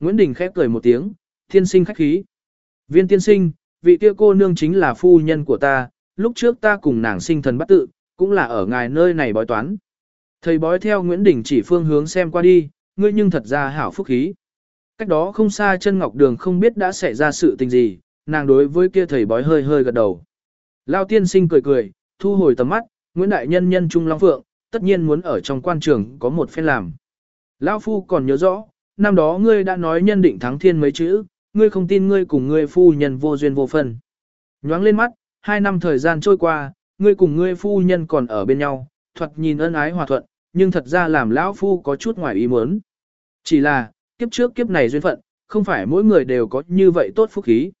Nguyễn Đình khép cười một tiếng, thiên sinh khách khí. Viên tiên sinh, vị kia cô nương chính là phu nhân của ta, lúc trước ta cùng nàng sinh thần bắt tự, cũng là ở ngài nơi này bói toán. Thầy bói theo Nguyễn Đình chỉ phương hướng xem qua đi, ngươi nhưng thật ra hảo phúc khí. Cách đó không xa chân ngọc đường không biết đã xảy ra sự tình gì, nàng đối với kia thầy bói hơi hơi gật đầu. Lao tiên sinh cười cười, thu hồi tầm mắt, Nguyễn Đại Nhân nhân Trung Long Phượng, tất nhiên muốn ở trong quan trường có một phen làm. Lao Phu còn nhớ rõ, năm đó ngươi đã nói nhân định thắng thiên mấy chữ, ngươi không tin ngươi cùng ngươi phu nhân vô duyên vô phần. Nhoáng lên mắt, hai năm thời gian trôi qua, ngươi cùng ngươi phu nhân còn ở bên nhau, thuật nhìn ân ái hòa thuận, nhưng thật ra làm lão phu có chút ngoài ý muốn. Chỉ là, kiếp trước kiếp này duyên phận, không phải mỗi người đều có như vậy tốt phúc khí.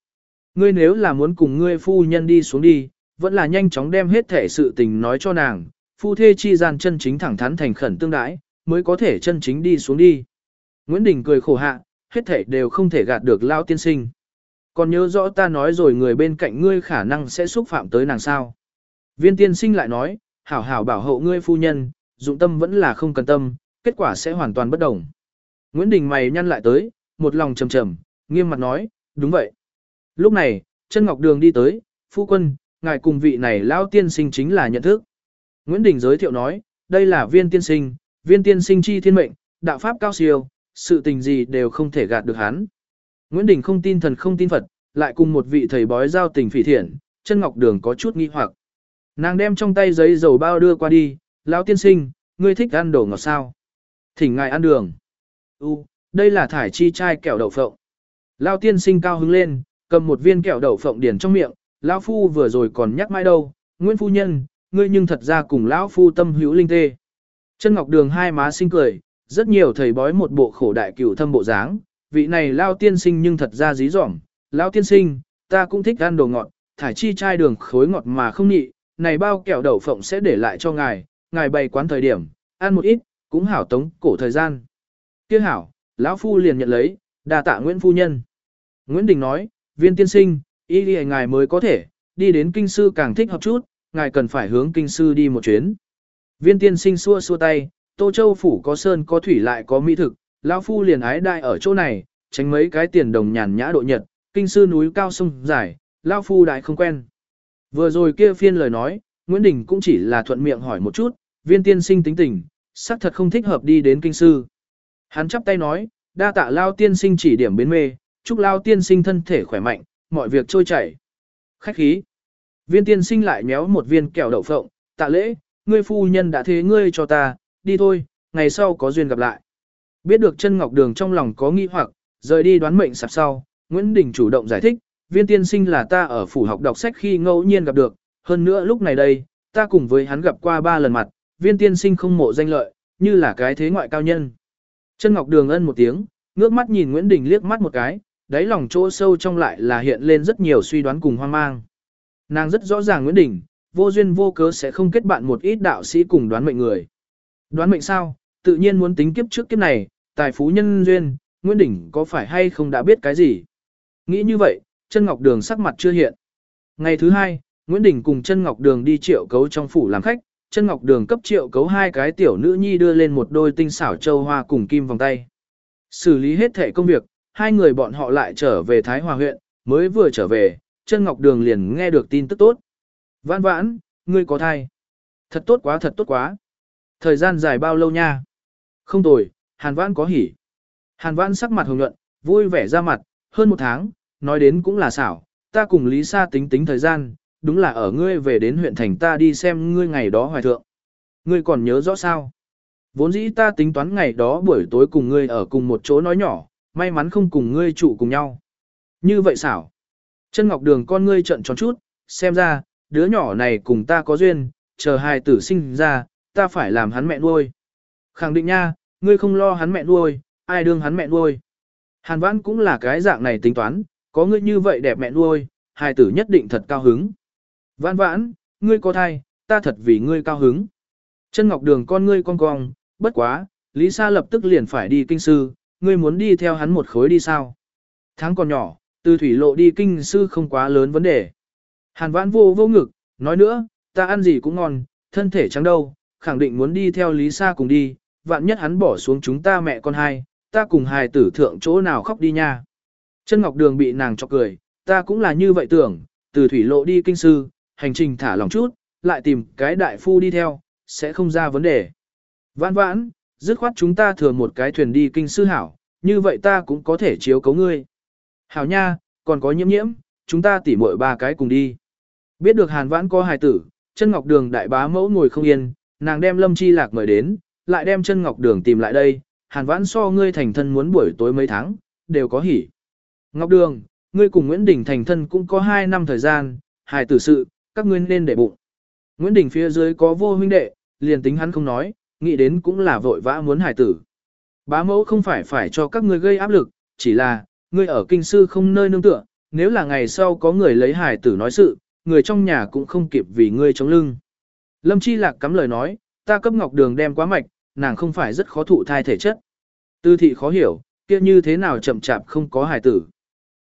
Ngươi nếu là muốn cùng ngươi phu nhân đi xuống đi, vẫn là nhanh chóng đem hết thể sự tình nói cho nàng, phu thê chi gian chân chính thẳng thắn thành khẩn tương đãi, mới có thể chân chính đi xuống đi. Nguyễn Đình cười khổ hạ, hết thể đều không thể gạt được lao tiên sinh. Còn nhớ rõ ta nói rồi người bên cạnh ngươi khả năng sẽ xúc phạm tới nàng sao. Viên tiên sinh lại nói, hảo hảo bảo hộ ngươi phu nhân, dụng tâm vẫn là không cần tâm, kết quả sẽ hoàn toàn bất đồng. Nguyễn Đình mày nhăn lại tới, một lòng trầm trầm, nghiêm mặt nói, đúng vậy. Lúc này, chân ngọc đường đi tới, phu quân, ngài cùng vị này lao tiên sinh chính là nhận thức. Nguyễn Đình giới thiệu nói, đây là viên tiên sinh, viên tiên sinh chi thiên mệnh, đạo pháp cao siêu, sự tình gì đều không thể gạt được hắn. Nguyễn Đình không tin thần không tin Phật, lại cùng một vị thầy bói giao tình phỉ thiện, chân ngọc đường có chút nghi hoặc. Nàng đem trong tay giấy dầu bao đưa qua đi, lão tiên sinh, ngươi thích ăn đồ ngọt sao? Thỉnh ngài ăn đường. U, đây là thải chi chai kẹo đậu phộng. Lão tiên sinh cao hứng lên, cầm một viên kẹo đậu phộng điền trong miệng, lão phu vừa rồi còn nhắc mãi đâu, Nguyễn phu nhân, ngươi nhưng thật ra cùng lão phu tâm hữu linh tê. Chân ngọc đường hai má sinh cười, rất nhiều thầy bói một bộ khổ đại cửu thâm bộ dáng, vị này lao tiên sinh nhưng thật ra dí dỏm, lao tiên sinh, ta cũng thích ăn đồ ngọt, thải chi chai đường khối ngọt mà không nhị, này bao kẹo đậu phộng sẽ để lại cho ngài, ngài bày quán thời điểm, ăn một ít, cũng hảo tống cổ thời gian. Kia hảo, lão phu liền nhận lấy, đà tạ Nguyễn phu nhân. Nguyễn Đình nói, viên tiên sinh, ý đi ngài mới có thể, đi đến kinh sư càng thích hợp chút, ngài cần phải hướng kinh sư đi một chuyến. Viên tiên sinh xua xua tay, Tô Châu phủ có sơn có thủy lại có mỹ thực, lão phu liền ái đại ở chỗ này, tránh mấy cái tiền đồng nhàn nhã độ nhật, kinh sư núi cao sông dài, lão phu đại không quen. Vừa rồi kia phiên lời nói, Nguyễn Đình cũng chỉ là thuận miệng hỏi một chút, viên tiên sinh tính tình, xác thật không thích hợp đi đến kinh sư. Hắn chắp tay nói, đa tạ lao tiên sinh chỉ điểm bến mê, chúc lao tiên sinh thân thể khỏe mạnh, mọi việc trôi chảy. Khách khí. Viên tiên sinh lại méo một viên kẹo đậu phộng, tạ lễ, ngươi phu nhân đã thế ngươi cho ta, đi thôi, ngày sau có duyên gặp lại. Biết được chân ngọc đường trong lòng có nghi hoặc, rời đi đoán mệnh sạp sau, Nguyễn Đình chủ động giải thích, viên tiên sinh là ta ở phủ học đọc sách khi ngẫu nhiên gặp được, hơn nữa lúc này đây, ta cùng với hắn gặp qua ba lần mặt, viên tiên sinh không mộ danh lợi, như là cái thế ngoại cao nhân. Chân ngọc đường ân một tiếng, ngước mắt nhìn Nguyễn Đình liếc mắt một cái, đáy lòng chỗ sâu trong lại là hiện lên rất nhiều suy đoán cùng hoang mang. Nàng rất rõ ràng Nguyễn Đình, vô duyên vô cớ sẽ không kết bạn một ít đạo sĩ cùng đoán mệnh người. Đoán mệnh sao, tự nhiên muốn tính kiếp trước kiếp này, tài phú nhân duyên, Nguyễn Đình có phải hay không đã biết cái gì. Nghĩ như vậy, chân ngọc đường sắc mặt chưa hiện. Ngày thứ hai, Nguyễn Đình cùng chân ngọc đường đi triệu cấu trong phủ làm khách, chân ngọc đường cấp triệu cấu hai cái tiểu nữ nhi đưa lên một đôi tinh xảo châu hoa cùng kim vòng tay. Xử lý hết thể công việc, hai người bọn họ lại trở về Thái Hòa huyện, mới vừa trở về, chân ngọc đường liền nghe được tin tức tốt. Vãn vãn, ngươi có thai. Thật tốt quá thật tốt quá. Thời gian dài bao lâu nha? Không tồi, Hàn Vãn có hỉ. Hàn Vãn sắc mặt hồng nhuận, vui vẻ ra mặt, hơn một tháng, nói đến cũng là xảo, ta cùng Lý Sa tính tính thời gian, đúng là ở ngươi về đến huyện thành ta đi xem ngươi ngày đó hoài thượng. Ngươi còn nhớ rõ sao? Vốn dĩ ta tính toán ngày đó buổi tối cùng ngươi ở cùng một chỗ nói nhỏ, may mắn không cùng ngươi trụ cùng nhau. Như vậy xảo. Chân ngọc đường con ngươi trận tròn chút, xem ra, đứa nhỏ này cùng ta có duyên, chờ hai tử sinh ra, ta phải làm hắn mẹ nuôi. Khẳng định nha, ngươi không lo hắn mẹ nuôi, ai đương hắn mẹ nuôi. Hàn vãn cũng là cái dạng này tính toán, có ngươi như vậy đẹp mẹ nuôi, hai tử nhất định thật cao hứng. Vãn vãn, ngươi có thai, ta thật vì ngươi cao hứng. Chân ngọc đường con ngươi con cong, bất quá, Lý Sa lập tức liền phải đi kinh sư, ngươi muốn đi theo hắn một khối đi sao? Tháng còn nhỏ, từ thủy lộ đi kinh sư không quá lớn vấn đề. Hàn vãn vô vô ngực, nói nữa, ta ăn gì cũng ngon, thân thể trắng đâu, khẳng định muốn đi theo Lý Sa cùng đi, vạn nhất hắn bỏ xuống chúng ta mẹ con hai, ta cùng hài tử thượng chỗ nào khóc đi nha. Chân Ngọc Đường bị nàng chọc cười, ta cũng là như vậy tưởng, từ thủy lộ đi kinh sư, hành trình thả lòng chút, lại tìm cái đại phu đi theo, sẽ không ra vấn đề. Vãn vãn, dứt khoát chúng ta thừa một cái thuyền đi kinh sư hảo, như vậy ta cũng có thể chiếu cấu ngươi. Hảo nha, còn có nhiễm nhiễm, chúng ta tỉ muội ba cái cùng đi. Biết được hàn vãn có hài tử, chân ngọc đường đại bá mẫu ngồi không yên, nàng đem lâm chi lạc mời đến, lại đem chân ngọc đường tìm lại đây, hàn vãn so ngươi thành thân muốn buổi tối mấy tháng, đều có hỉ. Ngọc đường, ngươi cùng Nguyễn Đình thành thân cũng có hai năm thời gian, hài tử sự, các ngươi nên để bụng. Nguyễn Đình phía dưới có vô huynh đệ, liền tính hắn không nói, nghĩ đến cũng là vội vã muốn hài tử. Bá mẫu không phải phải cho các ngươi gây áp lực, chỉ là, ngươi ở kinh sư không nơi nương tựa, nếu là ngày sau có người lấy hài tử nói sự, người trong nhà cũng không kịp vì ngươi chống lưng. Lâm Chi Lạc cắm lời nói, ta cấp ngọc đường đem quá mạch, nàng không phải rất khó thụ thai thể chất. Tư thị khó hiểu, kia như thế nào chậm chạp không có hài tử.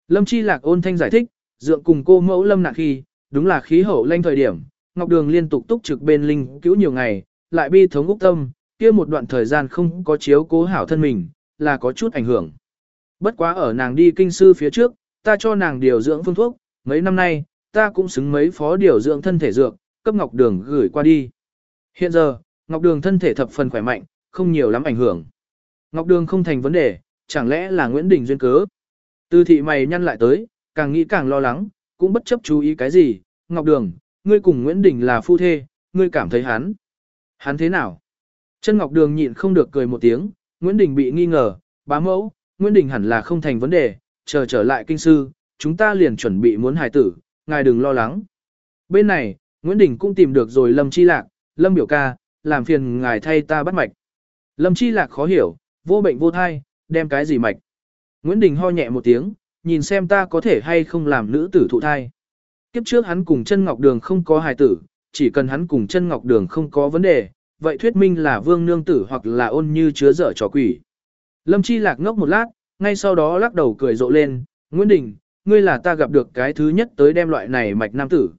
Lâm Chi Lạc ôn thanh giải thích, dượng cùng cô mẫu Lâm Nạc khi, đúng là khí hậu lanh thời điểm, Ngọc Đường liên tục túc trực bên linh cứu nhiều ngày, lại bi thống úc tâm, kia một đoạn thời gian không có chiếu cố hảo thân mình, là có chút ảnh hưởng. Bất quá ở nàng đi kinh sư phía trước, ta cho nàng điều dưỡng phương thuốc, mấy năm nay, ta cũng xứng mấy phó điều dưỡng thân thể dược, cấp Ngọc Đường gửi qua đi. Hiện giờ, Ngọc Đường thân thể thập phần khỏe mạnh, không nhiều lắm ảnh hưởng. Ngọc Đường không thành vấn đề, chẳng lẽ là Nguyễn Đình duyên cớ. Tư thị mày nhăn lại tới, càng nghĩ càng lo lắng, cũng bất chấp chú ý cái gì. Ngọc Đường, ngươi cùng Nguyễn Đình là phu thê, ngươi cảm thấy hắn. Hắn thế nào? Chân Ngọc Đường nhịn không được cười một tiếng, Nguyễn Đình bị nghi ngờ, bá mẫu, Nguyễn Đình hẳn là không thành vấn đề, chờ trở lại kinh sư, chúng ta liền chuẩn bị muốn hài tử, ngài đừng lo lắng. Bên này, Nguyễn Đình cũng tìm được rồi Lâm Chi Lạc, Lâm biểu ca, làm phiền ngài thay ta bắt mạch. Lâm Chi Lạc khó hiểu, vô bệnh vô thai, đem cái gì mạch. Nguyễn Đình ho nhẹ một tiếng, nhìn xem ta có thể hay không làm nữ tử thụ thai. Kiếp trước hắn cùng chân ngọc đường không có hài tử, chỉ cần hắn cùng chân ngọc đường không có vấn đề, vậy thuyết minh là vương nương tử hoặc là ôn như chứa dở trò quỷ. Lâm Chi Lạc ngốc một lát, ngay sau đó lắc đầu cười rộ lên, Nguyễn Đình, ngươi là ta gặp được cái thứ nhất tới đem loại này mạch nam tử.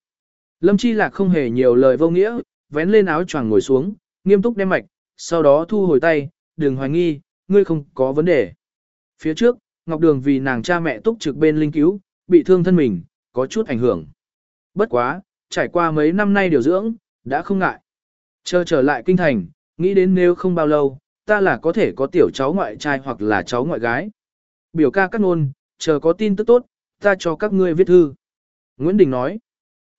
Lâm Chi Lạc không hề nhiều lời vô nghĩa, vén lên áo choàng ngồi xuống, nghiêm túc đem mạch, sau đó thu hồi tay, đừng hoài nghi, ngươi không có vấn đề. Phía trước, Ngọc Đường vì nàng cha mẹ túc trực bên linh cứu, bị thương thân mình, có chút ảnh hưởng. Bất quá, trải qua mấy năm nay điều dưỡng, đã không ngại. Chờ trở lại kinh thành, nghĩ đến nếu không bao lâu, ta là có thể có tiểu cháu ngoại trai hoặc là cháu ngoại gái. Biểu ca cắt nôn, chờ có tin tức tốt, ta cho các ngươi viết thư. Nguyễn Đình nói,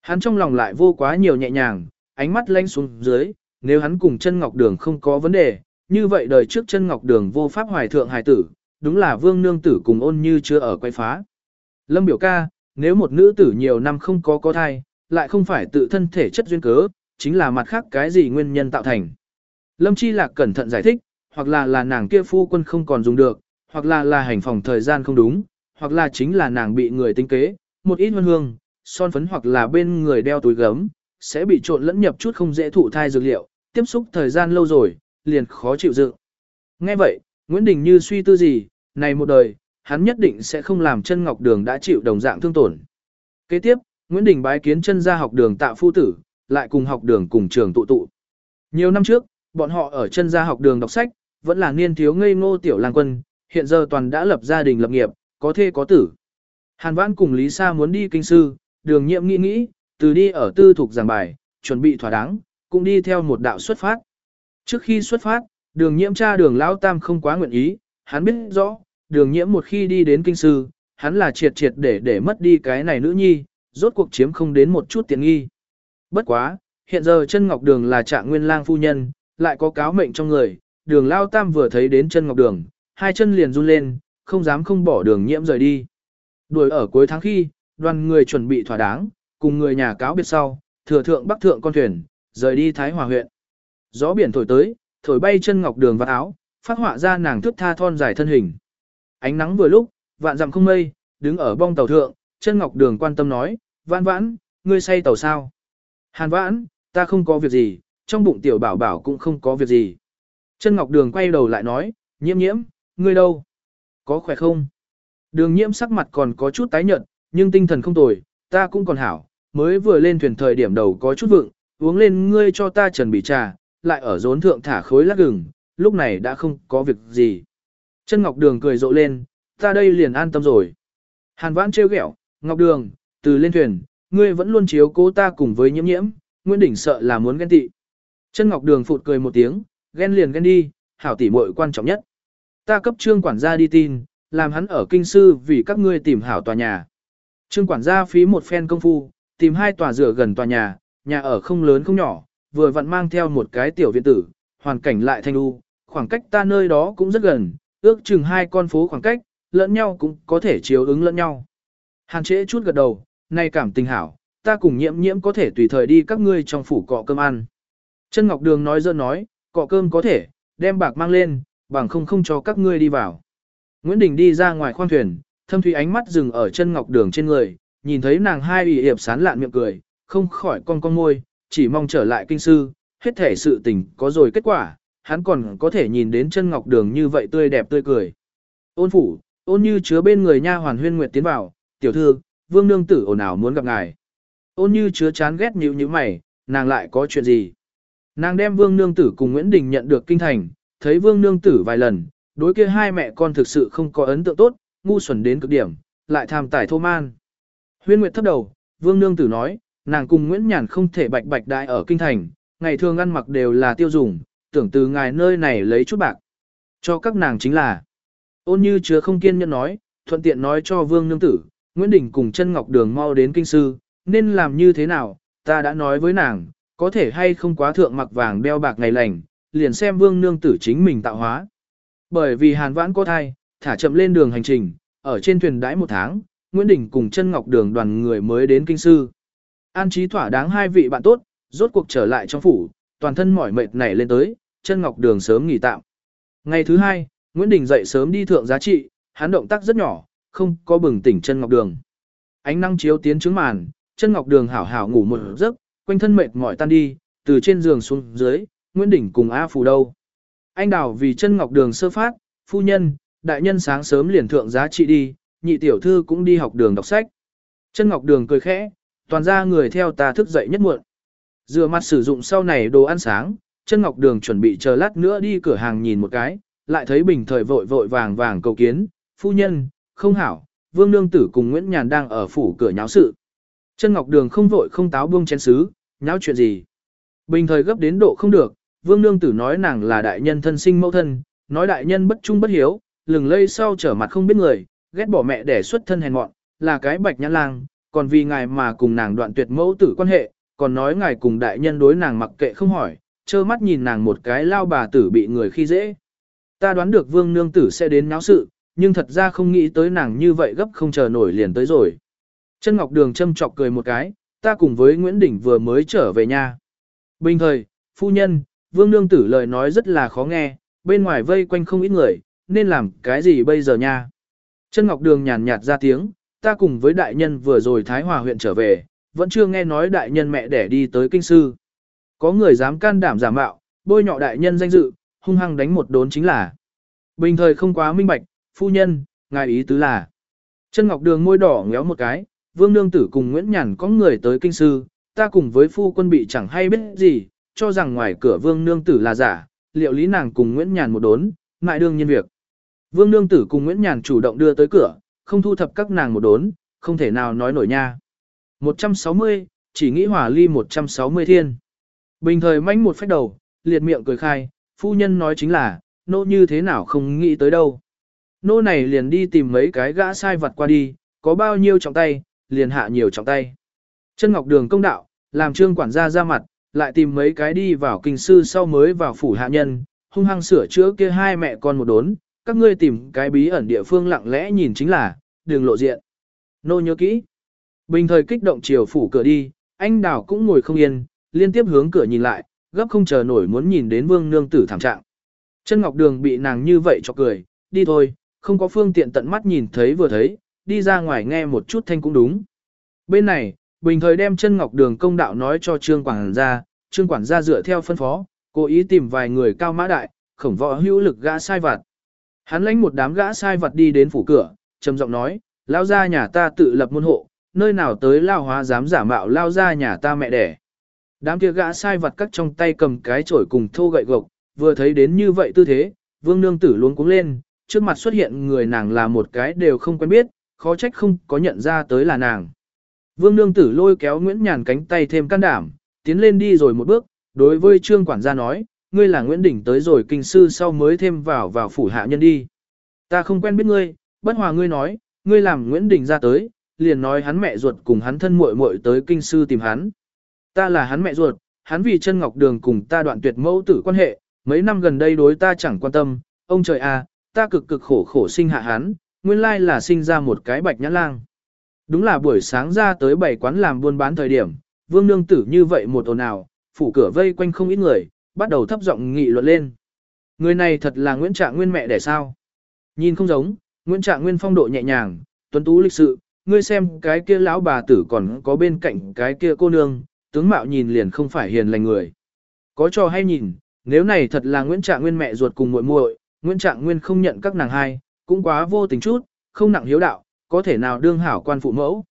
hắn trong lòng lại vô quá nhiều nhẹ nhàng, ánh mắt lanh xuống dưới, nếu hắn cùng chân ngọc đường không có vấn đề, như vậy đời trước chân ngọc đường vô pháp hoài thượng hài tử, đúng là vương nương tử cùng ôn như chưa ở quay phá. Lâm biểu ca, nếu một nữ tử nhiều năm không có có thai, lại không phải tự thân thể chất duyên cớ, chính là mặt khác cái gì nguyên nhân tạo thành. Lâm Chi Lạc cẩn thận giải thích, hoặc là là nàng kia phu quân không còn dùng được, hoặc là là hành phòng thời gian không đúng, hoặc là chính là nàng bị người tinh kế, một ít hương hương, son phấn hoặc là bên người đeo túi gấm, sẽ bị trộn lẫn nhập chút không dễ thụ thai dược liệu, tiếp xúc thời gian lâu rồi, liền khó chịu dự. Nghe vậy, Nguyễn Đình như suy tư gì, này một đời, hắn nhất định sẽ không làm chân ngọc đường đã chịu đồng dạng thương tổn. Kế tiếp, Nguyễn Đình bái kiến chân ra học đường tạo phu tử, lại cùng học đường cùng trường tụ tụ. Nhiều năm trước, bọn họ ở chân gia học đường đọc sách, vẫn là niên thiếu ngây ngô tiểu lang quân, hiện giờ toàn đã lập gia đình lập nghiệp, có thê có tử. Hàn Vãn cùng Lý Sa muốn đi kinh sư, đường nhiệm nghĩ nghĩ, từ đi ở tư thuộc giảng bài, chuẩn bị thỏa đáng, cũng đi theo một đạo xuất phát. Trước khi xuất phát, đường nhiễm cha đường lão tam không quá nguyện ý, hắn biết rõ, đường nhiễm một khi đi đến kinh sư, hắn là triệt triệt để để mất đi cái này nữ nhi, rốt cuộc chiếm không đến một chút tiện nghi. Bất quá, hiện giờ chân ngọc đường là trạng nguyên lang phu nhân, lại có cáo mệnh trong người, đường lao tam vừa thấy đến chân ngọc đường, hai chân liền run lên, không dám không bỏ đường nhiễm rời đi. Đuổi ở cuối tháng khi, đoàn người chuẩn bị thỏa đáng, cùng người nhà cáo biệt sau, thừa thượng bắc thượng con thuyền, rời đi Thái Hòa huyện. Gió biển thổi tới, thổi bay chân ngọc đường và áo, phát họa ra nàng thước tha thon dài thân hình. Ánh nắng vừa lúc, vạn dặm không mây, đứng ở bong tàu thượng, chân ngọc đường quan tâm nói, vãn vãn, ngươi say tàu sao? Hàn vãn, ta không có việc gì, trong bụng tiểu bảo bảo cũng không có việc gì. Chân ngọc đường quay đầu lại nói, nhiễm nhiễm, ngươi đâu? Có khỏe không? Đường nhiễm sắc mặt còn có chút tái nhợt, nhưng tinh thần không tồi, ta cũng còn hảo, mới vừa lên thuyền thời điểm đầu có chút vượng, uống lên ngươi cho ta trần bị trà, lại ở rốn thượng thả khối lát gừng, lúc này đã không có việc gì. Chân Ngọc Đường cười rộ lên, ta đây liền an tâm rồi. Hàn Vãn trêu ghẹo, Ngọc Đường, từ lên thuyền, ngươi vẫn luôn chiếu cố ta cùng với nhiễm nhiễm, Nguyễn Đỉnh sợ là muốn ghen tị. Chân Ngọc Đường phụt cười một tiếng, ghen liền ghen đi, hảo tỷ muội quan trọng nhất. Ta cấp trương quản gia đi tin, làm hắn ở kinh sư vì các ngươi tìm hảo tòa nhà. Trương quản gia phí một phen công phu, tìm hai tòa rửa gần tòa nhà, nhà ở không lớn không nhỏ, vừa vặn mang theo một cái tiểu viện tử, hoàn cảnh lại thanh u, khoảng cách ta nơi đó cũng rất gần, ước chừng hai con phố khoảng cách, lẫn nhau cũng có thể chiếu ứng lẫn nhau. Hàn trễ chút gật đầu, nay cảm tình hảo, ta cùng nhiễm nhiễm có thể tùy thời đi các ngươi trong phủ cọ cơm ăn. Chân Ngọc Đường nói dơ nói, cọ cơm có thể, đem bạc mang lên, bằng không không cho các ngươi đi vào. Nguyễn Đình đi ra ngoài khoang thuyền, thâm thủy ánh mắt dừng ở chân Ngọc Đường trên người, nhìn thấy nàng hai ủy hiệp sán lạn miệng cười, không khỏi con con môi, chỉ mong trở lại kinh sư, hết thể sự tình có rồi kết quả, hắn còn có thể nhìn đến chân Ngọc Đường như vậy tươi đẹp tươi cười. Ôn phủ, ôn như chứa bên người nha hoàn huyên nguyệt tiến vào, tiểu thư, vương nương tử ồn ào muốn gặp ngài. Ôn như chứa chán ghét nhíu như mày, nàng lại có chuyện gì? Nàng đem vương nương tử cùng Nguyễn Đình nhận được kinh thành, thấy vương nương tử vài lần, đối kia hai mẹ con thực sự không có ấn tượng tốt, ngu xuẩn đến cực điểm, lại tham tài thô man. Huyên Nguyệt thấp đầu, vương nương tử nói, nàng cùng Nguyễn Nhàn không thể bạch bạch đại ở kinh thành, ngày thường ăn mặc đều là tiêu dùng, tưởng từ ngài nơi này lấy chút bạc. Cho các nàng chính là, ôn như chứa không kiên nhẫn nói, thuận tiện nói cho vương nương tử, Nguyễn Đình cùng chân ngọc đường mau đến kinh sư, nên làm như thế nào, ta đã nói với nàng, có thể hay không quá thượng mặc vàng đeo bạc ngày lành, liền xem vương nương tử chính mình tạo hóa. Bởi vì hàn vãn có thai, thả chậm lên đường hành trình, ở trên thuyền đãi một tháng, Nguyễn Đình cùng chân ngọc đường đoàn người mới đến kinh sư. An trí thỏa đáng hai vị bạn tốt, rốt cuộc trở lại trong phủ, toàn thân mỏi mệt nảy lên tới, chân ngọc đường sớm nghỉ tạm. Ngày thứ hai, Nguyễn Đình dậy sớm đi thượng giá trị, hắn động tác rất nhỏ, không có bừng tỉnh chân ngọc đường. Ánh năng chiếu tiến trứng màn, chân ngọc đường hảo hảo ngủ một giấc, quanh thân mệt mỏi tan đi, từ trên giường xuống dưới, Nguyễn Đình cùng A Phù đâu. Anh đào vì chân ngọc đường sơ phát, phu nhân, đại nhân sáng sớm liền thượng giá trị đi, nhị tiểu thư cũng đi học đường đọc sách. Chân ngọc đường cười khẽ, toàn ra người theo ta thức dậy nhất muộn. dừa mặt sử dụng sau này đồ ăn sáng, chân ngọc đường chuẩn bị chờ lát nữa đi cửa hàng nhìn một cái, lại thấy bình thời vội vội vàng vàng cầu kiến, phu nhân, không hảo, vương nương tử cùng Nguyễn Nhàn đang ở phủ cửa nháo sự. Chân ngọc đường không vội không táo buông chén xứ, nháo chuyện gì. Bình thời gấp đến độ không được, vương nương tử nói nàng là đại nhân thân sinh mẫu thân, nói đại nhân bất trung bất hiếu, lừng lây sau trở mặt không biết người, ghét bỏ mẹ để xuất thân hèn mọn, là cái bạch nhãn lang, còn vì ngài mà cùng nàng đoạn tuyệt mẫu tử quan hệ, còn nói ngài cùng đại nhân đối nàng mặc kệ không hỏi, trơ mắt nhìn nàng một cái lao bà tử bị người khi dễ. Ta đoán được vương nương tử sẽ đến náo sự, nhưng thật ra không nghĩ tới nàng như vậy gấp không chờ nổi liền tới rồi. Chân Ngọc Đường châm chọc cười một cái, ta cùng với Nguyễn Đình vừa mới trở về nhà. Bình thời, phu nhân, vương nương tử lời nói rất là khó nghe, bên ngoài vây quanh không ít người, nên làm cái gì bây giờ nha. Chân Ngọc Đường nhàn nhạt ra tiếng, ta cùng với đại nhân vừa rồi Thái Hòa huyện trở về, vẫn chưa nghe nói đại nhân mẹ đẻ đi tới kinh sư. Có người dám can đảm giả mạo, bôi nhọ đại nhân danh dự, hung hăng đánh một đốn chính là. Bình thời không quá minh bạch, phu nhân, ngài ý tứ là. Chân Ngọc Đường môi đỏ ngéo một cái, Vương Nương Tử cùng Nguyễn Nhàn có người tới kinh sư, ta cùng với phu quân bị chẳng hay biết gì, cho rằng ngoài cửa Vương Nương Tử là giả, liệu lý nàng cùng Nguyễn Nhàn một đốn, ngại đương nhân việc. Vương Nương Tử cùng Nguyễn Nhàn chủ động đưa tới cửa, không thu thập các nàng một đốn, không thể nào nói nổi nha. 160, chỉ nghĩ hỏa ly 160 thiên. Bình thời manh một phách đầu, liệt miệng cười khai, phu nhân nói chính là, nô như thế nào không nghĩ tới đâu. Nô này liền đi tìm mấy cái gã sai vật qua đi, có bao nhiêu trọng tay, liền hạ nhiều trọng tay. Chân Ngọc Đường công đạo, làm trương quản gia ra mặt, lại tìm mấy cái đi vào kinh sư sau mới vào phủ hạ nhân, hung hăng sửa chữa kia hai mẹ con một đốn, các ngươi tìm cái bí ẩn địa phương lặng lẽ nhìn chính là, đường lộ diện. Nô nhớ kỹ. Bình thời kích động chiều phủ cửa đi, anh đào cũng ngồi không yên, liên tiếp hướng cửa nhìn lại, gấp không chờ nổi muốn nhìn đến vương nương tử thảm trạng. Chân Ngọc Đường bị nàng như vậy cho cười, đi thôi, không có phương tiện tận mắt nhìn thấy vừa thấy, đi ra ngoài nghe một chút thanh cũng đúng. Bên này, bình thời đem chân Ngọc Đường công đạo nói cho Trương Quản gia, Trương Quản gia dựa theo phân phó, cố ý tìm vài người cao mã đại, khổng võ hữu lực gã sai vặt. Hắn lãnh một đám gã sai vặt đi đến phủ cửa, trầm giọng nói, lao ra nhà ta tự lập môn hộ, nơi nào tới lao hóa dám giả mạo lao ra nhà ta mẹ đẻ. Đám kia gã sai vặt cắt trong tay cầm cái chổi cùng thô gậy gộc, vừa thấy đến như vậy tư thế, vương nương tử luôn cuống lên, trước mặt xuất hiện người nàng là một cái đều không quen biết, khó trách không có nhận ra tới là nàng. Vương Nương Tử lôi kéo Nguyễn Nhàn cánh tay thêm can đảm, tiến lên đi rồi một bước, đối với trương quản gia nói, ngươi là Nguyễn Đình tới rồi kinh sư sau mới thêm vào vào phủ hạ nhân đi. Ta không quen biết ngươi, bất hòa ngươi nói, ngươi làm Nguyễn Đình ra tới, liền nói hắn mẹ ruột cùng hắn thân muội muội tới kinh sư tìm hắn. Ta là hắn mẹ ruột, hắn vì chân ngọc đường cùng ta đoạn tuyệt mẫu tử quan hệ, mấy năm gần đây đối ta chẳng quan tâm, ông trời à, ta cực cực khổ khổ sinh hạ hắn, nguyên lai là sinh ra một cái bạch nhãn lang. Đúng là buổi sáng ra tới bảy quán làm buôn bán thời điểm, vương nương tử như vậy một ồn ào, phủ cửa vây quanh không ít người, bắt đầu thấp giọng nghị luận lên. Người này thật là Nguyễn Trạng Nguyên mẹ đẻ sao? Nhìn không giống, Nguyễn Trạng Nguyên phong độ nhẹ nhàng, tuấn tú lịch sự, ngươi xem cái kia lão bà tử còn có bên cạnh cái kia cô nương, tướng mạo nhìn liền không phải hiền lành người. Có cho hay nhìn, nếu này thật là Nguyễn Trạng Nguyên mẹ ruột cùng muội muội, Nguyễn Trạng Nguyên không nhận các nàng hai, cũng quá vô tình chút, không nặng hiếu đạo, có thể nào đương hảo quan phụ mẫu.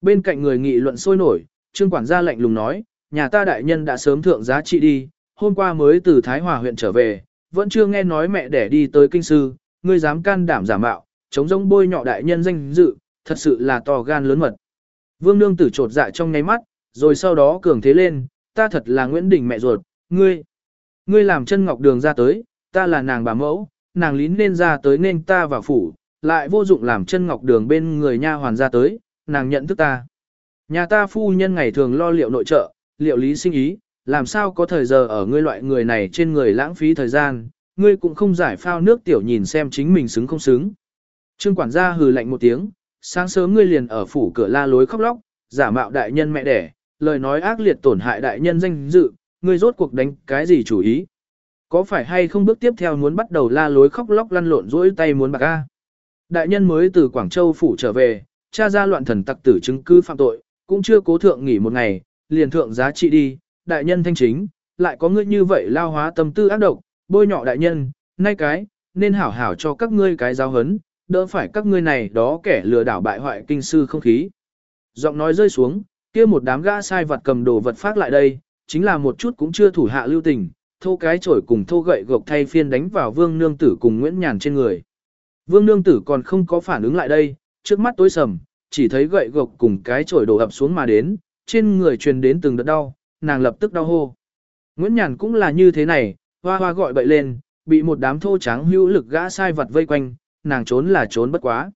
Bên cạnh người nghị luận sôi nổi, trương quản gia lạnh lùng nói, nhà ta đại nhân đã sớm thượng giá trị đi, hôm qua mới từ Thái Hòa huyện trở về, vẫn chưa nghe nói mẹ đẻ đi tới kinh sư, ngươi dám can đảm giả mạo, chống rông bôi nhọ đại nhân danh dự, thật sự là to gan lớn mật. Vương nương tử trột dạ trong ngay mắt, rồi sau đó cường thế lên, ta thật là Nguyễn Đình mẹ ruột, ngươi, ngươi làm chân ngọc đường ra tới, ta là nàng bà mẫu, nàng lín nên ra tới nên ta vào phủ, lại vô dụng làm chân ngọc đường bên người nha hoàn ra tới, nàng nhận thức ta. Nhà ta phu nhân ngày thường lo liệu nội trợ, liệu lý sinh ý, làm sao có thời giờ ở ngươi loại người này trên người lãng phí thời gian, ngươi cũng không giải phao nước tiểu nhìn xem chính mình xứng không xứng. Trương quản gia hừ lạnh một tiếng, sáng sớm ngươi liền ở phủ cửa la lối khóc lóc, giả mạo đại nhân mẹ đẻ, lời nói ác liệt tổn hại đại nhân danh dự, ngươi rốt cuộc đánh cái gì chủ ý. Có phải hay không bước tiếp theo muốn bắt đầu la lối khóc lóc lăn lộn rỗi tay muốn bạc a? Đại nhân mới từ Quảng Châu phủ trở về, tra ra loạn thần tặc tử chứng cứ phạm tội, cũng chưa cố thượng nghỉ một ngày, liền thượng giá trị đi, đại nhân thanh chính, lại có ngươi như vậy lao hóa tâm tư ác độc, bôi nhọ đại nhân, nay cái, nên hảo hảo cho các ngươi cái giáo hấn, đỡ phải các ngươi này đó kẻ lừa đảo bại hoại kinh sư không khí. Giọng nói rơi xuống, kia một đám gã sai vật cầm đồ vật phát lại đây, chính là một chút cũng chưa thủ hạ lưu tình, thô cái chổi cùng thô gậy gộc thay phiên đánh vào vương nương tử cùng Nguyễn Nhàn trên người. Vương nương tử còn không có phản ứng lại đây, trước mắt tối sầm, chỉ thấy gậy gộc cùng cái chổi đổ ập xuống mà đến, trên người truyền đến từng đợt đau, nàng lập tức đau hô. Nguyễn Nhàn cũng là như thế này, hoa hoa gọi bậy lên, bị một đám thô trắng hữu lực gã sai vật vây quanh, nàng trốn là trốn bất quá.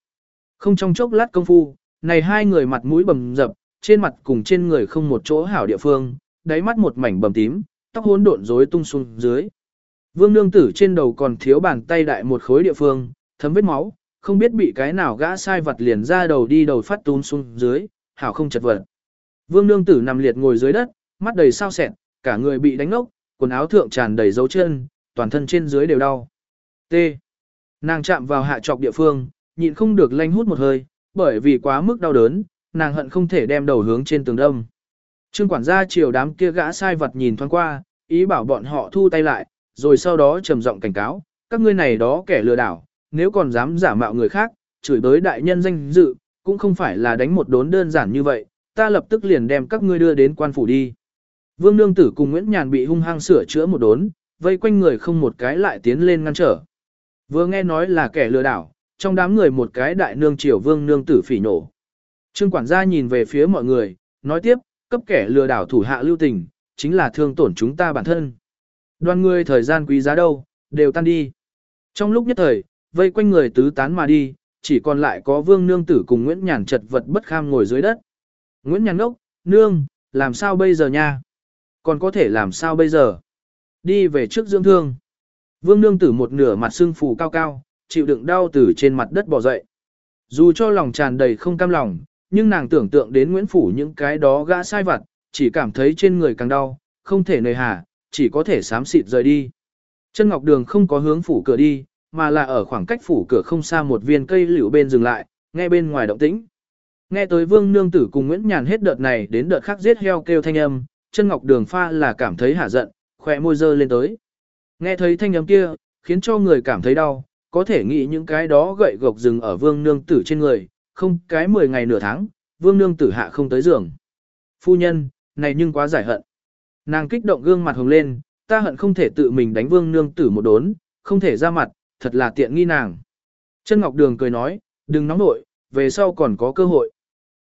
Không trong chốc lát công phu, này hai người mặt mũi bầm dập, trên mặt cùng trên người không một chỗ hảo địa phương, đáy mắt một mảnh bầm tím, tóc hỗn độn rối tung xuống dưới. Vương nương tử trên đầu còn thiếu bàn tay đại một khối địa phương, thấm vết máu, không biết bị cái nào gã sai vật liền ra đầu đi đầu phát tún xuống dưới, hảo không chật vật. Vương nương tử nằm liệt ngồi dưới đất, mắt đầy sao sẹn, cả người bị đánh ngốc, quần áo thượng tràn đầy dấu chân, toàn thân trên dưới đều đau. T. Nàng chạm vào hạ trọc địa phương, nhịn không được lanh hút một hơi, bởi vì quá mức đau đớn, nàng hận không thể đem đầu hướng trên tường đông. Trương quản gia chiều đám kia gã sai vật nhìn thoáng qua, ý bảo bọn họ thu tay lại, rồi sau đó trầm giọng cảnh cáo, các ngươi này đó kẻ lừa đảo, nếu còn dám giả mạo người khác, chửi bới đại nhân danh dự, cũng không phải là đánh một đốn đơn giản như vậy, ta lập tức liền đem các ngươi đưa đến quan phủ đi. Vương Nương Tử cùng Nguyễn Nhàn bị hung hăng sửa chữa một đốn, vây quanh người không một cái lại tiến lên ngăn trở. Vừa nghe nói là kẻ lừa đảo, trong đám người một cái đại nương triều Vương Nương Tử phỉ nổ. Trương quản gia nhìn về phía mọi người, nói tiếp, cấp kẻ lừa đảo thủ hạ lưu tình, chính là thương tổn chúng ta bản thân. Đoàn người thời gian quý giá đâu, đều tan đi. Trong lúc nhất thời, vây quanh người tứ tán mà đi, chỉ còn lại có Vương Nương Tử cùng Nguyễn Nhàn chật vật bất kham ngồi dưới đất. Nguyễn Nhàn ngốc, nương, làm sao bây giờ nha? Còn có thể làm sao bây giờ? Đi về trước dưỡng thương. Vương nương tử một nửa mặt xương phù cao cao, chịu đựng đau từ trên mặt đất bò dậy. Dù cho lòng tràn đầy không cam lòng, nhưng nàng tưởng tượng đến Nguyễn Phủ những cái đó gã sai vặt, chỉ cảm thấy trên người càng đau, không thể nơi hà, chỉ có thể sám xịt rời đi. Chân Ngọc Đường không có hướng phủ cửa đi, mà là ở khoảng cách phủ cửa không xa một viên cây liễu bên dừng lại, nghe bên ngoài động tĩnh. Nghe tới Vương Nương Tử cùng Nguyễn Nhàn hết đợt này đến đợt khác giết heo kêu thanh âm, chân ngọc đường pha là cảm thấy hả giận, khỏe môi dơ lên tới. Nghe thấy thanh âm kia, khiến cho người cảm thấy đau, có thể nghĩ những cái đó gậy gộc rừng ở vương nương tử trên người, không cái 10 ngày nửa tháng, vương nương tử hạ không tới giường. Phu nhân, này nhưng quá giải hận. Nàng kích động gương mặt hồng lên, ta hận không thể tự mình đánh vương nương tử một đốn, không thể ra mặt, thật là tiện nghi nàng. Chân Ngọc Đường cười nói, đừng nóng nội, về sau còn có cơ hội.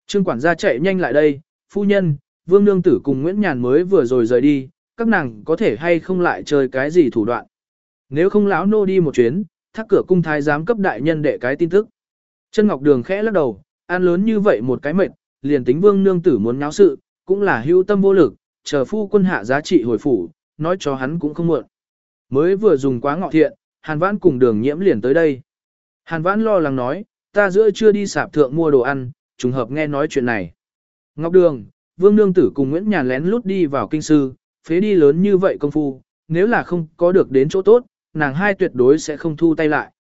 Trương quản gia chạy nhanh lại đây, phu nhân, Vương Nương Tử cùng Nguyễn Nhàn mới vừa rồi rời đi, các nàng có thể hay không lại chơi cái gì thủ đoạn. Nếu không lão nô đi một chuyến, thắc cửa cung thái giám cấp đại nhân đệ cái tin tức. Chân Ngọc Đường khẽ lắc đầu, ăn lớn như vậy một cái mệt, liền tính Vương Nương Tử muốn nháo sự, cũng là hưu tâm vô lực, chờ phu quân hạ giá trị hồi phủ, nói cho hắn cũng không muộn. Mới vừa dùng quá ngọ thiện, Hàn Vãn cùng đường nhiễm liền tới đây. Hàn Vãn lo lắng nói, ta giữa chưa đi sạp thượng mua đồ ăn, trùng hợp nghe nói chuyện này. Ngọc Đường, Vương Nương Tử cùng Nguyễn Nhàn lén lút đi vào kinh sư, phế đi lớn như vậy công phu, nếu là không có được đến chỗ tốt, nàng hai tuyệt đối sẽ không thu tay lại.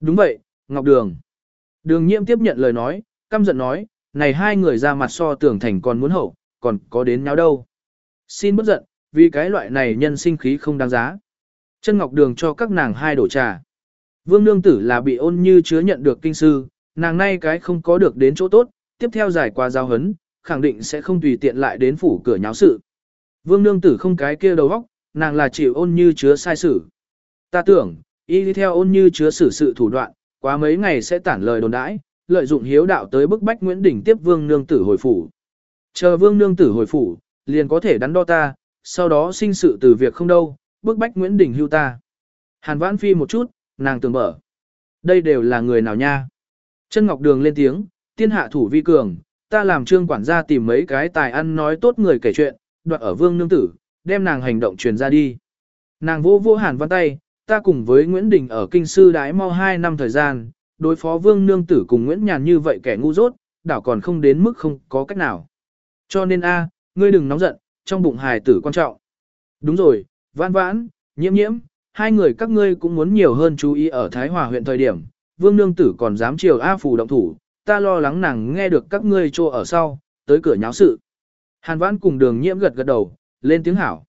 Đúng vậy, Ngọc Đường. Đường nhiễm tiếp nhận lời nói, căm giận nói, này hai người ra mặt so tưởng thành còn muốn hậu, còn có đến nhau đâu. Xin bất giận, vì cái loại này nhân sinh khí không đáng giá. Chân Ngọc Đường cho các nàng hai đổ trà. Vương Nương Tử là bị ôn như chứa nhận được kinh sư, nàng nay cái không có được đến chỗ tốt, tiếp theo giải qua giao hấn, khẳng định sẽ không tùy tiện lại đến phủ cửa nháo sự. Vương Nương Tử không cái kia đầu óc, nàng là chịu ôn như chứa sai sự. Ta tưởng, y theo ôn như chứa xử sự thủ đoạn, quá mấy ngày sẽ tản lời đồn đãi, lợi dụng hiếu đạo tới bức bách Nguyễn Đình tiếp Vương Nương Tử hồi phủ. Chờ Vương Nương Tử hồi phủ, liền có thể đắn đo ta, sau đó sinh sự từ việc không đâu, bức bách Nguyễn Đình hưu ta. Hàn Vãn Phi một chút, nàng tưởng mở. Đây đều là người nào nha? Chân Ngọc Đường lên tiếng, tiên hạ thủ vi cường, ta làm trương quản gia tìm mấy cái tài ăn nói tốt người kể chuyện, đoạt ở vương nương tử, đem nàng hành động truyền ra đi. Nàng vô vô hàn văn tay, ta cùng với Nguyễn Đình ở kinh sư đái mau 2 năm thời gian, đối phó vương nương tử cùng Nguyễn Nhàn như vậy kẻ ngu dốt, đảo còn không đến mức không có cách nào. Cho nên a, ngươi đừng nóng giận, trong bụng hài tử quan trọng. Đúng rồi, vãn vãn, nhiễm nhiễm, hai người các ngươi cũng muốn nhiều hơn chú ý ở Thái Hòa huyện thời điểm, vương nương tử còn dám chiều A Phù động thủ, ta lo lắng nàng nghe được các ngươi trô ở sau, tới cửa nháo sự. Hàn vãn cùng đường nhiễm gật gật đầu, lên tiếng hảo.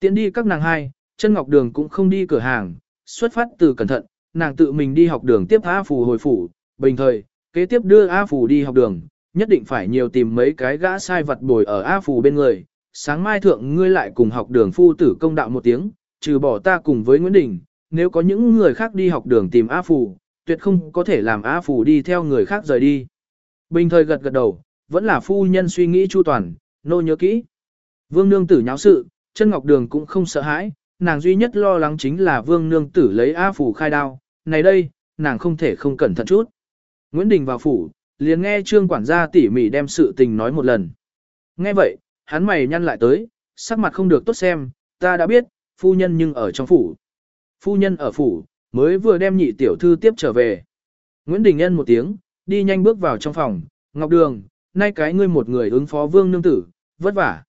Tiến đi các nàng hai, chân ngọc đường cũng không đi cửa hàng, xuất phát từ cẩn thận, nàng tự mình đi học đường tiếp A Phù hồi phủ, bình thời, kế tiếp đưa A Phù đi học đường, nhất định phải nhiều tìm mấy cái gã sai vật bồi ở A Phù bên người. Sáng mai thượng ngươi lại cùng học đường phu tử công đạo một tiếng, trừ bỏ ta cùng với Nguyễn Đình, nếu có những người khác đi học đường tìm A Phù, tuyệt không có thể làm A Phù đi theo người khác rời đi. Bình thời gật gật đầu, vẫn là phu nhân suy nghĩ chu toàn, nô nhớ kỹ. Vương nương tử nháo sự, chân ngọc đường cũng không sợ hãi, nàng duy nhất lo lắng chính là vương nương tử lấy A Phù khai đao, này đây, nàng không thể không cẩn thận chút. Nguyễn Đình vào phủ, liền nghe trương quản gia tỉ mỉ đem sự tình nói một lần. Nghe vậy, hắn mày nhăn lại tới, sắc mặt không được tốt xem, ta đã biết, phu nhân nhưng ở trong phủ. Phu nhân ở phủ, mới vừa đem nhị tiểu thư tiếp trở về. Nguyễn Đình Nhân một tiếng, đi nhanh bước vào trong phòng, Ngọc Đường, nay cái ngươi một người ứng phó vương nương tử, vất vả.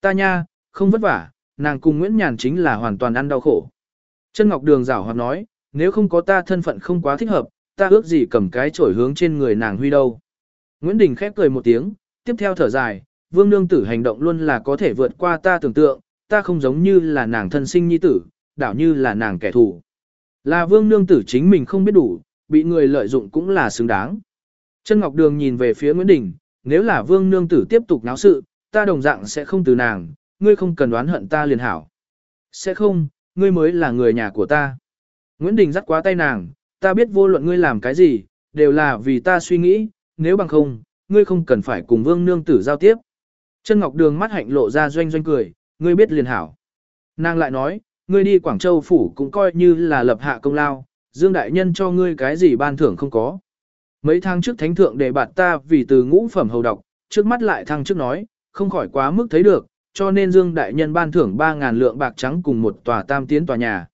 Ta nha, không vất vả, nàng cùng Nguyễn Nhàn chính là hoàn toàn ăn đau khổ. Chân Ngọc Đường rảo hoạt nói, nếu không có ta thân phận không quá thích hợp, ta ước gì cầm cái chổi hướng trên người nàng huy đâu. Nguyễn Đình khép cười một tiếng, tiếp theo thở dài, vương nương tử hành động luôn là có thể vượt qua ta tưởng tượng, ta không giống như là nàng thân sinh nhi tử, đảo như là nàng kẻ thù. Là vương nương tử chính mình không biết đủ, bị người lợi dụng cũng là xứng đáng. Chân Ngọc Đường nhìn về phía Nguyễn Đình, nếu là vương nương tử tiếp tục náo sự, ta đồng dạng sẽ không từ nàng, ngươi không cần đoán hận ta liền hảo. Sẽ không, ngươi mới là người nhà của ta. Nguyễn Đình dắt quá tay nàng, ta biết vô luận ngươi làm cái gì, đều là vì ta suy nghĩ, nếu bằng không, ngươi không cần phải cùng vương nương tử giao tiếp. Chân Ngọc Đường mắt hạnh lộ ra doanh doanh cười, ngươi biết liền hảo. Nàng lại nói, ngươi đi Quảng Châu phủ cũng coi như là lập hạ công lao, Dương Đại Nhân cho ngươi cái gì ban thưởng không có. Mấy tháng trước thánh thượng đề bạt ta vì từ ngũ phẩm hầu độc, trước mắt lại thăng trước nói, không khỏi quá mức thấy được, cho nên Dương Đại Nhân ban thưởng 3.000 lượng bạc trắng cùng một tòa tam tiến tòa nhà.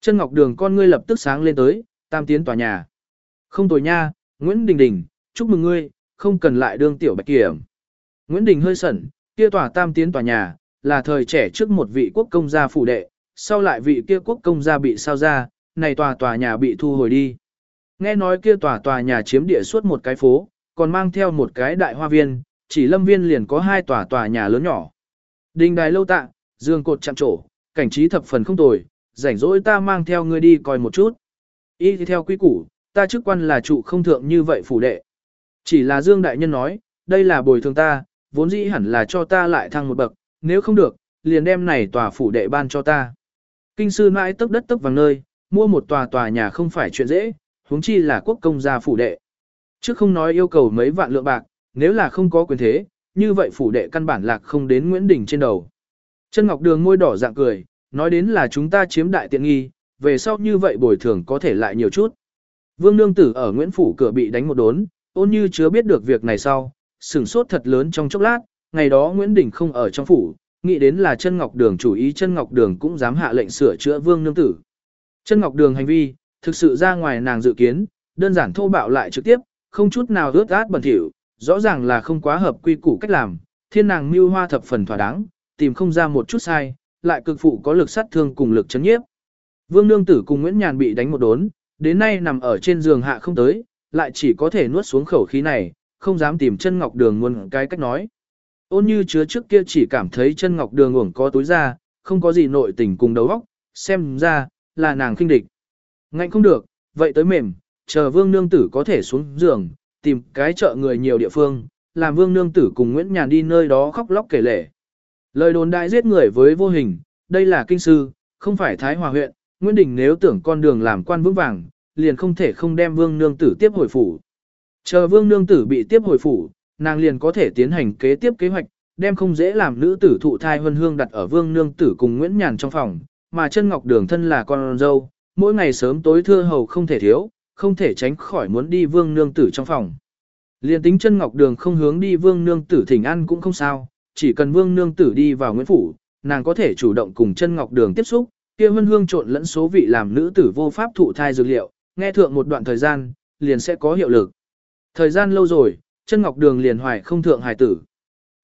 Chân Ngọc Đường con ngươi lập tức sáng lên tới, tam tiến tòa nhà. Không tồi nha, Nguyễn Đình Đình, chúc mừng ngươi, không cần lại đương tiểu bạch kiểm. Nguyễn Đình hơi sẩn, kia tòa tam tiến tòa nhà, là thời trẻ trước một vị quốc công gia phủ đệ, sau lại vị kia quốc công gia bị sao ra, này tòa tòa nhà bị thu hồi đi. Nghe nói kia tòa tòa nhà chiếm địa suốt một cái phố, còn mang theo một cái đại hoa viên, chỉ lâm viên liền có hai tòa tòa nhà lớn nhỏ. Đình đài lâu tạ, dương cột chạm trổ, cảnh trí thập phần không tồi, rảnh rỗi ta mang theo ngươi đi coi một chút. Y theo quy củ, ta chức quan là trụ không thượng như vậy phủ đệ. Chỉ là Dương Đại Nhân nói, đây là bồi thường ta, vốn dĩ hẳn là cho ta lại thăng một bậc, nếu không được, liền đem này tòa phủ đệ ban cho ta. Kinh sư mãi tức đất tức vàng nơi, mua một tòa tòa nhà không phải chuyện dễ, huống chi là quốc công gia phủ đệ. Chứ không nói yêu cầu mấy vạn lượng bạc, nếu là không có quyền thế, như vậy phủ đệ căn bản lạc không đến Nguyễn Đình trên đầu. Chân Ngọc Đường môi đỏ dạng cười, nói đến là chúng ta chiếm đại tiện nghi, về sau như vậy bồi thường có thể lại nhiều chút. Vương Nương Tử ở Nguyễn Phủ cửa bị đánh một đốn, ôn như chưa biết được việc này sau, sửng sốt thật lớn trong chốc lát, ngày đó Nguyễn Đình không ở trong phủ, nghĩ đến là chân Ngọc Đường chủ ý chân Ngọc Đường cũng dám hạ lệnh sửa chữa Vương Nương Tử. Chân Ngọc Đường hành vi, thực sự ra ngoài nàng dự kiến, đơn giản thô bạo lại trực tiếp, không chút nào ướt át bẩn thỉu, rõ ràng là không quá hợp quy củ cách làm, thiên nàng mưu hoa thập phần thỏa đáng, tìm không ra một chút sai, lại cực phụ có lực sát thương cùng lực chấn nhiếp. Vương Nương Tử cùng Nguyễn Nhàn bị đánh một đốn, đến nay nằm ở trên giường hạ không tới, lại chỉ có thể nuốt xuống khẩu khí này, không dám tìm chân ngọc đường nguồn cái cách nói. Ôn như chứa trước kia chỉ cảm thấy chân ngọc đường uổng có túi ra, không có gì nội tình cùng đầu óc, xem ra, là nàng kinh địch. Ngạnh không được, vậy tới mềm, chờ vương nương tử có thể xuống giường, tìm cái chợ người nhiều địa phương, làm vương nương tử cùng Nguyễn Nhàn đi nơi đó khóc lóc kể lể. Lời đồn đại giết người với vô hình, đây là kinh sư, không phải Thái Hòa huyện, Nguyễn Đình nếu tưởng con đường làm quan vững vàng, liền không thể không đem vương nương tử tiếp hồi phủ. Chờ vương nương tử bị tiếp hồi phủ, nàng liền có thể tiến hành kế tiếp kế hoạch, đem không dễ làm nữ tử thụ thai huân hương đặt ở vương nương tử cùng Nguyễn Nhàn trong phòng, mà chân ngọc đường thân là con dâu, mỗi ngày sớm tối thưa hầu không thể thiếu, không thể tránh khỏi muốn đi vương nương tử trong phòng. Liên tính chân ngọc đường không hướng đi vương nương tử thỉnh ăn cũng không sao, chỉ cần vương nương tử đi vào Nguyễn Phủ, nàng có thể chủ động cùng chân ngọc đường tiếp xúc, kia huân hương trộn lẫn số vị làm nữ tử vô pháp thụ thai dược liệu, nghe thượng một đoạn thời gian, liền sẽ có hiệu lực. Thời gian lâu rồi, chân ngọc đường liền hoài không thượng hài tử.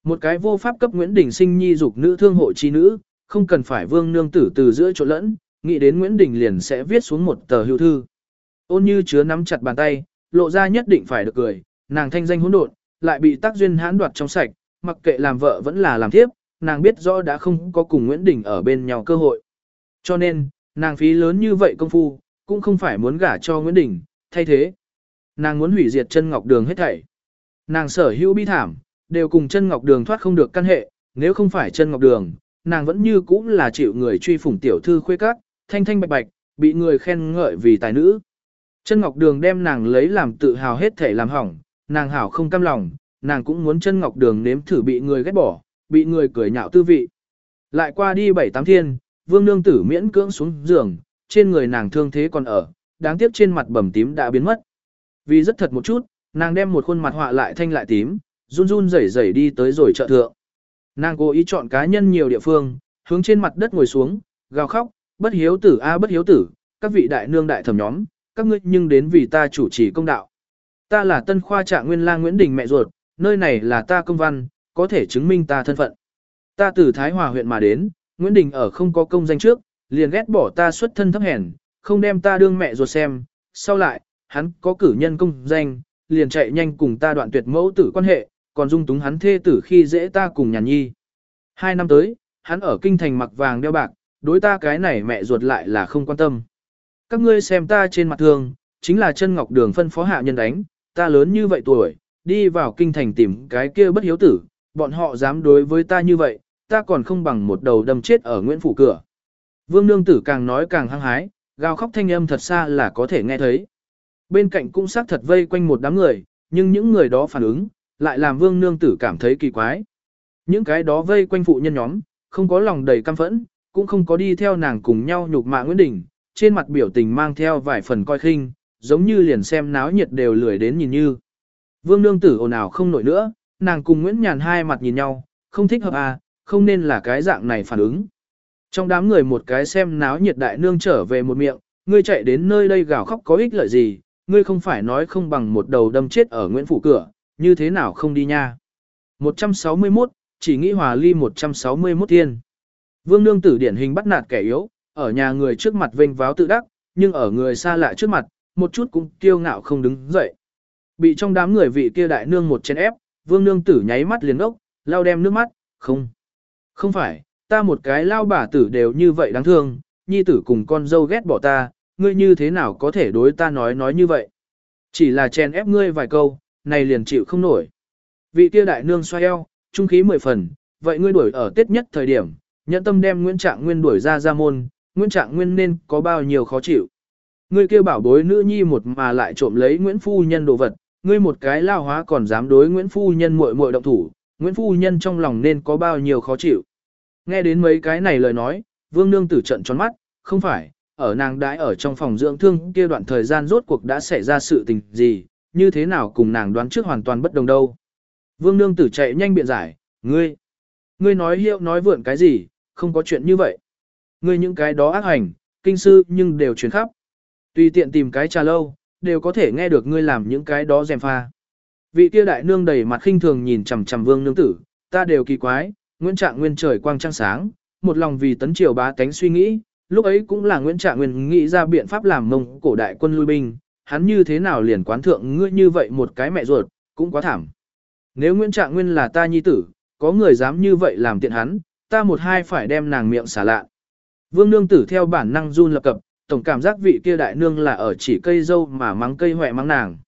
Một cái vô pháp cấp Nguyễn Đình sinh nhi dục nữ thương hộ chi nữ, không cần phải vương nương tử từ giữa chỗ lẫn, nghĩ đến Nguyễn Đình liền sẽ viết xuống một tờ hưu thư. Ôn như chứa nắm chặt bàn tay, lộ ra nhất định phải được cười, nàng thanh danh hỗn độn, lại bị tác duyên hãn đoạt trong sạch, mặc kệ làm vợ vẫn là làm thiếp, nàng biết rõ đã không có cùng Nguyễn Đình ở bên nhau cơ hội. Cho nên, nàng phí lớn như vậy công phu, cũng không phải muốn gả cho Nguyễn Đình, thay thế. Nàng muốn hủy diệt chân ngọc đường hết thảy. Nàng sở hữu bi thảm, đều cùng chân ngọc đường thoát không được căn hệ, nếu không phải chân ngọc đường, nàng vẫn như cũ là chịu người truy phủng tiểu thư khuê các, thanh thanh bạch bạch, bị người khen ngợi vì tài nữ. Chân ngọc đường đem nàng lấy làm tự hào hết thể làm hỏng, nàng hảo không cam lòng, nàng cũng muốn chân ngọc đường nếm thử bị người ghét bỏ, bị người cười nhạo tư vị. Lại qua đi bảy tám thiên, vương nương tử miễn cưỡng xuống giường, trên người nàng thương thế còn ở, đáng tiếc trên mặt bầm tím đã biến mất. Vì rất thật một chút, nàng đem một khuôn mặt họa lại thanh lại tím, run run rẩy rẩy đi tới rồi chợ thượng. Nàng cố ý chọn cá nhân nhiều địa phương, hướng trên mặt đất ngồi xuống, gào khóc, bất hiếu tử a bất hiếu tử, các vị đại nương đại thẩm nhóm, các ngươi nhưng đến vì ta chủ trì công đạo. Ta là tân khoa trạng nguyên lang Nguyễn Đình mẹ ruột, nơi này là ta công văn, có thể chứng minh ta thân phận. Ta từ Thái Hòa huyện mà đến, Nguyễn Đình ở không có công danh trước, liền ghét bỏ ta xuất thân thấp hèn, không đem ta đương mẹ ruột xem, sau lại, hắn có cử nhân công danh, liền chạy nhanh cùng ta đoạn tuyệt mẫu tử quan hệ, còn dung túng hắn thê tử khi dễ ta cùng nhàn nhi. Hai năm tới, hắn ở kinh thành mặc vàng đeo bạc, đối ta cái này mẹ ruột lại là không quan tâm. Các ngươi xem ta trên mặt thường, chính là chân ngọc đường phân phó hạ nhân đánh, ta lớn như vậy tuổi, đi vào kinh thành tìm cái kia bất hiếu tử, bọn họ dám đối với ta như vậy, ta còn không bằng một đầu đâm chết ở Nguyễn Phủ cửa. Vương Nương Tử càng nói càng hăng hái, gào khóc thanh âm thật xa là có thể nghe thấy. Bên cạnh cũng xác thật vây quanh một đám người, nhưng những người đó phản ứng, lại làm Vương Nương Tử cảm thấy kỳ quái. Những cái đó vây quanh phụ nhân nhóm, không có lòng đầy căm phẫn, cũng không có đi theo nàng cùng nhau nhục mạ Nguyễn Đình, trên mặt biểu tình mang theo vài phần coi khinh, giống như liền xem náo nhiệt đều lười đến nhìn như. Vương Nương Tử ồn ào không nổi nữa, nàng cùng Nguyễn Nhàn hai mặt nhìn nhau, không thích hợp à, không nên là cái dạng này phản ứng. Trong đám người một cái xem náo nhiệt đại nương trở về một miệng, ngươi chạy đến nơi đây gào khóc có ích lợi gì, ngươi không phải nói không bằng một đầu đâm chết ở Nguyễn Phủ cửa, như thế nào không đi nha. 161, chỉ nghĩ hòa ly 161 thiên. Vương nương tử điển hình bắt nạt kẻ yếu, ở nhà người trước mặt vênh váo tự đắc, nhưng ở người xa lạ trước mặt, một chút cũng kiêu ngạo không đứng dậy. Bị trong đám người vị kia đại nương một chén ép, vương nương tử nháy mắt liền ốc, lao đem nước mắt, không. Không phải, ta một cái lao bà tử đều như vậy đáng thương, nhi tử cùng con dâu ghét bỏ ta, ngươi như thế nào có thể đối ta nói nói như vậy. Chỉ là chèn ép ngươi vài câu, này liền chịu không nổi. Vị kia đại nương xoay eo, trung khí mười phần, vậy ngươi đuổi ở tết nhất thời điểm, nhẫn tâm đem Nguyễn Trạng Nguyên đuổi ra ra môn, Nguyễn Trạng Nguyên nên có bao nhiêu khó chịu. Ngươi kêu bảo bối nữ nhi một mà lại trộm lấy Nguyễn Phu Nhân đồ vật, ngươi một cái lao hóa còn dám đối Nguyễn Phu Nhân muội muội động thủ, Nguyễn Phu Nhân trong lòng nên có bao nhiêu khó chịu. Nghe đến mấy cái này lời nói, Vương Nương Tử trận tròn mắt, không phải, ở nàng đãi ở trong phòng dưỡng thương kia đoạn thời gian rốt cuộc đã xảy ra sự tình gì, như thế nào cùng nàng đoán trước hoàn toàn bất đồng đâu. Vương Nương Tử chạy nhanh biện giải, ngươi, ngươi nói hiệu nói vượn cái gì, không có chuyện như vậy. Ngươi những cái đó ác hành, kinh sư nhưng đều truyền khắp. Tùy tiện tìm cái trà lâu, đều có thể nghe được ngươi làm những cái đó dèm pha. Vị kia đại nương đầy mặt khinh thường nhìn chằm chằm vương nương tử, ta đều kỳ quái, Nguyễn Trạng Nguyên trời quang trăng sáng, một lòng vì tấn triều bá tánh suy nghĩ, lúc ấy cũng là Nguyễn Trạng Nguyên nghĩ ra biện pháp làm mông cổ đại quân lui binh, hắn như thế nào liền quán thượng ngươi như vậy một cái mẹ ruột, cũng quá thảm. Nếu Nguyễn Trạng Nguyên là ta nhi tử, có người dám như vậy làm tiện hắn, ta một hai phải đem nàng miệng xả lạ. Vương nương tử theo bản năng run lập cập, tổng cảm giác vị kia đại nương là ở chỉ cây dâu mà mắng cây hoẹ mắng nàng.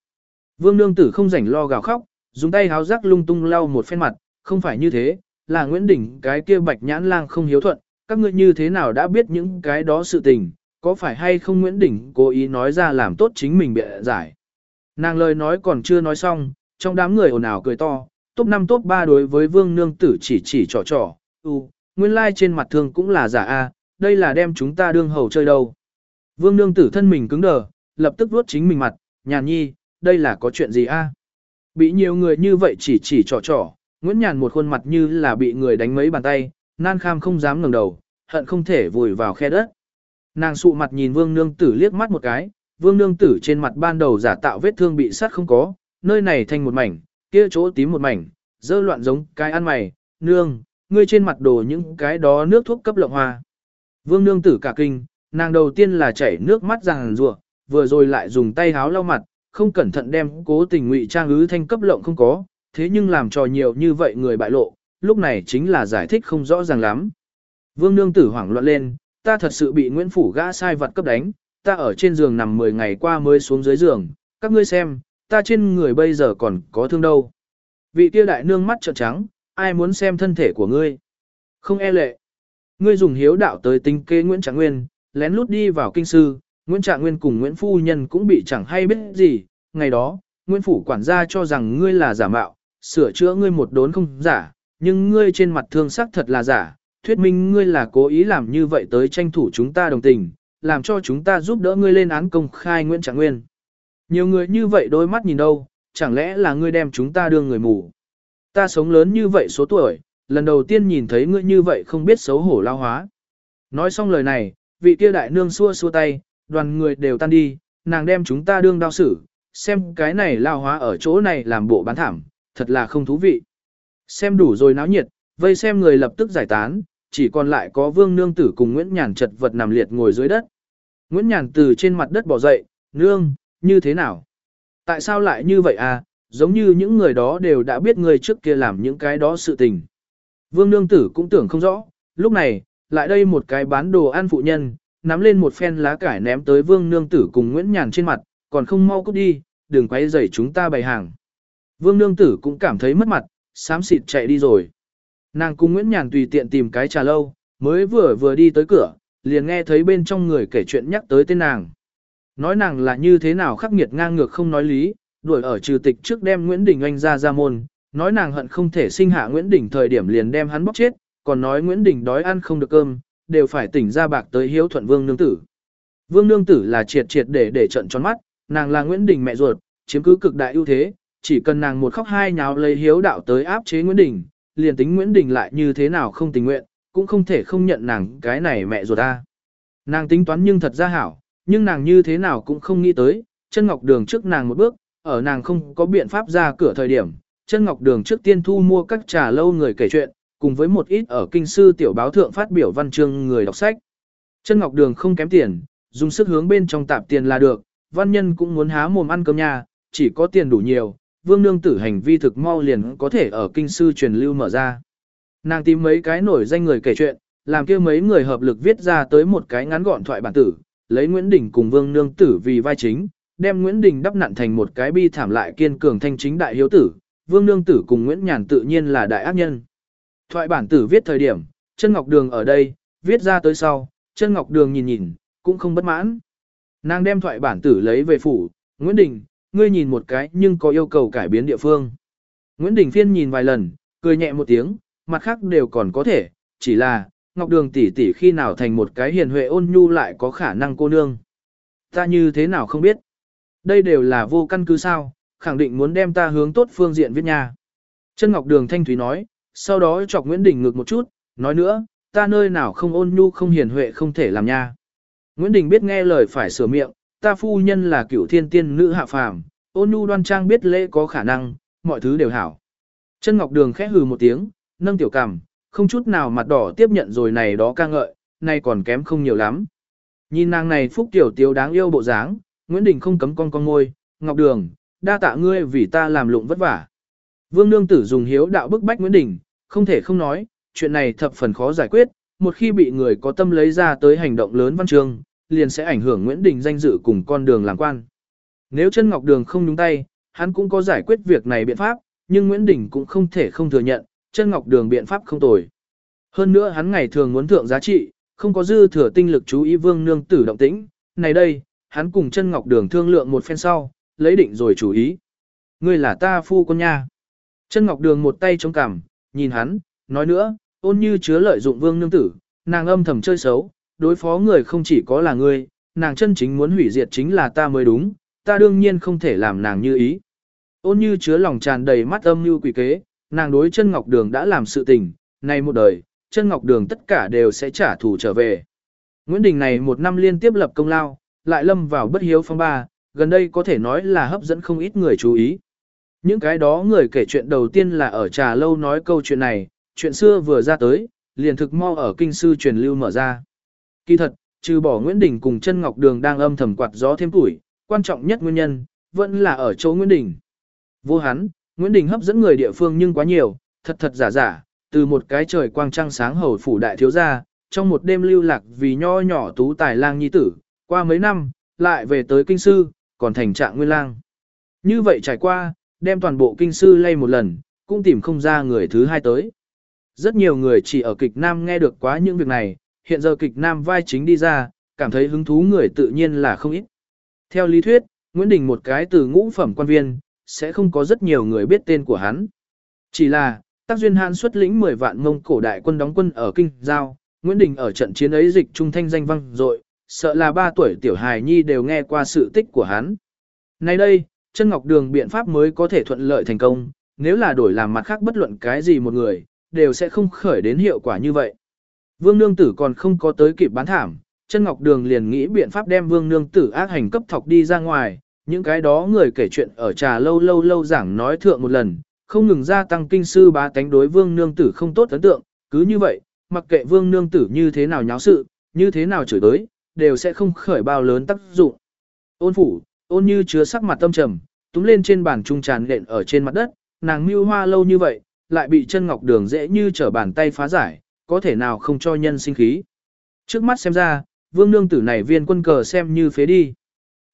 Vương nương tử không rảnh lo gào khóc, dùng tay háo rắc lung tung lau một phen mặt, không phải như thế, là Nguyễn Đình cái kia bạch nhãn lang không hiếu thuận, các ngươi như thế nào đã biết những cái đó sự tình, có phải hay không Nguyễn Đình cố ý nói ra làm tốt chính mình bịa giải. Nàng lời nói còn chưa nói xong, trong đám người ồn ào cười to, top 5 top 3 đối với vương nương tử chỉ chỉ trò trò, u, nguyên lai like trên mặt thương cũng là giả a, đây là đem chúng ta đương hầu chơi đâu. Vương nương tử thân mình cứng đờ, lập tức vuốt chính mình mặt, nhàn nhi, đây là có chuyện gì a? Bị nhiều người như vậy chỉ chỉ trò trò, Nguyễn Nhàn một khuôn mặt như là bị người đánh mấy bàn tay, nan kham không dám ngẩng đầu, hận không thể vùi vào khe đất. Nàng sụ mặt nhìn vương nương tử liếc mắt một cái, vương nương tử trên mặt ban đầu giả tạo vết thương bị sát không có, nơi này thành một mảnh, kia chỗ tím một mảnh, dơ loạn giống cái ăn mày, nương, ngươi trên mặt đồ những cái đó nước thuốc cấp lộng hoa. Vương nương tử cả kinh, nàng đầu tiên là chảy nước mắt ràng rùa, vừa rồi lại dùng tay háo lau mặt, không cẩn thận đem cố tình ngụy trang ứ thanh cấp lộng không có, thế nhưng làm trò nhiều như vậy người bại lộ, lúc này chính là giải thích không rõ ràng lắm. Vương nương tử hoảng loạn lên, ta thật sự bị Nguyễn Phủ gã sai vật cấp đánh, ta ở trên giường nằm 10 ngày qua mới xuống dưới giường, các ngươi xem, ta trên người bây giờ còn có thương đâu. Vị kia đại nương mắt trợn trắng, ai muốn xem thân thể của ngươi? Không e lệ. Ngươi dùng hiếu đạo tới tính kế Nguyễn Trạng Nguyên, lén lút đi vào kinh sư, Nguyễn Trạng Nguyên cùng Nguyễn Phu Nhân cũng bị chẳng hay biết gì. Ngày đó, Nguyễn Phủ quản gia cho rằng ngươi là giả mạo, sửa chữa ngươi một đốn không giả, nhưng ngươi trên mặt thương sắc thật là giả, thuyết minh ngươi là cố ý làm như vậy tới tranh thủ chúng ta đồng tình, làm cho chúng ta giúp đỡ ngươi lên án công khai Nguyễn Trạng Nguyên. Nhiều người như vậy đôi mắt nhìn đâu, chẳng lẽ là ngươi đem chúng ta đưa người mù. Ta sống lớn như vậy số tuổi, lần đầu tiên nhìn thấy ngươi như vậy không biết xấu hổ lao hóa. Nói xong lời này, vị kia đại nương xua xua tay, đoàn người đều tan đi, nàng đem chúng ta đương đao xử, xem cái này lao hóa ở chỗ này làm bộ bán thảm, thật là không thú vị. Xem đủ rồi náo nhiệt, vây xem người lập tức giải tán, chỉ còn lại có Vương Nương Tử cùng Nguyễn Nhàn chật vật nằm liệt ngồi dưới đất. Nguyễn Nhàn từ trên mặt đất bỏ dậy, Nương, như thế nào? Tại sao lại như vậy à? Giống như những người đó đều đã biết người trước kia làm những cái đó sự tình. Vương Nương Tử cũng tưởng không rõ, lúc này, lại đây một cái bán đồ ăn phụ nhân, nắm lên một phen lá cải ném tới Vương Nương Tử cùng Nguyễn Nhàn trên mặt, còn không mau cút đi, đừng quay rầy chúng ta bày hàng. Vương Nương Tử cũng cảm thấy mất mặt, xám xịt chạy đi rồi. Nàng cùng Nguyễn Nhàn tùy tiện tìm cái trà lâu, mới vừa vừa đi tới cửa, liền nghe thấy bên trong người kể chuyện nhắc tới tên nàng. Nói nàng là như thế nào khắc nghiệt ngang ngược không nói lý, đuổi ở trừ tịch trước đem Nguyễn Đình Anh ra ra môn, nói nàng hận không thể sinh hạ Nguyễn Đình thời điểm liền đem hắn bóc chết, còn nói Nguyễn Đình đói ăn không được cơm, đều phải tỉnh ra bạc tới hiếu thuận Vương Nương Tử. Vương Nương Tử là triệt triệt để để trận tròn mắt, nàng là Nguyễn Đình mẹ ruột, chiếm cứ cực đại ưu thế, chỉ cần nàng một khóc hai nháo lấy hiếu đạo tới áp chế Nguyễn Đình, liền tính Nguyễn Đình lại như thế nào không tình nguyện, cũng không thể không nhận nàng cái này mẹ ruột ta. Nàng tính toán nhưng thật ra hảo, nhưng nàng như thế nào cũng không nghĩ tới, chân ngọc đường trước nàng một bước, ở nàng không có biện pháp ra cửa thời điểm, chân ngọc đường trước tiên thu mua các trà lâu người kể chuyện, cùng với một ít ở kinh sư tiểu báo thượng phát biểu văn chương người đọc sách. Chân ngọc đường không kém tiền, dùng sức hướng bên trong tạp tiền là được, văn nhân cũng muốn há mồm ăn cơm nhà, chỉ có tiền đủ nhiều, vương nương tử hành vi thực mau liền có thể ở kinh sư truyền lưu mở ra. Nàng tìm mấy cái nổi danh người kể chuyện, làm kia mấy người hợp lực viết ra tới một cái ngắn gọn thoại bản tử, lấy Nguyễn Đình cùng vương nương tử vì vai chính, đem Nguyễn Đình đắp nặn thành một cái bi thảm lại kiên cường thanh chính đại hiếu tử, vương nương tử cùng Nguyễn Nhàn tự nhiên là đại ác nhân. Thoại bản tử viết thời điểm, chân ngọc đường ở đây, viết ra tới sau, chân ngọc đường nhìn nhìn, cũng không bất mãn. Nàng đem thoại bản tử lấy về phủ, Nguyễn Đình, ngươi nhìn một cái nhưng có yêu cầu cải biến địa phương. Nguyễn Đình Phiên nhìn vài lần, cười nhẹ một tiếng, mặt khác đều còn có thể, chỉ là, Ngọc Đường tỷ tỷ khi nào thành một cái hiền huệ ôn nhu lại có khả năng cô nương. Ta như thế nào không biết. Đây đều là vô căn cứ sao, khẳng định muốn đem ta hướng tốt phương diện viết nha. Chân Ngọc Đường Thanh Thúy nói, sau đó chọc Nguyễn Đình ngược một chút, nói nữa, ta nơi nào không ôn nhu không hiền huệ không thể làm nha. Nguyễn Đình biết nghe lời phải sửa miệng, ta phu nhân là cựu thiên tiên nữ hạ phàm, ôn nhu đoan trang biết lễ có khả năng, mọi thứ đều hảo. Chân Ngọc Đường khẽ hừ một tiếng, nâng tiểu cằm, không chút nào mặt đỏ tiếp nhận rồi này đó ca ngợi, nay còn kém không nhiều lắm. Nhìn nàng này phúc tiểu tiếu đáng yêu bộ dáng, Nguyễn Đình không cấm con con môi, Ngọc Đường, đa tạ ngươi vì ta làm lụng vất vả. Vương Nương Tử dùng hiếu đạo bức bách Nguyễn Đình, không thể không nói, chuyện này thập phần khó giải quyết, một khi bị người có tâm lấy ra tới hành động lớn văn chương, liền sẽ ảnh hưởng Nguyễn Đình danh dự cùng con đường làm quan. Nếu chân Ngọc Đường không nhúng tay, hắn cũng có giải quyết việc này biện pháp, nhưng Nguyễn Đình cũng không thể không thừa nhận, chân Ngọc Đường biện pháp không tồi. Hơn nữa hắn ngày thường muốn thượng giá trị, không có dư thừa tinh lực chú ý Vương Nương Tử động tĩnh, này đây, hắn cùng chân Ngọc Đường thương lượng một phen sau, lấy định rồi chủ ý. Ngươi là ta phu con nha. Chân Ngọc Đường một tay chống cằm, nhìn hắn, nói nữa, ôn như chứa lợi dụng vương nương tử, nàng âm thầm chơi xấu, đối phó người không chỉ có là ngươi, nàng chân chính muốn hủy diệt chính là ta mới đúng, ta đương nhiên không thể làm nàng như ý. Ôn như chứa lòng tràn đầy mắt âm như quỷ kế, nàng đối chân Ngọc Đường đã làm sự tình, nay một đời, chân Ngọc Đường tất cả đều sẽ trả thù trở về. Nguyễn Đình này một năm liên tiếp lập công lao, lại lâm vào bất hiếu phong ba, gần đây có thể nói là hấp dẫn không ít người chú ý. Những cái đó người kể chuyện đầu tiên là ở trà lâu nói câu chuyện này, chuyện xưa vừa ra tới, liền thực mo ở kinh sư truyền lưu mở ra. Kỳ thật, trừ bỏ Nguyễn Đình cùng chân Ngọc Đường đang âm thầm quạt gió thêm tuổi, quan trọng nhất nguyên nhân, vẫn là ở chỗ Nguyễn Đình. Vô hắn, Nguyễn Đình hấp dẫn người địa phương nhưng quá nhiều, thật thật giả giả, từ một cái trời quang trăng sáng hầu phủ đại thiếu gia, trong một đêm lưu lạc vì nho nhỏ tú tài lang nhi tử, qua mấy năm, lại về tới kinh sư, còn thành trạng nguyên lang. Như vậy trải qua, đem toàn bộ kinh sư lay một lần, cũng tìm không ra người thứ hai tới. Rất nhiều người chỉ ở kịch nam nghe được quá những việc này, hiện giờ kịch nam vai chính đi ra, cảm thấy hứng thú người tự nhiên là không ít. Theo lý thuyết, Nguyễn Đình một cái từ ngũ phẩm quan viên, sẽ không có rất nhiều người biết tên của hắn. Chỉ là, tác duyên hàn xuất lĩnh 10 vạn mông cổ đại quân đóng quân ở Kinh Giao, Nguyễn Đình ở trận chiến ấy dịch trung thanh danh vang dội, sợ là 3 tuổi tiểu hài nhi đều nghe qua sự tích của hắn. Nay đây, chân ngọc đường biện pháp mới có thể thuận lợi thành công, nếu là đổi làm mặt khác bất luận cái gì một người, đều sẽ không khởi đến hiệu quả như vậy. Vương Nương Tử còn không có tới kịp bán thảm, chân ngọc đường liền nghĩ biện pháp đem Vương Nương Tử ác hành cấp thọc đi ra ngoài, những cái đó người kể chuyện ở trà lâu lâu lâu giảng nói thượng một lần, không ngừng gia tăng kinh sư bá tánh đối Vương Nương Tử không tốt ấn tượng, cứ như vậy, mặc kệ Vương Nương Tử như thế nào nháo sự, như thế nào chửi tới, đều sẽ không khởi bao lớn tác dụng. Ôn phủ, ôn như chứa sắc mặt tâm trầm, túm lên trên bàn trung tràn lện ở trên mặt đất, nàng mưu hoa lâu như vậy, lại bị chân ngọc đường dễ như trở bàn tay phá giải, có thể nào không cho nhân sinh khí. Trước mắt xem ra, vương nương tử này viên quân cờ xem như phế đi.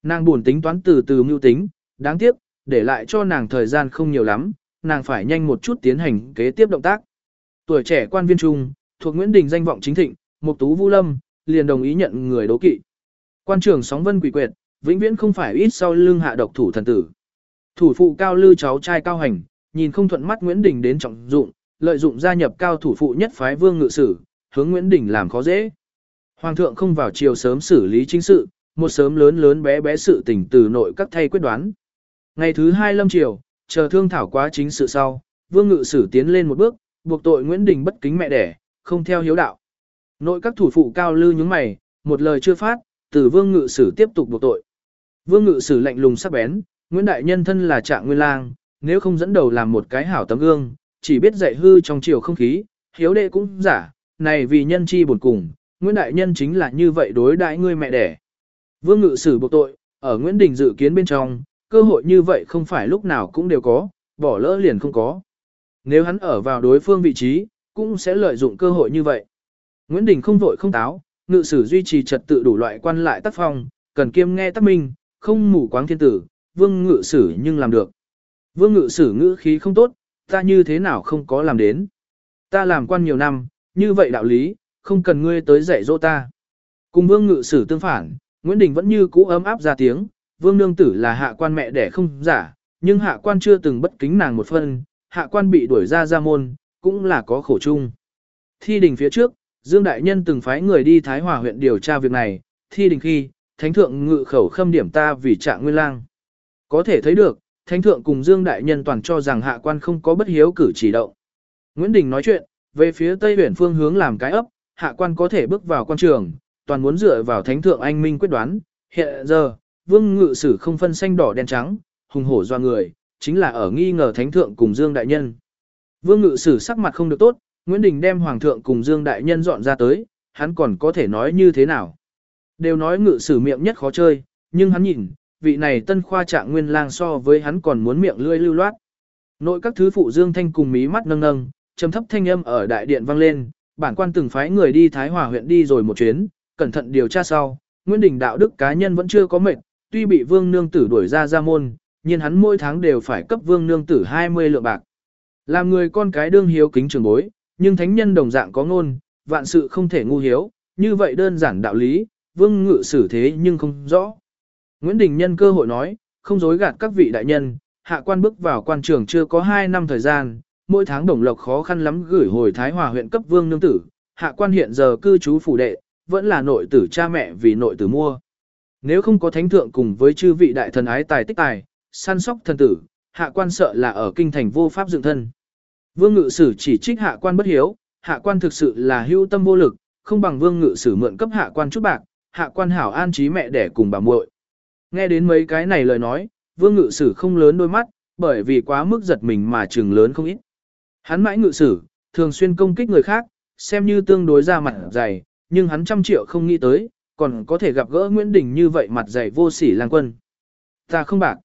Nàng buồn tính toán từ từ mưu tính, đáng tiếc, để lại cho nàng thời gian không nhiều lắm, nàng phải nhanh một chút tiến hành kế tiếp động tác. Tuổi trẻ quan viên trung, thuộc Nguyễn Đình danh vọng chính thịnh, Mục Tú Vu Lâm, liền đồng ý nhận người đố kỵ. Quan trưởng sóng vân quỷ quyệt, vĩnh viễn không phải ít sau lưng hạ độc thủ thần tử. Thủ phụ cao lư cháu trai cao hành, nhìn không thuận mắt Nguyễn Đình đến trọng dụng, lợi dụng gia nhập cao thủ phụ nhất phái vương ngự sử, hướng Nguyễn Đình làm khó dễ. Hoàng thượng không vào chiều sớm xử lý chính sự, một sớm lớn lớn bé bé sự tình từ nội các thay quyết đoán. Ngày thứ hai lâm triều, chờ thương thảo quá chính sự sau, vương ngự sử tiến lên một bước, buộc tội Nguyễn Đình bất kính mẹ đẻ, không theo hiếu đạo. Nội các thủ phụ cao lư nhướng mày, một lời chưa phát, từ vương ngự sử tiếp tục buộc tội. Vương ngự sử lạnh lùng sắc bén, Nguyễn Đại Nhân thân là trạng nguyên lang, nếu không dẫn đầu làm một cái hảo tấm gương, chỉ biết dạy hư trong chiều không khí, hiếu đệ cũng giả, này vì nhân chi buồn cùng, Nguyễn Đại Nhân chính là như vậy đối đãi ngươi mẹ đẻ. Vương ngự sử buộc tội, ở Nguyễn Đình dự kiến bên trong, cơ hội như vậy không phải lúc nào cũng đều có, bỏ lỡ liền không có. Nếu hắn ở vào đối phương vị trí, cũng sẽ lợi dụng cơ hội như vậy. Nguyễn Đình không vội không táo, ngự sử duy trì trật tự đủ loại quan lại tác phong, cần kiêm nghe tác minh, không mù quáng thiên tử, vương ngự sử nhưng làm được. Vương ngự sử ngữ khí không tốt, ta như thế nào không có làm đến. Ta làm quan nhiều năm, như vậy đạo lý, không cần ngươi tới dạy dỗ ta. Cùng vương ngự sử tương phản, Nguyễn Đình vẫn như cũ ấm áp ra tiếng, vương nương tử là hạ quan mẹ đẻ không giả, nhưng hạ quan chưa từng bất kính nàng một phân, hạ quan bị đuổi ra ra môn, cũng là có khổ chung. Thi đình phía trước, Dương Đại Nhân từng phái người đi Thái Hòa huyện điều tra việc này, thi đình khi, Thánh Thượng ngự khẩu khâm điểm ta vì trạng nguyên lang. Có thể thấy được, Thánh Thượng cùng Dương Đại Nhân toàn cho rằng hạ quan không có bất hiếu cử chỉ động. Nguyễn Đình nói chuyện, về phía Tây Huyền phương hướng làm cái ấp, hạ quan có thể bước vào quan trường, toàn muốn dựa vào Thánh Thượng anh minh quyết đoán. Hiện giờ, Vương Ngự Sử không phân xanh đỏ đen trắng, hùng hổ doa người, chính là ở nghi ngờ Thánh Thượng cùng Dương Đại Nhân. Vương Ngự Sử sắc mặt không được tốt, Nguyễn Đình đem Hoàng thượng cùng Dương Đại Nhân dọn ra tới, hắn còn có thể nói như thế nào. Đều nói ngự sử miệng nhất khó chơi, nhưng hắn nhìn, vị này tân khoa trạng nguyên lang so với hắn còn muốn miệng lưỡi lưu loát. Nội các thứ phụ Dương Thanh cùng mí mắt nâng nâng, trầm thấp thanh âm ở đại điện vang lên, bản quan từng phái người đi Thái Hòa huyện đi rồi một chuyến, cẩn thận điều tra sau, Nguyễn Đình đạo đức cá nhân vẫn chưa có mệt, tuy bị Vương Nương Tử đuổi ra ra môn, nhưng hắn mỗi tháng đều phải cấp Vương Nương Tử 20 lượng bạc. Làm người con cái đương hiếu kính trường bối, nhưng thánh nhân đồng dạng có ngôn, vạn sự không thể ngu hiếu, như vậy đơn giản đạo lý, vương ngự xử thế nhưng không rõ. Nguyễn Đình nhân cơ hội nói, không dối gạt các vị đại nhân, hạ quan bước vào quan trường chưa có 2 năm thời gian, mỗi tháng đồng lộc khó khăn lắm gửi hồi Thái Hòa huyện cấp vương nương tử, hạ quan hiện giờ cư trú phủ đệ, vẫn là nội tử cha mẹ vì nội tử mua. Nếu không có thánh thượng cùng với chư vị đại thần ái tài tích tài, săn sóc thần tử, hạ quan sợ là ở kinh thành vô pháp dựng thân. Vương ngự sử chỉ trích hạ quan bất hiếu, hạ quan thực sự là hưu tâm vô lực, không bằng vương ngự sử mượn cấp hạ quan chút bạc, hạ quan hảo an trí mẹ để cùng bà muội. Nghe đến mấy cái này lời nói, vương ngự sử không lớn đôi mắt, bởi vì quá mức giật mình mà trừng lớn không ít. Hắn mãi ngự sử, thường xuyên công kích người khác, xem như tương đối ra mặt dày, nhưng hắn trăm triệu không nghĩ tới, còn có thể gặp gỡ Nguyễn Đình như vậy mặt dày vô sỉ lang quân. Ta không bạc.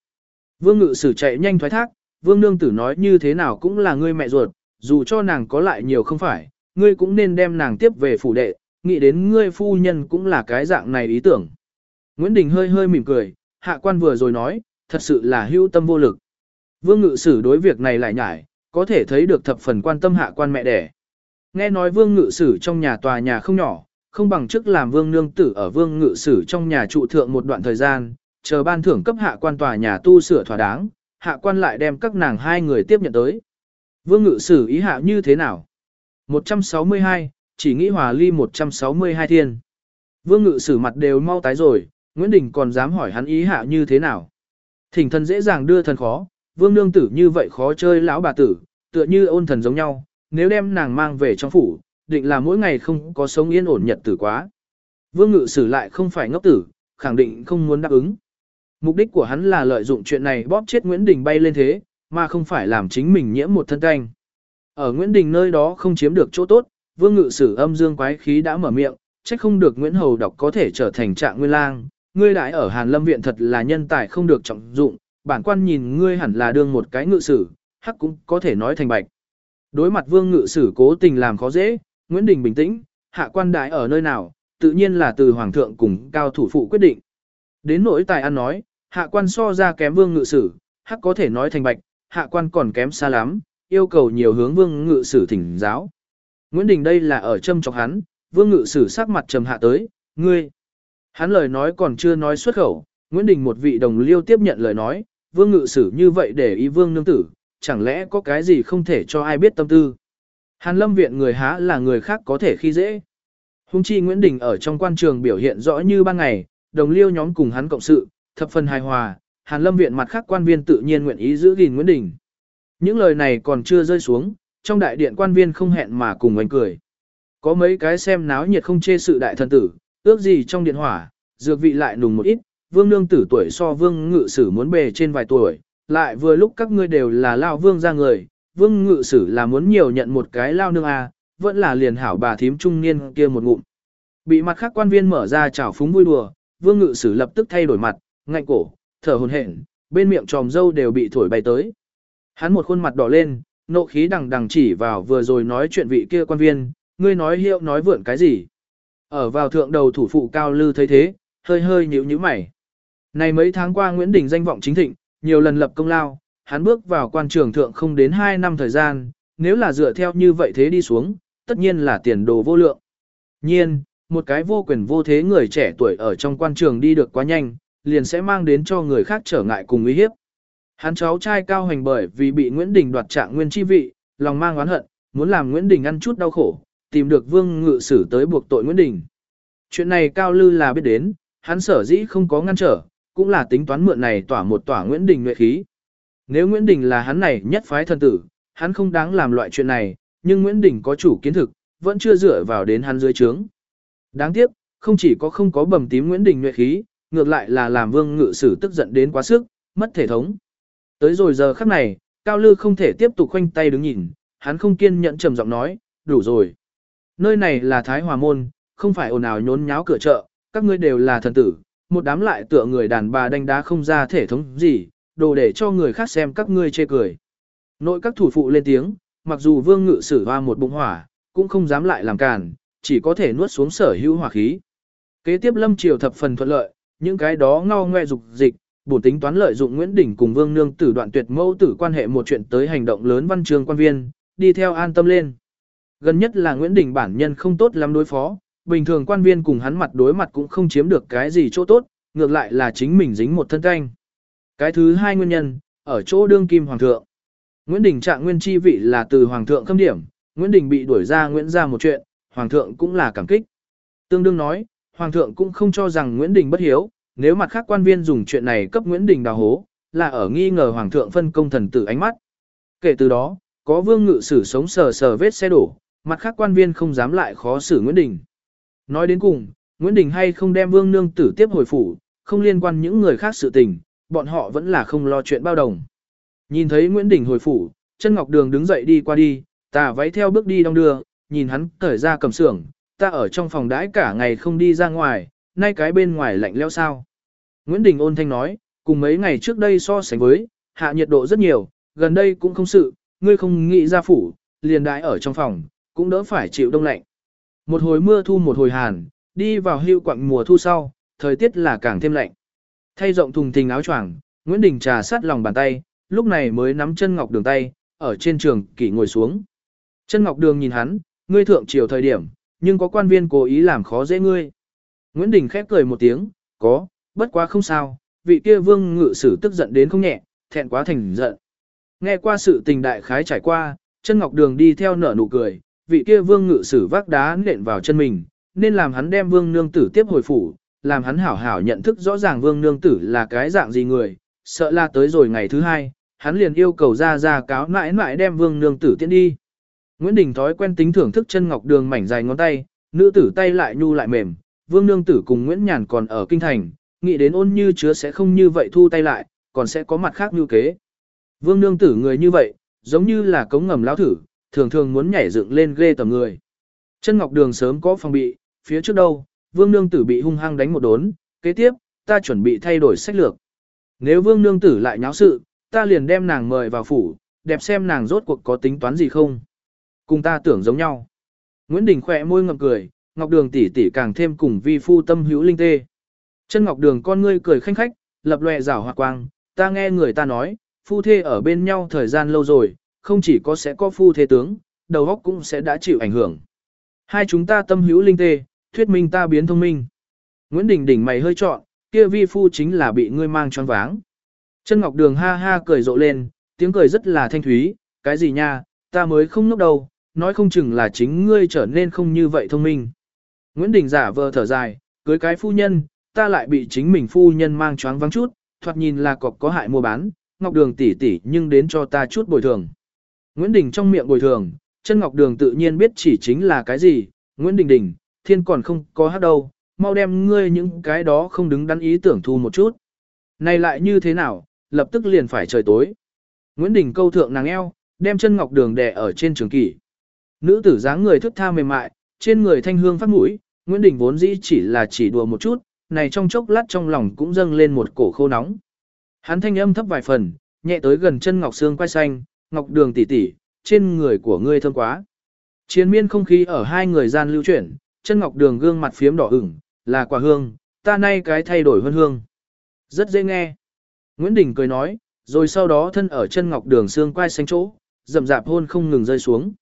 Vương ngự sử chạy nhanh thoái thác, vương nương tử nói như thế nào cũng là ngươi mẹ ruột, dù cho nàng có lại nhiều không phải, ngươi cũng nên đem nàng tiếp về phủ đệ, nghĩ đến ngươi phu nhân cũng là cái dạng này ý tưởng. Nguyễn Đình hơi hơi mỉm cười, hạ quan vừa rồi nói, thật sự là hưu tâm vô lực. Vương ngự sử đối việc này lại nhải, có thể thấy được thập phần quan tâm hạ quan mẹ đẻ. Nghe nói vương ngự sử trong nhà tòa nhà không nhỏ, không bằng chức làm vương nương tử ở vương ngự sử trong nhà trụ thượng một đoạn thời gian, chờ ban thưởng cấp hạ quan tòa nhà tu sửa thỏa đáng, hạ quan lại đem các nàng hai người tiếp nhận tới. Vương ngự sử ý hạ như thế nào? 162, chỉ nghĩ hòa ly 162 thiên. Vương ngự sử mặt đều mau tái rồi, Nguyễn Đình còn dám hỏi hắn ý hạ như thế nào. Thỉnh thần dễ dàng đưa thần khó, vương nương tử như vậy khó chơi lão bà tử, tựa như ôn thần giống nhau, nếu đem nàng mang về trong phủ, định là mỗi ngày không có sống yên ổn nhật tử quá. Vương ngự sử lại không phải ngốc tử, khẳng định không muốn đáp ứng. Mục đích của hắn là lợi dụng chuyện này bóp chết Nguyễn Đình bay lên thế, mà không phải làm chính mình nhiễm một thân canh. Ở Nguyễn Đình nơi đó không chiếm được chỗ tốt, vương ngự sử âm dương quái khí đã mở miệng, trách không được Nguyễn Hầu đọc có thể trở thành trạng nguyên lang. Ngươi đại ở Hàn Lâm Viện thật là nhân tài không được trọng dụng, bản quan nhìn ngươi hẳn là đương một cái ngự sử, hắc cũng có thể nói thành bạch. Đối mặt vương ngự sử cố tình làm khó dễ, Nguyễn Đình bình tĩnh, hạ quan đại ở nơi nào, tự nhiên là từ Hoàng thượng cùng cao thủ phụ quyết định. Đến nỗi tài ăn nói, hạ quan so ra kém vương ngự sử, hắc có thể nói thành bạch, hạ quan còn kém xa lắm, yêu cầu nhiều hướng vương ngự sử thỉnh giáo. Nguyễn Đình đây là ở châm chọc hắn, vương ngự sử sắc mặt trầm hạ tới, ngươi. Hắn lời nói còn chưa nói xuất khẩu, Nguyễn Đình một vị đồng liêu tiếp nhận lời nói, vương ngự sử như vậy để ý vương nương tử, chẳng lẽ có cái gì không thể cho ai biết tâm tư. Hàn lâm viện người há là người khác có thể khi dễ. Hùng chi Nguyễn Đình ở trong quan trường biểu hiện rõ như ban ngày, đồng liêu nhóm cùng hắn cộng sự, thập phần hài hòa, Hàn lâm viện mặt khác quan viên tự nhiên nguyện ý giữ gìn Nguyễn Đình. Những lời này còn chưa rơi xuống, trong đại điện quan viên không hẹn mà cùng anh cười. Có mấy cái xem náo nhiệt không chê sự đại thần tử, ước gì trong điện hỏa, dược vị lại nùng một ít, vương nương tử tuổi so vương ngự sử muốn bề trên vài tuổi, lại vừa lúc các ngươi đều là lao vương ra người, vương ngự sử là muốn nhiều nhận một cái lao nương à, vẫn là liền hảo bà thím trung niên kia một ngụm. Bị mặt khác quan viên mở ra chảo phúng vui đùa, vương ngự sử lập tức thay đổi mặt, ngạnh cổ, thở hồn hển, bên miệng tròm dâu đều bị thổi bay tới. Hắn một khuôn mặt đỏ lên, nộ khí đằng đằng chỉ vào vừa rồi nói chuyện vị kia quan viên, ngươi nói hiệu nói vượn cái gì. Ở vào thượng đầu thủ phụ cao lư thấy thế, hơi hơi nhíu nhíu mày. Này mấy tháng qua Nguyễn Đình danh vọng chính thịnh, nhiều lần lập công lao, hắn bước vào quan trường thượng không đến 2 năm thời gian, nếu là dựa theo như vậy thế đi xuống, tất nhiên là tiền đồ vô lượng. Nhiên, một cái vô quyền vô thế người trẻ tuổi ở trong quan trường đi được quá nhanh, liền sẽ mang đến cho người khác trở ngại cùng uy hiếp. Hắn cháu trai cao hành bởi vì bị Nguyễn Đình đoạt trạng nguyên chi vị, lòng mang oán hận, muốn làm Nguyễn Đình ăn chút đau khổ, tìm được vương ngự sử tới buộc tội Nguyễn Đình. Chuyện này Cao Lư là biết đến, hắn sở dĩ không có ngăn trở, cũng là tính toán mượn này tỏa một tỏa Nguyễn Đình nguyện khí. Nếu Nguyễn Đình là hắn này nhất phái thần tử, hắn không đáng làm loại chuyện này, nhưng Nguyễn Đình có chủ kiến thực, vẫn chưa dựa vào đến hắn dưới trướng. Đáng tiếc, không chỉ có không có bầm tím Nguyễn Đình nguyện khí, ngược lại là làm vương ngự sử tức giận đến quá sức, mất thể thống. Tới rồi giờ khắc này, Cao Lư không thể tiếp tục khoanh tay đứng nhìn, hắn không kiên nhẫn trầm giọng nói, đủ rồi. Nơi này là Thái Hòa Môn, không phải ồn ào nhốn nháo cửa chợ, các ngươi đều là thần tử, một đám lại tựa người đàn bà đánh đá không ra thể thống gì, đồ để cho người khác xem các ngươi chê cười. Nội các thủ phụ lên tiếng, mặc dù vương ngự sử hoa một bụng hỏa, cũng không dám lại làm càn, chỉ có thể nuốt xuống sở hữu hỏa khí. Kế tiếp lâm triều thập phần thuận lợi, những cái đó ngao ngoe dục dịch, bổ tính toán lợi dụng Nguyễn Đình cùng vương nương tử đoạn tuyệt mâu tử quan hệ một chuyện tới hành động lớn văn trường quan viên, đi theo an tâm lên. Gần nhất là Nguyễn Đình bản nhân không tốt lắm đối phó, bình thường quan viên cùng hắn mặt đối mặt cũng không chiếm được cái gì chỗ tốt, ngược lại là chính mình dính một thân canh. Cái thứ hai nguyên nhân, ở chỗ đương kim hoàng thượng. Nguyễn Đình trạng nguyên chi vị là từ hoàng thượng khâm điểm, Nguyễn Đình bị đuổi ra Nguyễn ra một chuyện, hoàng thượng cũng là cảm kích. Tương đương nói, hoàng thượng cũng không cho rằng Nguyễn Đình bất hiếu, nếu mặt khác quan viên dùng chuyện này cấp Nguyễn Đình đào hố, là ở nghi ngờ hoàng thượng phân công thần tử ánh mắt. Kể từ đó, có vương ngự sử sống sờ sờ vết xe đổ, mặt khác quan viên không dám lại khó xử Nguyễn Đình. Nói đến cùng, Nguyễn Đình hay không đem vương nương tử tiếp hồi phủ, không liên quan những người khác sự tình, bọn họ vẫn là không lo chuyện bao đồng. Nhìn thấy Nguyễn Đình hồi phủ, chân ngọc đường đứng dậy đi qua đi, ta váy theo bước đi đong đưa, nhìn hắn cởi ra cầm sưởng, ta ở trong phòng đãi cả ngày không đi ra ngoài, nay cái bên ngoài lạnh lẽo sao. Nguyễn Đình ôn thanh nói, cùng mấy ngày trước đây so sánh với, hạ nhiệt độ rất nhiều, gần đây cũng không sự, ngươi không nghĩ ra phủ, liền đãi ở trong phòng, cũng đỡ phải chịu đông lạnh. Một hồi mưa thu một hồi hàn, đi vào hưu quặng mùa thu sau, thời tiết là càng thêm lạnh. Thay rộng thùng thình áo choàng, Nguyễn Đình trà sát lòng bàn tay, lúc này mới nắm chân ngọc đường tay, ở trên trường kỷ ngồi xuống. Chân ngọc đường nhìn hắn, ngươi thượng chiều thời điểm, nhưng có quan viên cố ý làm khó dễ ngươi. Nguyễn Đình khép cười một tiếng, có, bất quá không sao, vị kia vương ngự sử tức giận đến không nhẹ, thẹn quá thành giận. Nghe qua sự tình đại khái trải qua, chân ngọc đường đi theo nở nụ cười, vị kia vương ngự sử vác đá nện vào chân mình, nên làm hắn đem vương nương tử tiếp hồi phủ, làm hắn hảo hảo nhận thức rõ ràng vương nương tử là cái dạng gì người, sợ là tới rồi ngày thứ hai, hắn liền yêu cầu ra ra cáo mãi mãi đem vương nương tử tiễn đi. Nguyễn Đình thói quen tính thưởng thức chân ngọc đường mảnh dài ngón tay, nữ tử tay lại nhu lại mềm, vương nương tử cùng Nguyễn Nhàn còn ở kinh thành, nghĩ đến ôn như chứa sẽ không như vậy thu tay lại, còn sẽ có mặt khác như kế. Vương nương tử người như vậy, giống như là cống ngầm lão thử, thường thường muốn nhảy dựng lên ghê tầm người. Chân ngọc đường sớm có phòng bị, phía trước đâu, vương nương tử bị hung hăng đánh một đốn, kế tiếp, ta chuẩn bị thay đổi sách lược. Nếu vương nương tử lại nháo sự, ta liền đem nàng mời vào phủ, đẹp xem nàng rốt cuộc có tính toán gì không. Cùng ta tưởng giống nhau. Nguyễn Đình khỏe môi ngậm cười, Ngọc Đường tỷ tỷ càng thêm cùng vi phu tâm hữu linh tê. Chân Ngọc Đường con ngươi cười khanh khách, lập lòe rảo hoạt quang, ta nghe người ta nói, phu thê ở bên nhau thời gian lâu rồi, không chỉ có sẽ có phu thế tướng, đầu óc cũng sẽ đã chịu ảnh hưởng. Hai chúng ta tâm hữu linh tê, thuyết minh ta biến thông minh. Nguyễn Đình Đình mày hơi trọn, kia vi phu chính là bị ngươi mang choáng váng. Chân Ngọc Đường ha ha cười rộ lên, tiếng cười rất là thanh thúy, cái gì nha, ta mới không ngốc đâu, nói không chừng là chính ngươi trở nên không như vậy thông minh. Nguyễn Đình giả vờ thở dài, cưới cái phu nhân, ta lại bị chính mình phu nhân mang choáng vắng chút, thoạt nhìn là cọc có hại mua bán, Ngọc Đường tỷ tỷ nhưng đến cho ta chút bồi thường. Nguyễn Đình trong miệng bồi thường, chân Ngọc Đường tự nhiên biết chỉ chính là cái gì, Nguyễn Đình Đình, thiên còn không có hát đâu, mau đem ngươi những cái đó không đứng đắn ý tưởng thu một chút. Này lại như thế nào, lập tức liền phải trời tối. Nguyễn Đình câu thượng nàng eo, đem chân Ngọc Đường đè ở trên trường kỷ. Nữ tử dáng người thức tha mềm mại, trên người thanh hương phát mũi, Nguyễn Đình vốn dĩ chỉ là chỉ đùa một chút, này trong chốc lát trong lòng cũng dâng lên một cổ khô nóng. Hắn thanh âm thấp vài phần, nhẹ tới gần chân Ngọc xương quay xanh, Ngọc Đường tỷ tỷ, trên người của ngươi thơm quá. Chiến miên không khí ở hai người gian lưu chuyển, chân Ngọc Đường gương mặt phiếm đỏ ửng, là quả hương, ta nay cái thay đổi hơn hương. Rất dễ nghe. Nguyễn Đình cười nói, rồi sau đó thân ở chân Ngọc Đường xương quai xanh chỗ, rậm rạp hôn không ngừng rơi xuống.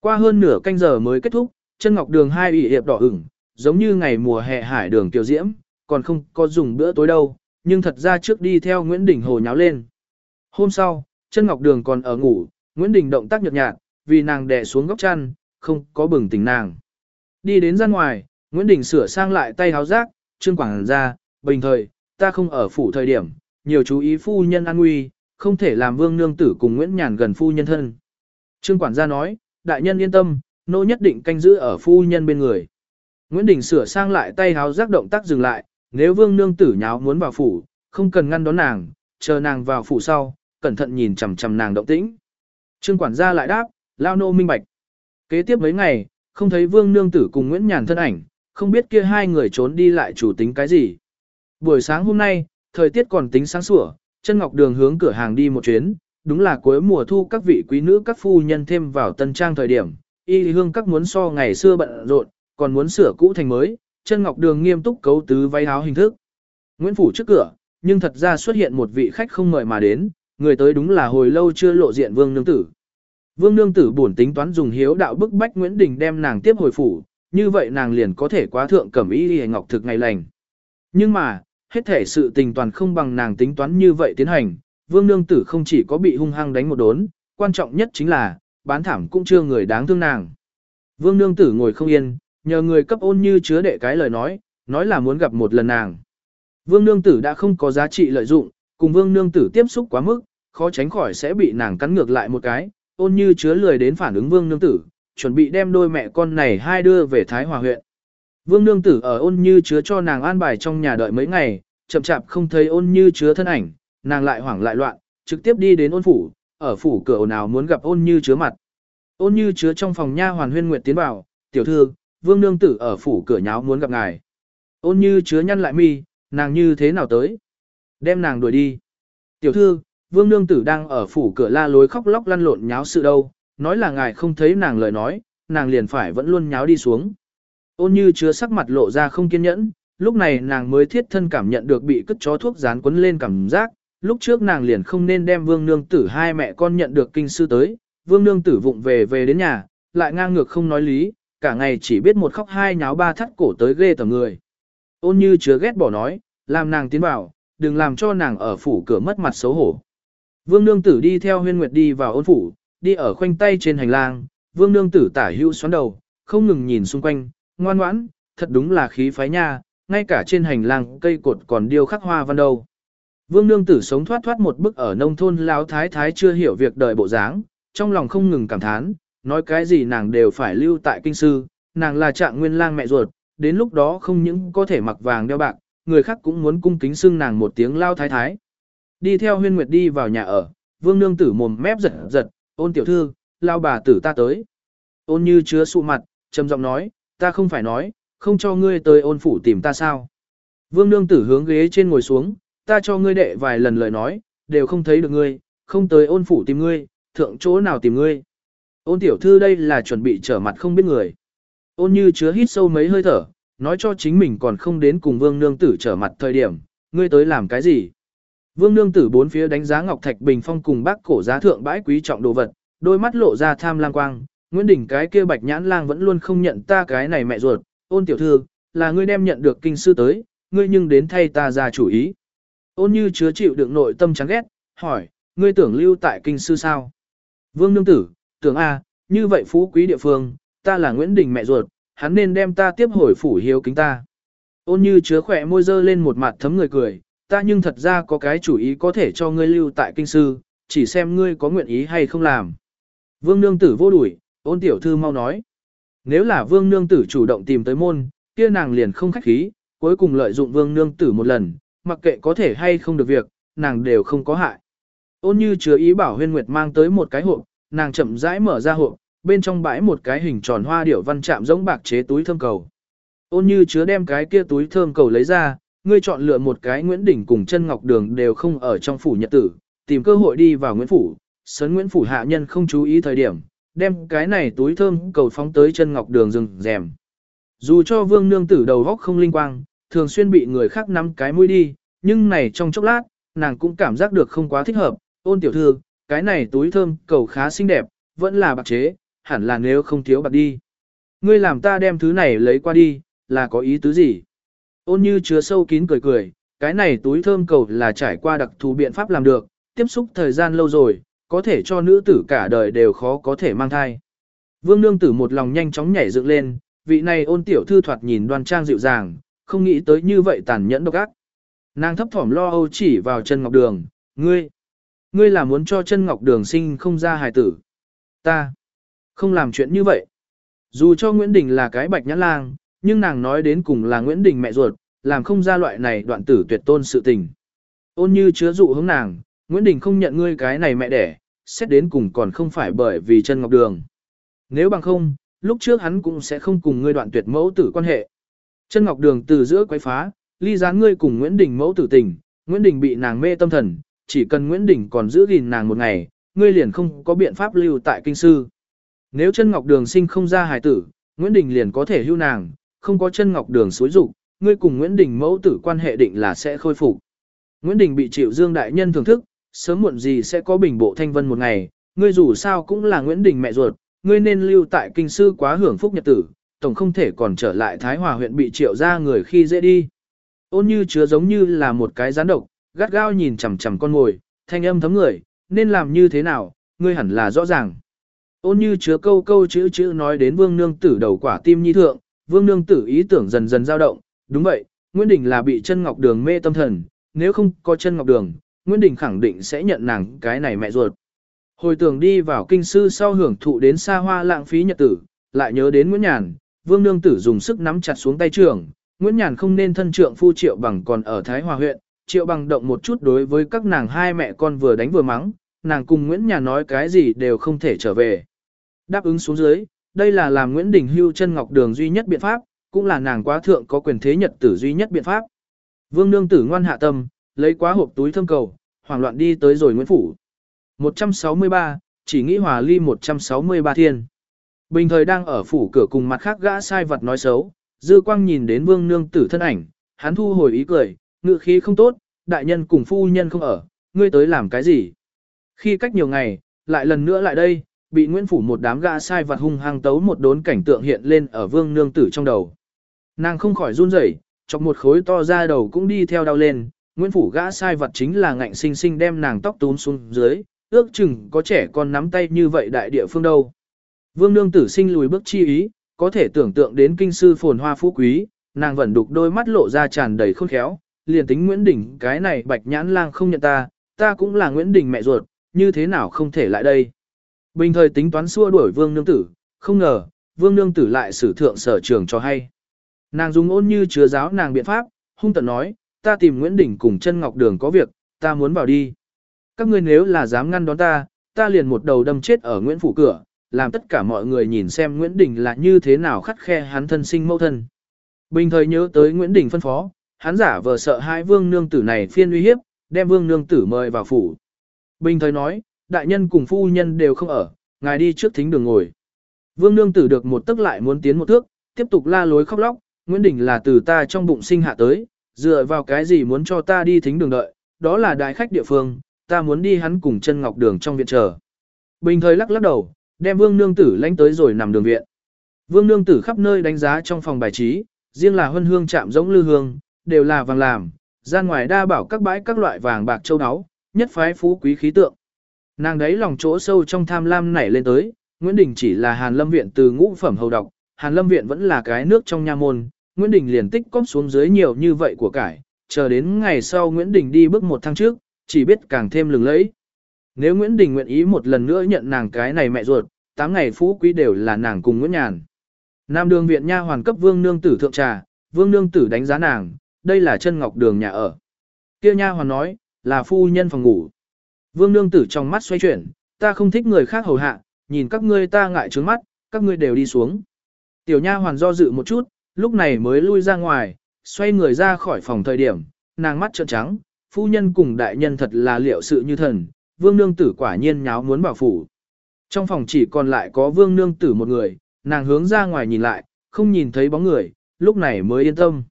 Qua hơn nửa canh giờ mới kết thúc, chân Ngọc Đường hai ủy hiệp đỏ ửng, giống như ngày mùa hè hải đường tiểu diễm, còn không có dùng bữa tối đâu, nhưng thật ra trước đi theo Nguyễn Đình hồ nháo lên. Hôm sau, chân ngọc đường còn ở ngủ, Nguyễn Đình động tác nhợt nhạt, vì nàng đè xuống góc chăn, không có bừng tỉnh nàng. Đi đến ra ngoài, Nguyễn Đình sửa sang lại tay háo rác, trương quảng ra, bình thời, ta không ở phủ thời điểm, nhiều chú ý phu nhân an nguy, không thể làm vương nương tử cùng Nguyễn Nhàn gần phu nhân thân. Trương quản gia nói, đại nhân yên tâm, nô nhất định canh giữ ở phu nhân bên người. Nguyễn Đình sửa sang lại tay háo rác động tác dừng lại, nếu vương nương tử nháo muốn vào phủ, không cần ngăn đón nàng, chờ nàng vào phủ sau, cẩn thận nhìn chằm chằm nàng động tĩnh. Trương quản gia lại đáp, lao nô minh bạch. Kế tiếp mấy ngày, không thấy vương nương tử cùng Nguyễn Nhàn thân ảnh, không biết kia hai người trốn đi lại chủ tính cái gì. Buổi sáng hôm nay, thời tiết còn tính sáng sủa, chân ngọc đường hướng cửa hàng đi một chuyến, đúng là cuối mùa thu các vị quý nữ các phu nhân thêm vào tân trang thời điểm, y hương các muốn so ngày xưa bận rộn, còn muốn sửa cũ thành mới, chân ngọc đường nghiêm túc cấu tứ váy áo hình thức. Nguyễn Phủ trước cửa, nhưng thật ra xuất hiện một vị khách không mời mà đến, người tới đúng là hồi lâu chưa lộ diện vương nương tử. Vương nương tử buồn tính toán dùng hiếu đạo bức bách Nguyễn Đình đem nàng tiếp hồi phủ, như vậy nàng liền có thể quá thượng cẩm y hề ngọc thực ngày lành. Nhưng mà, hết thể sự tình toàn không bằng nàng tính toán như vậy tiến hành, vương nương tử không chỉ có bị hung hăng đánh một đốn, quan trọng nhất chính là, bán thảm cũng chưa người đáng thương nàng. Vương nương tử ngồi không yên, nhờ người cấp ôn như chứa đệ cái lời nói, nói là muốn gặp một lần nàng. Vương nương tử đã không có giá trị lợi dụng, cùng vương nương tử tiếp xúc quá mức, khó tránh khỏi sẽ bị nàng cắn ngược lại một cái, ôn như chứa lười đến phản ứng vương nương tử, chuẩn bị đem đôi mẹ con này hai đưa về Thái Hòa huyện. Vương nương tử ở ôn như chứa cho nàng an bài trong nhà đợi mấy ngày, chậm chạp không thấy ôn như chứa thân ảnh, nàng lại hoảng lại loạn, trực tiếp đi đến ôn phủ, ở phủ cửa nào muốn gặp ôn như chứa mặt. Ôn như chứa trong phòng nha hoàn huyên nguyệt tiến vào, tiểu thư, vương nương tử ở phủ cửa nháo muốn gặp ngài. Ôn như chứa nhăn lại mi, nàng như thế nào tới? Đem nàng đuổi đi. Tiểu thư, vương nương tử đang ở phủ cửa la lối khóc lóc lăn lộn nháo sự đâu, nói là ngài không thấy nàng lời nói, nàng liền phải vẫn luôn nháo đi xuống. Ôn như chứa sắc mặt lộ ra không kiên nhẫn, lúc này nàng mới thiết thân cảm nhận được bị cất chó thuốc dán quấn lên cảm giác, lúc trước nàng liền không nên đem vương nương tử hai mẹ con nhận được kinh sư tới, vương nương tử vụng về về đến nhà, lại ngang ngược không nói lý, cả ngày chỉ biết một khóc hai nháo ba thắt cổ tới ghê tầm người. Ôn như chứa ghét bỏ nói, làm nàng tiến vào, đừng làm cho nàng ở phủ cửa mất mặt xấu hổ. Vương nương tử đi theo huyên nguyệt đi vào ôn phủ, đi ở khoanh tay trên hành lang, vương nương tử tả hữu xoắn đầu, không ngừng nhìn xung quanh, ngoan ngoãn, thật đúng là khí phái nha, ngay cả trên hành lang cây cột còn điêu khắc hoa văn đâu. Vương nương tử sống thoát thoát một bức ở nông thôn lão thái thái chưa hiểu việc đời bộ dáng, trong lòng không ngừng cảm thán, nói cái gì nàng đều phải lưu tại kinh sư, nàng là trạng nguyên lang mẹ ruột, đến lúc đó không những có thể mặc vàng đeo bạc, người khác cũng muốn cung kính xưng nàng một tiếng lao thái thái. Đi theo huyên nguyệt đi vào nhà ở, vương nương tử mồm mép giật giật, ôn tiểu thư, lao bà tử ta tới. Ôn như chứa sụ mặt, trầm giọng nói, ta không phải nói, không cho ngươi tới ôn phủ tìm ta sao. Vương nương tử hướng ghế trên ngồi xuống, ta cho ngươi đệ vài lần lời nói, đều không thấy được ngươi, không tới ôn phủ tìm ngươi, thượng chỗ nào tìm ngươi. Ôn tiểu thư đây là chuẩn bị trở mặt không biết người. Ôn như chứa hít sâu mấy hơi thở, nói cho chính mình còn không đến cùng vương nương tử trở mặt thời điểm, ngươi tới làm cái gì. Vương nương tử bốn phía đánh giá Ngọc Thạch Bình Phong cùng bác cổ giá thượng bãi quý trọng đồ vật, đôi mắt lộ ra tham lang quang, Nguyễn Đình cái kia bạch nhãn lang vẫn luôn không nhận ta cái này mẹ ruột, ôn tiểu thư, là ngươi đem nhận được kinh sư tới, ngươi nhưng đến thay ta ra chủ ý. Ôn như chứa chịu đựng nội tâm chán ghét, hỏi, ngươi tưởng lưu tại kinh sư sao? Vương nương tử, tưởng A, như vậy phú quý địa phương, ta là Nguyễn Đình mẹ ruột, hắn nên đem ta tiếp hồi phủ hiếu kính ta. Ôn như chứa khỏe môi dơ lên một mặt thấm người cười, ta nhưng thật ra có cái chủ ý có thể cho ngươi lưu tại kinh sư, chỉ xem ngươi có nguyện ý hay không làm. Vương nương tử vô đuổi, ôn tiểu thư mau nói. Nếu là vương nương tử chủ động tìm tới môn, kia nàng liền không khách khí, cuối cùng lợi dụng vương nương tử một lần, mặc kệ có thể hay không được việc, nàng đều không có hại. Ôn như chứa ý bảo huyên nguyệt mang tới một cái hộp, nàng chậm rãi mở ra hộp, bên trong bãi một cái hình tròn hoa điểu văn chạm giống bạc chế túi thơm cầu. Ôn như chứa đem cái kia túi thơm cầu lấy ra, ngươi chọn lựa một cái Nguyễn Đỉnh cùng chân ngọc đường đều không ở trong phủ nhật tử, tìm cơ hội đi vào Nguyễn Phủ, sấn Nguyễn Phủ hạ nhân không chú ý thời điểm, đem cái này túi thơm cầu phóng tới chân ngọc đường rừng rèm. Dù cho vương nương tử đầu góc không linh quang, thường xuyên bị người khác nắm cái mũi đi, nhưng này trong chốc lát, nàng cũng cảm giác được không quá thích hợp, ôn tiểu thư, cái này túi thơm cầu khá xinh đẹp, vẫn là bạc chế, hẳn là nếu không thiếu bạc đi. Ngươi làm ta đem thứ này lấy qua đi, là có ý tứ gì? Ôn như chứa sâu kín cười cười, cái này túi thơm cầu là trải qua đặc thù biện pháp làm được, tiếp xúc thời gian lâu rồi, có thể cho nữ tử cả đời đều khó có thể mang thai. Vương nương tử một lòng nhanh chóng nhảy dựng lên, vị này ôn tiểu thư thoạt nhìn đoan trang dịu dàng, không nghĩ tới như vậy tàn nhẫn độc ác. Nàng thấp thỏm lo âu chỉ vào chân ngọc đường, ngươi, ngươi là muốn cho chân ngọc đường sinh không ra hài tử. Ta, không làm chuyện như vậy. Dù cho Nguyễn Đình là cái bạch nhãn lang, nhưng nàng nói đến cùng là Nguyễn Đình mẹ ruột, làm không ra loại này đoạn tử tuyệt tôn sự tình. Ôn như chứa dụ hướng nàng, Nguyễn Đình không nhận ngươi cái này mẹ đẻ, xét đến cùng còn không phải bởi vì chân ngọc đường. Nếu bằng không, lúc trước hắn cũng sẽ không cùng ngươi đoạn tuyệt mẫu tử quan hệ. Chân ngọc đường từ giữa quấy phá, ly gián ngươi cùng Nguyễn Đình mẫu tử tình, Nguyễn Đình bị nàng mê tâm thần, chỉ cần Nguyễn Đình còn giữ gìn nàng một ngày, ngươi liền không có biện pháp lưu tại kinh sư. Nếu chân ngọc đường sinh không ra hài tử, Nguyễn Đình liền có thể hưu nàng, không có chân ngọc đường xối dục ngươi cùng Nguyễn Đình mẫu tử quan hệ định là sẽ khôi phục. Nguyễn Đình bị chịu Dương đại nhân thưởng thức, sớm muộn gì sẽ có bình bộ thanh vân một ngày, ngươi dù sao cũng là Nguyễn Đình mẹ ruột, ngươi nên lưu tại kinh sư quá hưởng phúc nhật tử, tổng không thể còn trở lại Thái Hòa huyện bị triệu ra người khi dễ đi. Ôn như chứa giống như là một cái gián độc, gắt gao nhìn chằm chằm con ngồi, thanh âm thấm người, nên làm như thế nào, ngươi hẳn là rõ ràng. Ôn như chứa câu câu chữ chữ nói đến vương nương tử đầu quả tim nhi thượng, vương nương tử ý tưởng dần dần dao động, đúng vậy, Nguyễn Đình là bị chân ngọc đường mê tâm thần, nếu không có chân ngọc đường, Nguyễn Đình khẳng định sẽ nhận nàng cái này mẹ ruột. Hồi tưởng đi vào kinh sư sau hưởng thụ đến xa hoa lãng phí nhật tử, lại nhớ đến Nguyễn Nhàn, vương nương tử dùng sức nắm chặt xuống tay trưởng, Nguyễn Nhàn không nên thân trượng phu triệu bằng còn ở Thái Hòa huyện, triệu bằng động một chút đối với các nàng hai mẹ con vừa đánh vừa mắng, nàng cùng Nguyễn Nhàn nói cái gì đều không thể trở về. Đáp ứng xuống dưới, đây là làm Nguyễn Đình hưu chân ngọc đường duy nhất biện pháp, cũng là nàng quá thượng có quyền thế nhật tử duy nhất biện pháp. Vương nương tử ngoan hạ tâm, lấy quá hộp túi thơm cầu, hoảng loạn đi tới rồi Nguyễn Phủ. 163, chỉ nghĩ hòa ly 163 thiên. Bình thời đang ở phủ cửa cùng mặt khác gã sai vật nói xấu, dư quang nhìn đến vương nương tử thân ảnh, hắn thu hồi ý cười, ngự khí không tốt, đại nhân cùng phu nhân không ở, ngươi tới làm cái gì? Khi cách nhiều ngày, lại lần nữa lại đây, bị Nguyễn Phủ một đám gã sai vật hung hăng tấu một đốn cảnh tượng hiện lên ở vương nương tử trong đầu. Nàng không khỏi run rẩy, chọc một khối to ra đầu cũng đi theo đau lên, Nguyễn Phủ gã sai vật chính là ngạnh sinh sinh đem nàng tóc tún xuống dưới, ước chừng có trẻ con nắm tay như vậy đại địa phương đâu. Vương nương tử sinh lùi bước chi ý, có thể tưởng tượng đến kinh sư phồn hoa phú quý, nàng vẫn đục đôi mắt lộ ra tràn đầy khôn khéo, liền tính Nguyễn Đình cái này bạch nhãn lang không nhận ta, ta cũng là Nguyễn Đình mẹ ruột, như thế nào không thể lại đây. Bình thời tính toán xua đuổi vương nương tử, không ngờ, vương nương tử lại sử thượng sở trường cho hay. Nàng dùng ôn như chứa giáo nàng biện pháp, hung tận nói, ta tìm Nguyễn Đình cùng chân ngọc đường có việc, ta muốn vào đi. Các ngươi nếu là dám ngăn đón ta, ta liền một đầu đâm chết ở Nguyễn Phủ cửa, làm tất cả mọi người nhìn xem Nguyễn Đình là như thế nào khắt khe hắn thân sinh mẫu thân. Bình thời nhớ tới Nguyễn Đình phân phó, hắn giả vờ sợ hai vương nương tử này phiên uy hiếp, đem vương nương tử mời vào phủ. Bình thời nói, đại nhân cùng phu nhân đều không ở, ngài đi trước thính đường ngồi. Vương nương tử được một tức lại muốn tiến một thước, tiếp tục la lối khóc lóc, Nguyễn Đình là từ ta trong bụng sinh hạ tới, dựa vào cái gì muốn cho ta đi thính đường đợi, đó là đại khách địa phương, ta muốn đi hắn cùng chân ngọc đường trong viện chờ. Bình thời lắc lắc đầu, đem vương nương tử lánh tới rồi nằm đường viện. Vương nương tử khắp nơi đánh giá trong phòng bài trí, riêng là huân hương chạm giống lư hương, đều là vàng làm, gian ngoài đa bảo các bãi các loại vàng bạc châu áo, nhất phái phú quý khí tượng. Nàng đấy lòng chỗ sâu trong tham lam nảy lên tới, Nguyễn Đình chỉ là Hàn Lâm Viện từ ngũ phẩm hầu độc, Hàn Lâm Viện vẫn là cái nước trong nha môn, Nguyễn Đình liền tích cóp xuống dưới nhiều như vậy của cải, chờ đến ngày sau Nguyễn Đình đi bước một tháng trước, chỉ biết càng thêm lừng lẫy. Nếu Nguyễn Đình nguyện ý một lần nữa nhận nàng cái này mẹ ruột, tám ngày phú quý đều là nàng cùng Nguyễn Nhàn. Nam đường viện nha hoàn cấp vương nương tử thượng trà, vương nương tử đánh giá nàng, đây là chân ngọc đường nhà ở. Kia nha hoàn nói, là phu nhân phòng ngủ. Vương nương tử trong mắt xoay chuyển, ta không thích người khác hầu hạ, nhìn các ngươi ta ngại trướng mắt, các ngươi đều đi xuống. Tiểu nha hoàn do dự một chút, lúc này mới lui ra ngoài, xoay người ra khỏi phòng thời điểm, nàng mắt trợn trắng, phu nhân cùng đại nhân thật là liệu sự như thần, vương nương tử quả nhiên nháo muốn bảo phủ. Trong phòng chỉ còn lại có vương nương tử một người, nàng hướng ra ngoài nhìn lại, không nhìn thấy bóng người, lúc này mới yên tâm.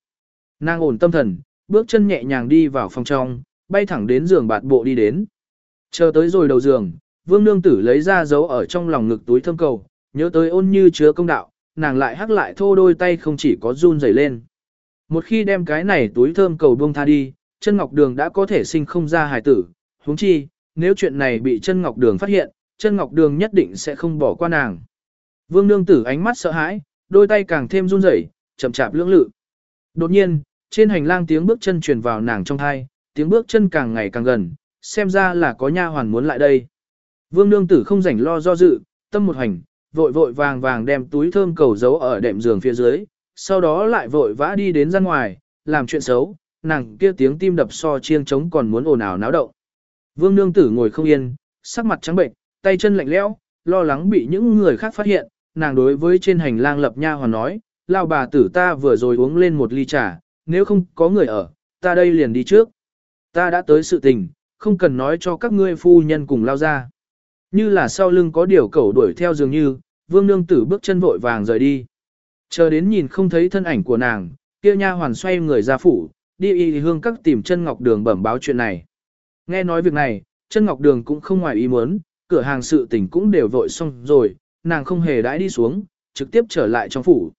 Nàng ổn tâm thần, bước chân nhẹ nhàng đi vào phòng trong, bay thẳng đến giường bạt bộ đi đến. Chờ tới rồi đầu giường, vương nương tử lấy ra dấu ở trong lòng ngực túi thơm cầu, nhớ tới ôn như chứa công đạo, nàng lại hắc lại thô đôi tay không chỉ có run rẩy lên. Một khi đem cái này túi thơm cầu buông tha đi, chân ngọc đường đã có thể sinh không ra hài tử, huống chi, nếu chuyện này bị chân ngọc đường phát hiện, chân ngọc đường nhất định sẽ không bỏ qua nàng. Vương nương tử ánh mắt sợ hãi, đôi tay càng thêm run rẩy, chậm chạp lưỡng lự. Đột nhiên, trên hành lang tiếng bước chân truyền vào nàng trong thai, tiếng bước chân càng ngày càng gần, xem ra là có nha hoàn muốn lại đây. Vương nương tử không rảnh lo do dự, tâm một hành, vội vội vàng vàng đem túi thơm cầu giấu ở đệm giường phía dưới, sau đó lại vội vã đi đến ra ngoài, làm chuyện xấu, nàng kia tiếng tim đập so chiêng trống còn muốn ồn ào náo động. Vương nương tử ngồi không yên, sắc mặt trắng bệnh, tay chân lạnh lẽo, lo lắng bị những người khác phát hiện, nàng đối với trên hành lang lập nha hoàn nói, lao bà tử ta vừa rồi uống lên một ly trà, nếu không có người ở, ta đây liền đi trước. Ta đã tới sự tình, không cần nói cho các ngươi phu nhân cùng lao ra. Như là sau lưng có điều cẩu đuổi theo dường như, vương nương tử bước chân vội vàng rời đi. Chờ đến nhìn không thấy thân ảnh của nàng, kia nha hoàn xoay người ra phủ, đi y hương các tìm chân ngọc đường bẩm báo chuyện này. Nghe nói việc này, chân ngọc đường cũng không ngoài ý muốn, cửa hàng sự tình cũng đều vội xong rồi, nàng không hề đãi đi xuống, trực tiếp trở lại trong phủ.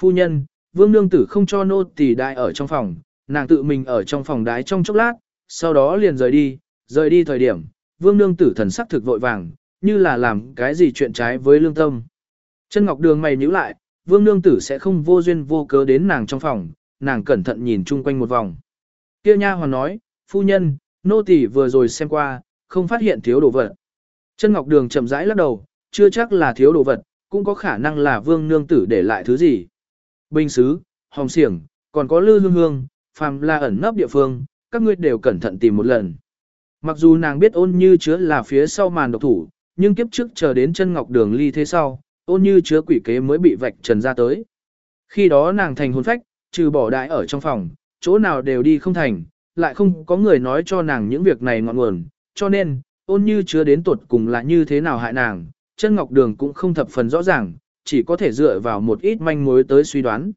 Phu nhân, vương nương tử không cho nô tỳ đại ở trong phòng, nàng tự mình ở trong phòng đái trong chốc lát, sau đó liền rời đi, rời đi thời điểm, vương nương tử thần sắc thực vội vàng, như là làm cái gì chuyện trái với lương tâm. Chân ngọc đường mày nhíu lại, vương nương tử sẽ không vô duyên vô cớ đến nàng trong phòng, nàng cẩn thận nhìn chung quanh một vòng. Kia nha hoàn nói, phu nhân, nô tỳ vừa rồi xem qua, không phát hiện thiếu đồ vật. Chân ngọc đường chậm rãi lắc đầu, chưa chắc là thiếu đồ vật, cũng có khả năng là vương nương tử để lại thứ gì. Bình sứ, hồng xiềng, còn có lư hương hương, phàm là ẩn nấp địa phương, các ngươi đều cẩn thận tìm một lần. Mặc dù nàng biết ôn như chứa là phía sau màn độc thủ, nhưng kiếp trước chờ đến chân ngọc đường ly thế sau, ôn như chứa quỷ kế mới bị vạch trần ra tới. Khi đó nàng thành hồn phách, trừ bỏ đại ở trong phòng, chỗ nào đều đi không thành, lại không có người nói cho nàng những việc này ngọn nguồn, cho nên, ôn như chứa đến tuột cùng là như thế nào hại nàng, chân ngọc đường cũng không thập phần rõ ràng, chỉ có thể dựa vào một ít manh mối tới suy đoán.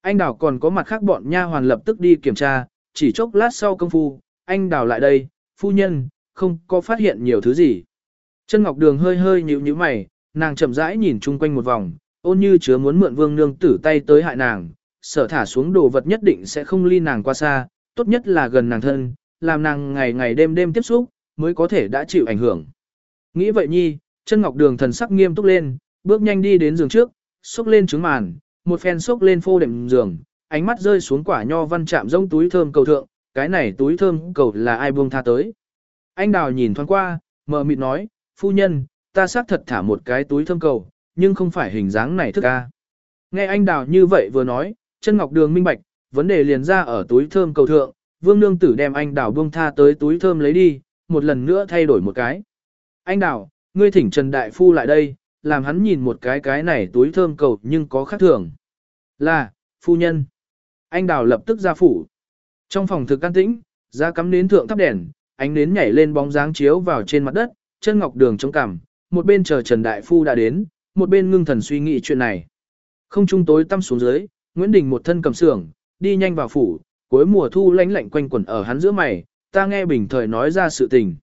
Anh Đào còn có mặt khác bọn nha hoàn lập tức đi kiểm tra, chỉ chốc lát sau công phu, anh Đào lại đây, phu nhân, không có phát hiện nhiều thứ gì. Chân Ngọc Đường hơi hơi nhíu nhíu mày, nàng chậm rãi nhìn chung quanh một vòng, ôn như chứa muốn mượn vương nương tử tay tới hại nàng, sợ thả xuống đồ vật nhất định sẽ không ly nàng qua xa, tốt nhất là gần nàng thân, làm nàng ngày ngày đêm đêm tiếp xúc, mới có thể đã chịu ảnh hưởng. Nghĩ vậy nhi, chân ngọc đường thần sắc nghiêm túc lên, bước nhanh đi đến giường trước, xúc lên trứng màn, một phen xúc lên phô đệm giường, ánh mắt rơi xuống quả nho văn chạm rông túi thơm cầu thượng, cái này túi thơm cầu là ai buông tha tới. Anh đào nhìn thoáng qua, mờ mịt nói, phu nhân, ta xác thật thả một cái túi thơm cầu, nhưng không phải hình dáng này thức ca. Nghe anh đào như vậy vừa nói, chân ngọc đường minh bạch, vấn đề liền ra ở túi thơm cầu thượng, vương nương tử đem anh đào buông tha tới túi thơm lấy đi, một lần nữa thay đổi một cái. Anh đào, ngươi thỉnh Trần Đại Phu lại đây, làm hắn nhìn một cái cái này túi thơm cầu nhưng có khác thường. Là, phu nhân. Anh đào lập tức ra phủ. Trong phòng thực an tĩnh, ra cắm nến thượng thắp đèn, ánh nến nhảy lên bóng dáng chiếu vào trên mặt đất, chân ngọc đường chống cằm, một bên chờ Trần Đại Phu đã đến, một bên ngưng thần suy nghĩ chuyện này. Không trung tối tăm xuống dưới, Nguyễn Đình một thân cầm sưởng, đi nhanh vào phủ, cuối mùa thu lánh lạnh quanh quẩn ở hắn giữa mày, ta nghe bình thời nói ra sự tình.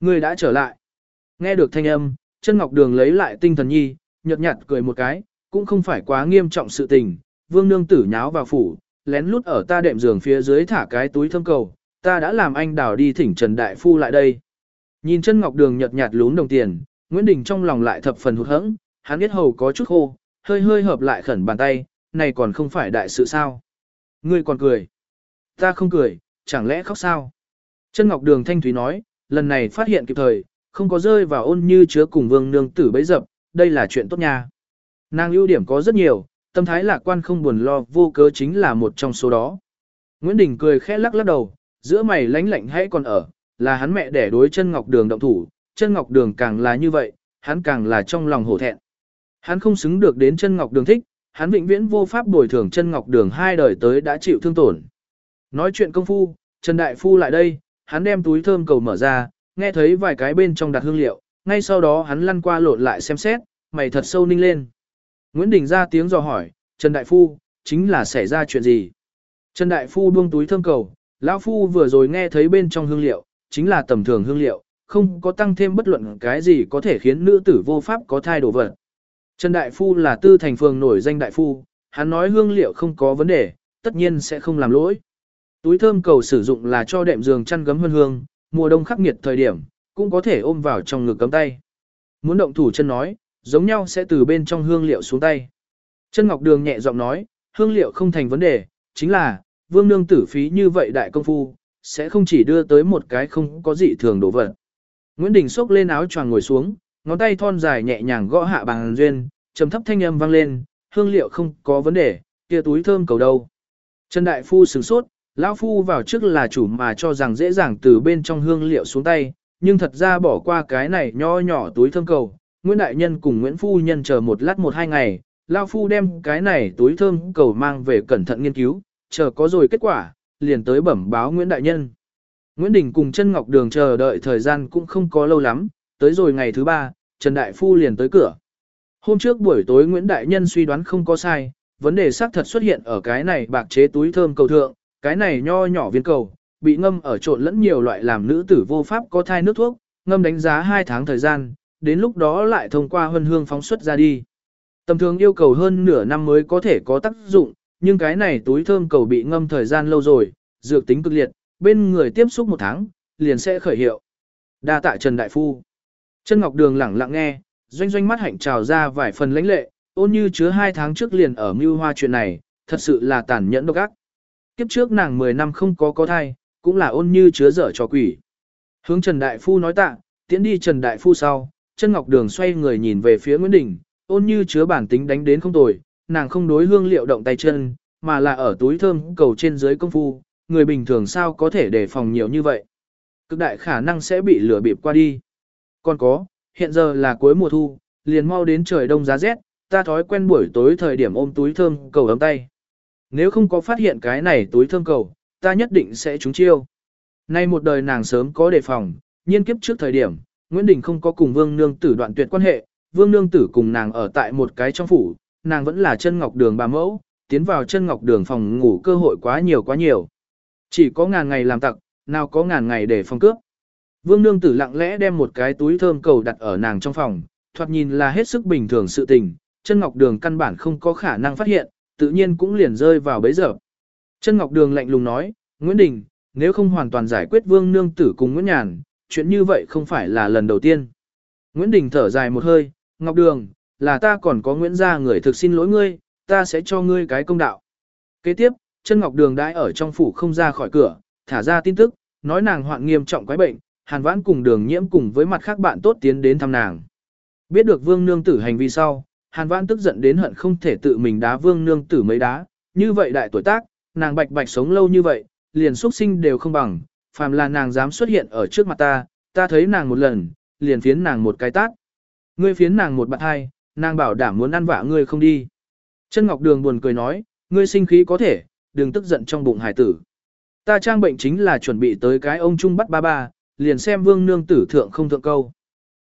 Người đã trở lại. Nghe được thanh âm, chân ngọc đường lấy lại tinh thần nhi, nhợt nhạt cười một cái, cũng không phải quá nghiêm trọng sự tình. Vương nương tử nháo vào phủ, lén lút ở ta đệm giường phía dưới thả cái túi thơm cầu, ta đã làm anh đào đi thỉnh Trần Đại Phu lại đây. Nhìn chân ngọc đường nhợt nhạt lún đồng tiền, Nguyễn Đình trong lòng lại thập phần hụt hẫng, hắn biết hầu có chút khô, hơi hơi hợp lại khẩn bàn tay, này còn không phải đại sự sao. Ngươi còn cười. Ta không cười, chẳng lẽ khóc sao? Chân ngọc đường thanh thúy nói, lần này phát hiện kịp thời, không có rơi vào ôn như chứa cùng vương nương tử bấy dập, đây là chuyện tốt nha. Nàng ưu điểm có rất nhiều, tâm thái lạc quan không buồn lo vô cớ chính là một trong số đó. Nguyễn Đình cười khẽ lắc lắc đầu, giữa mày lánh lạnh hãy còn ở, là hắn mẹ để đối chân ngọc đường động thủ, chân ngọc đường càng là như vậy, hắn càng là trong lòng hổ thẹn. Hắn không xứng được đến chân ngọc đường thích, hắn vĩnh viễn vô pháp bồi thường chân ngọc đường hai đời tới đã chịu thương tổn. Nói chuyện công phu, Trần Đại Phu lại đây, hắn đem túi thơm cầu mở ra, nghe thấy vài cái bên trong đặt hương liệu, ngay sau đó hắn lăn qua lộn lại xem xét, mày thật sâu ninh lên. Nguyễn Đình ra tiếng dò hỏi, Trần Đại Phu, chính là xảy ra chuyện gì? Trần Đại Phu buông túi thơm cầu, lão Phu vừa rồi nghe thấy bên trong hương liệu, chính là tầm thường hương liệu, không có tăng thêm bất luận cái gì có thể khiến nữ tử vô pháp có thai đổ vật. Trần Đại Phu là tư thành phường nổi danh Đại Phu, hắn nói hương liệu không có vấn đề, tất nhiên sẽ không làm lỗi. Túi thơm cầu sử dụng là cho đệm giường chăn gấm hương hương, mùa đông khắc nghiệt thời điểm, cũng có thể ôm vào trong ngực cấm tay. Muốn động thủ chân nói, giống nhau sẽ từ bên trong hương liệu xuống tay. Chân Ngọc Đường nhẹ giọng nói, hương liệu không thành vấn đề, chính là, vương nương tử phí như vậy đại công phu, sẽ không chỉ đưa tới một cái không có gì thường đổ vật. Nguyễn Đình xốc lên áo choàng ngồi xuống, ngón tay thon dài nhẹ nhàng gõ hạ bàn duyên, trầm thấp thanh âm vang lên, hương liệu không có vấn đề, kia túi thơm cầu đâu. Trần Đại Phu sửng sốt, lão Phu vào trước là chủ mà cho rằng dễ dàng từ bên trong hương liệu xuống tay, nhưng thật ra bỏ qua cái này nho nhỏ túi thơm cầu. Nguyễn Đại Nhân cùng Nguyễn Phu Nhân chờ một lát một hai ngày, Lao Phu đem cái này túi thơm cầu mang về cẩn thận nghiên cứu, chờ có rồi kết quả, liền tới bẩm báo Nguyễn Đại Nhân. Nguyễn Đình cùng chân Ngọc Đường chờ đợi thời gian cũng không có lâu lắm, tới rồi ngày thứ ba, Trần Đại Phu liền tới cửa. Hôm trước buổi tối Nguyễn Đại Nhân suy đoán không có sai, vấn đề xác thật xuất hiện ở cái này bạc chế túi thơm cầu thượng, cái này nho nhỏ viên cầu, bị ngâm ở trộn lẫn nhiều loại làm nữ tử vô pháp có thai nước thuốc, ngâm đánh giá 2 tháng thời gian, đến lúc đó lại thông qua huân hương phóng xuất ra đi. Tầm thường yêu cầu hơn nửa năm mới có thể có tác dụng, nhưng cái này túi thơm cầu bị ngâm thời gian lâu rồi, dược tính cực liệt, bên người tiếp xúc một tháng, liền sẽ khởi hiệu. Đa tạ Trần Đại Phu. Chân Ngọc Đường lẳng lặng nghe, doanh doanh mắt hạnh trào ra vài phần lãnh lệ, ôn như chứa hai tháng trước liền ở mưu hoa chuyện này, thật sự là tàn nhẫn độc ác. Kiếp trước nàng 10 năm không có có thai, cũng là ôn như chứa dở cho quỷ. Hướng Trần Đại Phu nói tạ, tiễn đi Trần Đại Phu sau, chân Ngọc Đường xoay người nhìn về phía Nguyễn Đình, ôn như chứa bản tính đánh đến không tồi, nàng không đối hương liệu động tay chân, mà là ở túi thơm cầu trên dưới công phu, người bình thường sao có thể đề phòng nhiều như vậy. Cực đại khả năng sẽ bị lửa bịp qua đi. Còn có, hiện giờ là cuối mùa thu, liền mau đến trời đông giá rét, ta thói quen buổi tối thời điểm ôm túi thơm cầu ấm tay. Nếu không có phát hiện cái này túi thơm cầu, ta nhất định sẽ trúng chiêu. Nay một đời nàng sớm có đề phòng, nhiên kiếp trước thời điểm, Nguyễn Đình không có cùng Vương Nương Tử đoạn tuyệt quan hệ, Vương Nương Tử cùng nàng ở tại một cái trong phủ, nàng vẫn là chân ngọc đường bà mẫu, tiến vào chân ngọc đường phòng ngủ cơ hội quá nhiều quá nhiều. Chỉ có ngàn ngày làm tặc, nào có ngàn ngày để phòng cướp. Vương Nương Tử lặng lẽ đem một cái túi thơm cầu đặt ở nàng trong phòng, thoạt nhìn là hết sức bình thường sự tình, chân ngọc đường căn bản không có khả năng phát hiện, tự nhiên cũng liền rơi vào bấy giờ. Chân ngọc đường lạnh lùng nói, Nguyễn Đình, nếu không hoàn toàn giải quyết Vương Nương Tử cùng Nguyễn Nhàn, chuyện như vậy không phải là lần đầu tiên. Nguyễn Đình thở dài một hơi, Ngọc Đường, là ta còn có Nguyễn gia người thực xin lỗi ngươi, ta sẽ cho ngươi cái công đạo. Kế tiếp, chân Ngọc Đường đãi ở trong phủ không ra khỏi cửa, thả ra tin tức, nói nàng hoạn nghiêm trọng quái bệnh, Hàn Vãn cùng Đường Nhiễm cùng với mặt khác bạn tốt tiến đến thăm nàng. Biết được Vương Nương Tử hành vi sau, Hàn Vãn tức giận đến hận không thể tự mình đá Vương Nương Tử mấy đá, như vậy đại tuổi tác, nàng bạch bạch sống lâu như vậy, liền xuất sinh đều không bằng, phàm là nàng dám xuất hiện ở trước mặt ta, ta thấy nàng một lần, liền phiến nàng một cái tát. Ngươi phiến nàng một bạn hai, nàng bảo đảm muốn ăn vạ ngươi không đi. Chân Ngọc Đường buồn cười nói, ngươi sinh khí có thể, đừng tức giận trong bụng hải tử. Ta trang bệnh chính là chuẩn bị tới cái ông Trung bắt ba ba, liền xem vương nương tử thượng không thượng câu.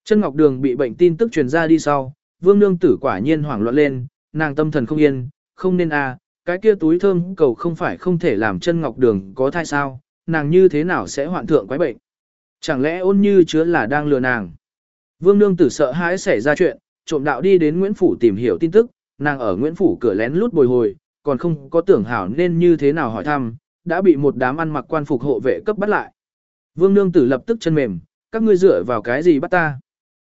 Chân Ngọc Đường bị bệnh tin tức truyền ra đi sau, vương nương tử quả nhiên hoảng loạn lên, nàng tâm thần không yên, không nên a, à, cái kia túi thơm cầu không phải không thể làm chân Ngọc Đường có thai sao, nàng như thế nào sẽ hoạn thượng quái bệnh. Chẳng lẽ ôn như chứa là đang lừa nàng. Vương nương tử sợ hãi xảy ra chuyện, trộm đạo đi đến Nguyễn Phủ tìm hiểu tin tức, nàng ở Nguyễn Phủ cửa lén lút bồi hồi, còn không có tưởng hảo nên như thế nào hỏi thăm, đã bị một đám ăn mặc quan phục hộ vệ cấp bắt lại. Vương nương tử lập tức chân mềm, các ngươi dựa vào cái gì bắt ta?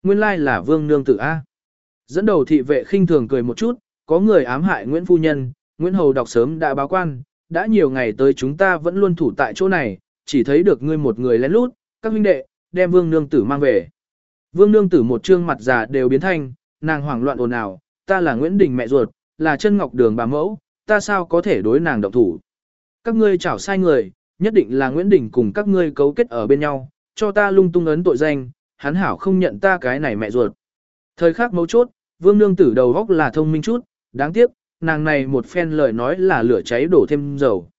Nguyên lai là vương nương tử A. Dẫn đầu thị vệ khinh thường cười một chút, có người ám hại Nguyễn Phu Nhân, Nguyễn Hầu đọc sớm đã báo quan, đã nhiều ngày tới chúng ta vẫn luôn thủ tại chỗ này, chỉ thấy được ngươi một người lén lút, các huynh đệ, đem vương nương tử mang về. Vương nương tử một trương mặt già đều biến thanh, nàng hoảng loạn ồn ào, ta là Nguyễn Đình mẹ ruột, là chân ngọc đường bà mẫu, ta sao có thể đối nàng động thủ. Các ngươi chảo sai người, nhất định là Nguyễn Đình cùng các ngươi cấu kết ở bên nhau, cho ta lung tung ấn tội danh, hắn hảo không nhận ta cái này mẹ ruột. Thời khắc mấu chốt, vương nương tử đầu góc là thông minh chút, đáng tiếc, nàng này một phen lời nói là lửa cháy đổ thêm dầu.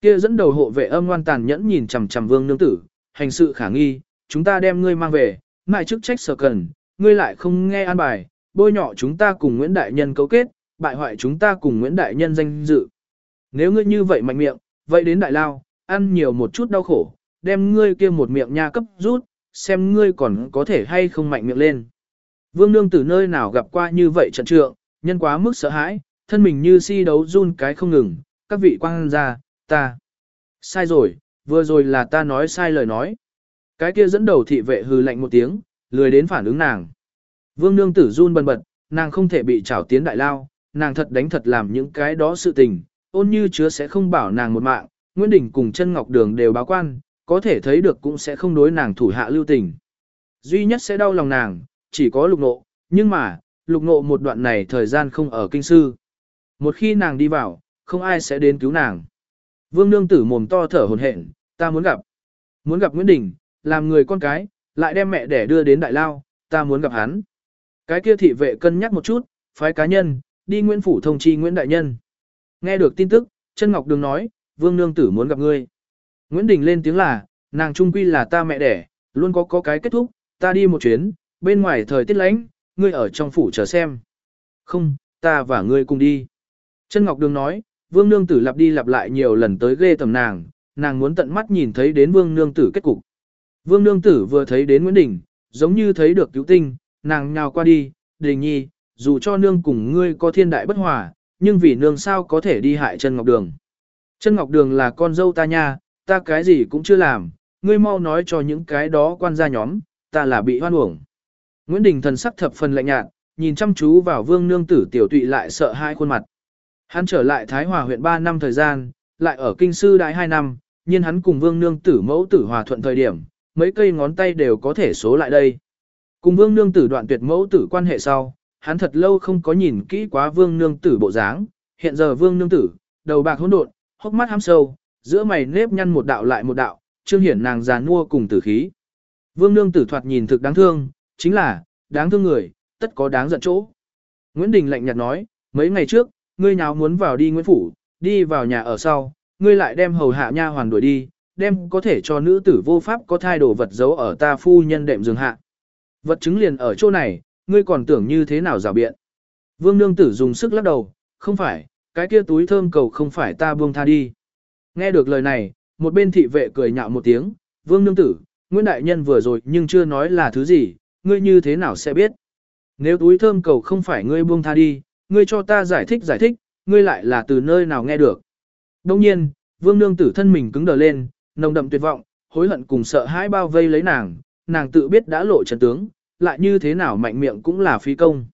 Kia dẫn đầu hộ vệ âm ngoan tàn nhẫn nhìn chằm chằm vương nương tử, hành sự khả nghi, chúng ta đem ngươi mang về, mại chức trách sở cần, ngươi lại không nghe an bài, bôi nhọ chúng ta cùng Nguyễn Đại Nhân cấu kết, bại hoại chúng ta cùng Nguyễn Đại Nhân danh dự. Nếu ngươi như vậy mạnh miệng, vậy đến Đại Lao, ăn nhiều một chút đau khổ, đem ngươi kia một miệng nha cấp rút, xem ngươi còn có thể hay không mạnh miệng lên. Vương nương tử nơi nào gặp qua như vậy trận trượng, nhân quá mức sợ hãi, thân mình như si đấu run cái không ngừng, các vị quang ra, ta. Sai rồi, vừa rồi là ta nói sai lời nói. Cái kia dẫn đầu thị vệ hừ lạnh một tiếng, lười đến phản ứng nàng. Vương nương tử run bần bật, nàng không thể bị trảo tiến đại lao, nàng thật đánh thật làm những cái đó sự tình, ôn như chứa sẽ không bảo nàng một mạng, Nguyễn Đình cùng chân ngọc đường đều báo quan, có thể thấy được cũng sẽ không đối nàng thủ hạ lưu tình. Duy nhất sẽ đau lòng nàng, chỉ có lục nộ, nhưng mà, lục nộ một đoạn này thời gian không ở kinh sư. Một khi nàng đi vào, không ai sẽ đến cứu nàng. Vương nương tử mồm to thở hồn hển, ta muốn gặp. Muốn gặp Nguyễn Đình, làm người con cái, lại đem mẹ để đưa đến đại lao, ta muốn gặp hắn. Cái kia thị vệ cân nhắc một chút, phái cá nhân, đi Nguyễn Phủ thông chi Nguyễn Đại Nhân. Nghe được tin tức, Trân Ngọc Đường nói, Vương Nương Tử muốn gặp ngươi. Nguyễn Đình lên tiếng là, nàng trung quy là ta mẹ đẻ, luôn có có cái kết thúc, ta đi một chuyến, bên ngoài thời tiết lánh, ngươi ở trong phủ chờ xem. Không, ta và ngươi cùng đi. Chân Ngọc Đường nói, Vương Nương Tử lặp đi lặp lại nhiều lần tới ghê tầm nàng, nàng muốn tận mắt nhìn thấy đến Vương Nương Tử kết cục. Vương Nương Tử vừa thấy đến Nguyễn Đình, giống như thấy được cứu tinh, nàng nhào qua đi, Đình Nhi, dù cho nương cùng ngươi có thiên đại bất hòa, nhưng vì nương sao có thể đi hại chân Ngọc Đường. Chân Ngọc Đường là con dâu ta nha, ta cái gì cũng chưa làm, ngươi mau nói cho những cái đó quan gia nhóm, ta là bị hoan uổng. Nguyễn Đình thần sắc thập phần lạnh nhạt, nhìn chăm chú vào vương nương tử tiểu tụy lại sợ hai khuôn mặt. Hắn trở lại Thái Hòa huyện 3 năm thời gian, lại ở kinh sư đại 2 năm, nhưng hắn cùng vương nương tử mẫu tử hòa thuận thời điểm, mấy cây ngón tay đều có thể số lại đây. Cùng vương nương tử đoạn tuyệt mẫu tử quan hệ sau, hắn thật lâu không có nhìn kỹ quá vương nương tử bộ dáng, hiện giờ vương nương tử, đầu bạc hỗn độn, hốc mắt hăm sâu, giữa mày nếp nhăn một đạo lại một đạo, trương hiển nàng già nua cùng tử khí. Vương nương tử thoạt nhìn thực đáng thương, chính là, đáng thương người, tất có đáng giận chỗ. Nguyễn Đình lạnh nhạt nói, mấy ngày trước, ngươi nào muốn vào đi Nguyễn Phủ, đi vào nhà ở sau, ngươi lại đem hầu hạ nha hoàn đuổi đi, đem có thể cho nữ tử vô pháp có thai đồ vật giấu ở ta phu nhân đệm giường hạ. Vật chứng liền ở chỗ này, ngươi còn tưởng như thế nào rào biện. Vương nương tử dùng sức lắc đầu, không phải, cái kia túi thơm cầu không phải ta buông tha đi. Nghe được lời này, một bên thị vệ cười nhạo một tiếng, vương nương tử, Nguyễn Đại Nhân vừa rồi nhưng chưa nói là thứ gì, ngươi như thế nào sẽ biết. Nếu túi thơm cầu không phải ngươi buông tha đi, ngươi cho ta giải thích giải thích, ngươi lại là từ nơi nào nghe được. Đông nhiên, vương nương tử thân mình cứng đờ lên, nồng đậm tuyệt vọng, hối hận cùng sợ hãi bao vây lấy nàng, nàng tự biết đã lộ trận tướng, lại như thế nào mạnh miệng cũng là phi công.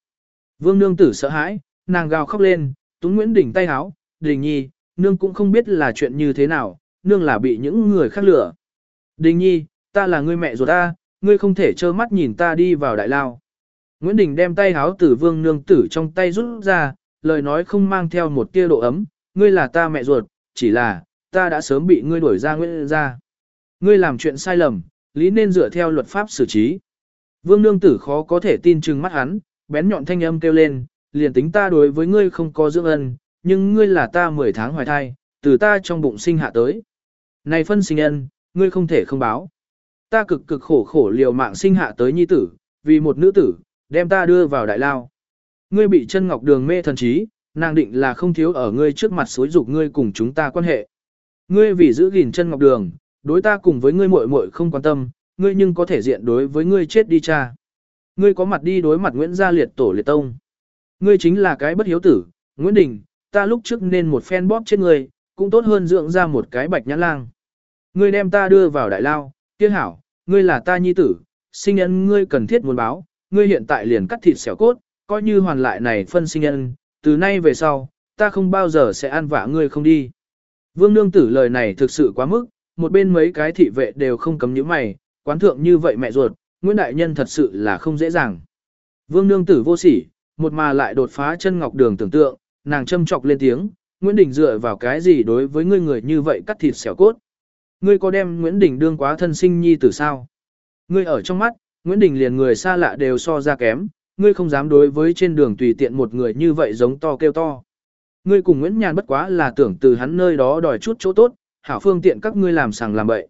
Vương nương tử sợ hãi, nàng gào khóc lên, túng Nguyễn Đình tay háo, Đình Nhi, nương cũng không biết là chuyện như thế nào, nương là bị những người khác lừa. Đình Nhi, ta là người mẹ ruột ta, ngươi không thể trơ mắt nhìn ta đi vào đại lao. Nguyễn Đình đem tay háo tử vương nương tử trong tay rút ra, lời nói không mang theo một tia độ ấm, ngươi là ta mẹ ruột, chỉ là, ta đã sớm bị ngươi đuổi ra Nguyễn ra. Ngươi làm chuyện sai lầm, lý nên dựa theo luật pháp xử trí. Vương nương tử khó có thể tin chừng mắt hắn, bén nhọn thanh âm kêu lên, liền tính ta đối với ngươi không có dưỡng ân, nhưng ngươi là ta 10 tháng hoài thai, từ ta trong bụng sinh hạ tới. Này phân sinh ân, ngươi không thể không báo. Ta cực cực khổ khổ liều mạng sinh hạ tới nhi tử, vì một nữ tử, đem ta đưa vào đại lao. Ngươi bị chân ngọc đường mê thần trí, nàng định là không thiếu ở ngươi trước mặt xối dục ngươi cùng chúng ta quan hệ. Ngươi vì giữ gìn chân ngọc đường, đối ta cùng với ngươi muội muội không quan tâm, ngươi nhưng có thể diện đối với ngươi chết đi cha. Ngươi có mặt đi đối mặt Nguyễn Gia Liệt tổ liệt tông. Ngươi chính là cái bất hiếu tử, Nguyễn Đình, ta lúc trước nên một phen bóp chết ngươi, cũng tốt hơn dưỡng ra một cái bạch nhãn lang. Ngươi đem ta đưa vào đại lao, tiếc hảo, ngươi là ta nhi tử, sinh nhân ngươi cần thiết muốn báo, ngươi hiện tại liền cắt thịt xẻo cốt, coi như hoàn lại này phân sinh nhân, từ nay về sau, ta không bao giờ sẽ ăn vả ngươi không đi. Vương nương tử lời này thực sự quá mức, một bên mấy cái thị vệ đều không cấm những mày, quán thượng như vậy mẹ ruột, Nguyễn Đại Nhân thật sự là không dễ dàng. Vương nương tử vô sỉ, một mà lại đột phá chân ngọc đường tưởng tượng, nàng châm chọc lên tiếng, Nguyễn Đình dựa vào cái gì đối với ngươi người như vậy cắt thịt xẻo cốt. Ngươi có đem Nguyễn Đình đương quá thân sinh nhi tử sao? Ngươi ở trong mắt, Nguyễn Đình liền người xa lạ đều so ra kém, ngươi không dám đối với trên đường tùy tiện một người như vậy giống to kêu to. Ngươi cùng Nguyễn Nhàn bất quá là tưởng từ hắn nơi đó đòi chút chỗ tốt, hảo phương tiện các ngươi làm sàng làm bậy.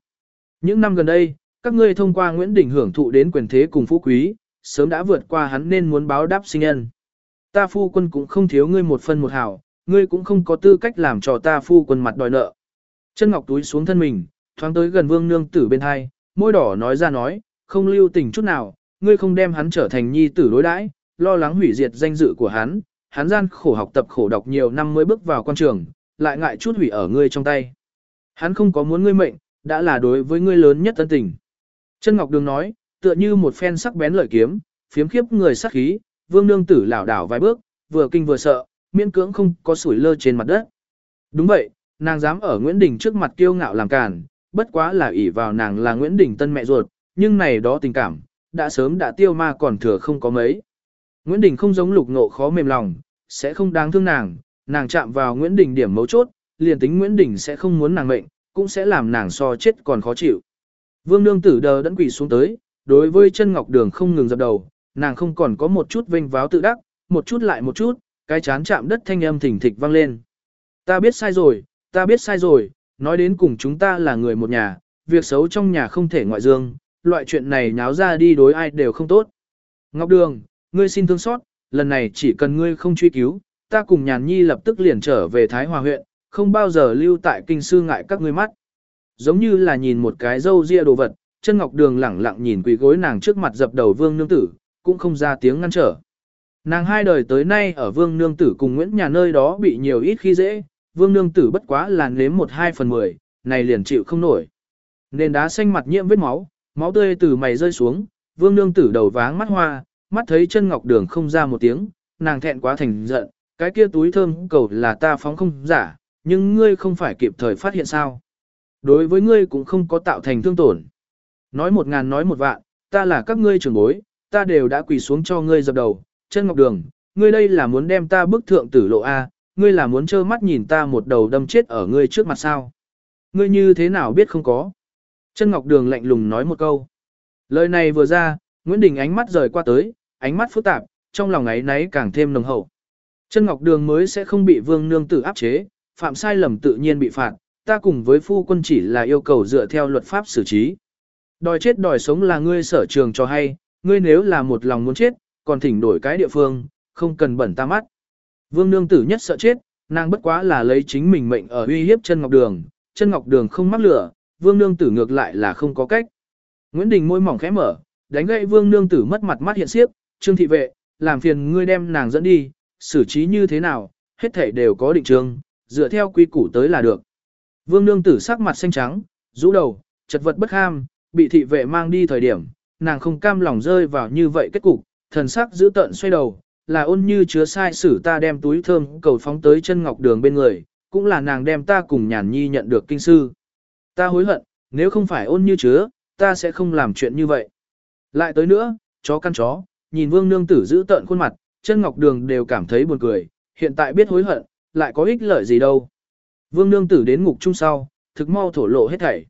Những năm gần đây, các ngươi thông qua Nguyễn Đình hưởng thụ đến quyền thế cùng phú quý, sớm đã vượt qua hắn nên muốn báo đáp sinh nhân. Ta phu quân cũng không thiếu ngươi một phân một hảo, ngươi cũng không có tư cách làm cho ta phu quân mặt đòi nợ. Chân ngọc túi xuống thân mình, thoáng tới gần vương nương tử bên hai, môi đỏ nói ra nói, không lưu tình chút nào, ngươi không đem hắn trở thành nhi tử đối đãi, lo lắng hủy diệt danh dự của hắn, hắn gian khổ học tập khổ đọc nhiều năm mới bước vào quan trường, lại ngại chút hủy ở ngươi trong tay. Hắn không có muốn ngươi mệnh, đã là đối với ngươi lớn nhất tân tình. Chân Ngọc Đường nói, tựa như một phen sắc bén lợi kiếm, phiếm khiếp người sắc khí, vương nương tử lảo đảo vài bước, vừa kinh vừa sợ, miễn cưỡng không có sủi lơ trên mặt đất. Đúng vậy, nàng dám ở Nguyễn Đình trước mặt kiêu ngạo làm càn, bất quá là ỷ vào nàng là Nguyễn Đình tân mẹ ruột, nhưng này đó tình cảm, đã sớm đã tiêu ma còn thừa không có mấy. Nguyễn Đình không giống lục ngộ khó mềm lòng, sẽ không đáng thương nàng, nàng chạm vào Nguyễn Đình điểm mấu chốt, liền tính Nguyễn Đình sẽ không muốn nàng mệnh, cũng sẽ làm nàng so chết còn khó chịu. Vương nương tử đờ đẫn quỳ xuống tới, đối với chân ngọc đường không ngừng dập đầu, nàng không còn có một chút vinh váo tự đắc, một chút lại một chút, cái chán chạm đất thanh âm thỉnh thịch vang lên. Ta biết sai rồi, ta biết sai rồi, nói đến cùng chúng ta là người một nhà, việc xấu trong nhà không thể ngoại dương, loại chuyện này nháo ra đi đối ai đều không tốt. Ngọc Đường, ngươi xin thương xót, lần này chỉ cần ngươi không truy cứu, ta cùng nhàn nhi lập tức liền trở về Thái Hòa huyện, không bao giờ lưu tại kinh sư ngại các ngươi mắt. Giống như là nhìn một cái dâu ria đồ vật, chân Ngọc Đường lẳng lặng nhìn quỳ gối nàng trước mặt dập đầu vương nương tử, cũng không ra tiếng ngăn trở. Nàng hai đời tới nay ở vương nương tử cùng Nguyễn nhà nơi đó bị nhiều ít khi dễ, vương nương tử bất quá là nếm một hai phần mười, này liền chịu không nổi. Nền đá xanh mặt nhiễm vết máu, máu tươi từ mày rơi xuống, vương nương tử đầu váng mắt hoa, mắt thấy chân ngọc đường không ra một tiếng, nàng thẹn quá thành giận, cái kia túi thơm cầu là ta phóng không giả, nhưng ngươi không phải kịp thời phát hiện sao. Đối với ngươi cũng không có tạo thành thương tổn. Nói một ngàn nói một vạn, ta là các ngươi trưởng bối, ta đều đã quỳ xuống cho ngươi dập đầu, chân ngọc đường, ngươi đây là muốn đem ta bức thượng tử lộ A, ngươi là muốn trơ mắt nhìn ta một đầu đâm chết ở ngươi trước mặt sao. Ngươi như thế nào biết không có. Chân ngọc đường lạnh lùng nói một câu. Lời này vừa ra, Nguyễn Đình ánh mắt rời qua tới, ánh mắt phức tạp, trong lòng ấy náy càng thêm nồng hậu. Chân ngọc đường mới sẽ không bị vương nương tử áp chế, phạm sai lầm tự nhiên bị phạt, ta cùng với phu quân chỉ là yêu cầu dựa theo luật pháp xử trí. Đòi chết đòi sống là ngươi sở trường cho hay, ngươi nếu là một lòng muốn chết, còn thỉnh đổi cái địa phương, không cần bẩn ta mắt. Vương nương tử nhất sợ chết, nàng bất quá là lấy chính mình mệnh ở uy hiếp chân ngọc đường, chân ngọc đường không mắc lửa, vương nương tử ngược lại là không có cách. Nguyễn Đình môi mỏng khẽ mở, đánh gậy vương nương tử mất mặt mắt hiện xiếp, trương thị vệ, làm phiền ngươi đem nàng dẫn đi, xử trí như thế nào, hết thể đều có định trường, dựa theo quy củ tới là được. Vương nương tử sắc mặt xanh trắng, rũ đầu, chật vật bất ham, bị thị vệ mang đi thời điểm, nàng không cam lòng rơi vào như vậy kết cục, thần sắc giữ tận xoay đầu, là ôn như chứa sai sử ta đem túi thơm cầu phóng tới chân ngọc đường bên người, cũng là nàng đem ta cùng nhàn nhi nhận được kinh sư. Ta hối hận, nếu không phải ôn như chứa, ta sẽ không làm chuyện như vậy. Lại tới nữa, chó căn chó, nhìn vương nương tử giữ tận khuôn mặt, chân ngọc đường đều cảm thấy buồn cười, hiện tại biết hối hận, lại có ích lợi gì đâu. Vương nương tử đến ngục chung sau, thực mau thổ lộ hết thảy.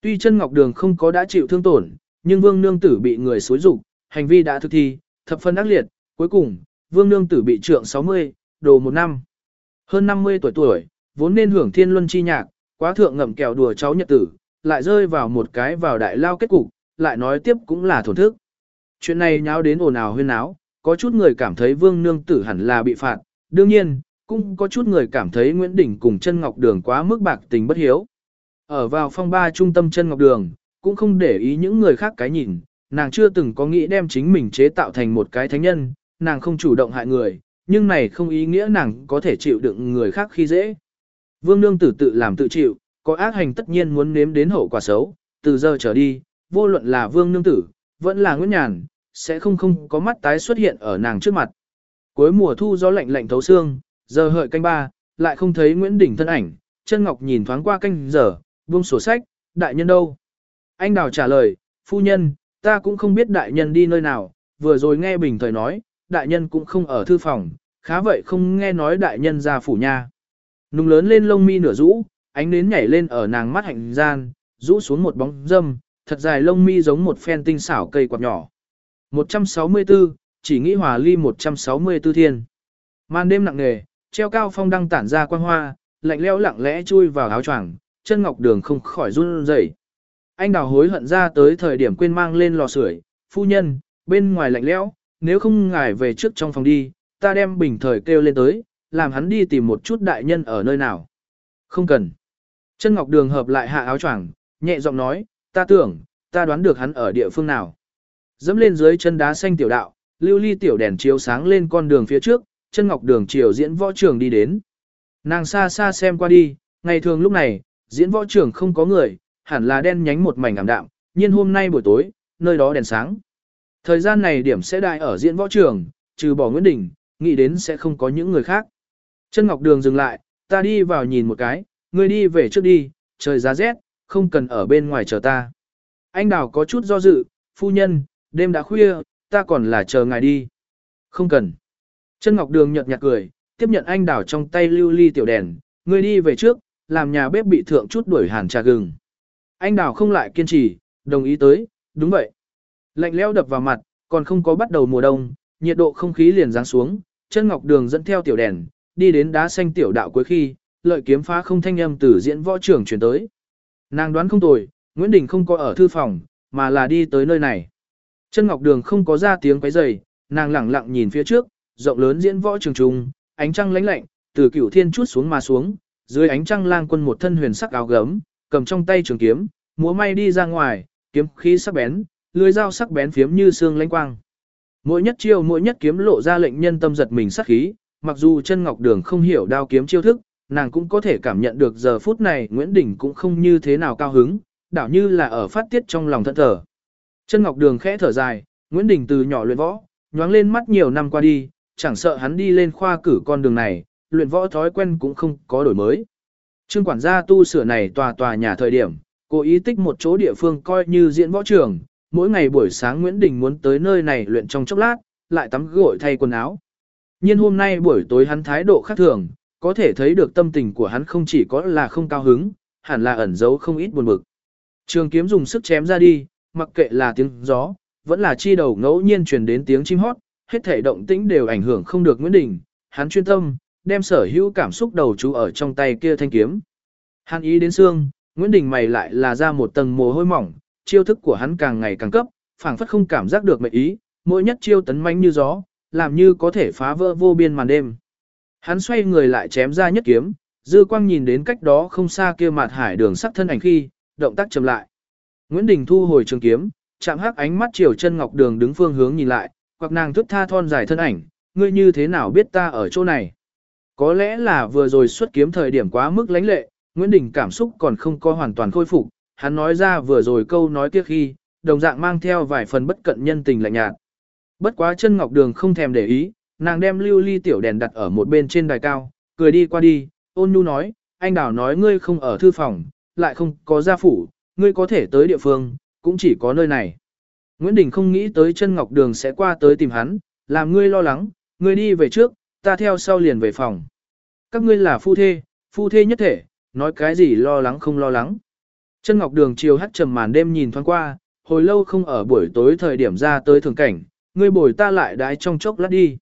Tuy chân ngọc đường không có đã chịu thương tổn, nhưng vương nương tử bị người xối rụng, hành vi đã thực thi, thập phân ác liệt, cuối cùng, vương nương tử bị trượng 60, đồ một năm. Hơn 50 tuổi tuổi, vốn nên hưởng thiên luân chi nhạc, quá thượng ngậm kẹo đùa cháu nhật tử, lại rơi vào một cái vào đại lao kết cục, lại nói tiếp cũng là thổn thức. Chuyện này nháo đến ồn ào huyên náo, có chút người cảm thấy vương nương tử hẳn là bị phạt, đương nhiên, cũng có chút người cảm thấy Nguyễn Đình cùng chân ngọc đường quá mức bạc tình bất hiếu. Ở vào phong ba trung tâm chân ngọc đường, cũng không để ý những người khác cái nhìn, nàng chưa từng có nghĩ đem chính mình chế tạo thành một cái thánh nhân, nàng không chủ động hại người, nhưng này không ý nghĩa nàng có thể chịu đựng người khác khi dễ. Vương nương tử tự làm tự chịu, có ác hành tất nhiên muốn nếm đến hậu quả xấu, từ giờ trở đi, vô luận là vương nương tử, vẫn là Nguyễn Nhàn, sẽ không không có mắt tái xuất hiện ở nàng trước mặt. Cuối mùa thu gió lạnh lạnh thấu xương, giờ hợi canh ba, lại không thấy Nguyễn Đình thân ảnh, chân ngọc nhìn thoáng qua canh giờ, buông sổ sách, đại nhân đâu? Anh đào trả lời, phu nhân, ta cũng không biết đại nhân đi nơi nào, vừa rồi nghe bình thời nói, đại nhân cũng không ở thư phòng, khá vậy không nghe nói đại nhân ra phủ nhà. Nùng lớn lên lông mi nửa rũ, ánh nến nhảy lên ở nàng mắt hạnh gian, rũ xuống một bóng dâm, thật dài lông mi giống một phen tinh xảo cây quạt nhỏ. 164, chỉ nghĩ hòa ly 164 thiên. Màn đêm nặng nề, treo cao phong đăng tản ra quang hoa, lạnh leo lặng lẽ chui vào áo choàng, chân ngọc đường không khỏi run rẩy. Anh đào hối hận ra tới thời điểm quên mang lên lò sưởi, phu nhân, bên ngoài lạnh lẽo, nếu không ngài về trước trong phòng đi, ta đem bình thời kêu lên tới, làm hắn đi tìm một chút đại nhân ở nơi nào. Không cần. Chân Ngọc Đường hợp lại hạ áo choàng, nhẹ giọng nói, ta tưởng, ta đoán được hắn ở địa phương nào. Dẫm lên dưới chân đá xanh tiểu đạo, lưu ly tiểu đèn chiếu sáng lên con đường phía trước, chân ngọc đường chiều diễn võ trường đi đến. Nàng xa xa xem qua đi, ngày thường lúc này, diễn võ trường không có người, hẳn là đen nhánh một mảnh ảm đạm, nhưng hôm nay buổi tối, nơi đó đèn sáng. Thời gian này điểm sẽ đại ở diễn võ trường, trừ bỏ Nguyễn Đình, nghĩ đến sẽ không có những người khác. Chân Ngọc Đường dừng lại, ta đi vào nhìn một cái, ngươi đi về trước đi, trời giá rét, không cần ở bên ngoài chờ ta. Anh Đào có chút do dự, phu nhân, đêm đã khuya, ta còn là chờ ngài đi. Không cần. Chân Ngọc Đường nhợt nhạt cười, tiếp nhận anh Đào trong tay lưu ly tiểu đèn, ngươi đi về trước, làm nhà bếp bị thượng chút đuổi hàn trà gừng. Anh Đào không lại kiên trì, đồng ý tới, đúng vậy. Lạnh leo đập vào mặt, còn không có bắt đầu mùa đông, nhiệt độ không khí liền giáng xuống, chân ngọc đường dẫn theo tiểu đèn, đi đến đá xanh tiểu đạo cuối khi, lợi kiếm phá không thanh âm từ diễn võ trưởng chuyển tới. Nàng đoán không tồi, Nguyễn Đình không có ở thư phòng, mà là đi tới nơi này. Chân ngọc đường không có ra tiếng quấy rầy, nàng lẳng lặng nhìn phía trước, rộng lớn diễn võ trường trung, ánh trăng lánh lạnh, từ cửu thiên chút xuống mà xuống, dưới ánh trăng lang quân một thân huyền sắc áo gấm, cầm trong tay trường kiếm, múa may đi ra ngoài, kiếm khí sắc bén, lưỡi dao sắc bén phiếm như xương lánh quang. Mỗi nhất chiêu mỗi nhất kiếm lộ ra lệnh nhân tâm giật mình sắc khí, mặc dù chân ngọc đường không hiểu đao kiếm chiêu thức, nàng cũng có thể cảm nhận được giờ phút này Nguyễn Đình cũng không như thế nào cao hứng, đảo như là ở phát tiết trong lòng thẫn thở. Chân ngọc đường khẽ thở dài, Nguyễn Đình từ nhỏ luyện võ, nhoáng lên mắt nhiều năm qua đi, chẳng sợ hắn đi lên khoa cử con đường này, luyện võ thói quen cũng không có đổi mới. Trương quản gia tu sửa này tòa tòa nhà thời điểm, cố ý tích một chỗ địa phương coi như diễn võ trường, mỗi ngày buổi sáng Nguyễn Đình muốn tới nơi này luyện trong chốc lát, lại tắm gội thay quần áo. Nhưng hôm nay buổi tối hắn thái độ khác thường, có thể thấy được tâm tình của hắn không chỉ có là không cao hứng, hẳn là ẩn giấu không ít buồn bực. Trường kiếm dùng sức chém ra đi, mặc kệ là tiếng gió, vẫn là chi đầu ngẫu nhiên truyền đến tiếng chim hót, hết thể động tĩnh đều ảnh hưởng không được Nguyễn Đình, hắn chuyên tâm, đem sở hữu cảm xúc đầu chú ở trong tay kia thanh kiếm. Hắn ý đến xương, Nguyễn Đình mày lại là ra một tầng mồ hôi mỏng, chiêu thức của hắn càng ngày càng cấp, phảng phất không cảm giác được mệnh ý, mỗi nhất chiêu tấn mãnh như gió, làm như có thể phá vỡ vô biên màn đêm. Hắn xoay người lại chém ra nhất kiếm, dư quang nhìn đến cách đó không xa kia mặt hải đường sắc thân ảnh khi, động tác chậm lại. Nguyễn Đình thu hồi trường kiếm, chạm hắc ánh mắt chiều chân ngọc đường đứng phương hướng nhìn lại, hoặc nàng thức tha thon dài thân ảnh, ngươi như thế nào biết ta ở chỗ này. Có lẽ là vừa rồi xuất kiếm thời điểm quá mức lãnh lệ, Nguyễn Đình cảm xúc còn không có hoàn toàn khôi phục, hắn nói ra vừa rồi câu nói kia khi, đồng dạng mang theo vài phần bất cận nhân tình lạnh nhạt. Bất quá chân ngọc đường không thèm để ý, nàng đem lưu ly tiểu đèn đặt ở một bên trên đài cao, cười đi qua đi, ôn nhu nói, anh đảo nói ngươi không ở thư phòng, lại không có gia phủ, ngươi có thể tới địa phương, cũng chỉ có nơi này. Nguyễn Đình không nghĩ tới chân ngọc đường sẽ qua tới tìm hắn, làm ngươi lo lắng, ngươi đi về trước, ta theo sau liền về phòng. Các ngươi là phu thê, phu thê nhất thể, nói cái gì lo lắng không lo lắng. Chân Ngọc Đường chiều hắt trầm màn đêm nhìn thoáng qua, hồi lâu không ở buổi tối thời điểm ra tới thường cảnh, ngươi bồi ta lại đái trong chốc lát đi.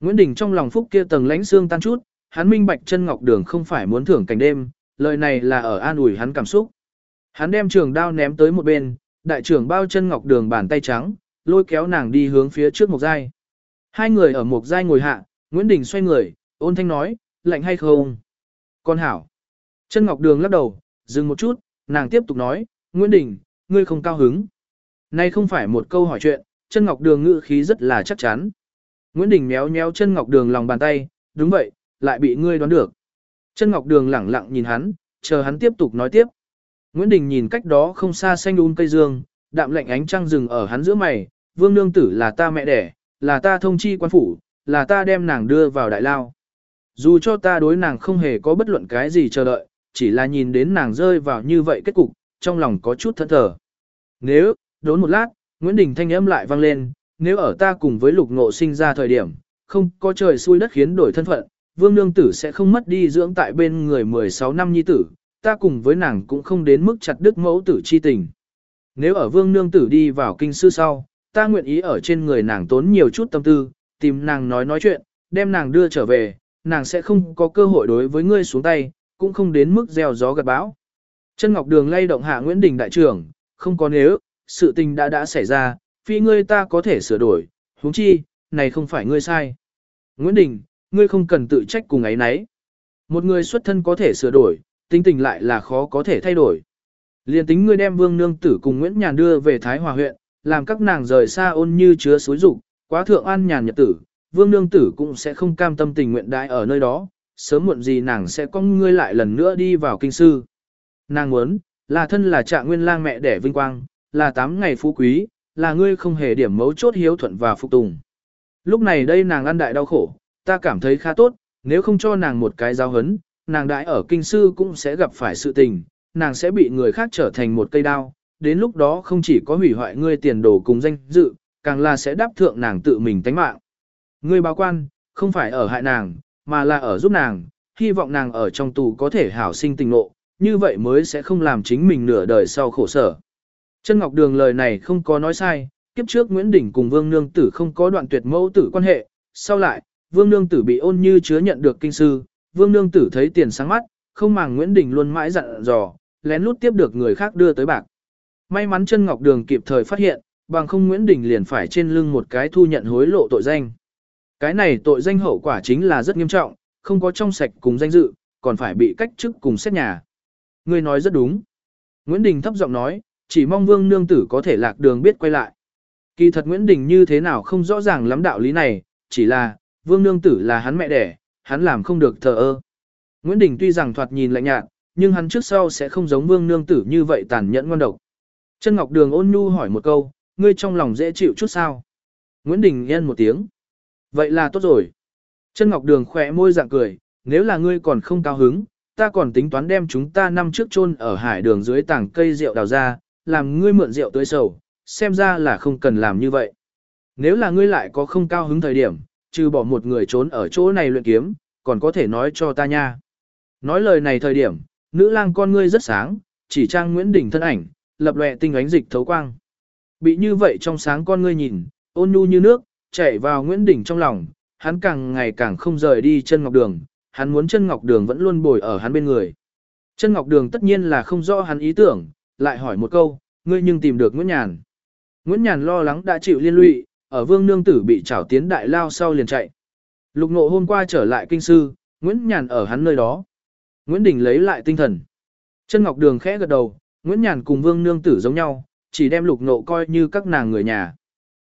Nguyễn Đình trong lòng phúc kia tầng lánh xương tan chút, hắn minh bạch chân Ngọc Đường không phải muốn thưởng cảnh đêm, lời này là ở an ủi hắn cảm xúc. Hắn đem trường đao ném tới một bên, đại trưởng bao chân Ngọc Đường bàn tay trắng, lôi kéo nàng đi hướng phía trước một giai. Hai người ở một giai ngồi hạ, Nguyễn Đình xoay người, ôn thanh nói, lạnh hay không? Con hảo. Chân Ngọc Đường lắc đầu, dừng một chút, nàng tiếp tục nói, Nguyễn Đình, ngươi không cao hứng. Nay không phải một câu hỏi chuyện, chân Ngọc Đường ngữ khí rất là chắc chắn. Nguyễn Đình méo méo chân Ngọc Đường lòng bàn tay, đúng vậy, lại bị ngươi đoán được. Chân Ngọc Đường lẳng lặng nhìn hắn, chờ hắn tiếp tục nói tiếp. Nguyễn Đình nhìn cách đó không xa xanh đun um cây dương, đạm lạnh ánh trăng rừng ở hắn giữa mày, vương nương tử là ta mẹ đẻ, là ta thông chi quan phủ, là ta đem nàng đưa vào đại lao. Dù cho ta đối nàng không hề có bất luận cái gì chờ đợi, chỉ là nhìn đến nàng rơi vào như vậy kết cục, trong lòng có chút thẫn thờ. Nếu, đốn một lát, Nguyễn Đình thanh âm lại vang lên, nếu ở ta cùng với lục ngộ sinh ra thời điểm, không có trời xui đất khiến đổi thân phận, vương nương tử sẽ không mất đi dưỡng tại bên người 16 năm nhi tử, ta cùng với nàng cũng không đến mức chặt đứt mẫu tử chi tình. Nếu ở vương nương tử đi vào kinh sư sau, ta nguyện ý ở trên người nàng tốn nhiều chút tâm tư, tìm nàng nói nói chuyện, đem nàng đưa trở về, nàng sẽ không có cơ hội đối với ngươi xuống tay, cũng không đến mức gieo gió gặt bão. Chân Ngọc Đường lay động hạ Nguyễn Đình đại trưởng, không có nếu, sự tình đã đã xảy ra, phi ngươi ta có thể sửa đổi, huống chi, này không phải ngươi sai. Nguyễn Đình, ngươi không cần tự trách cùng ấy nấy. Một người xuất thân có thể sửa đổi, tính tình lại là khó có thể thay đổi. Liên tính ngươi đem Vương Nương Tử cùng Nguyễn Nhàn đưa về Thái Hòa huyện, làm các nàng rời xa ôn như chứa suối dục quá thượng an nhàn nhật tử, vương nương tử cũng sẽ không cam tâm tình nguyện đại ở nơi đó, sớm muộn gì nàng sẽ có ngươi lại lần nữa đi vào kinh sư. Nàng muốn, là thân là trạng nguyên lang mẹ đẻ vinh quang, là tám ngày phú quý, là ngươi không hề điểm mấu chốt hiếu thuận và phục tùng. Lúc này đây nàng ăn đại đau khổ, ta cảm thấy khá tốt, nếu không cho nàng một cái giáo hấn, nàng đại ở kinh sư cũng sẽ gặp phải sự tình, nàng sẽ bị người khác trở thành một cây đao, đến lúc đó không chỉ có hủy hoại ngươi tiền đồ cùng danh dự, càng là sẽ đáp thượng nàng tự mình tánh mạng. Ngươi báo quan, không phải ở hại nàng, mà là ở giúp nàng, hy vọng nàng ở trong tù có thể hảo sinh tình nộ, như vậy mới sẽ không làm chính mình nửa đời sau khổ sở. Chân Ngọc Đường lời này không có nói sai, kiếp trước Nguyễn Đình cùng Vương Nương Tử không có đoạn tuyệt mẫu tử quan hệ, sau lại, Vương Nương Tử bị ôn như chứa nhận được kinh sư, Vương Nương Tử thấy tiền sáng mắt, không màng Nguyễn Đình luôn mãi dặn dò, lén lút tiếp được người khác đưa tới bạc. May mắn chân Ngọc Đường kịp thời phát hiện, bằng không Nguyễn Đình liền phải trên lưng một cái thu nhận hối lộ tội danh. Cái này tội danh hậu quả chính là rất nghiêm trọng, không có trong sạch cùng danh dự, còn phải bị cách chức cùng xét nhà. Ngươi nói rất đúng. Nguyễn Đình thấp giọng nói, chỉ mong Vương Nương Tử có thể lạc đường biết quay lại. Kỳ thật Nguyễn Đình như thế nào không rõ ràng lắm đạo lý này, chỉ là, Vương Nương Tử là hắn mẹ đẻ, hắn làm không được thờ ơ. Nguyễn Đình tuy rằng thoạt nhìn lạnh nhạt, nhưng hắn trước sau sẽ không giống Vương Nương Tử như vậy tàn nhẫn ngon độc. Chân Ngọc Đường ôn nhu hỏi một câu, ngươi trong lòng dễ chịu chút sao? Nguyễn Đình yên một tiếng. Vậy là tốt rồi. Chân Ngọc Đường khỏe môi dạng cười, nếu là ngươi còn không cao hứng, ta còn tính toán đem chúng ta năm trước chôn ở hải đường dưới tảng cây rượu đào ra, làm ngươi mượn rượu tới sầu, xem ra là không cần làm như vậy. Nếu là ngươi lại có không cao hứng thời điểm, trừ bỏ một người trốn ở chỗ này luyện kiếm, còn có thể nói cho ta nha. Nói lời này thời điểm, nữ lang con ngươi rất sáng, chỉ trang Nguyễn Đình thân ảnh, lập lòe tinh ánh dịch thấu quang. Bị như vậy trong sáng con ngươi nhìn, ôn nhu như nước, chạy vào Nguyễn Đình trong lòng, hắn càng ngày càng không rời đi chân ngọc đường, hắn muốn chân ngọc đường vẫn luôn bồi ở hắn bên người. Chân ngọc đường tất nhiên là không rõ hắn ý tưởng, lại hỏi một câu, ngươi nhưng tìm được Nguyễn Nhàn. Nguyễn Nhàn lo lắng đã chịu liên lụy, ở vương nương tử bị trảo tiến đại lao sau liền chạy. Lục nộ hôm qua trở lại kinh sư, Nguyễn Nhàn ở hắn nơi đó. Nguyễn Đình lấy lại tinh thần. Chân Ngọc Đường khẽ gật đầu, Nguyễn Nhàn cùng vương nương tử giống nhau, chỉ đem lục nộ coi như các nàng người nhà.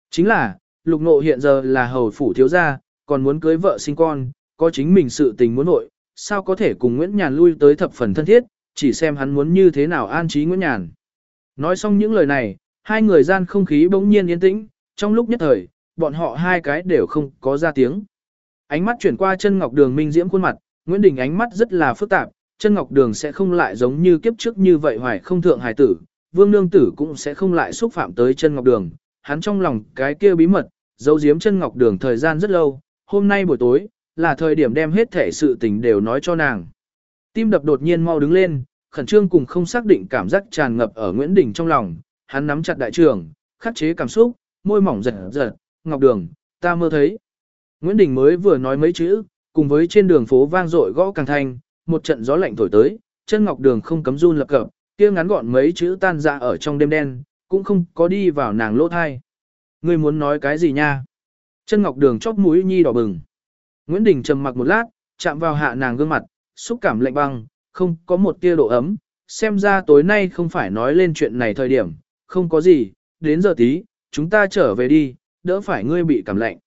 Chính là, lục nộ hiện giờ là hầu phủ thiếu gia, còn muốn cưới vợ sinh con, có chính mình sự tình muốn nội, sao có thể cùng Nguyễn Nhàn lui tới thập phần thân thiết, chỉ xem hắn muốn như thế nào an trí Nguyễn Nhàn. Nói xong những lời này, hai người gian không khí bỗng nhiên yên tĩnh, trong lúc nhất thời, bọn họ hai cái đều không có ra tiếng. Ánh mắt chuyển qua chân ngọc đường minh diễm khuôn mặt, Nguyễn Đình ánh mắt rất là phức tạp, chân ngọc đường sẽ không lại giống như kiếp trước như vậy hoài không thượng hài tử, vương nương tử cũng sẽ không lại xúc phạm tới chân ngọc đường, hắn trong lòng cái kia bí mật, giấu giếm chân ngọc đường thời gian rất lâu, hôm nay buổi tối, là thời điểm đem hết thể sự tình đều nói cho nàng. Tim đập đột nhiên mau đứng lên, khẩn trương cùng không xác định cảm giác tràn ngập ở Nguyễn Đình trong lòng, hắn nắm chặt đại trường, khắc chế cảm xúc, môi mỏng giật giật, ngọc đường, ta mơ thấy. Nguyễn Đình mới vừa nói mấy chữ, cùng với trên đường phố vang dội gõ càng thanh, một trận gió lạnh thổi tới, chân ngọc đường không cấm run lập cập, kia ngắn gọn mấy chữ tan ra ở trong đêm đen, cũng không có đi vào nàng lỗ thai. Ngươi muốn nói cái gì nha? Chân ngọc đường chóp mũi nhi đỏ bừng. Nguyễn Đình trầm mặc một lát, chạm vào hạ nàng gương mặt, xúc cảm lạnh băng, không có một tia độ ấm, xem ra tối nay không phải nói lên chuyện này thời điểm, không có gì, đến giờ tí, chúng ta trở về đi, đỡ phải ngươi bị cảm lạnh.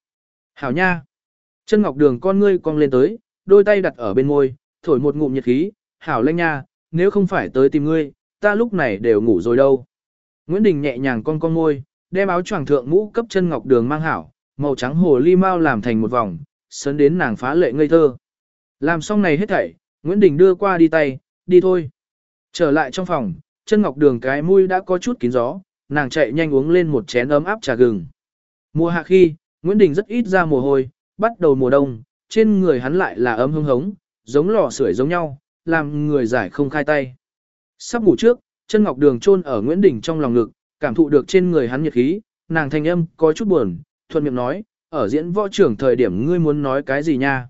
Hảo nha! Chân ngọc đường con ngươi cong lên tới, đôi tay đặt ở bên môi, thổi một ngụm nhiệt khí, hảo lanh nha, nếu không phải tới tìm ngươi, ta lúc này đều ngủ rồi đâu. Nguyễn Đình nhẹ nhàng con con môi, đem áo choàng thượng mũ cấp chân ngọc đường mang hảo, màu trắng hồ ly mau làm thành một vòng, sấn đến nàng phá lệ ngây thơ. Làm xong này hết thảy, Nguyễn Đình đưa qua đi tay, đi thôi. Trở lại trong phòng, chân ngọc đường cái mũi đã có chút kín gió, nàng chạy nhanh uống lên một chén ấm áp trà gừng. Mùa hạ khi, Nguyễn Đình rất ít ra mồ hôi, bắt đầu mùa đông, trên người hắn lại là ấm hưng hống, giống lò sưởi giống nhau, làm người giải không khai tay. Sắp ngủ trước, chân ngọc đường chôn ở Nguyễn Đình trong lòng ngực, cảm thụ được trên người hắn nhiệt khí, nàng thanh âm có chút buồn, thuận miệng nói, ở diễn võ trưởng thời điểm ngươi muốn nói cái gì nha.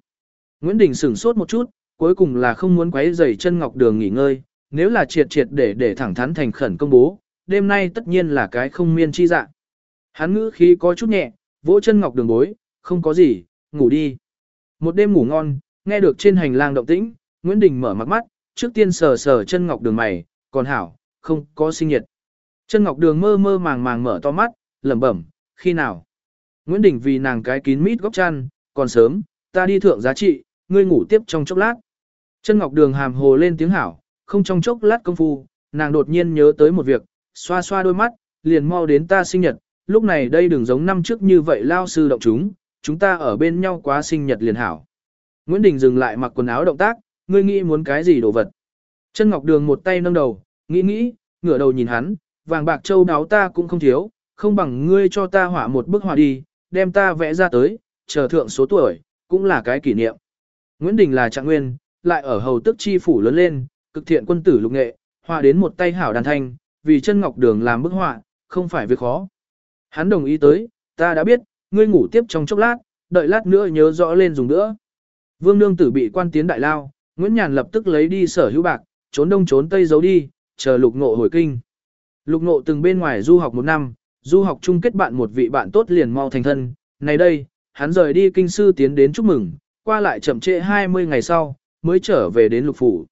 Nguyễn Đình sửng sốt một chút, cuối cùng là không muốn quấy rầy chân ngọc đường nghỉ ngơi, nếu là triệt triệt để để thẳng thắn thành khẩn công bố, đêm nay tất nhiên là cái không miên chi dạng. Hắn ngữ khí có chút nhẹ, vỗ chân ngọc đường bối, không có gì, ngủ đi. Một đêm ngủ ngon, nghe được trên hành lang động tĩnh, Nguyễn Đình mở mắt mắt, trước tiên sờ sờ chân ngọc đường mày, còn hảo, không có sinh nhiệt. Chân ngọc đường mơ mơ màng màng mở to mắt, lẩm bẩm, khi nào? Nguyễn Đình vì nàng cái kín mít góc chăn, còn sớm, ta đi thượng giá trị, ngươi ngủ tiếp trong chốc lát. Chân Ngọc Đường hàm hồ lên tiếng hảo, không trong chốc lát công phu, nàng đột nhiên nhớ tới một việc, xoa xoa đôi mắt, liền mau đến ta sinh nhật, lúc này đây đừng giống năm trước như vậy lao sư động chúng, chúng ta ở bên nhau quá sinh nhật liền hảo. Nguyễn Đình dừng lại mặc quần áo động tác, ngươi nghĩ muốn cái gì đồ vật. Chân Ngọc Đường một tay nâng đầu, nghĩ nghĩ, ngửa đầu nhìn hắn, vàng bạc châu đáo ta cũng không thiếu, không bằng ngươi cho ta họa một bức họa đi, đem ta vẽ ra tới, chờ thượng số tuổi, cũng là cái kỷ niệm. Nguyễn Đình là trạng nguyên, lại ở hầu tức chi phủ lớn lên, cực thiện quân tử lục nghệ, họa đến một tay hảo đàn thanh, vì chân ngọc đường làm bức họa, không phải việc khó. Hắn đồng ý tới, ta đã biết, ngươi ngủ tiếp trong chốc lát, đợi lát nữa nhớ rõ lên dùng nữa. Vương nương tử bị quan tiến đại lao, Nguyễn Nhàn lập tức lấy đi sở hữu bạc, trốn đông trốn tây giấu đi, chờ lục ngộ hồi kinh. Lục ngộ từng bên ngoài du học một năm, du học chung kết bạn một vị bạn tốt liền mau thành thân. Này đây, hắn rời đi kinh sư tiến đến chúc mừng, qua lại chậm trễ 20 ngày sau, mới trở về đến lục phủ.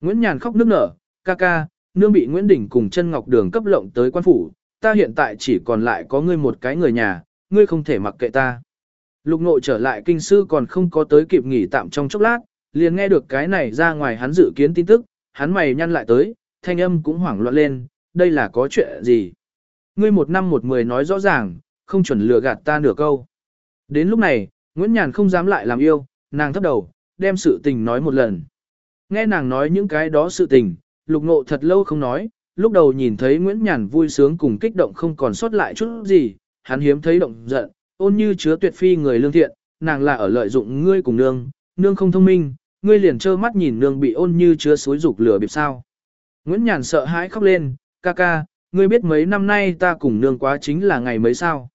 Nguyễn Nhàn khóc nức nở, ca ca, nương bị Nguyễn Đình cùng chân ngọc đường cấp lộng tới quan phủ, ta hiện tại chỉ còn lại có ngươi một cái người nhà, ngươi không thể mặc kệ ta. Lục nội trở lại kinh sư còn không có tới kịp nghỉ tạm trong chốc lát, liền nghe được cái này ra ngoài hắn dự kiến tin tức, hắn mày nhăn lại tới, thanh âm cũng hoảng loạn lên, đây là có chuyện gì? Ngươi một năm một mười nói rõ ràng, không chuẩn lừa gạt ta nửa câu. Đến lúc này, Nguyễn Nhàn không dám lại làm yêu, nàng thấp đầu, đem sự tình nói một lần. Nghe nàng nói những cái đó sự tình, lục ngộ thật lâu không nói, lúc đầu nhìn thấy Nguyễn Nhàn vui sướng cùng kích động không còn sót lại chút gì, hắn hiếm thấy động giận, ôn như chứa tuyệt phi người lương thiện, nàng là ở lợi dụng ngươi cùng nương, nương không thông minh, ngươi liền trơ mắt nhìn nương bị ôn như chứa suối dục lửa bịp sao. Nguyễn Nhàn sợ hãi khóc lên, ca ca, ngươi biết mấy năm nay ta cùng nương quá chính là ngày mấy sao.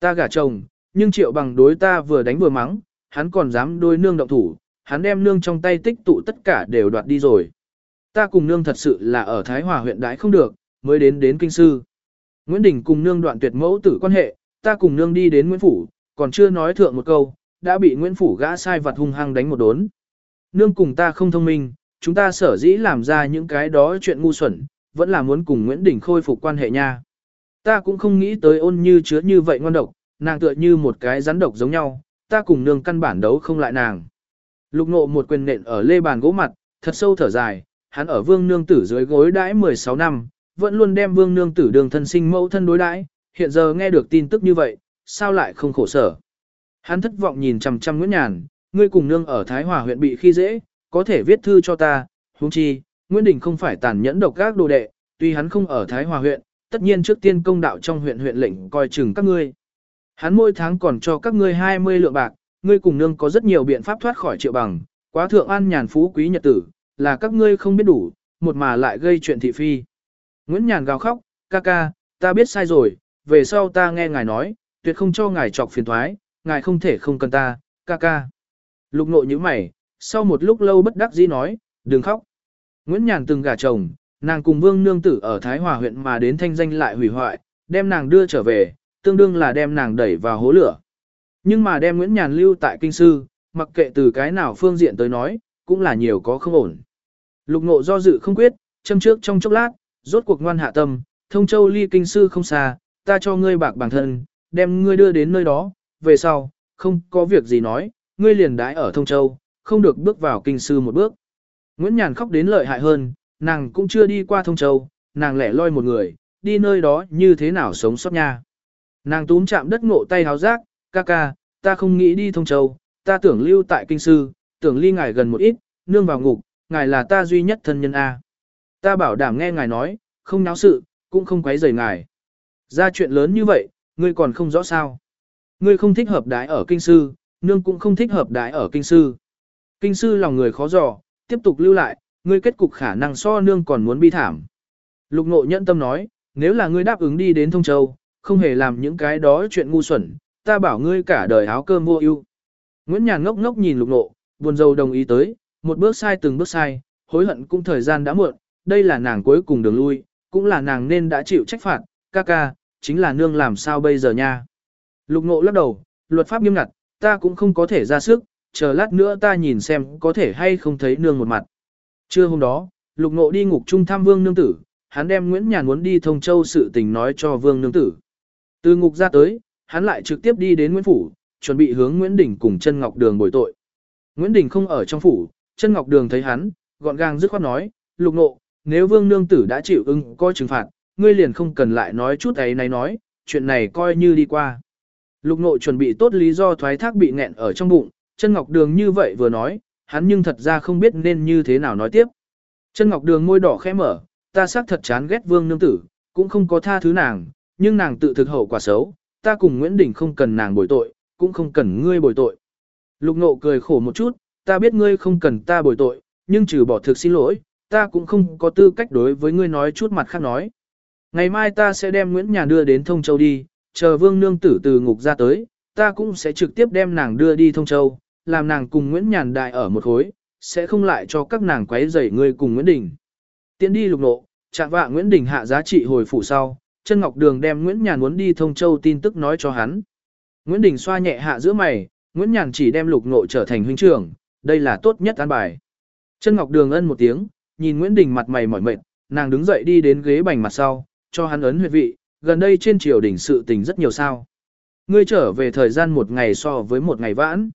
Ta gả chồng, nhưng triệu bằng đối ta vừa đánh vừa mắng, hắn còn dám đôi nương động thủ, hắn đem nương trong tay tích tụ tất cả đều đoạt đi rồi. Ta cùng nương thật sự là ở Thái Hòa huyện đãi không được, mới đến đến kinh sư. Nguyễn Đình cùng nương đoạn tuyệt mẫu tử quan hệ, ta cùng nương đi đến Nguyễn Phủ, còn chưa nói thượng một câu, đã bị Nguyễn Phủ gã sai vặt hung hăng đánh một đốn. Nương cùng ta không thông minh, chúng ta sở dĩ làm ra những cái đó chuyện ngu xuẩn, vẫn là muốn cùng Nguyễn Đình khôi phục quan hệ nha. Ta cũng không nghĩ tới ôn như chứa như vậy ngon độc, nàng tựa như một cái rắn độc giống nhau, ta cùng nương căn bản đấu không lại nàng. Lục nộ một quyền nện ở lê bàn gỗ mặt, thật sâu thở dài, hắn ở vương nương tử dưới gối đãi 16 năm, vẫn luôn đem vương nương tử đường thân sinh mẫu thân đối đãi, hiện giờ nghe được tin tức như vậy, sao lại không khổ sở. Hắn thất vọng nhìn chằm chằm Nguyễn Nhàn, ngươi cùng nương ở Thái Hòa huyện bị khi dễ, có thể viết thư cho ta, huống chi, Nguyễn Đình không phải tàn nhẫn độc các đồ đệ, tuy hắn không ở Thái Hòa huyện, tất nhiên trước tiên công đạo trong huyện huyện lệnh coi chừng các ngươi. Hắn mỗi tháng còn cho các ngươi 20 lượng bạc, ngươi cùng nương có rất nhiều biện pháp thoát khỏi triệu bằng, quá thượng an nhàn phú quý nhật tử, là các ngươi không biết đủ, một mà lại gây chuyện thị phi. Nguyễn Nhàn gào khóc, ca ca, ta biết sai rồi, về sau ta nghe ngài nói, tuyệt không cho ngài chọc phiền thoái, ngài không thể không cần ta, ca ca. Lục nội như mày, sau một lúc lâu bất đắc dĩ nói, đừng khóc. Nguyễn Nhàn từng gả chồng, nàng cùng vương nương tử ở Thái Hòa huyện mà đến thanh danh lại hủy hoại, đem nàng đưa trở về, tương đương là đem nàng đẩy vào hố lửa. Nhưng mà đem Nguyễn Nhàn lưu tại kinh sư, mặc kệ từ cái nào phương diện tới nói, cũng là nhiều có không ổn. Lục ngộ do dự không quyết, châm trước trong chốc lát, rốt cuộc ngoan hạ tâm, thông châu ly kinh sư không xa, ta cho ngươi bạc bản thân, đem ngươi đưa đến nơi đó, về sau, không có việc gì nói, ngươi liền đái ở thông châu, không được bước vào kinh sư một bước. Nguyễn Nhàn khóc đến lợi hại hơn, nàng cũng chưa đi qua thông châu, nàng lẻ loi một người, đi nơi đó như thế nào sống sót nha. Nàng túm chạm đất ngộ tay háo rác, ca ca, ta không nghĩ đi thông châu, ta tưởng lưu tại kinh sư, tưởng ly ngài gần một ít, nương vào ngục, ngài là ta duy nhất thân nhân A. Ta bảo đảm nghe ngài nói, không náo sự, cũng không quấy rầy ngài. Ra chuyện lớn như vậy, ngươi còn không rõ sao. Ngươi không thích hợp đái ở kinh sư, nương cũng không thích hợp đái ở kinh sư. Kinh sư lòng người khó dò, tiếp tục lưu lại, ngươi kết cục khả năng so nương còn muốn bi thảm. Lục ngộ nhẫn tâm nói, nếu là ngươi đáp ứng đi đến Thông Châu, không hề làm những cái đó chuyện ngu xuẩn, ta bảo ngươi cả đời áo cơm mua ưu. Nguyễn Nhàn ngốc ngốc nhìn lục nộ buồn rầu đồng ý tới, một bước sai từng bước sai, hối hận cũng thời gian đã muộn, đây là nàng cuối cùng đường lui, cũng là nàng nên đã chịu trách phạt, ca ca, chính là nương làm sao bây giờ nha. Lục nộ lắc đầu, luật pháp nghiêm ngặt, ta cũng không có thể ra sức, chờ lát nữa ta nhìn xem có thể hay không thấy nương một mặt. Trưa hôm đó, lục nộ đi ngục trung thăm vương nương tử, hắn đem Nguyễn Nhàn muốn đi thông châu sự tình nói cho vương nương tử. Từ ngục ra tới, hắn lại trực tiếp đi đến Nguyễn Phủ, chuẩn bị hướng Nguyễn Đình cùng chân Ngọc Đường bồi tội. Nguyễn Đình không ở trong phủ, chân Ngọc Đường thấy hắn, gọn gàng dứt khoát nói, lục nộ, nếu vương nương tử đã chịu ưng coi trừng phạt, ngươi liền không cần lại nói chút ấy này nói, chuyện này coi như đi qua. Lục nộ chuẩn bị tốt lý do thoái thác bị nghẹn ở trong bụng, chân Ngọc Đường như vậy vừa nói, hắn nhưng thật ra không biết nên như thế nào nói tiếp. Chân Ngọc Đường môi đỏ khẽ mở, ta xác thật chán ghét vương nương tử, cũng không có tha thứ nàng, nhưng nàng tự thực hậu quả xấu, ta cùng Nguyễn Đình không cần nàng bồi tội, cũng không cần ngươi bồi tội. Lục nộ cười khổ một chút, ta biết ngươi không cần ta bồi tội, nhưng trừ bỏ thực xin lỗi, ta cũng không có tư cách đối với ngươi nói chút mặt khác nói. Ngày mai ta sẽ đem Nguyễn nhà đưa đến Thông Châu đi, chờ vương nương tử từ ngục ra tới, ta cũng sẽ trực tiếp đem nàng đưa đi Thông Châu, làm nàng cùng Nguyễn Nhàn đại ở một khối, sẽ không lại cho các nàng quấy rầy ngươi cùng Nguyễn Đình. Tiến đi lục nộ, chạm vạ Nguyễn Đình hạ giá trị hồi phủ sau, chân ngọc đường đem Nguyễn Nhàn muốn đi Thông Châu tin tức nói cho hắn. Nguyễn Đình xoa nhẹ hạ giữa mày, Nguyễn Nhàn chỉ đem lục ngộ trở thành huynh trưởng, đây là tốt nhất an bài. Chân ngọc đường ân một tiếng, nhìn Nguyễn Đình mặt mày mỏi mệt, nàng đứng dậy đi đến ghế bành mặt sau, cho hắn ấn huyệt vị, gần đây trên triều đình sự tình rất nhiều sao. Ngươi trở về thời gian một ngày so với một ngày vãn.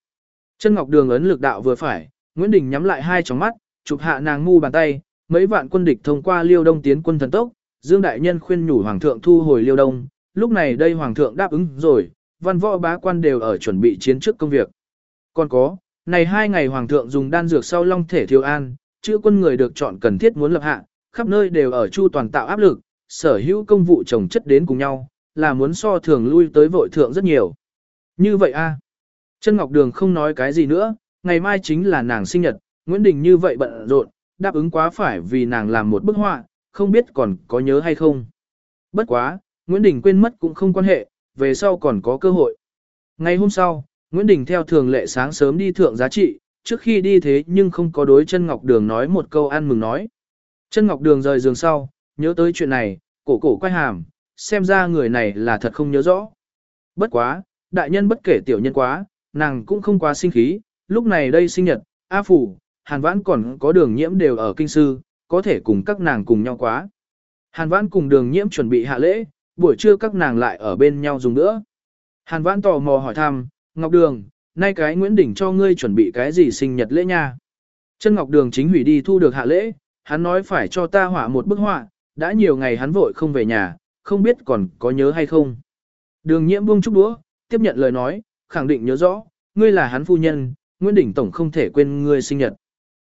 Chân ngọc đường ấn lực đạo vừa phải, Nguyễn Đình nhắm lại hai tròng mắt, chụp hạ nàng ngu bàn tay, mấy vạn quân địch thông qua Liêu Đông tiến quân thần tốc, Dương đại nhân khuyên nhủ hoàng thượng thu hồi Liêu Đông, lúc này đây hoàng thượng đáp ứng rồi, văn võ bá quan đều ở chuẩn bị chiến trước công việc. Còn có, này hai ngày hoàng thượng dùng đan dược sau long thể thiếu an, chữa quân người được chọn cần thiết muốn lập hạ, khắp nơi đều ở chu toàn tạo áp lực, sở hữu công vụ chồng chất đến cùng nhau, là muốn so thường lui tới vội thượng rất nhiều. Như vậy a à? Chân Ngọc Đường không nói cái gì nữa, ngày mai chính là nàng sinh nhật, Nguyễn Đình như vậy bận rộn, đáp ứng quá phải vì nàng làm một bức họa, không biết còn có nhớ hay không. Bất quá, Nguyễn Đình quên mất cũng không quan hệ, về sau còn có cơ hội. Ngày hôm sau, Nguyễn Đình theo thường lệ sáng sớm đi thượng giá trị, trước khi đi thế nhưng không có đối chân Ngọc Đường nói một câu ăn mừng nói. Chân Ngọc Đường rời giường sau, nhớ tới chuyện này, cổ cổ quay hàm, xem ra người này là thật không nhớ rõ. Bất quá, đại nhân bất kể tiểu nhân quá, nàng cũng không quá sinh khí, lúc này đây sinh nhật, A Phủ, Hàn Vãn còn có đường nhiễm đều ở kinh sư, có thể cùng các nàng cùng nhau quá. Hàn Vãn cùng đường nhiễm chuẩn bị hạ lễ, buổi trưa các nàng lại ở bên nhau dùng nữa. Hàn Vãn tò mò hỏi thăm, Ngọc Đường, nay cái Nguyễn Đình cho ngươi chuẩn bị cái gì sinh nhật lễ nha? Chân Ngọc Đường chính hủy đi thu được hạ lễ, hắn nói phải cho ta họa một bức họa, đã nhiều ngày hắn vội không về nhà, không biết còn có nhớ hay không. Đường nhiễm buông chút đũa, tiếp nhận lời nói, khẳng định nhớ rõ, ngươi là hắn phu nhân, Nguyễn Đình Tổng không thể quên ngươi sinh nhật.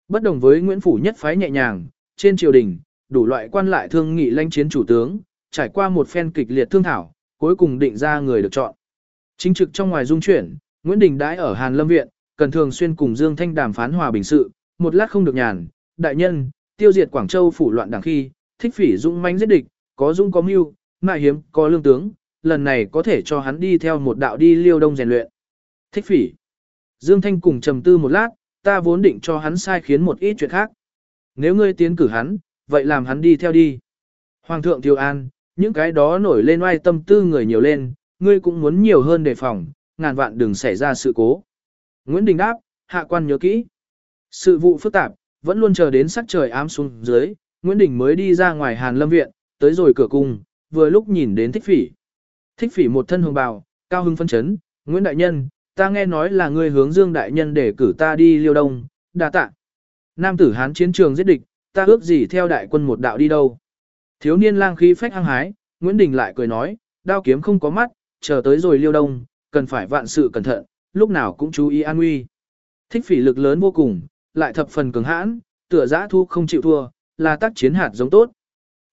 Bất đồng với Nguyễn Phủ nhất phái nhẹ nhàng, trên triều đình, đủ loại quan lại thương nghị lãnh chiến chủ tướng, trải qua một phen kịch liệt thương thảo, cuối cùng định ra người được chọn. Chính trực trong ngoài dung chuyển, Nguyễn Đình đãi ở Hàn Lâm Viện, cần thường xuyên cùng Dương Thanh đàm phán hòa bình sự, một lát không được nhàn, đại nhân, tiêu diệt Quảng Châu phủ loạn đảng khi, thích phỉ dũng mãnh giết địch, có dũng có mưu, mại hiếm, có lương tướng, lần này có thể cho hắn đi theo một đạo đi liêu đông rèn luyện. Thích phỉ. Dương Thanh cùng trầm tư một lát, ta vốn định cho hắn sai khiến một ít chuyện khác. Nếu ngươi tiến cử hắn, vậy làm hắn đi theo đi. Hoàng thượng Thiều An, những cái đó nổi lên oai tâm tư người nhiều lên, ngươi cũng muốn nhiều hơn đề phòng, ngàn vạn đừng xảy ra sự cố. Nguyễn Đình đáp, hạ quan nhớ kỹ. Sự vụ phức tạp, vẫn luôn chờ đến sắc trời ám xuống dưới, Nguyễn Đình mới đi ra ngoài Hàn Lâm Viện, tới rồi cửa cung, vừa lúc nhìn đến thích phỉ. Thích phỉ một thân hồng bào, cao hưng phân chấn, Nguyễn Đại Nhân, ta nghe nói là ngươi hướng Dương Đại Nhân để cử ta đi liêu đông, đa tạ. Nam tử hán chiến trường giết địch, ta ước gì theo đại quân một đạo đi đâu. Thiếu niên lang khí phách hăng hái, Nguyễn Đình lại cười nói, đao kiếm không có mắt, chờ tới rồi liêu đông, cần phải vạn sự cẩn thận, lúc nào cũng chú ý an nguy. Thích phỉ lực lớn vô cùng, lại thập phần cường hãn, tựa giã thu không chịu thua, là tác chiến hạt giống tốt.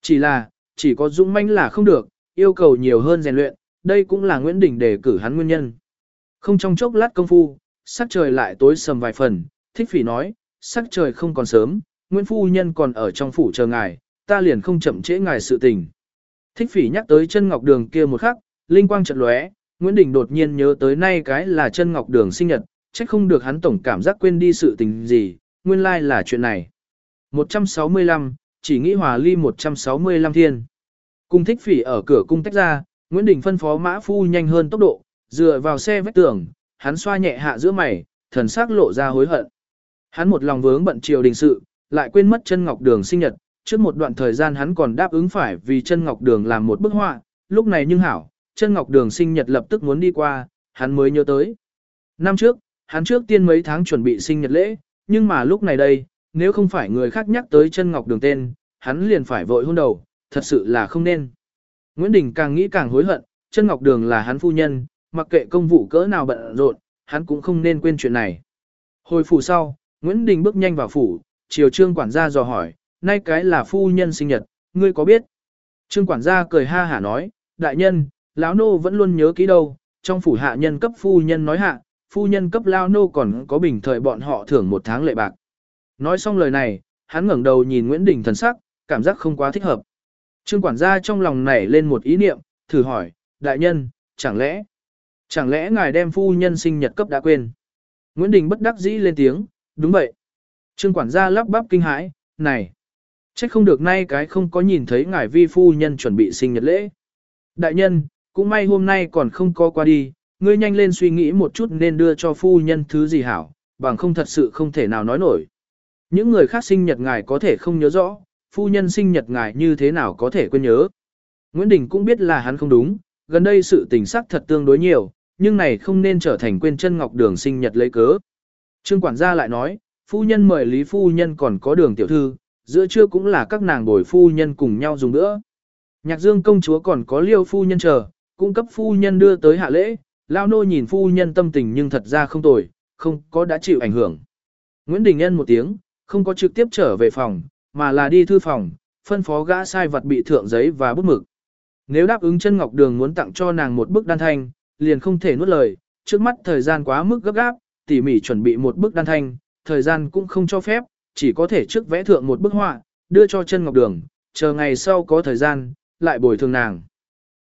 Chỉ là, chỉ có dũng manh là không được, yêu cầu nhiều hơn rèn luyện, đây cũng là Nguyễn Đình đề cử hắn nguyên nhân. Không trong chốc lát công phu, sắc trời lại tối sầm vài phần, thích phỉ nói, sắc trời không còn sớm, Nguyễn Phu Nhân còn ở trong phủ chờ ngài, ta liền không chậm trễ ngài sự tình. Thích phỉ nhắc tới chân ngọc đường kia một khắc, linh quang chợt lóe, Nguyễn Đình đột nhiên nhớ tới nay cái là chân ngọc đường sinh nhật, chắc không được hắn tổng cảm giác quên đi sự tình gì, nguyên lai like là chuyện này. 165, chỉ nghĩ hòa ly 165 thiên. Cung thích phỉ ở cửa cung tách ra, Nguyễn Đình phân phó mã phu nhanh hơn tốc độ, dựa vào xe vách tường, hắn xoa nhẹ hạ giữa mày, thần sắc lộ ra hối hận. Hắn một lòng vướng bận triều đình sự, lại quên mất chân ngọc đường sinh nhật, trước một đoạn thời gian hắn còn đáp ứng phải vì chân ngọc đường làm một bức họa, lúc này nhưng hảo, chân ngọc đường sinh nhật lập tức muốn đi qua, hắn mới nhớ tới. Năm trước, hắn trước tiên mấy tháng chuẩn bị sinh nhật lễ, nhưng mà lúc này đây, nếu không phải người khác nhắc tới chân ngọc đường tên, hắn liền phải vội hôn đầu, thật sự là không nên. Nguyễn Đình càng nghĩ càng hối hận, chân ngọc đường là hắn phu nhân, mặc kệ công vụ cỡ nào bận rộn, hắn cũng không nên quên chuyện này. Hồi phủ sau, Nguyễn Đình bước nhanh vào phủ, chiều trương quản gia dò hỏi, nay cái là phu nhân sinh nhật, ngươi có biết? Trương quản gia cười ha hả nói, đại nhân, lão nô vẫn luôn nhớ kỹ đâu, trong phủ hạ nhân cấp phu nhân nói hạ, phu nhân cấp lao nô còn có bình thời bọn họ thưởng một tháng lệ bạc. Nói xong lời này, hắn ngẩng đầu nhìn Nguyễn Đình thần sắc, cảm giác không quá thích hợp. Trương quản gia trong lòng nảy lên một ý niệm, thử hỏi, đại nhân, chẳng lẽ, chẳng lẽ ngài đem phu nhân sinh nhật cấp đã quên? Nguyễn Đình bất đắc dĩ lên tiếng, đúng vậy. Trương quản gia lắp bắp kinh hãi, này, trách không được nay cái không có nhìn thấy ngài vi phu nhân chuẩn bị sinh nhật lễ. Đại nhân, cũng may hôm nay còn không có qua đi, ngươi nhanh lên suy nghĩ một chút nên đưa cho phu nhân thứ gì hảo, bằng không thật sự không thể nào nói nổi. Những người khác sinh nhật ngài có thể không nhớ rõ, phu nhân sinh nhật ngài như thế nào có thể quên nhớ. Nguyễn Đình cũng biết là hắn không đúng, gần đây sự tình sắc thật tương đối nhiều, nhưng này không nên trở thành quên chân ngọc đường sinh nhật lấy cớ. Trương quản gia lại nói, phu nhân mời Lý phu nhân còn có đường tiểu thư, giữa trưa cũng là các nàng bồi phu nhân cùng nhau dùng nữa. Nhạc dương công chúa còn có liêu phu nhân chờ, cung cấp phu nhân đưa tới hạ lễ, lao nô nhìn phu nhân tâm tình nhưng thật ra không tồi, không có đã chịu ảnh hưởng. Nguyễn Đình Nhân một tiếng, không có trực tiếp trở về phòng, mà là đi thư phòng, phân phó gã sai vật bị thượng giấy và bút mực. Nếu đáp ứng chân ngọc đường muốn tặng cho nàng một bức đan thanh, liền không thể nuốt lời, trước mắt thời gian quá mức gấp gáp, tỉ mỉ chuẩn bị một bức đan thanh, thời gian cũng không cho phép, chỉ có thể trước vẽ thượng một bức họa, đưa cho chân ngọc đường, chờ ngày sau có thời gian, lại bồi thường nàng.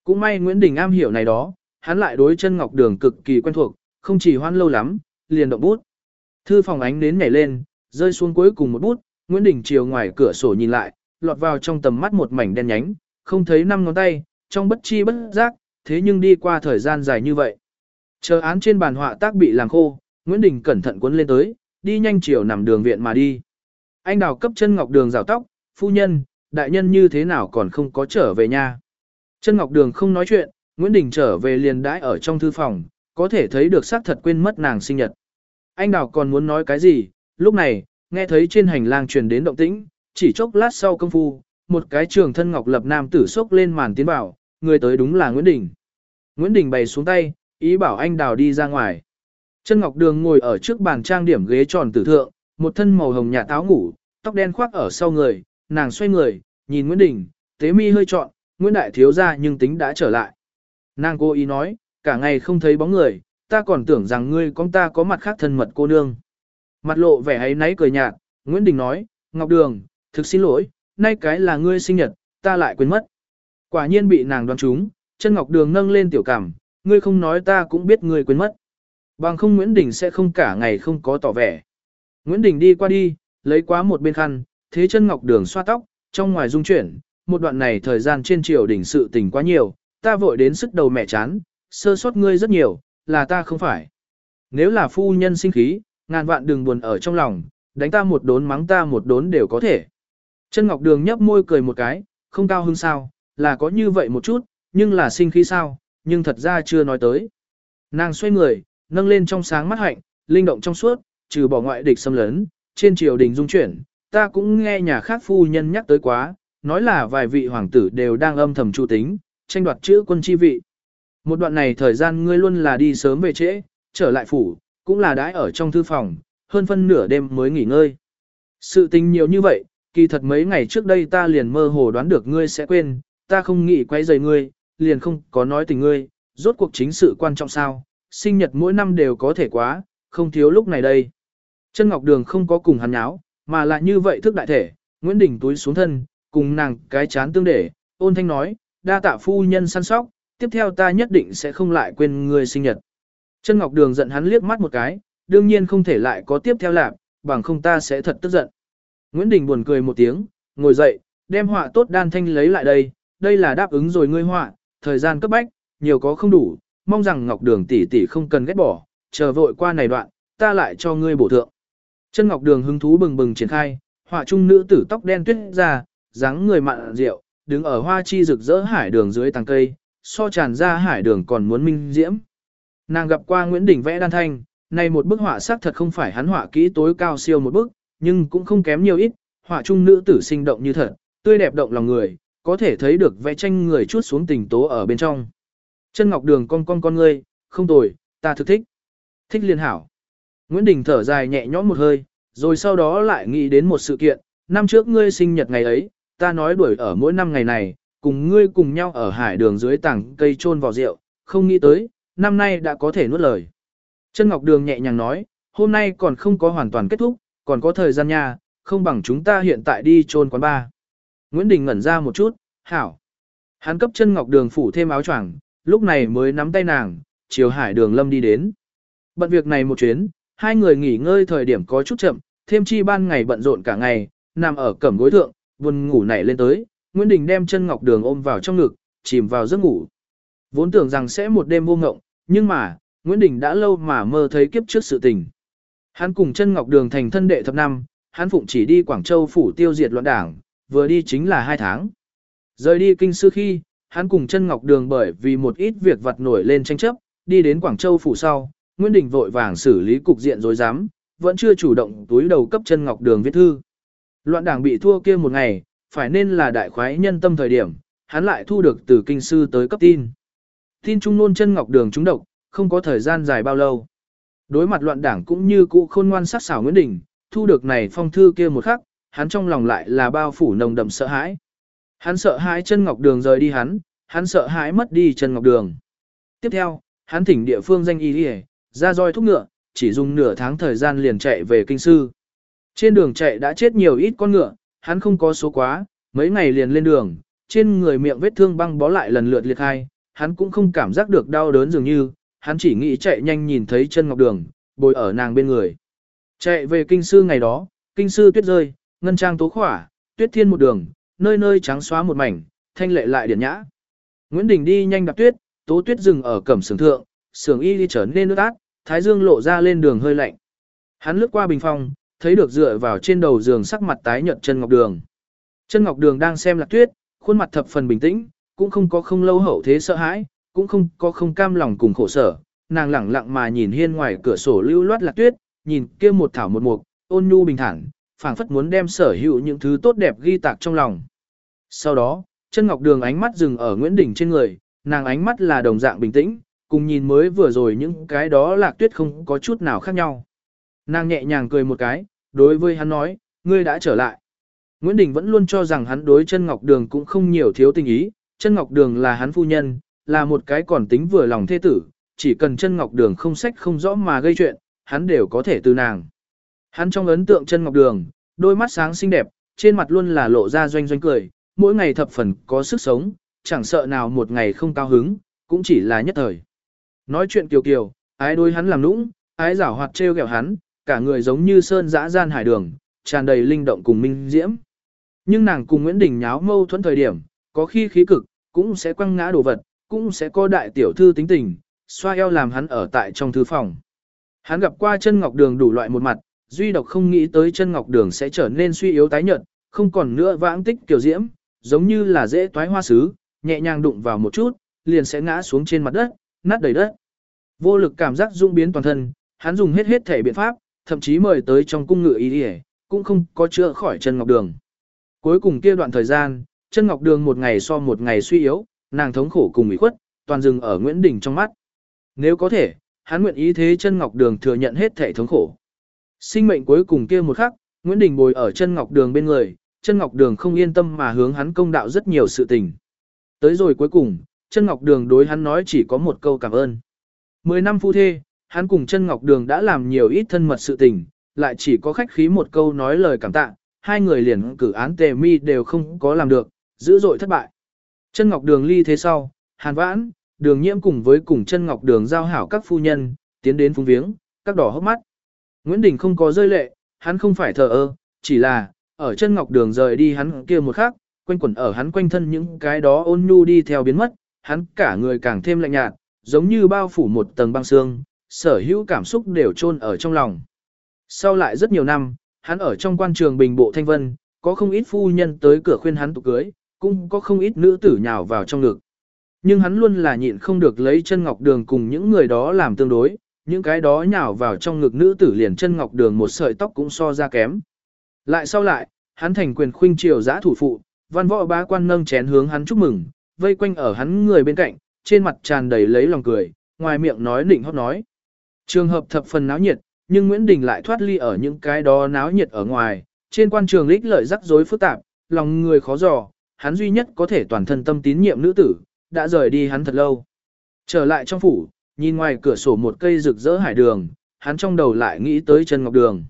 Cũng may Nguyễn Đình am hiểu này đó, hắn lại đối chân ngọc đường cực kỳ quen thuộc, không chỉ hoan lâu lắm, liền động bút. Thư phòng ánh đến nhảy lên, rơi xuống cuối cùng một bút, Nguyễn Đình chiều ngoài cửa sổ nhìn lại, lọt vào trong tầm mắt một mảnh đen nhánh, không thấy năm ngón tay, trong bất chi bất giác, thế nhưng đi qua thời gian dài như vậy. Chờ án trên bàn họa tác bị làm khô, Nguyễn Đình cẩn thận cuốn lên tới, đi nhanh chiều nằm đường viện mà đi. Anh đào cấp chân ngọc đường rào tóc, phu nhân, đại nhân như thế nào còn không có trở về nhà. Chân ngọc đường không nói chuyện, Nguyễn Đình trở về liền đãi ở trong thư phòng, có thể thấy được xác thật quên mất nàng sinh nhật. Anh đào còn muốn nói cái gì, lúc này, nghe thấy trên hành lang truyền đến động tĩnh, chỉ chốc lát sau công phu, một cái trường thân ngọc lập nam tử sốc lên màn tiến bảo, người tới đúng là Nguyễn Đình. Nguyễn Đình bày xuống tay, ý bảo anh đào đi ra ngoài. Chân Ngọc Đường ngồi ở trước bàn trang điểm ghế tròn tử thượng, một thân màu hồng nhà táo ngủ, tóc đen khoác ở sau người, nàng xoay người, nhìn Nguyễn Đình, tế mi hơi trọn, Nguyễn Đại thiếu ra nhưng tính đã trở lại. Nàng cô ý nói, cả ngày không thấy bóng người, ta còn tưởng rằng ngươi con ta có mặt khác thân mật cô nương. Mặt lộ vẻ ấy náy cười nhạt, Nguyễn Đình nói, Ngọc Đường, thực xin lỗi, nay cái là ngươi sinh nhật, ta lại quên mất. Quả nhiên bị nàng đoán trúng, chân Ngọc Đường nâng lên tiểu cảm, ngươi không nói ta cũng biết ngươi quên mất. Bằng không Nguyễn Đình sẽ không cả ngày không có tỏ vẻ. Nguyễn Đình đi qua đi, lấy quá một bên khăn, thế chân Ngọc Đường xoa tóc, trong ngoài dung chuyển, một đoạn này thời gian trên triều đỉnh sự tình quá nhiều, ta vội đến sức đầu mẹ chán, sơ sót ngươi rất nhiều, là ta không phải. Nếu là phu nhân sinh khí, ngàn vạn đừng buồn ở trong lòng, đánh ta một đốn mắng ta một đốn đều có thể. Chân Ngọc Đường nhấp môi cười một cái, không cao hứng sao, là có như vậy một chút, nhưng là sinh khí sao, nhưng thật ra chưa nói tới. Nàng xoay người, nâng lên trong sáng mắt hạnh, linh động trong suốt, trừ bỏ ngoại địch xâm lấn, trên triều đình dung chuyển, ta cũng nghe nhà khác phu nhân nhắc tới quá, nói là vài vị hoàng tử đều đang âm thầm chu tính, tranh đoạt chữ quân chi vị. Một đoạn này thời gian ngươi luôn là đi sớm về trễ, trở lại phủ, cũng là đãi ở trong thư phòng, hơn phân nửa đêm mới nghỉ ngơi. Sự tình nhiều như vậy, kỳ thật mấy ngày trước đây ta liền mơ hồ đoán được ngươi sẽ quên, ta không nghĩ quay rời ngươi, liền không có nói tình ngươi, rốt cuộc chính sự quan trọng sao, sinh nhật mỗi năm đều có thể quá, không thiếu lúc này đây. Chân Ngọc Đường không có cùng hắn nháo, mà lại như vậy thức đại thể, Nguyễn Đình túi xuống thân, cùng nàng cái chán tương để, ôn thanh nói, đa tạ phu nhân săn sóc, tiếp theo ta nhất định sẽ không lại quên người sinh nhật. Chân Ngọc Đường giận hắn liếc mắt một cái, đương nhiên không thể lại có tiếp theo lạc, bằng không ta sẽ thật tức giận. Nguyễn Đình buồn cười một tiếng, ngồi dậy, đem họa tốt đan thanh lấy lại đây, đây là đáp ứng rồi ngươi họa, thời gian cấp bách, nhiều có không đủ, mong rằng Ngọc Đường tỷ tỷ không cần ghét bỏ, chờ vội qua này đoạn, ta lại cho ngươi bổ thượng. Chân Ngọc Đường hứng thú bừng bừng triển khai, họa trung nữ tử tóc đen tuyết ra, dáng người mặn rượu, đứng ở hoa chi rực rỡ hải đường dưới tàng cây, so tràn ra hải đường còn muốn minh diễm. Nàng gặp qua Nguyễn Đình vẽ đan thanh, này một bức họa sắc thật không phải hắn họa kỹ tối cao siêu một bức, nhưng cũng không kém nhiều ít, họa trung nữ tử sinh động như thật, tươi đẹp động lòng người, có thể thấy được vẽ tranh người chút xuống tình tố ở bên trong. Chân ngọc đường con con con ngươi, không tồi, ta thực thích. Thích liên hảo. Nguyễn Đình thở dài nhẹ nhõm một hơi, rồi sau đó lại nghĩ đến một sự kiện, năm trước ngươi sinh nhật ngày ấy, ta nói đuổi ở mỗi năm ngày này, cùng ngươi cùng nhau ở hải đường dưới tảng cây trôn vào rượu, không nghĩ tới, năm nay đã có thể nuốt lời. Chân Ngọc Đường nhẹ nhàng nói, hôm nay còn không có hoàn toàn kết thúc, còn có thời gian nha, không bằng chúng ta hiện tại đi trôn quán ba. Nguyễn Đình ngẩn ra một chút, hảo. Hắn cấp chân Ngọc Đường phủ thêm áo choàng, lúc này mới nắm tay nàng, chiều hải đường lâm đi đến. Bận việc này một chuyến, hai người nghỉ ngơi thời điểm có chút chậm, thêm chi ban ngày bận rộn cả ngày, nằm ở cẩm gối thượng, buồn ngủ nảy lên tới, Nguyễn Đình đem chân ngọc đường ôm vào trong ngực, chìm vào giấc ngủ. Vốn tưởng rằng sẽ một đêm vô ngộng, nhưng mà, Nguyễn Đình đã lâu mà mơ thấy kiếp trước sự tình. Hắn cùng chân ngọc đường thành thân đệ thập năm, hắn phụng chỉ đi Quảng Châu phủ tiêu diệt loạn đảng, vừa đi chính là hai tháng. Rời đi kinh sư khi, hắn cùng chân ngọc đường bởi vì một ít việc vặt nổi lên tranh chấp, đi đến Quảng Châu phủ sau, Nguyễn Đình vội vàng xử lý cục diện rối rắm, vẫn chưa chủ động túi đầu cấp chân ngọc đường viết thư. Loạn đảng bị thua kia một ngày, phải nên là đại khoái nhân tâm thời điểm, hắn lại thu được từ kinh sư tới cấp tin. Tin trung nôn chân ngọc đường trúng độc, không có thời gian dài bao lâu. Đối mặt loạn đảng cũng như cũ khôn ngoan sắc xảo Nguyễn Đình, thu được này phong thư kia một khắc, hắn trong lòng lại là bao phủ nồng đậm sợ hãi. Hắn sợ hãi chân ngọc đường rời đi hắn, hắn sợ hãi mất đi chân ngọc đường. Tiếp theo, hắn thỉnh địa phương danh y đi ra roi thúc ngựa, chỉ dùng nửa tháng thời gian liền chạy về kinh sư. Trên đường chạy đã chết nhiều ít con ngựa, hắn không có số quá, mấy ngày liền lên đường, trên người miệng vết thương băng bó lại lần lượt liệt hai, hắn cũng không cảm giác được đau đớn dường như, hắn chỉ nghĩ chạy nhanh nhìn thấy chân ngọc đường, bồi ở nàng bên người. Chạy về kinh sư ngày đó, kinh sư tuyết rơi, ngân trang tố khỏa, tuyết thiên một đường, nơi nơi trắng xóa một mảnh, thanh lệ lại điển nhã. Nguyễn Đình đi nhanh đạp tuyết, tố tuyết dừng ở cẩm sưởng thượng, sưởng y đi trở nên nước át, thái dương lộ ra lên đường hơi lạnh. Hắn lướt qua bình phong, thấy được dựa vào trên đầu giường sắc mặt tái nhợt chân ngọc đường. Chân ngọc đường đang xem lạc tuyết, khuôn mặt thập phần bình tĩnh, cũng không có không lâu hậu thế sợ hãi, cũng không có không cam lòng cùng khổ sở, nàng lẳng lặng mà nhìn hiên ngoài cửa sổ lưu loát lạc tuyết, nhìn kia một thảo một mục, ôn nhu bình thản, phảng phất muốn đem sở hữu những thứ tốt đẹp ghi tạc trong lòng. Sau đó, chân ngọc đường ánh mắt dừng ở Nguyễn Đình trên người, nàng ánh mắt là đồng dạng bình tĩnh, cùng nhìn mới vừa rồi những cái đó lạc tuyết không có chút nào khác nhau. Nàng nhẹ nhàng cười một cái, đối với hắn nói, ngươi đã trở lại. Nguyễn Đình vẫn luôn cho rằng hắn đối chân Ngọc Đường cũng không nhiều thiếu tình ý, chân Ngọc Đường là hắn phu nhân, là một cái còn tính vừa lòng thê tử, chỉ cần chân Ngọc Đường không sách không rõ mà gây chuyện, hắn đều có thể từ nàng. Hắn trong ấn tượng chân Ngọc Đường, đôi mắt sáng xinh đẹp, trên mặt luôn là lộ ra doanh doanh cười, mỗi ngày thập phần có sức sống, chẳng sợ nào một ngày không cao hứng, cũng chỉ là nhất thời. Nói chuyện kiều kiều, ái đôi hắn làm nũng, ái giảo hoạt trêu ghẹo hắn, cả người giống như sơn dã gian hải đường, tràn đầy linh động cùng minh diễm. Nhưng nàng cùng Nguyễn Đình nháo mâu thuẫn thời điểm, có khi khí cực, cũng sẽ quăng ngã đồ vật, cũng sẽ có đại tiểu thư tính tình, xoa eo làm hắn ở tại trong thư phòng. Hắn gặp qua chân ngọc đường đủ loại một mặt, duy độc không nghĩ tới chân ngọc đường sẽ trở nên suy yếu tái nhợt, không còn nữa vãng tích kiểu diễm, giống như là dễ toái hoa sứ, nhẹ nhàng đụng vào một chút, liền sẽ ngã xuống trên mặt đất, nát đầy đất. Vô lực cảm giác rung biến toàn thân, hắn dùng hết hết thể biện pháp, thậm chí mời tới trong cung ngự y đi cũng không có chữa khỏi chân ngọc đường. Cuối cùng kia đoạn thời gian, chân ngọc đường một ngày so một ngày suy yếu, nàng thống khổ cùng ủy khuất, toàn dừng ở Nguyễn Đình trong mắt. Nếu có thể, hắn nguyện ý thế chân ngọc đường thừa nhận hết thể thống khổ. Sinh mệnh cuối cùng kia một khắc, Nguyễn Đình bồi ở chân ngọc đường bên người, chân ngọc đường không yên tâm mà hướng hắn công đạo rất nhiều sự tình. Tới rồi cuối cùng, chân ngọc đường đối hắn nói chỉ có một câu cảm ơn. Mười năm phu thê, hắn cùng chân ngọc đường đã làm nhiều ít thân mật sự tình, lại chỉ có khách khí một câu nói lời cảm tạ, hai người liền cử án tề mi đều không có làm được, dữ dội thất bại. Chân ngọc đường ly thế sau, hàn vãn, đường nhiễm cùng với cùng chân ngọc đường giao hảo các phu nhân, tiến đến phung viếng, các đỏ hốc mắt. Nguyễn Đình không có rơi lệ, hắn không phải thờ ơ, chỉ là, ở chân ngọc đường rời đi hắn kia một khắc, quanh quẩn ở hắn quanh thân những cái đó ôn nhu đi theo biến mất, hắn cả người càng thêm lạnh nhạt, giống như bao phủ một tầng băng xương, sở hữu cảm xúc đều chôn ở trong lòng. Sau lại rất nhiều năm, hắn ở trong quan trường bình bộ thanh vân, có không ít phu nhân tới cửa khuyên hắn tục cưới, cũng có không ít nữ tử nhào vào trong ngực. Nhưng hắn luôn là nhịn không được lấy chân ngọc đường cùng những người đó làm tương đối, những cái đó nhào vào trong ngực nữ tử liền chân ngọc đường một sợi tóc cũng so ra kém. Lại sau lại, hắn thành quyền khuynh triều giã thủ phụ, văn võ bá quan nâng chén hướng hắn chúc mừng, vây quanh ở hắn người bên cạnh, trên mặt tràn đầy lấy lòng cười, ngoài miệng nói nịnh hót nói. Trường hợp thập phần náo nhiệt, nhưng Nguyễn Đình lại thoát ly ở những cái đó náo nhiệt ở ngoài, trên quan trường lích lợi rắc rối phức tạp, lòng người khó dò, hắn duy nhất có thể toàn thân tâm tín nhiệm nữ tử, đã rời đi hắn thật lâu. Trở lại trong phủ, nhìn ngoài cửa sổ một cây rực rỡ hải đường, hắn trong đầu lại nghĩ tới chân ngọc đường.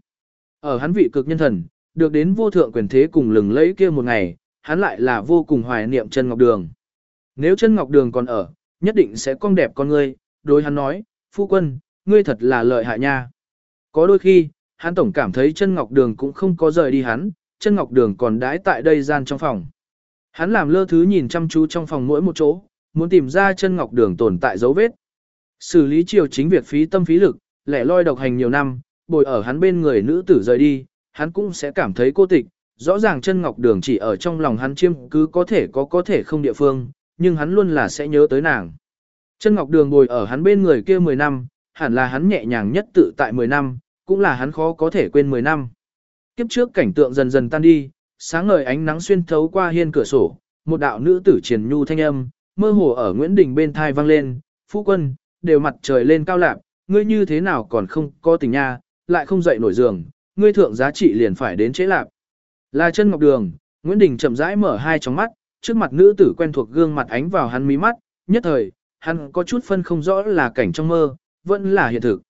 Ở hắn vị cực nhân thần, được đến vô thượng quyền thế cùng lừng lẫy kia một ngày, hắn lại là vô cùng hoài niệm chân ngọc đường. Nếu chân ngọc đường còn ở, nhất định sẽ cong đẹp con ngươi, đối hắn nói, phu quân, ngươi thật là lợi hại nha. Có đôi khi, hắn tổng cảm thấy chân ngọc đường cũng không có rời đi hắn, chân ngọc đường còn đãi tại đây gian trong phòng. Hắn làm lơ thứ nhìn chăm chú trong phòng mỗi một chỗ, muốn tìm ra chân ngọc đường tồn tại dấu vết. Xử lý triều chính việc phí tâm phí lực, lẻ loi độc hành nhiều năm, bồi ở hắn bên người nữ tử rời đi, hắn cũng sẽ cảm thấy cô tịch. Rõ ràng chân ngọc đường chỉ ở trong lòng hắn chiêm cứ có thể có có thể không địa phương, nhưng hắn luôn là sẽ nhớ tới nàng. Chân ngọc đường bồi ở hắn bên người kia 10 năm, hẳn là hắn nhẹ nhàng nhất tự tại 10 năm, cũng là hắn khó có thể quên 10 năm. Kiếp trước cảnh tượng dần dần tan đi, sáng ngời ánh nắng xuyên thấu qua hiên cửa sổ, một đạo nữ tử triển nhu thanh âm, mơ hồ ở Nguyễn Đình bên thai vang lên, phu quân, đều mặt trời lên cao lạc, ngươi như thế nào còn không có tình nha, lại không dậy nổi giường, ngươi thượng giá trị liền phải đến chế lạc. Là chân ngọc đường, Nguyễn Đình chậm rãi mở hai tròng mắt, trước mặt nữ tử quen thuộc gương mặt ánh vào hắn mí mắt, nhất thời, hắn có chút phân không rõ là cảnh trong mơ, vẫn là hiện thực.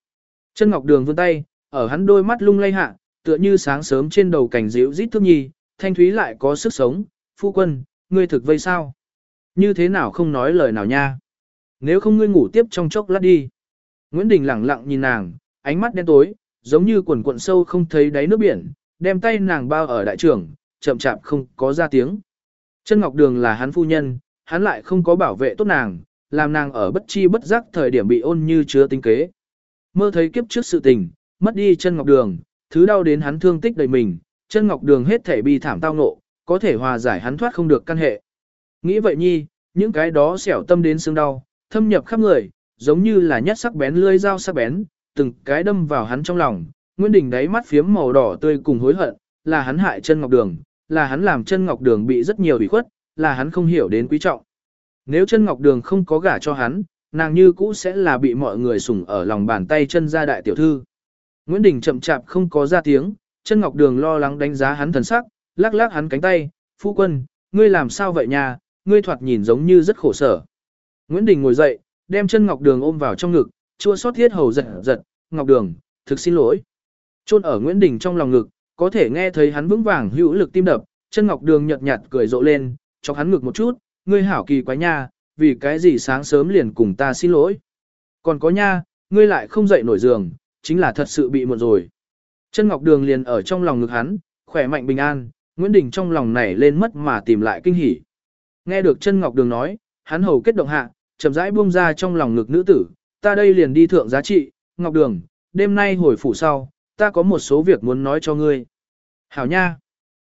Chân ngọc đường vươn tay, ở hắn đôi mắt lung lay hạ, tựa như sáng sớm trên đầu cảnh dịu rít thương nhi, thanh thúy lại có sức sống, phu quân, ngươi thực vây sao? Như thế nào không nói lời nào nha? Nếu không ngươi ngủ tiếp trong chốc lát đi. Nguyễn Đình lẳng lặng nhìn nàng, ánh mắt đen tối, giống như quần cuộn sâu không thấy đáy nước biển, đem tay nàng bao ở đại trưởng, chậm chạp không có ra tiếng. Chân Ngọc Đường là hắn phu nhân, hắn lại không có bảo vệ tốt nàng, làm nàng ở bất chi bất giác thời điểm bị ôn như chứa tinh kế. Mơ thấy kiếp trước sự tình, mất đi chân Ngọc Đường, thứ đau đến hắn thương tích đầy mình, chân Ngọc Đường hết thể bi thảm tao ngộ, có thể hòa giải hắn thoát không được căn hệ. Nghĩ vậy nhi, những cái đó xẻo tâm đến xương đau, thâm nhập khắp người, giống như là nhất sắc bén lưỡi dao sắc bén, từng cái đâm vào hắn trong lòng. Nguyễn Đình đáy mắt phiếm màu đỏ tươi cùng hối hận, là hắn hại chân ngọc đường, là hắn làm chân ngọc đường bị rất nhiều ủy khuất, là hắn không hiểu đến quý trọng. Nếu chân ngọc đường không có gả cho hắn, nàng như cũ sẽ là bị mọi người sủng ở lòng bàn tay chân gia đại tiểu thư. Nguyễn Đình chậm chạp không có ra tiếng, chân ngọc đường lo lắng đánh giá hắn thần sắc, lắc lắc hắn cánh tay, phu quân, ngươi làm sao vậy nha, ngươi thoạt nhìn giống như rất khổ sở. Nguyễn Đình ngồi dậy, đem chân Ngọc Đường ôm vào trong ngực, chua xót thiết hầu giật giật, Ngọc Đường, thực xin lỗi. Chôn ở Nguyễn Đình trong lòng ngực, có thể nghe thấy hắn vững vàng hữu lực tim đập, chân Ngọc Đường nhợt nhạt cười rộ lên, cho hắn ngực một chút, ngươi hảo kỳ quá nha, vì cái gì sáng sớm liền cùng ta xin lỗi. Còn có nha, ngươi lại không dậy nổi giường, chính là thật sự bị muộn rồi. Chân Ngọc Đường liền ở trong lòng ngực hắn, khỏe mạnh bình an, Nguyễn Đình trong lòng này lên mất mà tìm lại kinh hỉ. Nghe được chân Ngọc Đường nói, hắn hầu kết động hạ, chậm rãi buông ra trong lòng ngực nữ tử, ta đây liền đi thượng giá trị, Ngọc Đường, đêm nay hồi phủ sau, ta có một số việc muốn nói cho ngươi. Hảo nha.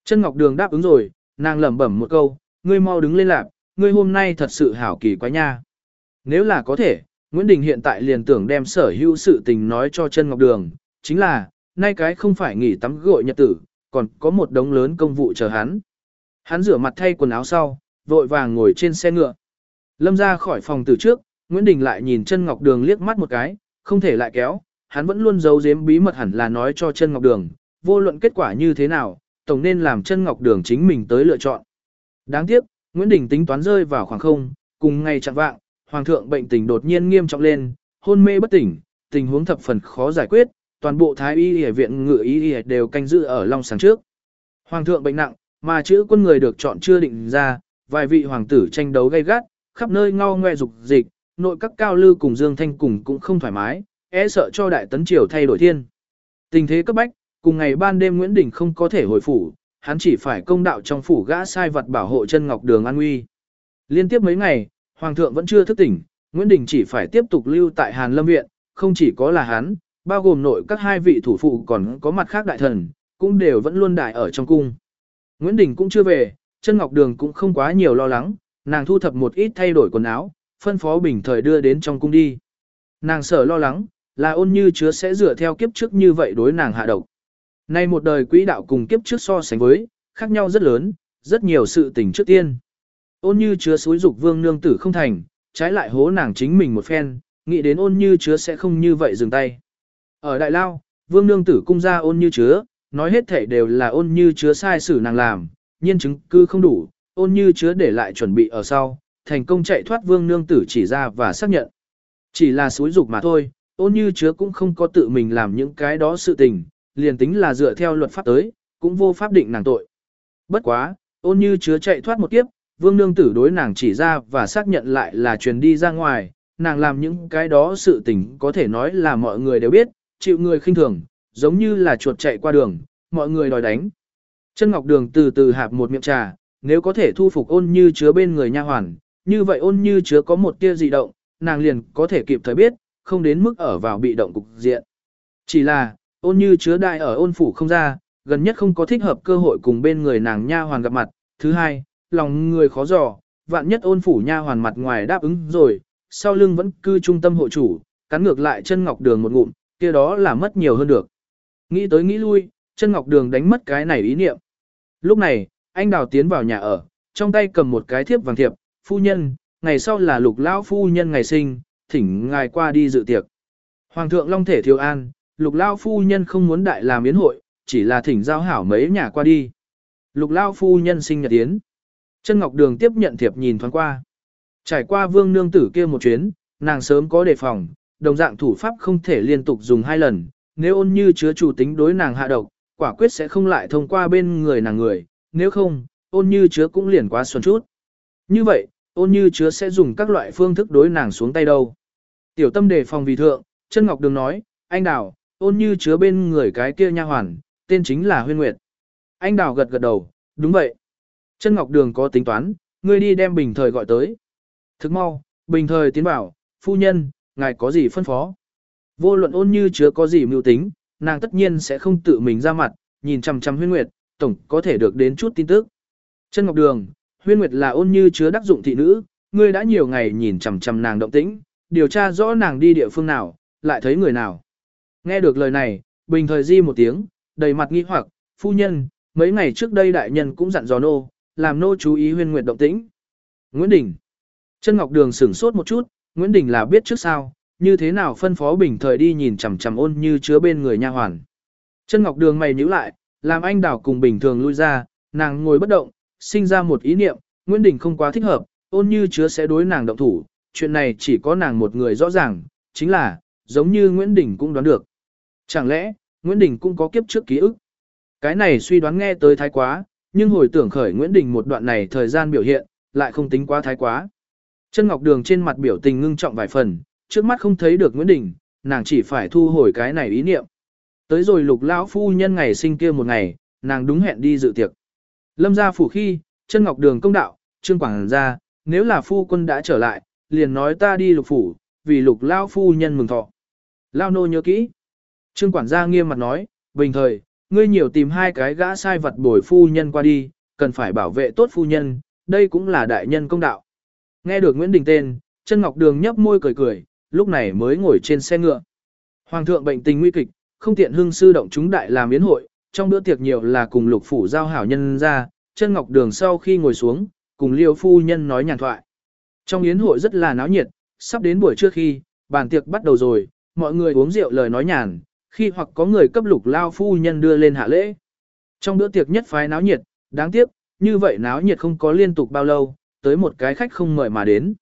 Chân Ngọc Đường đáp ứng rồi, nàng lẩm bẩm một câu, ngươi mau đứng lên lạp, ngươi hôm nay thật sự hảo kỳ quá nha. Nếu là có thể, Nguyễn Đình hiện tại liền tưởng đem sở hữu sự tình nói cho chân Ngọc Đường, chính là, nay cái không phải nghỉ tắm gội nhật tử, còn có một đống lớn công vụ chờ hắn. Hắn rửa mặt thay quần áo sau, vội vàng ngồi trên xe ngựa. Lâm ra khỏi phòng từ trước, Nguyễn Đình lại nhìn chân Ngọc Đường liếc mắt một cái, không thể lại kéo, hắn vẫn luôn giấu giếm bí mật hẳn là nói cho chân Ngọc Đường, vô luận kết quả như thế nào, tổng nên làm chân Ngọc Đường chính mình tới lựa chọn. Đáng tiếc, Nguyễn Đình tính toán rơi vào khoảng không, cùng ngày chẳng vạng, Hoàng thượng bệnh tình đột nhiên nghiêm trọng lên, hôn mê bất tỉnh, tình huống thập phần khó giải quyết, toàn bộ Thái y y viện ngự y y đều canh giữ ở Long Sáng trước. Hoàng thượng bệnh nặng, mà chữ quân người được chọn chưa định ra, vài vị hoàng tử tranh đấu gay gắt, khắp nơi ngao ngoe dục dịch, nội các cao lư cùng Dương Thanh cùng cũng không thoải mái, e sợ cho đại tấn triều thay đổi thiên. Tình thế cấp bách, cùng ngày ban đêm Nguyễn Đình không có thể hồi phủ, hắn chỉ phải công đạo trong phủ gã sai vật bảo hộ chân ngọc đường an nguy. Liên tiếp mấy ngày, hoàng thượng vẫn chưa thức tỉnh, Nguyễn Đình chỉ phải tiếp tục lưu tại Hàn Lâm viện, không chỉ có là hắn, bao gồm nội các hai vị thủ phụ còn có mặt khác đại thần, cũng đều vẫn luôn đại ở trong cung. Nguyễn Đình cũng chưa về, chân ngọc đường cũng không quá nhiều lo lắng, nàng thu thập một ít thay đổi quần áo, phân phó bình thời đưa đến trong cung đi. Nàng sợ lo lắng, là ôn như chứa sẽ dựa theo kiếp trước như vậy đối nàng hạ độc. Nay một đời quỹ đạo cùng kiếp trước so sánh với, khác nhau rất lớn, rất nhiều sự tình trước tiên. Ôn như chứa xúi dục vương nương tử không thành, trái lại hố nàng chính mình một phen, nghĩ đến ôn như chứa sẽ không như vậy dừng tay. Ở Đại Lao, vương nương tử cung ra ôn như chứa, nói hết thể đều là ôn như chứa sai xử nàng làm, nhiên chứng cư không đủ, ôn như chứa để lại chuẩn bị ở sau, thành công chạy thoát vương nương tử chỉ ra và xác nhận. Chỉ là suối dục mà thôi, ôn như chứa cũng không có tự mình làm những cái đó sự tình, liền tính là dựa theo luật pháp tới, cũng vô pháp định nàng tội. Bất quá, ôn như chứa chạy thoát một kiếp, vương nương tử đối nàng chỉ ra và xác nhận lại là truyền đi ra ngoài, nàng làm những cái đó sự tình có thể nói là mọi người đều biết, chịu người khinh thường, giống như là chuột chạy qua đường, mọi người đòi đánh. Chân Ngọc Đường từ từ hạp một miệng trà, nếu có thể thu phục ôn như chứa bên người nha hoàn, như vậy ôn như chứa có một tia dị động, nàng liền có thể kịp thời biết, không đến mức ở vào bị động cục diện. Chỉ là, ôn như chứa đại ở ôn phủ không ra, gần nhất không có thích hợp cơ hội cùng bên người nàng nha hoàn gặp mặt. Thứ hai, lòng người khó dò, vạn nhất ôn phủ nha hoàn mặt ngoài đáp ứng rồi, sau lưng vẫn cư trung tâm hộ chủ, cắn ngược lại chân ngọc đường một ngụm, kia đó là mất nhiều hơn được. Nghĩ tới nghĩ lui, chân ngọc đường đánh mất cái này ý niệm. Lúc này, anh đào tiến vào nhà ở, trong tay cầm một cái thiếp vàng thiệp, phu nhân, ngày sau là lục lão phu nhân ngày sinh, thỉnh ngài qua đi dự tiệc. Hoàng thượng Long Thể thiếu An, lục lão phu nhân không muốn đại làm yến hội, chỉ là thỉnh giao hảo mấy nhà qua đi. Lục lão phu nhân sinh nhật tiến. Chân Ngọc Đường tiếp nhận thiệp nhìn thoáng qua. Trải qua vương nương tử kia một chuyến, nàng sớm có đề phòng, đồng dạng thủ pháp không thể liên tục dùng hai lần, nếu ôn như chứa chủ tính đối nàng hạ độc, quả quyết sẽ không lại thông qua bên người nàng người, nếu không, ôn như chứa cũng liền quá xuân chút. Như vậy, ôn như chứa sẽ dùng các loại phương thức đối nàng xuống tay đâu. Tiểu tâm đề phòng vì thượng, chân ngọc đường nói, anh đào, ôn như chứa bên người cái kia nha hoàn, tên chính là huyên nguyệt. Anh đào gật gật đầu, đúng vậy. Chân ngọc đường có tính toán, ngươi đi đem bình thời gọi tới. Thức mau, bình thời tiến bảo, phu nhân, ngài có gì phân phó. Vô luận ôn như chứa có gì mưu tính, nàng tất nhiên sẽ không tự mình ra mặt, nhìn chằm chằm huyên nguyệt, tổng có thể được đến chút tin tức. Chân Ngọc Đường, huyên nguyệt là ôn như chứa đắc dụng thị nữ, ngươi đã nhiều ngày nhìn chằm chằm nàng động tĩnh, điều tra rõ nàng đi địa phương nào, lại thấy người nào. Nghe được lời này, bình thời di một tiếng, đầy mặt nghi hoặc, phu nhân, mấy ngày trước đây đại nhân cũng dặn dò nô, làm nô chú ý huyên nguyệt động tĩnh. Nguyễn Đình. Chân Ngọc Đường sửng sốt một chút, Nguyễn Đình là biết trước sao, như thế nào phân phó bình thời đi nhìn chằm chằm ôn như chứa bên người nha hoàn. Chân Ngọc Đường mày nhíu lại, làm anh đảo cùng bình thường lui ra, nàng ngồi bất động, sinh ra một ý niệm, Nguyễn Đình không quá thích hợp, ôn như chứa sẽ đối nàng động thủ, chuyện này chỉ có nàng một người rõ ràng, chính là, giống như Nguyễn Đình cũng đoán được. Chẳng lẽ, Nguyễn Đình cũng có kiếp trước ký ức? Cái này suy đoán nghe tới thái quá, nhưng hồi tưởng khởi Nguyễn Đình một đoạn này thời gian biểu hiện, lại không tính quá thái quá. Chân Ngọc Đường trên mặt biểu tình ngưng trọng vài phần, trước mắt không thấy được Nguyễn Đình, nàng chỉ phải thu hồi cái này ý niệm. Tới rồi lục lão phu nhân ngày sinh kia một ngày, nàng đúng hẹn đi dự tiệc. Lâm gia phủ khi, chân ngọc đường công đạo, trương quảng ra, nếu là phu quân đã trở lại, liền nói ta đi lục phủ, vì lục lão phu nhân mừng thọ. Lao nô nhớ kỹ. Trương quản gia nghiêm mặt nói, bình thời, ngươi nhiều tìm hai cái gã sai vật bồi phu nhân qua đi, cần phải bảo vệ tốt phu nhân, đây cũng là đại nhân công đạo. Nghe được Nguyễn Đình tên, chân ngọc đường nhấp môi cười cười, lúc này mới ngồi trên xe ngựa. Hoàng thượng bệnh tình nguy kịch, không tiện hương sư động chúng đại làm yến hội, trong bữa tiệc nhiều là cùng lục phủ giao hảo nhân ra, chân ngọc đường sau khi ngồi xuống, cùng liêu phu nhân nói nhàn thoại. Trong yến hội rất là náo nhiệt, sắp đến buổi trưa khi, bàn tiệc bắt đầu rồi, mọi người uống rượu lời nói nhàn, khi hoặc có người cấp lục lao phu nhân đưa lên hạ lễ. Trong bữa tiệc nhất phái náo nhiệt, đáng tiếc, như vậy náo nhiệt không có liên tục bao lâu, tới một cái khách không mời mà đến.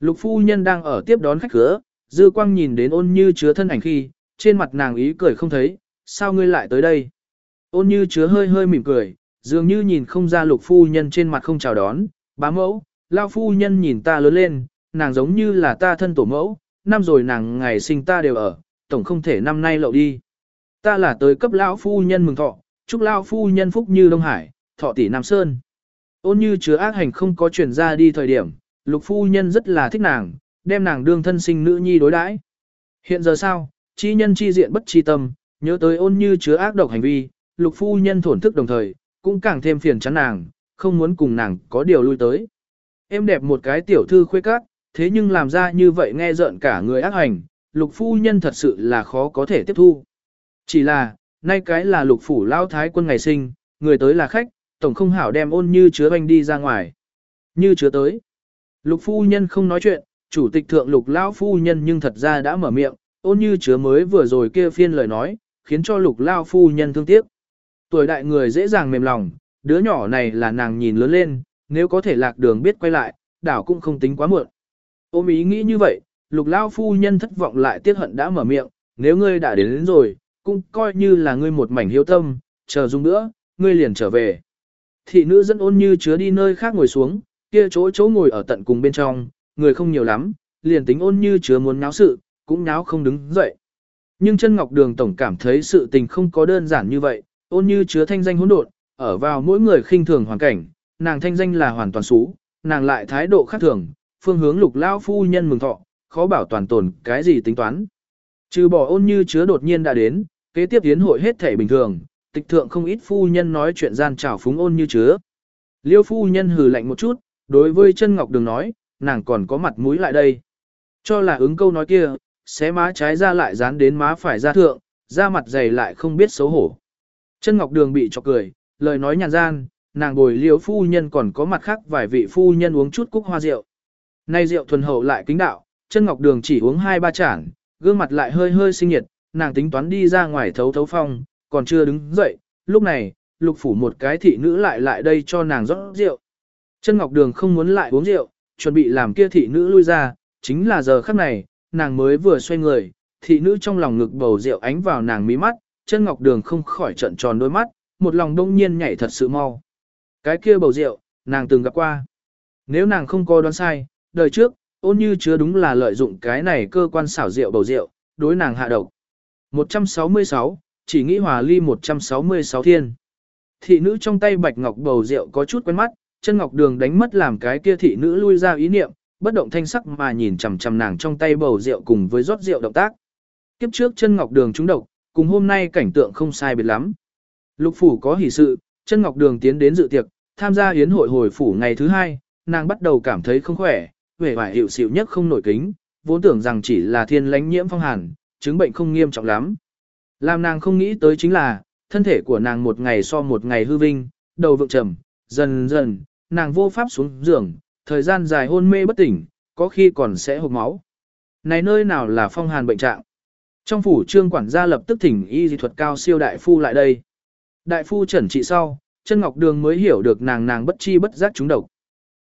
Lục phu nhân đang ở tiếp đón khách cửa, dư quang nhìn đến ôn như chứa thân ảnh khi, trên mặt nàng ý cười không thấy, sao ngươi lại tới đây? Ôn như chứa hơi hơi mỉm cười, dường như nhìn không ra lục phu nhân trên mặt không chào đón, bá mẫu, lao phu nhân nhìn ta lớn lên, nàng giống như là ta thân tổ mẫu, năm rồi nàng ngày sinh ta đều ở, tổng không thể năm nay lậu đi. Ta là tới cấp lão phu nhân mừng thọ, chúc lão phu nhân phúc như Đông Hải, thọ tỷ Nam Sơn. Ôn như chứa ác hành không có chuyển ra đi thời điểm, lục phu nhân rất là thích nàng, đem nàng đương thân sinh nữ nhi đối đãi. Hiện giờ sao, chi nhân chi diện bất chi tâm, nhớ tới ôn như chứa ác độc hành vi, lục phu nhân thổn thức đồng thời, cũng càng thêm phiền chán nàng, không muốn cùng nàng có điều lui tới. Em đẹp một cái tiểu thư khuê các, thế nhưng làm ra như vậy nghe rợn cả người ác hành, lục phu nhân thật sự là khó có thể tiếp thu. Chỉ là, nay cái là lục phủ lao thái quân ngày sinh, người tới là khách, tổng không hảo đem ôn như chứa banh đi ra ngoài. Như chứa tới. Lục phu nhân không nói chuyện, chủ tịch thượng lục lão phu nhân nhưng thật ra đã mở miệng, ôn như chứa mới vừa rồi kia phiên lời nói, khiến cho lục lao phu nhân thương tiếc. Tuổi đại người dễ dàng mềm lòng, đứa nhỏ này là nàng nhìn lớn lên, nếu có thể lạc đường biết quay lại, đảo cũng không tính quá muộn. Ôm ý nghĩ như vậy, lục lao phu nhân thất vọng lại tiếc hận đã mở miệng, nếu ngươi đã đến, đến rồi, cũng coi như là ngươi một mảnh hiếu tâm, chờ dung nữa, ngươi liền trở về. Thị nữ dẫn ôn như chứa đi nơi khác ngồi xuống, kia chỗ chỗ ngồi ở tận cùng bên trong, người không nhiều lắm, liền tính ôn như chứa muốn náo sự, cũng nháo không đứng dậy. Nhưng chân ngọc đường tổng cảm thấy sự tình không có đơn giản như vậy, ôn như chứa thanh danh hỗn độn, ở vào mỗi người khinh thường hoàn cảnh, nàng thanh danh là hoàn toàn xú, nàng lại thái độ khác thường, phương hướng lục lao phu nhân mừng thọ, khó bảo toàn tồn cái gì tính toán. Trừ bỏ ôn như chứa đột nhiên đã đến, kế tiếp tiến hội hết thể bình thường, tịch thượng không ít phu nhân nói chuyện gian trào phúng ôn như chứa. Liêu phu nhân hừ lạnh một chút, đối với chân ngọc đường nói, nàng còn có mặt mũi lại đây. Cho là ứng câu nói kia, xé má trái ra lại dán đến má phải ra thượng, da mặt dày lại không biết xấu hổ. Chân ngọc đường bị chọc cười, lời nói nhàn gian, nàng bồi liếu phu nhân còn có mặt khác vài vị phu nhân uống chút cúc hoa rượu. Nay rượu thuần hậu lại kính đạo, chân ngọc đường chỉ uống hai ba chản, gương mặt lại hơi hơi sinh nhiệt, nàng tính toán đi ra ngoài thấu thấu phong, còn chưa đứng dậy, lúc này, lục phủ một cái thị nữ lại lại đây cho nàng rót rượu. Chân ngọc đường không muốn lại uống rượu, chuẩn bị làm kia thị nữ lui ra, chính là giờ khắc này, nàng mới vừa xoay người, thị nữ trong lòng ngực bầu rượu ánh vào nàng mí mắt, chân ngọc đường không khỏi trận tròn đôi mắt, một lòng đông nhiên nhảy thật sự mau. Cái kia bầu rượu, nàng từng gặp qua. Nếu nàng không có đoán sai, đời trước, ôn như chứa đúng là lợi dụng cái này cơ quan xảo rượu bầu rượu, đối nàng hạ độc. 166, chỉ nghĩ hòa ly 166 thiên. Thị nữ trong tay bạch ngọc bầu rượu có chút quen mắt, chân ngọc đường đánh mất làm cái kia thị nữ lui ra ý niệm, bất động thanh sắc mà nhìn chằm chằm nàng trong tay bầu rượu cùng với rót rượu động tác. Kiếp trước chân ngọc đường trúng độc, cùng hôm nay cảnh tượng không sai biệt lắm. Lục phủ có hỷ sự, chân ngọc đường tiến đến dự tiệc, tham gia yến hội hồi phủ ngày thứ hai, nàng bắt đầu cảm thấy không khỏe, vẻ vải hiệu xịu nhất không nổi kính, vốn tưởng rằng chỉ là thiên lánh nhiễm phong hàn, chứng bệnh không nghiêm trọng lắm. Làm nàng không nghĩ tới chính là, thân thể của nàng một ngày so một ngày hư vinh, đầu vượng trầm, dần dần, nàng vô pháp xuống giường, thời gian dài hôn mê bất tỉnh, có khi còn sẽ hộp máu. Này nơi nào là phong hàn bệnh trạng? Trong phủ trương quản gia lập tức thỉnh y dị thuật cao siêu đại phu lại đây. Đại phu chẩn trị sau, chân ngọc đường mới hiểu được nàng nàng bất chi bất giác trúng độc.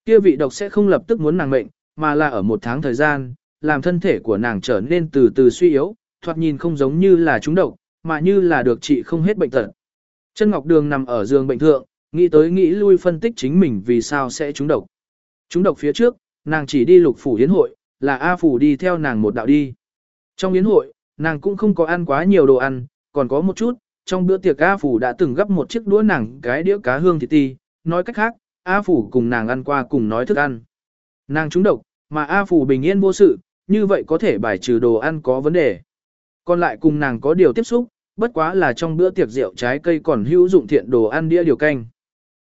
Kia vị độc sẽ không lập tức muốn nàng mệnh, mà là ở một tháng thời gian, làm thân thể của nàng trở nên từ từ suy yếu, thoạt nhìn không giống như là trúng độc, mà như là được trị không hết bệnh tật. Chân Ngọc Đường nằm ở giường bệnh thượng, nghĩ tới nghĩ lui phân tích chính mình vì sao sẽ trúng độc chúng độc phía trước, nàng chỉ đi lục phủ yến hội, là A phủ đi theo nàng một đạo đi. Trong yến hội, nàng cũng không có ăn quá nhiều đồ ăn, còn có một chút, trong bữa tiệc A phủ đã từng gấp một chiếc đũa nàng cái đĩa cá hương thịt ti, nói cách khác, A phủ cùng nàng ăn qua cùng nói thức ăn. Nàng trúng độc, mà A phủ bình yên vô sự, như vậy có thể bài trừ đồ ăn có vấn đề. Còn lại cùng nàng có điều tiếp xúc, bất quá là trong bữa tiệc rượu trái cây còn hữu dụng thiện đồ ăn đĩa điều canh.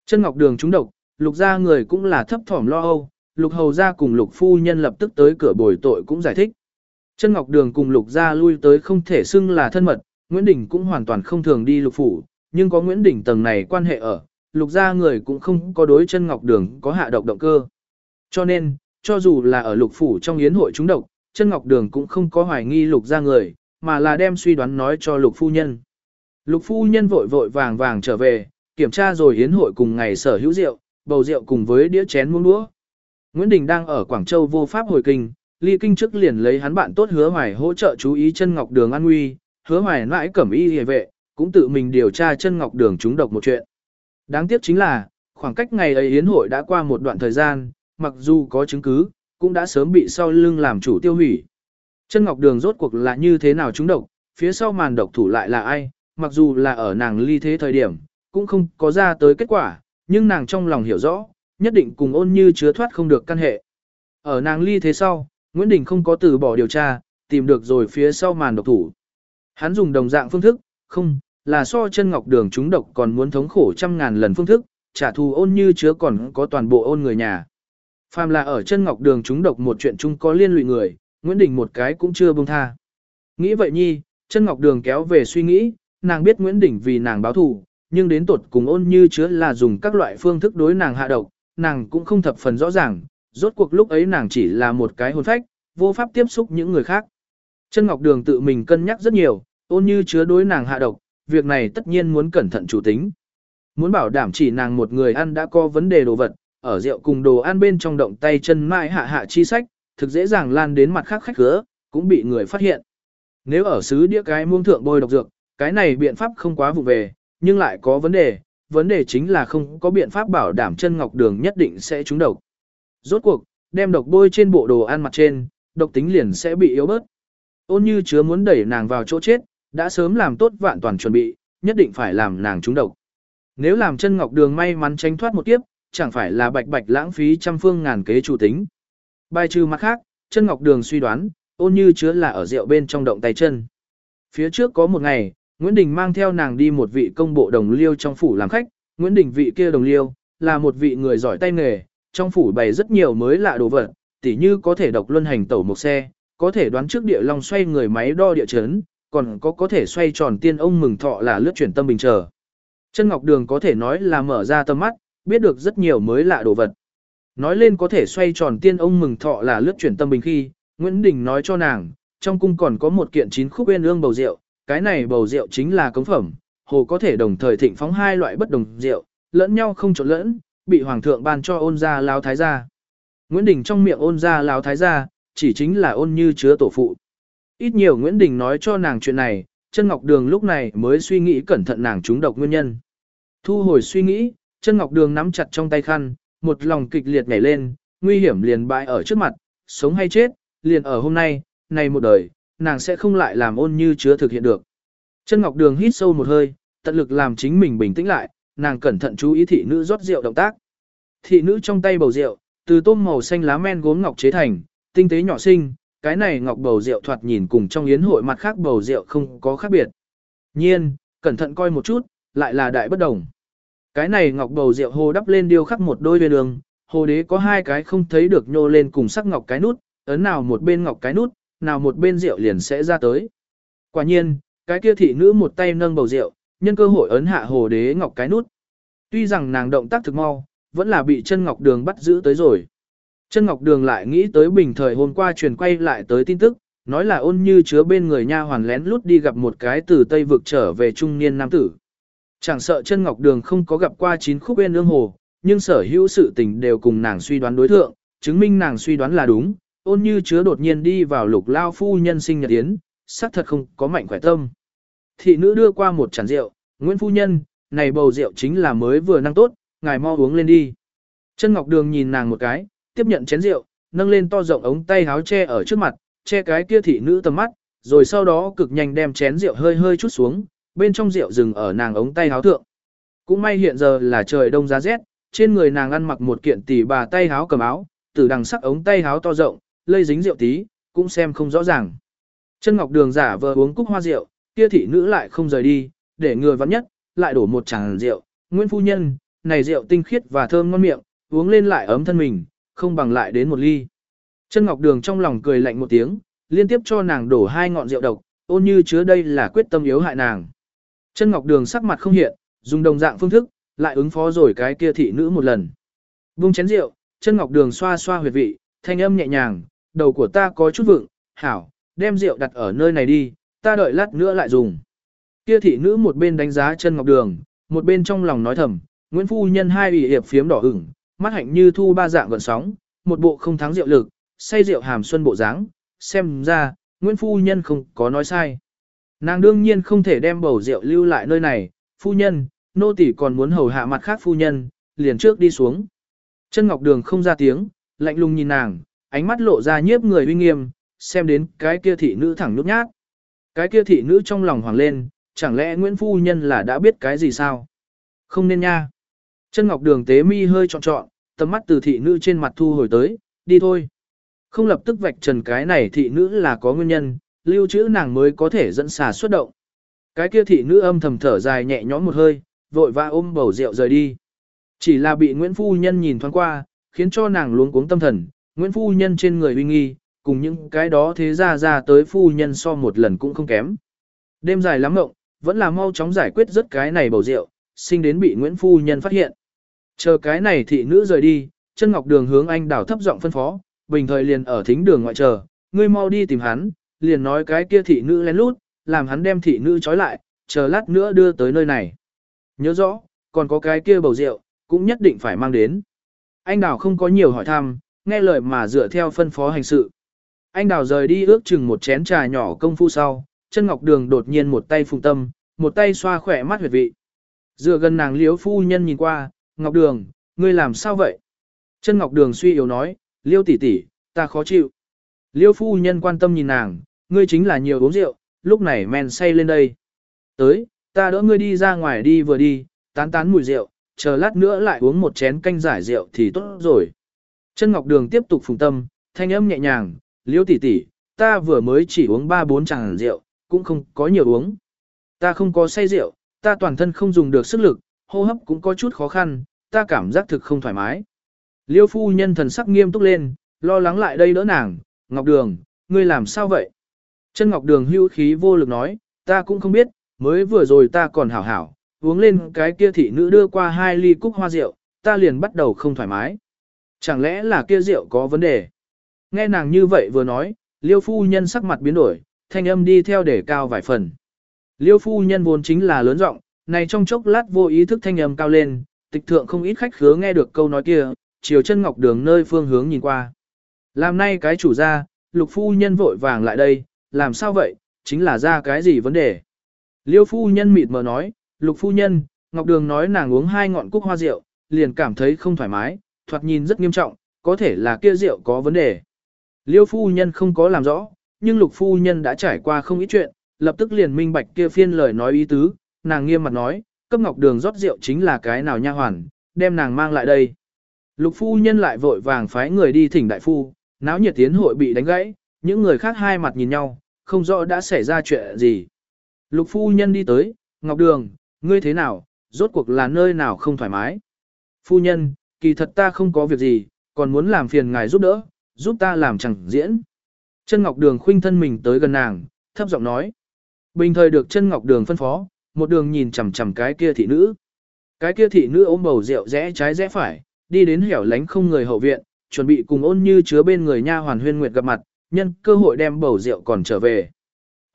Chân ngọc đường trúng độc, lục gia người cũng là thấp thỏm lo âu, lục hầu gia cùng lục phu nhân lập tức tới cửa bồi tội cũng giải thích. Chân ngọc đường cùng lục gia lui tới không thể xưng là thân mật, Nguyễn Đình cũng hoàn toàn không thường đi lục phủ, nhưng có Nguyễn Đình tầng này quan hệ ở, lục gia người cũng không có đối chân ngọc đường có hạ độc động cơ. Cho nên, cho dù là ở lục phủ trong yến hội trúng độc, chân ngọc đường cũng không có hoài nghi lục gia người, mà là đem suy đoán nói cho lục phu nhân. Lục phu nhân vội vội vàng vàng trở về, kiểm tra rồi hiến hội cùng ngày sở hữu rượu, bầu rượu cùng với đĩa chén muỗng đũa. Nguyễn Đình đang ở Quảng Châu vô pháp hồi kinh, ly kinh trước liền lấy hắn bạn tốt hứa hoài hỗ trợ chú ý chân ngọc đường an nguy, hứa hoài nãi cẩm y hề vệ, cũng tự mình điều tra chân ngọc đường trúng độc một chuyện. Đáng tiếc chính là, khoảng cách ngày ấy yến hội đã qua một đoạn thời gian, mặc dù có chứng cứ, cũng đã sớm bị sau lưng làm chủ tiêu hủy. Chân ngọc đường rốt cuộc là như thế nào chúng độc, phía sau màn độc thủ lại là ai, mặc dù là ở nàng ly thế thời điểm, cũng không có ra tới kết quả, nhưng nàng trong lòng hiểu rõ, nhất định cùng ôn như chứa thoát không được căn hệ. Ở nàng ly thế sau, Nguyễn Đình không có từ bỏ điều tra, tìm được rồi phía sau màn độc thủ. Hắn dùng đồng dạng phương thức, không, là so chân ngọc đường chúng độc còn muốn thống khổ trăm ngàn lần phương thức, trả thù ôn như chứa còn có toàn bộ ôn người nhà. Phàm là ở chân ngọc đường chúng độc một chuyện chung có liên lụy người, Nguyễn Đình một cái cũng chưa buông tha. Nghĩ vậy nhi, chân ngọc đường kéo về suy nghĩ, nàng biết Nguyễn Đình vì nàng báo thù, nhưng đến tột cùng ôn như chứa là dùng các loại phương thức đối nàng hạ độc, nàng cũng không thập phần rõ ràng, rốt cuộc lúc ấy nàng chỉ là một cái hồn phách, vô pháp tiếp xúc những người khác. Chân Ngọc Đường tự mình cân nhắc rất nhiều, ôn như chứa đối nàng hạ độc, việc này tất nhiên muốn cẩn thận chủ tính. Muốn bảo đảm chỉ nàng một người ăn đã có vấn đề đồ vật, ở rượu cùng đồ ăn bên trong động tay chân mãi hạ hạ chi sách, thực dễ dàng lan đến mặt khác khách khứa, cũng bị người phát hiện. Nếu ở xứ đĩa cái muông thượng bôi độc dược, cái này biện pháp không quá vụ về, nhưng lại có vấn đề, vấn đề chính là không có biện pháp bảo đảm chân ngọc đường nhất định sẽ trúng độc. Rốt cuộc, đem độc bôi trên bộ đồ ăn mặt trên, độc tính liền sẽ bị yếu bớt. Ôn như chứa muốn đẩy nàng vào chỗ chết, đã sớm làm tốt vạn toàn chuẩn bị, nhất định phải làm nàng trúng độc. Nếu làm chân ngọc đường may mắn tránh thoát một kiếp, chẳng phải là bạch bạch lãng phí trăm phương ngàn kế chủ tính. Bài trừ mặt khác, chân ngọc đường suy đoán, ôn như chứa là ở rượu bên trong động tay chân. Phía trước có một ngày, Nguyễn Đình mang theo nàng đi một vị công bộ đồng liêu trong phủ làm khách, Nguyễn Đình vị kia đồng liêu, là một vị người giỏi tay nghề, trong phủ bày rất nhiều mới lạ đồ vật, tỉ như có thể độc luân hành tẩu một xe, có thể đoán trước địa long xoay người máy đo địa chấn, còn có có thể xoay tròn tiên ông mừng thọ là lướt chuyển tâm bình trở. Chân Ngọc Đường có thể nói là mở ra tâm mắt, biết được rất nhiều mới lạ đồ vật. Nói lên có thể xoay tròn tiên ông mừng thọ là lướt chuyển tâm bình khi, Nguyễn Đình nói cho nàng, trong cung còn có một kiện chín khúc bên ương bầu rượu, cái này bầu rượu chính là cống phẩm, hồ có thể đồng thời thịnh phóng hai loại bất đồng rượu, lẫn nhau không trộn lẫn, bị hoàng thượng ban cho ôn gia lao thái gia. Nguyễn Đình trong miệng ôn gia lao thái gia, chỉ chính là ôn như chứa tổ phụ. Ít nhiều Nguyễn Đình nói cho nàng chuyện này, chân ngọc đường lúc này mới suy nghĩ cẩn thận nàng trúng độc nguyên nhân. Thu hồi suy nghĩ, chân ngọc đường nắm chặt trong tay khăn, một lòng kịch liệt nhảy lên, nguy hiểm liền bại ở trước mặt, sống hay chết, liền ở hôm nay, này một đời, nàng sẽ không lại làm ôn như chứa thực hiện được. Chân Ngọc Đường hít sâu một hơi, tận lực làm chính mình bình tĩnh lại, nàng cẩn thận chú ý thị nữ rót rượu động tác. Thị nữ trong tay bầu rượu, từ tôm màu xanh lá men gốm ngọc chế thành, tinh tế nhỏ xinh, cái này ngọc bầu rượu thoạt nhìn cùng trong yến hội mặt khác bầu rượu không có khác biệt. Nhiên, cẩn thận coi một chút, lại là đại bất đồng. Cái này ngọc bầu rượu hồ đắp lên điêu khắc một đôi viên đường, hồ đế có hai cái không thấy được nhô lên cùng sắc ngọc cái nút, ấn nào một bên ngọc cái nút, nào một bên rượu liền sẽ ra tới. Quả nhiên, cái kia thị nữ một tay nâng bầu rượu, nhân cơ hội ấn hạ hồ đế ngọc cái nút. Tuy rằng nàng động tác thực mau, vẫn là bị chân ngọc đường bắt giữ tới rồi. Chân ngọc đường lại nghĩ tới bình thời hôm qua truyền quay lại tới tin tức, nói là ôn như chứa bên người nha hoàn lén lút đi gặp một cái từ Tây vực trở về trung niên nam tử. Chẳng sợ chân ngọc đường không có gặp qua chín khúc bên ương hồ, nhưng sở hữu sự tình đều cùng nàng suy đoán đối thượng, chứng minh nàng suy đoán là đúng, ôn như chứa đột nhiên đi vào lục lao phu nhân sinh nhật yến, xác thật không có mạnh khỏe tâm. Thị nữ đưa qua một chản rượu, Nguyễn phu nhân, này bầu rượu chính là mới vừa năng tốt, ngài mau uống lên đi. Chân Ngọc Đường nhìn nàng một cái, tiếp nhận chén rượu, nâng lên to rộng ống tay háo che ở trước mặt, che cái kia thị nữ tầm mắt, rồi sau đó cực nhanh đem chén rượu hơi hơi chút xuống, bên trong rượu dừng ở nàng ống tay háo thượng. Cũng may hiện giờ là trời đông giá rét, trên người nàng ăn mặc một kiện tỉ bà tay háo cầm áo, từ đằng sắc ống tay háo to rộng, lây dính rượu tí, cũng xem không rõ ràng. Chân Ngọc Đường giả vờ uống cúc hoa rượu, kia thị nữ lại không rời đi, để người vắn nhất, lại đổ một chàng rượu. Nguyễn Phu Nhân, này rượu tinh khiết và thơm ngon miệng, uống lên lại ấm thân mình, không bằng lại đến một ly. Chân Ngọc Đường trong lòng cười lạnh một tiếng, liên tiếp cho nàng đổ hai ngọn rượu độc, ôn như chứa đây là quyết tâm yếu hại nàng. Chân Ngọc Đường sắc mặt không hiện, dùng đồng dạng phương thức, lại ứng phó rồi cái kia thị nữ một lần. Vung chén rượu, chân Ngọc Đường xoa xoa huyệt vị, thanh âm nhẹ nhàng, đầu của ta có chút vựng, hảo, đem rượu đặt ở nơi này đi, ta đợi lát nữa lại dùng. Kia thị nữ một bên đánh giá chân ngọc đường, một bên trong lòng nói thầm, Nguyễn Phu Nhân hai ủy hiệp phiếm đỏ ửng, mắt hạnh như thu ba dạng gọn sóng, một bộ không thắng rượu lực, say rượu hàm xuân bộ dáng, xem ra, Nguyễn Phu Nhân không có nói sai. Nàng đương nhiên không thể đem bầu rượu lưu lại nơi này, Phu Nhân, nô tỷ còn muốn hầu hạ mặt khác Phu Nhân, liền trước đi xuống. Chân Ngọc Đường không ra tiếng, lạnh lùng nhìn nàng, ánh mắt lộ ra nhiếp người uy nghiêm, xem đến cái kia thị nữ thẳng nhút nhát. Cái kia thị nữ trong lòng hoàng lên, chẳng lẽ Nguyễn Phu Nhân là đã biết cái gì sao? Không nên nha. Chân ngọc đường tế mi hơi trọn trọn, tầm mắt từ thị nữ trên mặt thu hồi tới, đi thôi. Không lập tức vạch trần cái này thị nữ là có nguyên nhân, lưu trữ nàng mới có thể dẫn xà xuất động. Cái kia thị nữ âm thầm thở dài nhẹ nhõm một hơi, vội vã ôm bầu rượu rời đi. Chỉ là bị Nguyễn Phu Nhân nhìn thoáng qua, khiến cho nàng luống cuống tâm thần, Nguyễn Phu Nhân trên người uy nghi, cùng những cái đó thế ra ra tới Phu Nhân so một lần cũng không kém. Đêm dài lắm ngộng, vẫn là mau chóng giải quyết rất cái này bầu rượu, sinh đến bị Nguyễn Phu Nhân phát hiện. Chờ cái này thị nữ rời đi, chân ngọc đường hướng anh đảo thấp giọng phân phó, bình thời liền ở thính đường ngoại chờ, ngươi mau đi tìm hắn, liền nói cái kia thị nữ lén lút, làm hắn đem thị nữ trói lại, chờ lát nữa đưa tới nơi này. Nhớ rõ, còn có cái kia bầu rượu, cũng nhất định phải mang đến. Anh Đảo không có nhiều hỏi thăm, nghe lời mà dựa theo phân phó hành sự. Anh Đào rời đi ước chừng một chén trà nhỏ công phu sau, chân ngọc đường đột nhiên một tay phùng tâm, một tay xoa khỏe mắt huyệt vị. Dựa gần nàng liếu phu nhân nhìn qua, ngọc đường, ngươi làm sao vậy? Chân ngọc đường suy yếu nói, liêu tỷ tỷ, ta khó chịu. Liêu phu nhân quan tâm nhìn nàng, ngươi chính là nhiều uống rượu, lúc này men say lên đây. Tới, ta đỡ ngươi đi ra ngoài đi vừa đi, tán tán mùi rượu, chờ lát nữa lại uống một chén canh giải rượu thì tốt rồi. Chân Ngọc Đường tiếp tục phùng tâm, thanh âm nhẹ nhàng, Liễu tỷ tỷ, ta vừa mới chỉ uống ba bốn chàng rượu, cũng không có nhiều uống. Ta không có say rượu, ta toàn thân không dùng được sức lực, hô hấp cũng có chút khó khăn, ta cảm giác thực không thoải mái. Liêu phu nhân thần sắc nghiêm túc lên, lo lắng lại đây đỡ nàng, Ngọc Đường, ngươi làm sao vậy? Chân Ngọc Đường hưu khí vô lực nói, ta cũng không biết, mới vừa rồi ta còn hảo hảo, uống lên cái kia thị nữ đưa qua hai ly cúc hoa rượu, ta liền bắt đầu không thoải mái. Chẳng lẽ là kia rượu có vấn đề? Nghe nàng như vậy vừa nói, liêu phu nhân sắc mặt biến đổi, thanh âm đi theo để cao vài phần. Liêu phu nhân vốn chính là lớn giọng, này trong chốc lát vô ý thức thanh âm cao lên, tịch thượng không ít khách khứa nghe được câu nói kia, chiều chân ngọc đường nơi phương hướng nhìn qua. Làm nay cái chủ gia, lục phu nhân vội vàng lại đây, làm sao vậy, chính là ra cái gì vấn đề. Liêu phu nhân mịt mờ nói, lục phu nhân, Ngọc Đường nói nàng uống hai ngọn cúc hoa rượu, liền cảm thấy không thoải mái, thoạt nhìn rất nghiêm trọng, có thể là kia rượu có vấn đề. Liêu phu nhân không có làm rõ, nhưng lục phu nhân đã trải qua không ít chuyện, lập tức liền minh bạch kia phiên lời nói ý tứ, nàng nghiêm mặt nói, cấp Ngọc Đường rót rượu chính là cái nào nha hoàn, đem nàng mang lại đây. Lục phu nhân lại vội vàng phái người đi thỉnh đại phu, náo nhiệt tiến hội bị đánh gãy, những người khác hai mặt nhìn nhau, không rõ đã xảy ra chuyện gì. Lục phu nhân đi tới, Ngọc Đường, ngươi thế nào, rốt cuộc là nơi nào không thoải mái. Phu nhân, kỳ thật ta không có việc gì, còn muốn làm phiền ngài giúp đỡ, giúp ta làm chẳng diễn. Chân Ngọc Đường khuynh thân mình tới gần nàng, thấp giọng nói. Bình thời được chân Ngọc Đường phân phó, một đường nhìn chằm chằm cái kia thị nữ. Cái kia thị nữ ôm bầu rượu rẽ trái rẽ phải, đi đến hẻo lánh không người hậu viện, chuẩn bị cùng ôn như chứa bên người nha hoàn huyên nguyệt gặp mặt, nhân cơ hội đem bầu rượu còn trở về.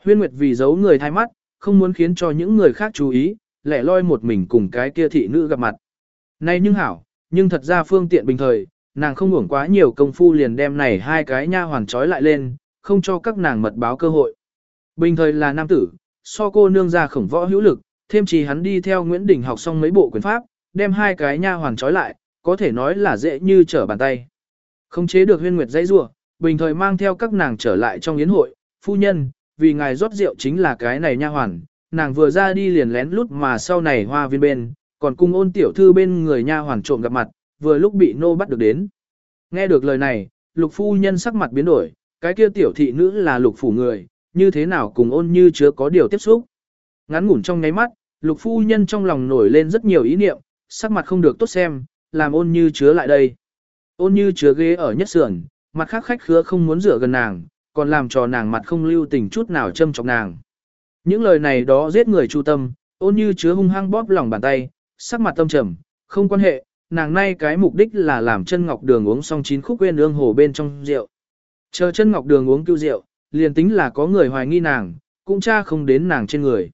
Huyên nguyệt vì giấu người thay mắt, không muốn khiến cho những người khác chú ý, lẻ loi một mình cùng cái kia thị nữ gặp mặt. Này nhưng hảo, nhưng thật ra phương tiện bình thời, nàng không uổng quá nhiều công phu liền đem này hai cái nha hoàn trói lại lên, không cho các nàng mật báo cơ hội. Bình thời là nam tử, so cô nương ra khổng võ hữu lực, thêm chỉ hắn đi theo Nguyễn Đình học xong mấy bộ quyền pháp, đem hai cái nha hoàn trói lại, có thể nói là dễ như trở bàn tay. Không chế được huyên nguyệt dãy rua, bình thời mang theo các nàng trở lại trong yến hội, phu nhân, vì ngài rót rượu chính là cái này nha hoàn, nàng vừa ra đi liền lén lút mà sau này hoa viên bên, còn cùng ôn tiểu thư bên người nha hoàn trộm gặp mặt, vừa lúc bị nô bắt được đến. Nghe được lời này, lục phu nhân sắc mặt biến đổi, cái kia tiểu thị nữ là lục phủ người, như thế nào cùng ôn như chứa có điều tiếp xúc. Ngắn ngủn trong ngáy mắt, lục phu nhân trong lòng nổi lên rất nhiều ý niệm, sắc mặt không được tốt xem, làm ôn như chứa lại đây. Ôn như chứa ghế ở nhất sườn, mặt khác khách khứa không muốn rửa gần nàng, còn làm cho nàng mặt không lưu tình chút nào châm chọc nàng. Những lời này đó giết người chu tâm, ôn như chứa hung hăng bóp lòng bàn tay, sắc mặt tâm trầm, không quan hệ, nàng nay cái mục đích là làm chân ngọc đường uống xong chín khúc quên ương hồ bên trong rượu. Chờ chân ngọc đường uống cứu rượu, liền tính là có người hoài nghi nàng, cũng cha không đến nàng trên người.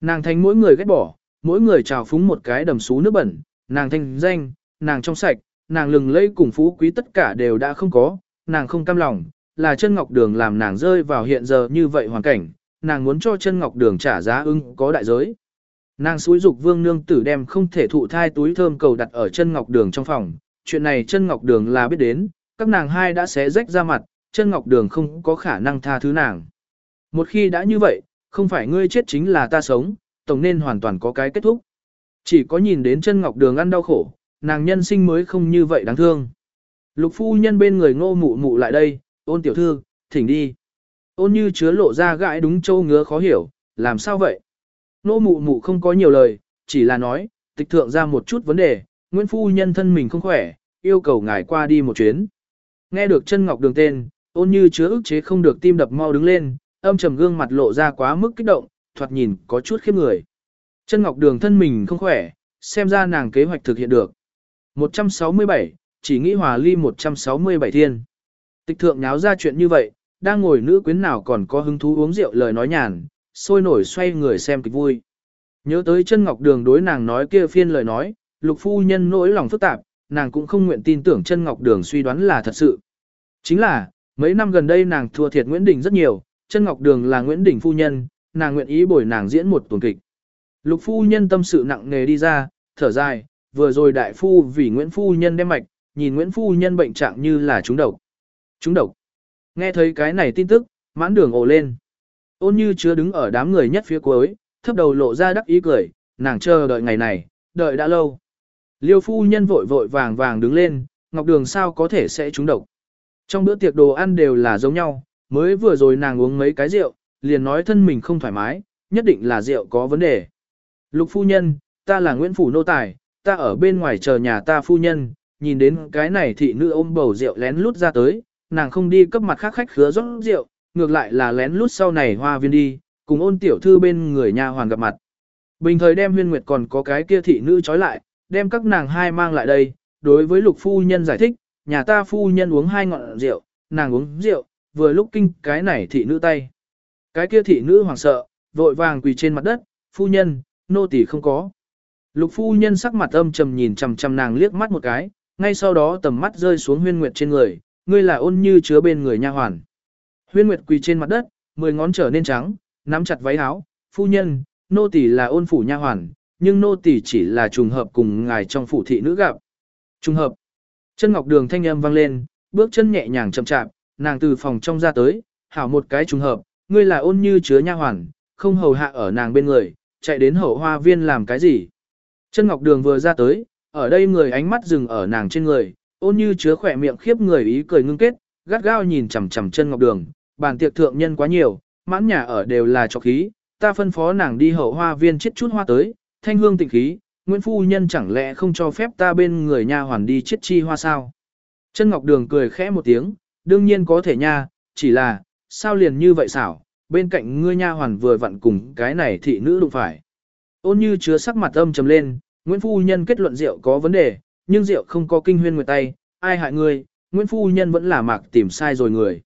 Nàng thành mỗi người ghét bỏ, mỗi người trào phúng một cái đầm xú nước bẩn, nàng thanh danh, nàng trong sạch, nàng lừng lẫy cùng phú quý tất cả đều đã không có, nàng không cam lòng, là chân ngọc đường làm nàng rơi vào hiện giờ như vậy hoàn cảnh, nàng muốn cho chân ngọc đường trả giá ưng có đại giới. Nàng xúi dục vương nương tử đem không thể thụ thai túi thơm cầu đặt ở chân ngọc đường trong phòng, chuyện này chân ngọc đường là biết đến, các nàng hai đã xé rách ra mặt, chân ngọc đường không có khả năng tha thứ nàng. Một khi đã như vậy, không phải ngươi chết chính là ta sống, tổng nên hoàn toàn có cái kết thúc. Chỉ có nhìn đến chân ngọc đường ăn đau khổ, nàng nhân sinh mới không như vậy đáng thương. Lục phu nhân bên người ngô mụ mụ lại đây, ôn tiểu thư, thỉnh đi. Ôn như chứa lộ ra gãi đúng châu ngứa khó hiểu, làm sao vậy? Nô mụ mụ không có nhiều lời, chỉ là nói, tịch thượng ra một chút vấn đề, Nguyễn phu nhân thân mình không khỏe, yêu cầu ngài qua đi một chuyến. Nghe được chân ngọc đường tên, ôn như chứa ức chế không được tim đập mau đứng lên, âm trầm gương mặt lộ ra quá mức kích động, thoạt nhìn có chút khiếp người. Chân ngọc đường thân mình không khỏe, xem ra nàng kế hoạch thực hiện được. 167, chỉ nghĩ hòa ly 167 thiên. Tịch thượng nháo ra chuyện như vậy, đang ngồi nữ quyến nào còn có hứng thú uống rượu lời nói nhàn, sôi nổi xoay người xem kịch vui. Nhớ tới chân ngọc đường đối nàng nói kia phiên lời nói, lục phu nhân nỗi lòng phức tạp, nàng cũng không nguyện tin tưởng chân ngọc đường suy đoán là thật sự. Chính là, mấy năm gần đây nàng thua thiệt Nguyễn Đình rất nhiều, chân ngọc đường là Nguyễn Đình phu nhân, nàng nguyện ý bồi nàng diễn một tuần kịch. Lục phu nhân tâm sự nặng nề đi ra, thở dài, vừa rồi đại phu vì Nguyễn phu nhân đem mạch, nhìn Nguyễn phu nhân bệnh trạng như là trúng độc. Trúng độc. Nghe thấy cái này tin tức, mãn đường ồ lên. Ôn như chưa đứng ở đám người nhất phía cuối, thấp đầu lộ ra đắc ý cười, nàng chờ đợi ngày này, đợi đã lâu. Liêu phu nhân vội vội vàng vàng đứng lên, ngọc đường sao có thể sẽ trúng độc. Trong bữa tiệc đồ ăn đều là giống nhau, mới vừa rồi nàng uống mấy cái rượu, liền nói thân mình không thoải mái, nhất định là rượu có vấn đề. Lục phu nhân, ta là Nguyễn Phủ Nô Tài, ta ở bên ngoài chờ nhà ta phu nhân, nhìn đến cái này thị nữ ôm bầu rượu lén lút ra tới, nàng không đi cấp mặt khác khách khứa rót rượu, ngược lại là lén lút sau này hoa viên đi, cùng ôn tiểu thư bên người nhà hoàng gặp mặt. Bình thời đem huyên nguyệt còn có cái kia thị nữ trói lại, đem các nàng hai mang lại đây, đối với lục phu nhân giải thích, nhà ta phu nhân uống hai ngọn rượu, nàng uống rượu, vừa lúc kinh cái này thị nữ tay. Cái kia thị nữ hoảng sợ, vội vàng quỳ trên mặt đất, phu nhân, nô tỳ không có. Lục phu nhân sắc mặt âm trầm nhìn chằm chằm nàng liếc mắt một cái, ngay sau đó tầm mắt rơi xuống huyên nguyệt trên người, ngươi là ôn như chứa bên người nha hoàn. Huyên nguyệt quỳ trên mặt đất, mười ngón trở nên trắng, nắm chặt váy áo, phu nhân, nô tỳ là ôn phủ nha hoàn, nhưng nô tỳ chỉ là trùng hợp cùng ngài trong phủ thị nữ gặp. Trùng hợp. Chân ngọc đường thanh âm vang lên, bước chân nhẹ nhàng chậm chạp, nàng từ phòng trong ra tới, hảo một cái trùng hợp, ngươi là ôn như chứa nha hoàn, không hầu hạ ở nàng bên người, chạy đến hậu hoa viên làm cái gì. Chân ngọc đường vừa ra tới, ở đây người ánh mắt dừng ở nàng trên người, ôn như chứa khỏe miệng khiếp người ý cười ngưng kết, gắt gao nhìn chằm chằm chân ngọc đường, bàn tiệc thượng nhân quá nhiều, mãn nhà ở đều là trọc khí, ta phân phó nàng đi hậu hoa viên chết chút hoa tới, thanh hương tịnh khí, Nguyễn Phu Nhân chẳng lẽ không cho phép ta bên người nha hoàn đi chết chi hoa sao? Chân Ngọc Đường cười khẽ một tiếng, đương nhiên có thể nha, chỉ là, sao liền như vậy xảo, bên cạnh ngươi nha hoàn vừa vặn cùng cái này thị nữ đụng phải. Ôn như chứa sắc mặt âm trầm lên, Nguyễn Phu Nhân kết luận rượu có vấn đề, nhưng rượu không có kinh huyên người tay, ai hại ngươi, Nguyễn Phu Nhân vẫn là mạc tìm sai rồi người.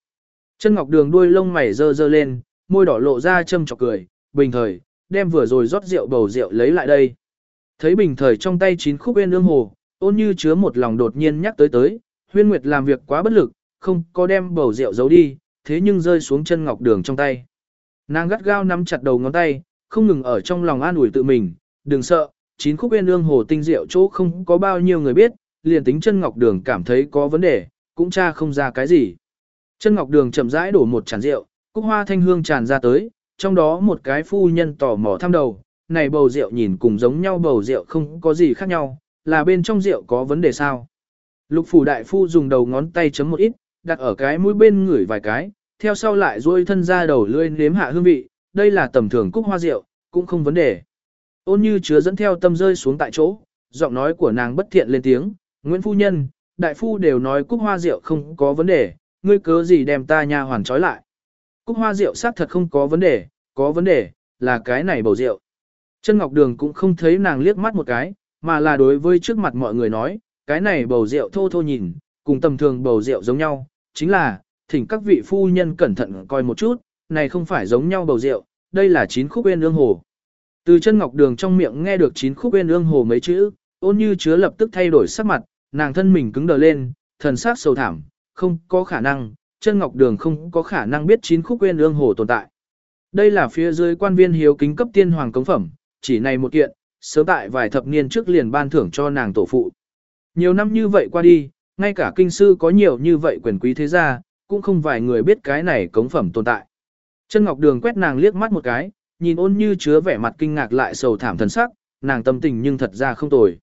Chân Ngọc Đường đuôi lông mày dơ dơ lên, môi đỏ lộ ra châm chọc cười, bình thời, đem vừa rồi rót rượu bầu rượu lấy lại đây. Thấy bình thời trong tay chín khúc bên ương hồ, ôn như chứa một lòng đột nhiên nhắc tới tới, huyên nguyệt làm việc quá bất lực, không có đem bầu rượu giấu đi, thế nhưng rơi xuống chân ngọc đường trong tay. Nàng gắt gao nắm chặt đầu ngón tay, không ngừng ở trong lòng an ủi tự mình, đừng sợ, chín khúc bên ương hồ tinh rượu chỗ không có bao nhiêu người biết, liền tính chân ngọc đường cảm thấy có vấn đề, cũng tra không ra cái gì. Chân ngọc đường chậm rãi đổ một chản rượu, cúc hoa thanh hương tràn ra tới, trong đó một cái phu nhân tò mò thăm đầu, này bầu rượu nhìn cùng giống nhau bầu rượu không có gì khác nhau, là bên trong rượu có vấn đề sao. Lục phủ đại phu dùng đầu ngón tay chấm một ít, đặt ở cái mũi bên ngửi vài cái, theo sau lại duỗi thân ra đầu lươi nếm hạ hương vị, đây là tầm thường cúc hoa rượu, cũng không vấn đề. Ôn như chứa dẫn theo tâm rơi xuống tại chỗ, giọng nói của nàng bất thiện lên tiếng, Nguyễn Phu Nhân, đại phu đều nói cúc hoa rượu không có vấn đề, ngươi cớ gì đem ta nha hoàn trói lại. Cúc hoa rượu xác thật không có vấn đề, có vấn đề, là cái này bầu rượu. Chân Ngọc Đường cũng không thấy nàng liếc mắt một cái, mà là đối với trước mặt mọi người nói, cái này bầu rượu thô thô nhìn, cùng tầm thường bầu rượu giống nhau, chính là, thỉnh các vị phu nhân cẩn thận coi một chút, này không phải giống nhau bầu rượu, đây là chín khúc bên ương hồ. Từ chân Ngọc Đường trong miệng nghe được chín khúc bên ương hồ mấy chữ, ôn như chứa lập tức thay đổi sắc mặt, nàng thân mình cứng đờ lên, thần sắc sầu thảm, không có khả năng, chân Ngọc Đường không có khả năng biết chín khúc quên ương hồ tồn tại. Đây là phía dưới quan viên hiếu kính cấp tiên hoàng cống phẩm, chỉ này một kiện, sớm tại vài thập niên trước liền ban thưởng cho nàng tổ phụ. Nhiều năm như vậy qua đi, ngay cả kinh sư có nhiều như vậy quyền quý thế gia, cũng không vài người biết cái này cống phẩm tồn tại. Chân Ngọc Đường quét nàng liếc mắt một cái, nhìn ôn như chứa vẻ mặt kinh ngạc lại sầu thảm thần sắc, nàng tâm tình nhưng thật ra không tồi.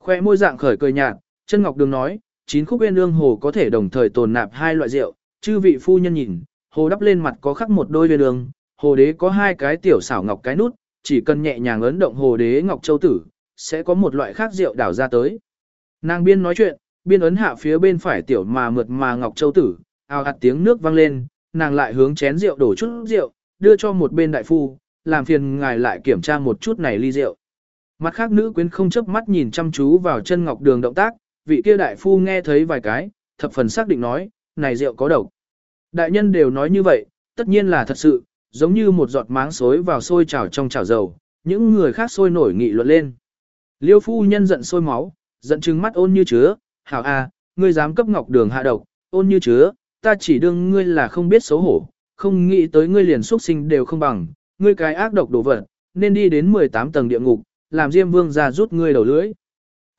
Khoe môi dạng khởi cười nhạt, chân Ngọc Đường nói, chín khúc bên ương hồ có thể đồng thời tồn nạp hai loại rượu, chư vị phu nhân nhìn, hồ đắp lên mặt có khắc một đôi bên ương, hồ đế có hai cái tiểu xảo ngọc cái nút, chỉ cần nhẹ nhàng ấn động hồ đế ngọc châu tử, sẽ có một loại khác rượu đảo ra tới. Nàng biên nói chuyện, biên ấn hạ phía bên phải tiểu mà mượt mà ngọc châu tử, ào ạt tiếng nước vang lên, nàng lại hướng chén rượu đổ chút rượu, đưa cho một bên đại phu, làm phiền ngài lại kiểm tra một chút này ly rượu. Mặt khác nữ quyến không chớp mắt nhìn chăm chú vào chân ngọc đường động tác, vị kia đại phu nghe thấy vài cái, thập phần xác định nói, này rượu có độc. Đại nhân đều nói như vậy, tất nhiên là thật sự, giống như một giọt máng xối vào sôi chảo trong chảo dầu, những người khác sôi nổi nghị luận lên. Liêu phu nhân giận sôi máu, giận trừng mắt ôn như chứa, hảo a, ngươi dám cấp ngọc đường hạ độc, ôn như chứa, ta chỉ đương ngươi là không biết xấu hổ, không nghĩ tới ngươi liền xuất sinh đều không bằng, ngươi cái ác độc đồ vật, nên đi đến 18 tầng địa ngục, làm Diêm Vương ra rút ngươi đầu lưỡi.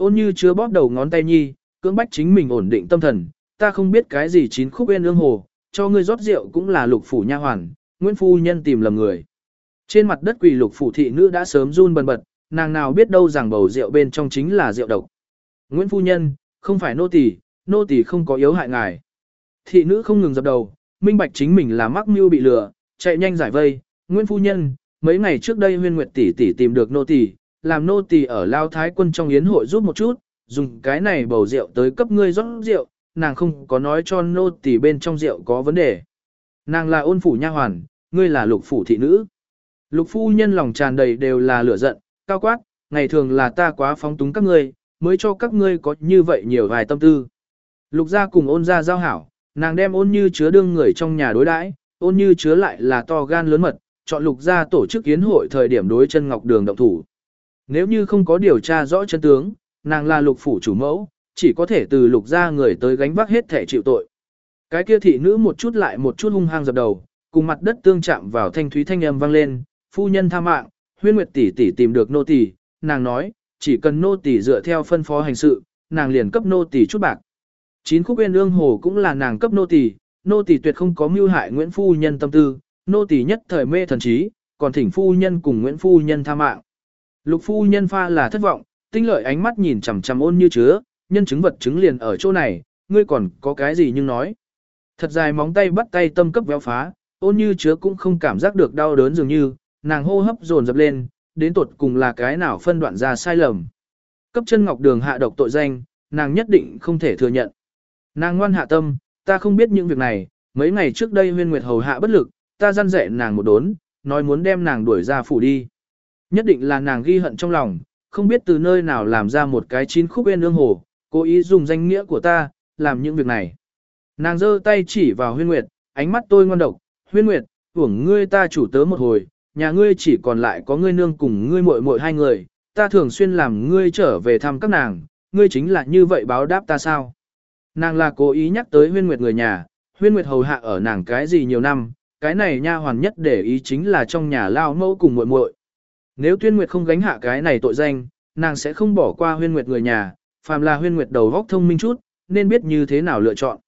Ôn như chứa bóp đầu ngón tay nhi, cưỡng bách chính mình ổn định tâm thần, ta không biết cái gì chín khúc bên ương hồ, cho ngươi rót rượu cũng là lục phủ nha hoàn, Nguyễn Phu Nhân tìm lầm người. Trên mặt đất quỳ lục phủ thị nữ đã sớm run bần bật, nàng nào biết đâu rằng bầu rượu bên trong chính là rượu độc. Nguyễn Phu Nhân, không phải nô tỳ, nô tỳ không có yếu hại ngài. Thị nữ không ngừng dập đầu, minh bạch chính mình là mắc mưu bị lừa, chạy nhanh giải vây. Nguyễn Phu Nhân, mấy ngày trước đây huyên nguyệt tỷ tỷ tìm được nô tỳ, làm nô tỳ ở Lao Thái quân trong yến hội giúp một chút, dùng cái này bầu rượu tới cấp ngươi rót rượu, nàng không có nói cho nô tỳ bên trong rượu có vấn đề. Nàng là ôn phủ nha hoàn, ngươi là lục phủ thị nữ. Lục phu nhân lòng tràn đầy đều là lửa giận, cao quát, ngày thường là ta quá phóng túng các ngươi, mới cho các ngươi có như vậy nhiều vài tâm tư. Lục gia cùng ôn gia giao hảo, nàng đem ôn như chứa đương người trong nhà đối đãi, ôn như chứa lại là to gan lớn mật, chọn lục gia tổ chức kiến hội thời điểm đối chân ngọc đường động thủ. Nếu như không có điều tra rõ chân tướng, nàng là lục phủ chủ mẫu, chỉ có thể từ lục gia người tới gánh vác hết thể chịu tội. Cái kia thị nữ một chút lại một chút hung hăng dập đầu, cùng mặt đất tương chạm vào thanh thúy thanh âm vang lên, phu nhân tha mạng, huyên nguyệt tỷ tỷ tìm được nô tỷ, nàng nói, chỉ cần nô tỷ dựa theo phân phó hành sự, nàng liền cấp nô tỷ chút bạc. Chín khúc bên ương hồ cũng là nàng cấp nô tỷ, nô tỷ tuyệt không có mưu hại Nguyễn phu nhân tâm tư, nô tỷ nhất thời mê thần trí, còn thỉnh phu nhân cùng Nguyễn phu nhân tha mạng. Lục phu nhân pha là thất vọng, tinh lợi ánh mắt nhìn chằm chằm ôn như chứa, nhân chứng vật chứng liền ở chỗ này, ngươi còn có cái gì nhưng nói. Thật dài móng tay bắt tay tâm cấp véo phá, ôn như chứa cũng không cảm giác được đau đớn dường như, nàng hô hấp dồn dập lên, đến tột cùng là cái nào phân đoạn ra sai lầm. Cấp chân ngọc đường hạ độc tội danh, nàng nhất định không thể thừa nhận. Nàng ngoan hạ tâm, ta không biết những việc này, mấy ngày trước đây huyên nguyệt hầu hạ bất lực, ta gian dạy nàng một đốn, nói muốn đem nàng đuổi ra phủ đi. Nhất định là nàng ghi hận trong lòng, không biết từ nơi nào làm ra một cái chín khúc bên ương hồ, cố ý dùng danh nghĩa của ta, làm những việc này. Nàng giơ tay chỉ vào huyên nguyệt, ánh mắt tôi ngon độc, huyên nguyệt, tưởng ngươi ta chủ tớ một hồi, nhà ngươi chỉ còn lại có ngươi nương cùng ngươi muội muội hai người, ta thường xuyên làm ngươi trở về thăm các nàng, ngươi chính là như vậy báo đáp ta sao. Nàng là cố ý nhắc tới huyên nguyệt người nhà, huyên nguyệt hầu hạ ở nàng cái gì nhiều năm, cái này nha hoàn nhất để ý chính là trong nhà lao mẫu cùng muội muội. Nếu tuyên nguyệt không gánh hạ cái này tội danh, nàng sẽ không bỏ qua huyên nguyệt người nhà, phàm là huyên nguyệt đầu góc thông minh chút, nên biết như thế nào lựa chọn.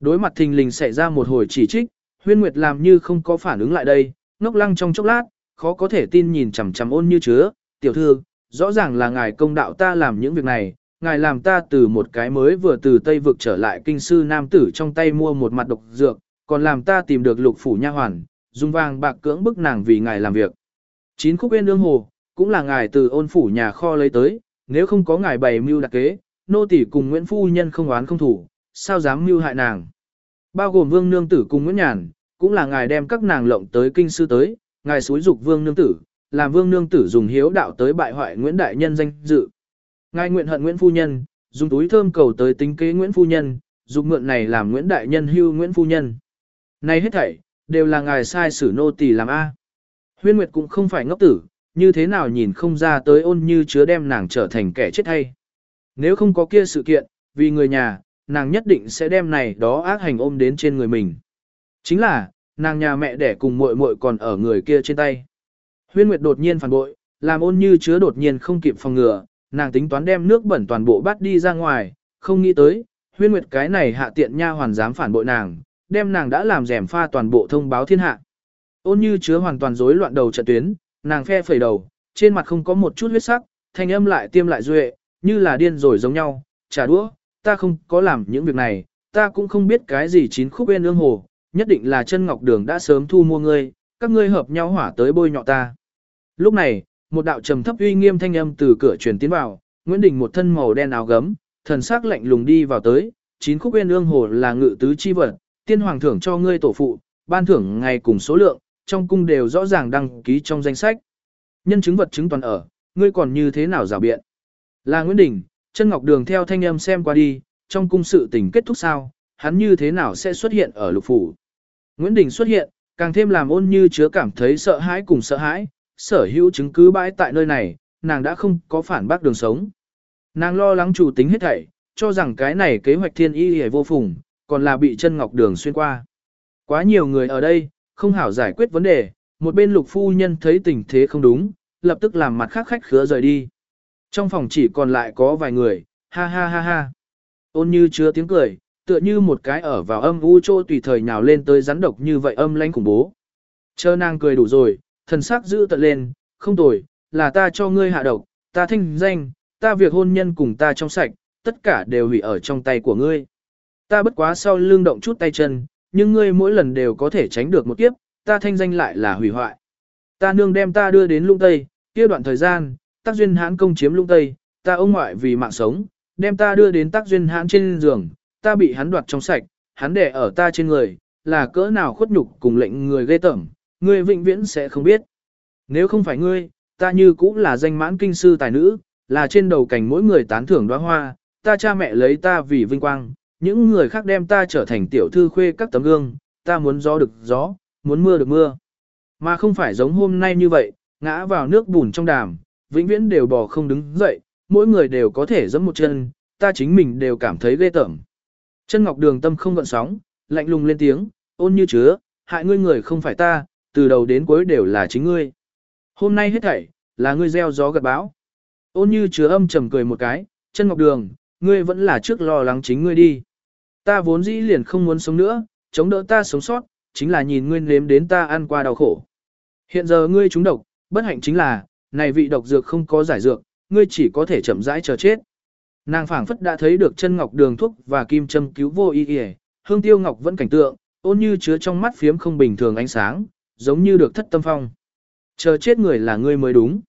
Đối mặt thình lình xảy ra một hồi chỉ trích, huyên nguyệt làm như không có phản ứng lại đây, ngốc lăng trong chốc lát, khó có thể tin nhìn chằm chằm ôn như chứa, tiểu thư, rõ ràng là ngài công đạo ta làm những việc này, ngài làm ta từ một cái mới vừa từ Tây vực trở lại kinh sư nam tử trong tay mua một mặt độc dược, còn làm ta tìm được lục phủ nha hoàn, dùng vàng bạc cưỡng bức nàng vì ngài làm việc. Chín khúc yên ương hồ, cũng là ngài từ ôn phủ nhà kho lấy tới, nếu không có ngài bày mưu đặc kế, nô tỷ cùng Nguyễn Phu Nhân không oán không thủ, sao dám mưu hại nàng. Bao gồm vương nương tử cùng Nguyễn Nhàn, cũng là ngài đem các nàng lộng tới kinh sư tới, ngài xúi dục vương nương tử, làm vương nương tử dùng hiếu đạo tới bại hoại Nguyễn Đại Nhân danh dự. Ngài nguyện hận Nguyễn Phu Nhân, dùng túi thơm cầu tới tính kế Nguyễn Phu Nhân, dục mượn này làm Nguyễn Đại Nhân hưu Nguyễn Phu Nhân. Này hết thảy, đều là ngài sai xử nô tỳ làm A. Huyên Nguyệt cũng không phải ngốc tử, như thế nào nhìn không ra tới ôn như chứa đem nàng trở thành kẻ chết hay. Nếu không có kia sự kiện, vì người nhà, nàng nhất định sẽ đem này đó ác hành ôm đến trên người mình. Chính là, nàng nhà mẹ đẻ cùng muội muội còn ở người kia trên tay. Huyên Nguyệt đột nhiên phản bội, làm ôn như chứa đột nhiên không kịp phòng ngừa, nàng tính toán đem nước bẩn toàn bộ bắt đi ra ngoài, không nghĩ tới, Huyên Nguyệt cái này hạ tiện nha hoàn dám phản bội nàng, đem nàng đã làm rèm pha toàn bộ thông báo thiên hạ. Ôn như chứa hoàn toàn rối loạn đầu trận tuyến, nàng phe phẩy đầu, trên mặt không có một chút huyết sắc, thanh âm lại tiêm lại duệ, như là điên rồi giống nhau, trả đũa, ta không có làm những việc này, ta cũng không biết cái gì chín khúc bên ương hồ, nhất định là chân ngọc đường đã sớm thu mua ngươi, các ngươi hợp nhau hỏa tới bôi nhọ ta. Lúc này, một đạo trầm thấp uy nghiêm thanh âm từ cửa truyền tiến vào, Nguyễn Đình một thân màu đen áo gấm, thần sắc lạnh lùng đi vào tới, chín khúc bên ương hồ là ngự tứ chi vật, tiên hoàng thưởng cho ngươi tổ phụ, ban thưởng ngày cùng số lượng, trong cung đều rõ ràng đăng ký trong danh sách. Nhân chứng vật chứng toàn ở, ngươi còn như thế nào rào biện? Là Nguyễn Đình, chân ngọc đường theo thanh âm xem qua đi, trong cung sự tình kết thúc sao, hắn như thế nào sẽ xuất hiện ở lục phủ? Nguyễn Đình xuất hiện, càng thêm làm ôn như chứa cảm thấy sợ hãi cùng sợ hãi, sở hữu chứng cứ bãi tại nơi này, nàng đã không có phản bác đường sống. Nàng lo lắng chủ tính hết thảy, cho rằng cái này kế hoạch thiên y hề vô phùng, còn là bị chân ngọc đường xuyên qua. Quá nhiều người ở đây, không hảo giải quyết vấn đề, một bên lục phu nhân thấy tình thế không đúng, lập tức làm mặt khác khách khứa rời đi. Trong phòng chỉ còn lại có vài người, ha ha ha ha. Ôn như chứa tiếng cười, tựa như một cái ở vào âm u trô tùy thời nhào lên tới rắn độc như vậy âm lãnh khủng bố. Chờ nàng cười đủ rồi, thần sắc giữ tận lên, không tồi, là ta cho ngươi hạ độc, ta thanh danh, ta việc hôn nhân cùng ta trong sạch, tất cả đều hủy ở trong tay của ngươi. Ta bất quá sau lưng động chút tay chân, nhưng ngươi mỗi lần đều có thể tránh được một kiếp, ta thanh danh lại là hủy hoại. Ta nương đem ta đưa đến lung tây, kia đoạn thời gian, tác duyên hãn công chiếm lung tây, ta ông ngoại vì mạng sống, đem ta đưa đến tác duyên hãn trên giường, ta bị hắn đoạt trong sạch, hắn đẻ ở ta trên người, là cỡ nào khuất nhục cùng lệnh người ghê tởm, ngươi vĩnh viễn sẽ không biết. Nếu không phải ngươi, ta như cũng là danh mãn kinh sư tài nữ, là trên đầu cảnh mỗi người tán thưởng đóa hoa, ta cha mẹ lấy ta vì vinh quang, những người khác đem ta trở thành tiểu thư khuê các tấm gương, ta muốn gió được gió, muốn mưa được mưa. Mà không phải giống hôm nay như vậy, ngã vào nước bùn trong đàm, vĩnh viễn đều bò không đứng dậy, mỗi người đều có thể giẫm một chân, ta chính mình đều cảm thấy ghê tởm. Chân Ngọc Đường tâm không gợn sóng, lạnh lùng lên tiếng, ôn như chứa, hại ngươi người không phải ta, từ đầu đến cuối đều là chính ngươi. Hôm nay hết thảy, là ngươi gieo gió gặt bão. Ôn như chứa âm trầm cười một cái, chân Ngọc Đường, ngươi vẫn là trước lo lắng chính ngươi đi. Ta vốn dĩ liền không muốn sống nữa, chống đỡ ta sống sót, chính là nhìn ngươi nếm đến ta ăn qua đau khổ. Hiện giờ ngươi trúng độc, bất hạnh chính là, này vị độc dược không có giải dược, ngươi chỉ có thể chậm rãi chờ chết. Nàng phảng phất đã thấy được chân ngọc đường thuốc và kim châm cứu vô y y, hương tiêu ngọc vẫn cảnh tượng, ôn như chứa trong mắt phiếm không bình thường ánh sáng, giống như được thất tâm phong. Chờ chết người là ngươi mới đúng.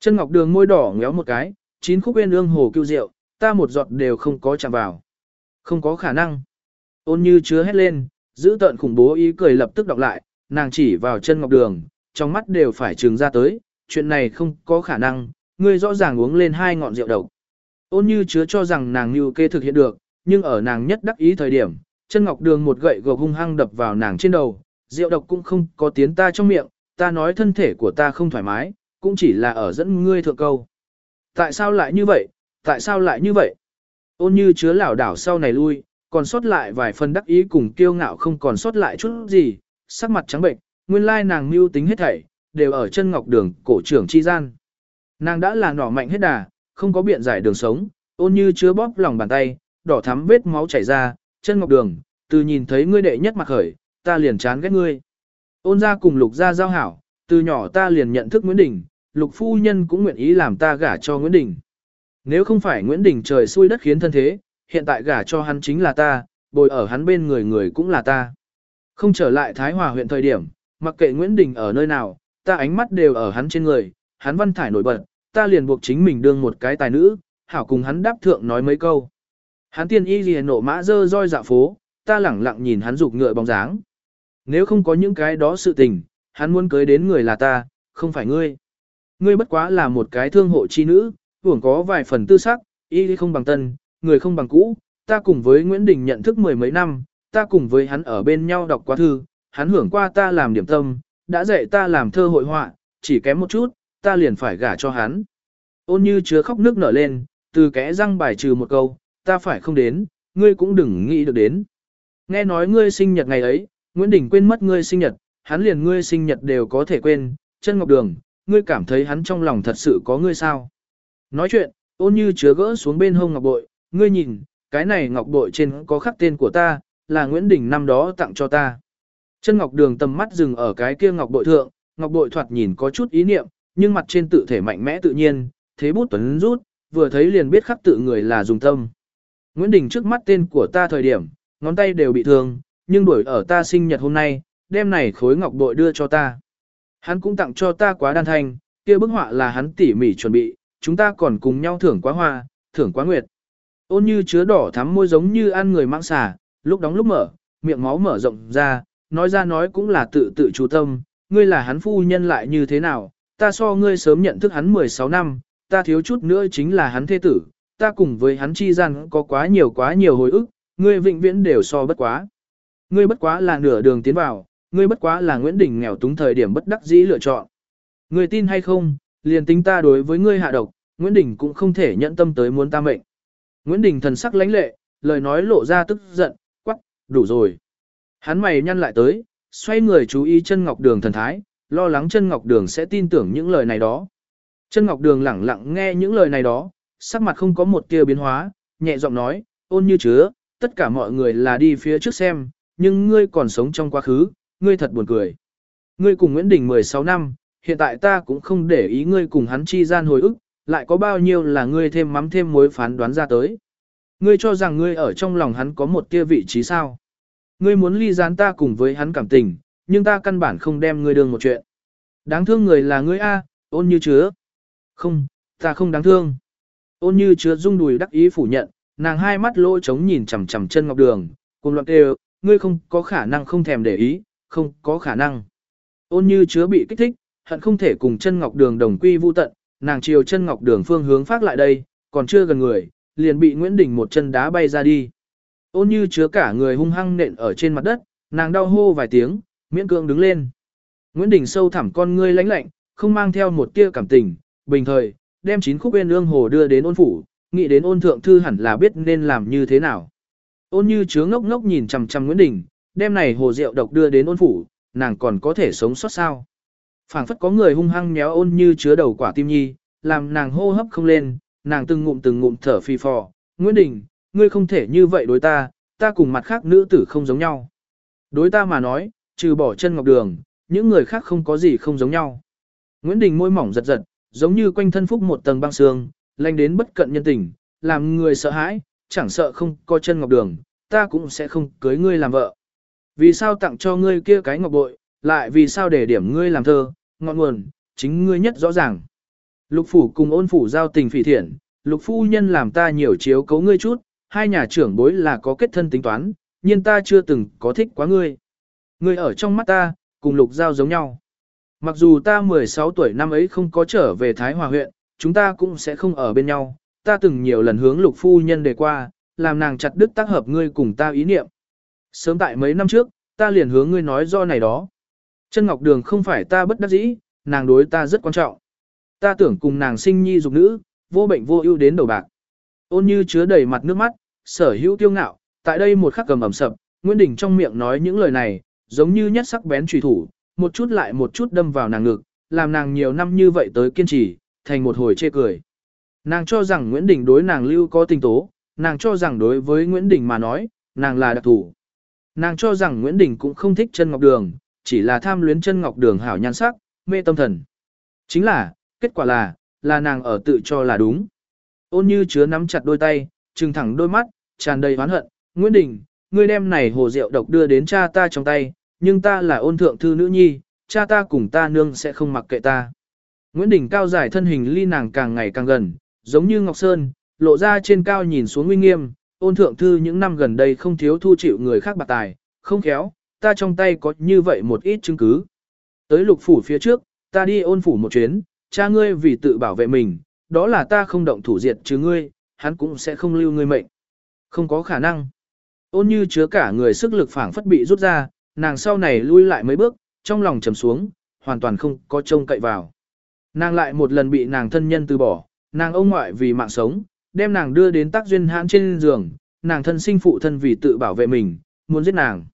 Chân ngọc đường môi đỏ ngéo một cái, chín khúc bên ương hồ cứu rượu, ta một giọt đều không có chạm vào. Không có khả năng. Ôn như chứa hết lên, giữ tợn khủng bố ý cười lập tức đọc lại, nàng chỉ vào chân ngọc đường, trong mắt đều phải trừng ra tới, chuyện này không có khả năng, ngươi rõ ràng uống lên hai ngọn rượu độc. Ôn như chứa cho rằng nàng như kê thực hiện được, nhưng ở nàng nhất đắc ý thời điểm, chân ngọc đường một gậy gộc hung hăng đập vào nàng trên đầu, rượu độc cũng không có tiến ta trong miệng, ta nói thân thể của ta không thoải mái, cũng chỉ là ở dẫn ngươi thượng câu. Tại sao lại như vậy, tại sao lại như vậy? Ôn như chứa lảo đảo sau này lui, còn sót lại vài phần đắc ý cùng kiêu ngạo không còn sót lại chút gì, sắc mặt trắng bệnh, nguyên lai nàng mưu tính hết thảy, đều ở chân ngọc đường cổ trưởng chi gian. Nàng đã là nỏ mạnh hết đà, không có biện giải đường sống, ôn như chứa bóp lòng bàn tay, đỏ thắm vết máu chảy ra, chân ngọc đường, từ nhìn thấy ngươi đệ nhất mặt khởi, ta liền chán ghét ngươi. Ôn ra cùng lục ra giao hảo, từ nhỏ ta liền nhận thức Nguyễn Đình, lục phu nhân cũng nguyện ý làm ta gả cho Nguyễn Đình. Nếu không phải Nguyễn Đình trời xui đất khiến thân thế, hiện tại gả cho hắn chính là ta, bồi ở hắn bên người người cũng là ta. Không trở lại Thái Hòa huyện thời điểm, mặc kệ Nguyễn Đình ở nơi nào, ta ánh mắt đều ở hắn trên người, hắn văn thải nổi bật, ta liền buộc chính mình đương một cái tài nữ, hảo cùng hắn đáp thượng nói mấy câu. Hắn tiên y liền nộ mã dơ roi dạ phố, ta lẳng lặng nhìn hắn rục ngựa bóng dáng. Nếu không có những cái đó sự tình, hắn muốn cưới đến người là ta, không phải ngươi. Ngươi bất quá là một cái thương hộ chi nữ, hưởng có vài phần tư sắc, y không bằng tân, người không bằng cũ, ta cùng với Nguyễn Đình nhận thức mười mấy năm, ta cùng với hắn ở bên nhau đọc qua thư, hắn hưởng qua ta làm điểm tâm, đã dạy ta làm thơ hội họa, chỉ kém một chút, ta liền phải gả cho hắn. Ôn như chứa khóc nước nở lên, từ kẽ răng bài trừ một câu, ta phải không đến, ngươi cũng đừng nghĩ được đến. Nghe nói ngươi sinh nhật ngày ấy, Nguyễn Đình quên mất ngươi sinh nhật, hắn liền ngươi sinh nhật đều có thể quên, chân ngọc đường, ngươi cảm thấy hắn trong lòng thật sự có ngươi sao. Nói chuyện, ôn như chứa gỡ xuống bên hông ngọc bội, ngươi nhìn, cái này ngọc bội trên có khắc tên của ta, là Nguyễn Đình năm đó tặng cho ta. Chân ngọc đường tầm mắt dừng ở cái kia ngọc bội thượng, ngọc bội thoạt nhìn có chút ý niệm, nhưng mặt trên tự thể mạnh mẽ tự nhiên, thế bút tuấn rút, vừa thấy liền biết khắc tự người là dùng tâm. Nguyễn Đình trước mắt tên của ta thời điểm, ngón tay đều bị thương, nhưng đuổi ở ta sinh nhật hôm nay, đêm này khối ngọc bội đưa cho ta. Hắn cũng tặng cho ta quá đan thanh, kia bức họa là hắn tỉ mỉ chuẩn bị, chúng ta còn cùng nhau thưởng quá hoa, thưởng quá nguyệt. Ôn như chứa đỏ thắm môi giống như ăn người mạng xà, lúc đóng lúc mở, miệng máu mở rộng ra, nói ra nói cũng là tự tự chú tâm, ngươi là hắn phu nhân lại như thế nào, ta so ngươi sớm nhận thức hắn 16 năm, ta thiếu chút nữa chính là hắn thế tử, ta cùng với hắn chi gian có quá nhiều quá nhiều hồi ức, ngươi vĩnh viễn đều so bất quá. Ngươi bất quá là nửa đường tiến vào, ngươi bất quá là Nguyễn Đình nghèo túng thời điểm bất đắc dĩ lựa chọn. Ngươi tin hay không, liền tính ta đối với ngươi hạ độc, Nguyễn Đình cũng không thể nhận tâm tới muốn ta mệnh. Nguyễn Đình thần sắc lãnh lệ, lời nói lộ ra tức giận, quắc, đủ rồi. Hắn mày nhăn lại tới, xoay người chú ý chân ngọc đường thần thái, lo lắng chân ngọc đường sẽ tin tưởng những lời này đó. Chân ngọc đường lẳng lặng nghe những lời này đó, sắc mặt không có một tia biến hóa, nhẹ giọng nói, ôn như chứa, tất cả mọi người là đi phía trước xem, nhưng ngươi còn sống trong quá khứ, ngươi thật buồn cười. Ngươi cùng Nguyễn Đình 16 năm, hiện tại ta cũng không để ý ngươi cùng hắn chi gian hồi ức, lại có bao nhiêu là ngươi thêm mắm thêm muối phán đoán ra tới. Ngươi cho rằng ngươi ở trong lòng hắn có một tia vị trí sao. Ngươi muốn ly gián ta cùng với hắn cảm tình, nhưng ta căn bản không đem ngươi đương một chuyện. Đáng thương người là ngươi A, ôn như chứa. Không, ta không đáng thương. Ôn như chứa rung đùi đắc ý phủ nhận, nàng hai mắt lỗ trống nhìn chằm chằm chân ngọc đường, cùng loạn kêu, ngươi không có khả năng không thèm để ý, không có khả năng. Ôn như chứa bị kích thích, hận không thể cùng chân ngọc đường đồng quy vu tận, nàng chiều chân ngọc đường phương hướng phát lại đây, còn chưa gần người, liền bị Nguyễn Đình một chân đá bay ra đi. Ôn như chứa cả người hung hăng nện ở trên mặt đất, nàng đau hô vài tiếng, miễn cưỡng đứng lên. Nguyễn Đình sâu thẳm con ngươi lãnh lạnh, không mang theo một tia cảm tình, bình thời, đem chín khúc bên ương hồ đưa đến ôn phủ, nghĩ đến ôn thượng thư hẳn là biết nên làm như thế nào. Ôn như chứa ngốc ngốc nhìn chằm chằm Nguyễn Đình, đem này hồ rượu độc đưa đến ôn phủ, nàng còn có thể sống sót sao phảng phất có người hung hăng méo ôn như chứa đầu quả tim nhi, làm nàng hô hấp không lên, nàng từng ngụm từng ngụm thở phì phò. Nguyễn Đình, ngươi không thể như vậy đối ta, ta cùng mặt khác nữ tử không giống nhau. Đối ta mà nói, trừ bỏ chân ngọc đường, những người khác không có gì không giống nhau. Nguyễn Đình môi mỏng giật giật, giống như quanh thân phúc một tầng băng xương, lanh đến bất cận nhân tình, làm người sợ hãi, chẳng sợ không có chân ngọc đường, ta cũng sẽ không cưới ngươi làm vợ. Vì sao tặng cho ngươi kia cái ngọc bội, lại vì sao để điểm ngươi làm thơ, ngọn nguồn, chính ngươi nhất rõ ràng. Lục phủ cùng ôn phủ giao tình phỉ thiện, lục phu nhân làm ta nhiều chiếu cấu ngươi chút, hai nhà trưởng bối là có kết thân tính toán, nhưng ta chưa từng có thích quá ngươi. Ngươi ở trong mắt ta, cùng lục giao giống nhau. Mặc dù ta 16 tuổi năm ấy không có trở về Thái Hòa huyện, chúng ta cũng sẽ không ở bên nhau, ta từng nhiều lần hướng lục phu nhân đề qua, làm nàng chặt đứt tác hợp ngươi cùng ta ý niệm. Sớm tại mấy năm trước, ta liền hướng ngươi nói do này đó. Chân Ngọc Đường không phải ta bất đắc dĩ, nàng đối ta rất quan trọng. Ta tưởng cùng nàng sinh nhi dục nữ, vô bệnh vô ưu đến đầu bạc. Ôn như chứa đầy mặt nước mắt, sở hữu tiêu ngạo, tại đây một khắc cầm ẩm sập, Nguyễn Đình trong miệng nói những lời này, giống như nhất sắc bén trùy thủ, một chút lại một chút đâm vào nàng ngực, làm nàng nhiều năm như vậy tới kiên trì, thành một hồi chê cười. Nàng cho rằng Nguyễn Đình đối nàng lưu có tình tố, nàng cho rằng đối với Nguyễn Đình mà nói, nàng là đặc thủ. Nàng cho rằng Nguyễn Đình cũng không thích chân ngọc đường, chỉ là tham luyến chân ngọc đường hảo nhan sắc, mê tâm thần. Chính là, kết quả là, là nàng ở tự cho là đúng. Ôn như chứa nắm chặt đôi tay, trừng thẳng đôi mắt, tràn đầy oán hận. Nguyễn Đình, ngươi đem này hồ rượu độc đưa đến cha ta trong tay, nhưng ta là ôn thượng thư nữ nhi, cha ta cùng ta nương sẽ không mặc kệ ta. Nguyễn Đình cao dài thân hình ly nàng càng ngày càng gần, giống như Ngọc Sơn, lộ ra trên cao nhìn xuống uy nghiêm, ôn thượng thư những năm gần đây không thiếu thu chịu người khác bạc tài, không khéo, ta trong tay có như vậy một ít chứng cứ. Tới lục phủ phía trước, ta đi ôn phủ một chuyến, cha ngươi vì tự bảo vệ mình, đó là ta không động thủ diệt chứ ngươi, hắn cũng sẽ không lưu ngươi mệnh. Không có khả năng. Ôn như chứa cả người sức lực phảng phất bị rút ra, nàng sau này lui lại mấy bước, trong lòng trầm xuống, hoàn toàn không có trông cậy vào. Nàng lại một lần bị nàng thân nhân từ bỏ, nàng ông ngoại vì mạng sống, đem nàng đưa đến tác duyên hãn trên giường, nàng thân sinh phụ thân vì tự bảo vệ mình, muốn giết nàng.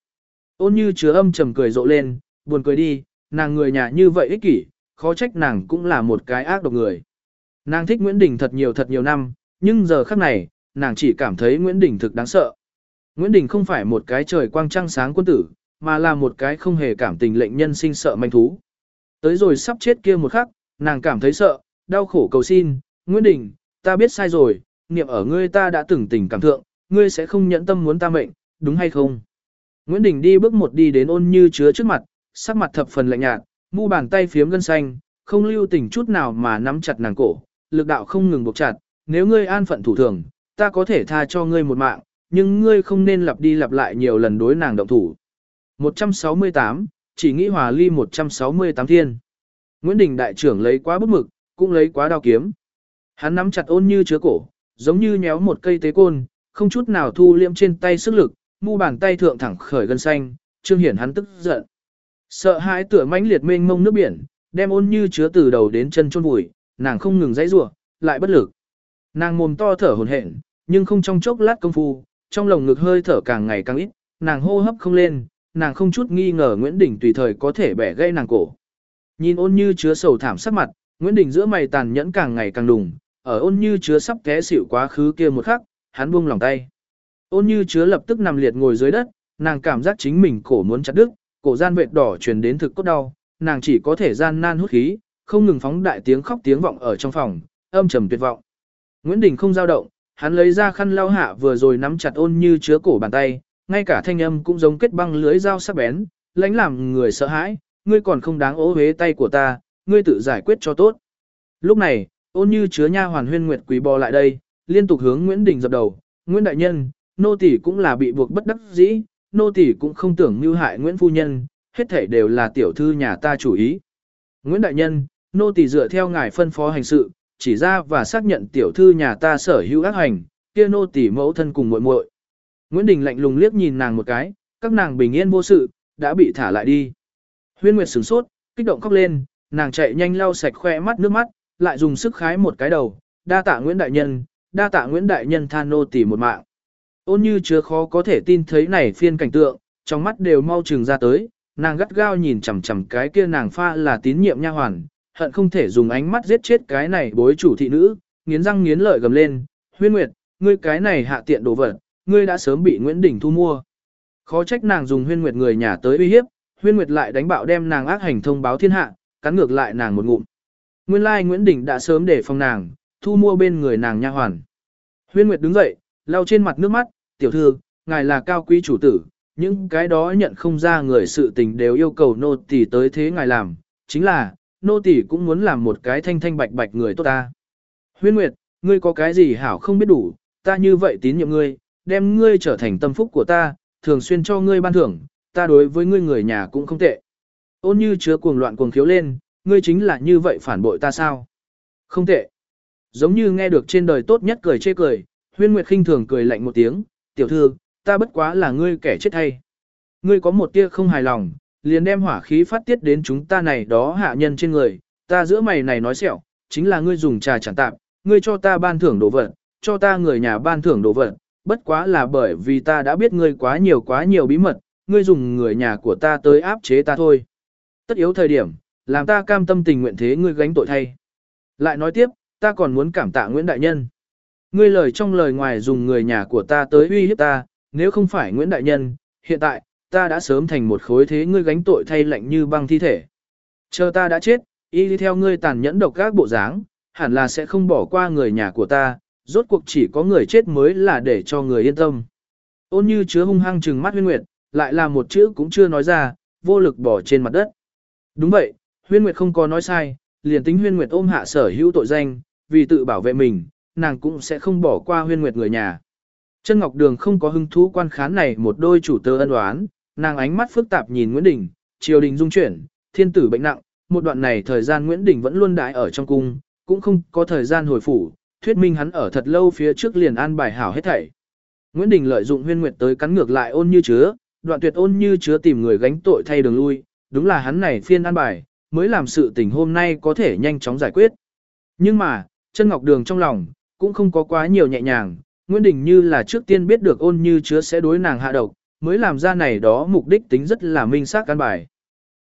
Ôn như chứa âm trầm cười rộ lên, buồn cười đi, nàng người nhà như vậy ích kỷ, khó trách nàng cũng là một cái ác độc người. Nàng thích Nguyễn Đình thật nhiều thật nhiều năm, nhưng giờ khắc này, nàng chỉ cảm thấy Nguyễn Đình thực đáng sợ. Nguyễn Đình không phải một cái trời quang trăng sáng quân tử, mà là một cái không hề cảm tình lệnh nhân sinh sợ manh thú. Tới rồi sắp chết kia một khắc, nàng cảm thấy sợ, đau khổ cầu xin, Nguyễn Đình, ta biết sai rồi, niệm ở ngươi ta đã từng tình cảm thượng, ngươi sẽ không nhẫn tâm muốn ta mệnh, đúng hay không? Nguyễn Đình đi bước một đi đến ôn như chứa trước mặt, sắc mặt thập phần lạnh nhạt, mu bàn tay phiếm gân xanh, không lưu tình chút nào mà nắm chặt nàng cổ, lực đạo không ngừng buộc chặt, nếu ngươi an phận thủ thường, ta có thể tha cho ngươi một mạng, nhưng ngươi không nên lặp đi lặp lại nhiều lần đối nàng động thủ. 168, chỉ nghĩ hòa ly 168 thiên. Nguyễn Đình đại trưởng lấy quá bút mực, cũng lấy quá đao kiếm. Hắn nắm chặt ôn như chứa cổ, giống như nhéo một cây tế côn, không chút nào thu liễm trên tay sức lực, mu bàn tay thượng thẳng khởi gân xanh, trương hiển hắn tức giận. Sợ hãi tựa mãnh liệt mênh mông nước biển, đem ôn như chứa từ đầu đến chân chôn vùi, nàng không ngừng dãy rủa, lại bất lực. Nàng mồm to thở hổn hển, nhưng không trong chốc lát công phu, trong lồng ngực hơi thở càng ngày càng ít, nàng hô hấp không lên, nàng không chút nghi ngờ Nguyễn Đình tùy thời có thể bẻ gãy nàng cổ. Nhìn ôn như chứa sầu thảm sắc mặt, Nguyễn Đình giữa mày tàn nhẫn càng ngày càng đùng, ở ôn như chứa sắp té xỉu quá khứ kia một khắc, hắn buông lòng tay. Ôn như chứa lập tức nằm liệt ngồi dưới đất, nàng cảm giác chính mình cổ muốn chặt đứt, cổ gian vệt đỏ truyền đến thực cốt đau, nàng chỉ có thể gian nan hút khí, không ngừng phóng đại tiếng khóc tiếng vọng ở trong phòng, âm trầm tuyệt vọng. Nguyễn Đình không dao động, hắn lấy ra khăn lau hạ vừa rồi nắm chặt ôn như chứa cổ bàn tay, ngay cả thanh âm cũng giống kết băng lưới dao sắc bén, lãnh làm người sợ hãi, ngươi còn không đáng ố huế tay của ta, ngươi tự giải quyết cho tốt. Lúc này, ôn như chứa nha hoàn huyên nguyệt quý bò lại đây, liên tục hướng Nguyễn Đình dập đầu, Nguyễn Đại Nhân, nô tỷ cũng là bị buộc bất đắc dĩ, nô tỷ cũng không tưởng mưu hại Nguyễn Phu Nhân, hết thể đều là tiểu thư nhà ta chủ ý. Nguyễn Đại Nhân, nô tỷ dựa theo ngài phân phó hành sự, chỉ ra và xác nhận tiểu thư nhà ta sở hữu ác hành, kia nô tỷ mẫu thân cùng muội muội. Nguyễn Đình lạnh lùng liếc nhìn nàng một cái, các nàng bình yên vô sự, đã bị thả lại đi. Huyên Nguyệt sửng sốt, kích động khóc lên, nàng chạy nhanh lau sạch khoe mắt nước mắt, lại dùng sức khái một cái đầu, đa tạ Nguyễn Đại Nhân, đa tạ Nguyễn Đại Nhân than nô tỷ một mạng. Ôn như chứa khó có thể tin thấy này phiên cảnh tượng, trong mắt đều mau trừng ra tới, nàng gắt gao nhìn chằm chằm cái kia nàng pha là tín nhiệm nha hoàn, hận không thể dùng ánh mắt giết chết cái này bối chủ thị nữ, nghiến răng nghiến lợi gầm lên, huyên nguyệt, ngươi cái này hạ tiện đồ vật, ngươi đã sớm bị Nguyễn Đình thu mua. Khó trách nàng dùng huyên nguyệt người nhà tới uy hiếp, huyên nguyệt lại đánh bạo đem nàng ác hành thông báo thiên hạ, cắn ngược lại nàng một ngụm. Nguyên lai Nguyễn Đình đã sớm để phòng nàng, thu mua bên người nàng nha hoàn. Huyên nguyệt đứng dậy, lau trên mặt nước mắt, tiểu thư, ngài là cao quý chủ tử, những cái đó nhận không ra người sự tình đều yêu cầu nô tỳ tới thế ngài làm, chính là, nô tỳ cũng muốn làm một cái thanh thanh bạch bạch người tốt ta. Huyên Nguyệt, ngươi có cái gì hảo không biết đủ, ta như vậy tín nhiệm ngươi, đem ngươi trở thành tâm phúc của ta, thường xuyên cho ngươi ban thưởng, ta đối với ngươi người nhà cũng không tệ. Ôn như chứa cuồng loạn cuồng khiếu lên, ngươi chính là như vậy phản bội ta sao? Không tệ. Giống như nghe được trên đời tốt nhất cười chê cười, huyên nguyệt khinh thường cười lạnh một tiếng, tiểu thư, ta bất quá là ngươi kẻ chết hay. Ngươi có một tia không hài lòng, liền đem hỏa khí phát tiết đến chúng ta này đó hạ nhân trên người, ta giữa mày này nói sẹo, chính là ngươi dùng trà chẳng tạm, ngươi cho ta ban thưởng đồ vật, cho ta người nhà ban thưởng đồ vật, bất quá là bởi vì ta đã biết ngươi quá nhiều quá nhiều bí mật, ngươi dùng người nhà của ta tới áp chế ta thôi. Tất yếu thời điểm, làm ta cam tâm tình nguyện thế ngươi gánh tội thay. Lại nói tiếp, ta còn muốn cảm tạ Nguyễn Đại Nhân. Ngươi lời trong lời ngoài dùng người nhà của ta tới uy hiếp ta, nếu không phải Nguyễn Đại Nhân, hiện tại, ta đã sớm thành một khối thế ngươi gánh tội thay lạnh như băng thi thể. Chờ ta đã chết, y đi theo ngươi tàn nhẫn độc các bộ dáng, hẳn là sẽ không bỏ qua người nhà của ta, rốt cuộc chỉ có người chết mới là để cho người yên tâm. Ôn như chứa hung hăng trừng mắt huyên nguyệt, lại là một chữ cũng chưa nói ra, vô lực bỏ trên mặt đất. Đúng vậy, huyên nguyệt không có nói sai, liền tính huyên nguyệt ôm hạ sở hữu tội danh, vì tự bảo vệ mình, nàng cũng sẽ không bỏ qua huyên nguyệt người nhà. Chân Ngọc Đường không có hứng thú quan khán này một đôi chủ tơ ân đoán, nàng ánh mắt phức tạp nhìn Nguyễn Đình, triều đình dung chuyển, thiên tử bệnh nặng, một đoạn này thời gian Nguyễn Đình vẫn luôn đãi ở trong cung, cũng không có thời gian hồi phủ, thuyết minh hắn ở thật lâu phía trước liền an bài hảo hết thảy. Nguyễn Đình lợi dụng huyên nguyệt tới cắn ngược lại ôn như chứa, đoạn tuyệt ôn như chứa tìm người gánh tội thay đường lui, đúng là hắn này phiên an bài, mới làm sự tình hôm nay có thể nhanh chóng giải quyết. Nhưng mà, chân ngọc đường trong lòng, cũng không có quá nhiều nhẹ nhàng, Nguyễn Đình như là trước tiên biết được ôn như chứa sẽ đối nàng hạ độc, mới làm ra này đó mục đích tính rất là minh xác căn bài.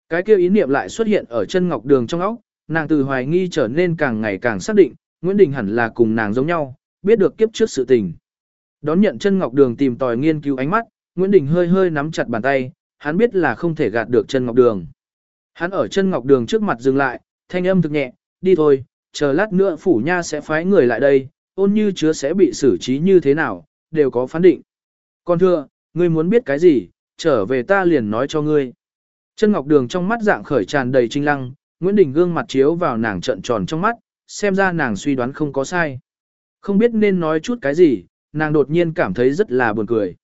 Cái kia ý niệm lại xuất hiện ở chân ngọc đường trong óc, nàng từ hoài nghi trở nên càng ngày càng xác định, Nguyễn Đình hẳn là cùng nàng giống nhau, biết được kiếp trước sự tình. Đón nhận chân ngọc đường tìm tòi nghiên cứu ánh mắt, Nguyễn Đình hơi hơi nắm chặt bàn tay, hắn biết là không thể gạt được chân ngọc đường. Hắn ở chân ngọc đường trước mặt dừng lại, thanh âm thực nhẹ, đi thôi, chờ lát nữa phủ nha sẽ phái người lại đây, ôn như chứa sẽ bị xử trí như thế nào, đều có phán định. Con thưa, ngươi muốn biết cái gì, trở về ta liền nói cho ngươi. Chân ngọc đường trong mắt dạng khởi tràn đầy trinh lăng, Nguyễn Đình gương mặt chiếu vào nàng trận tròn trong mắt, xem ra nàng suy đoán không có sai. Không biết nên nói chút cái gì, nàng đột nhiên cảm thấy rất là buồn cười.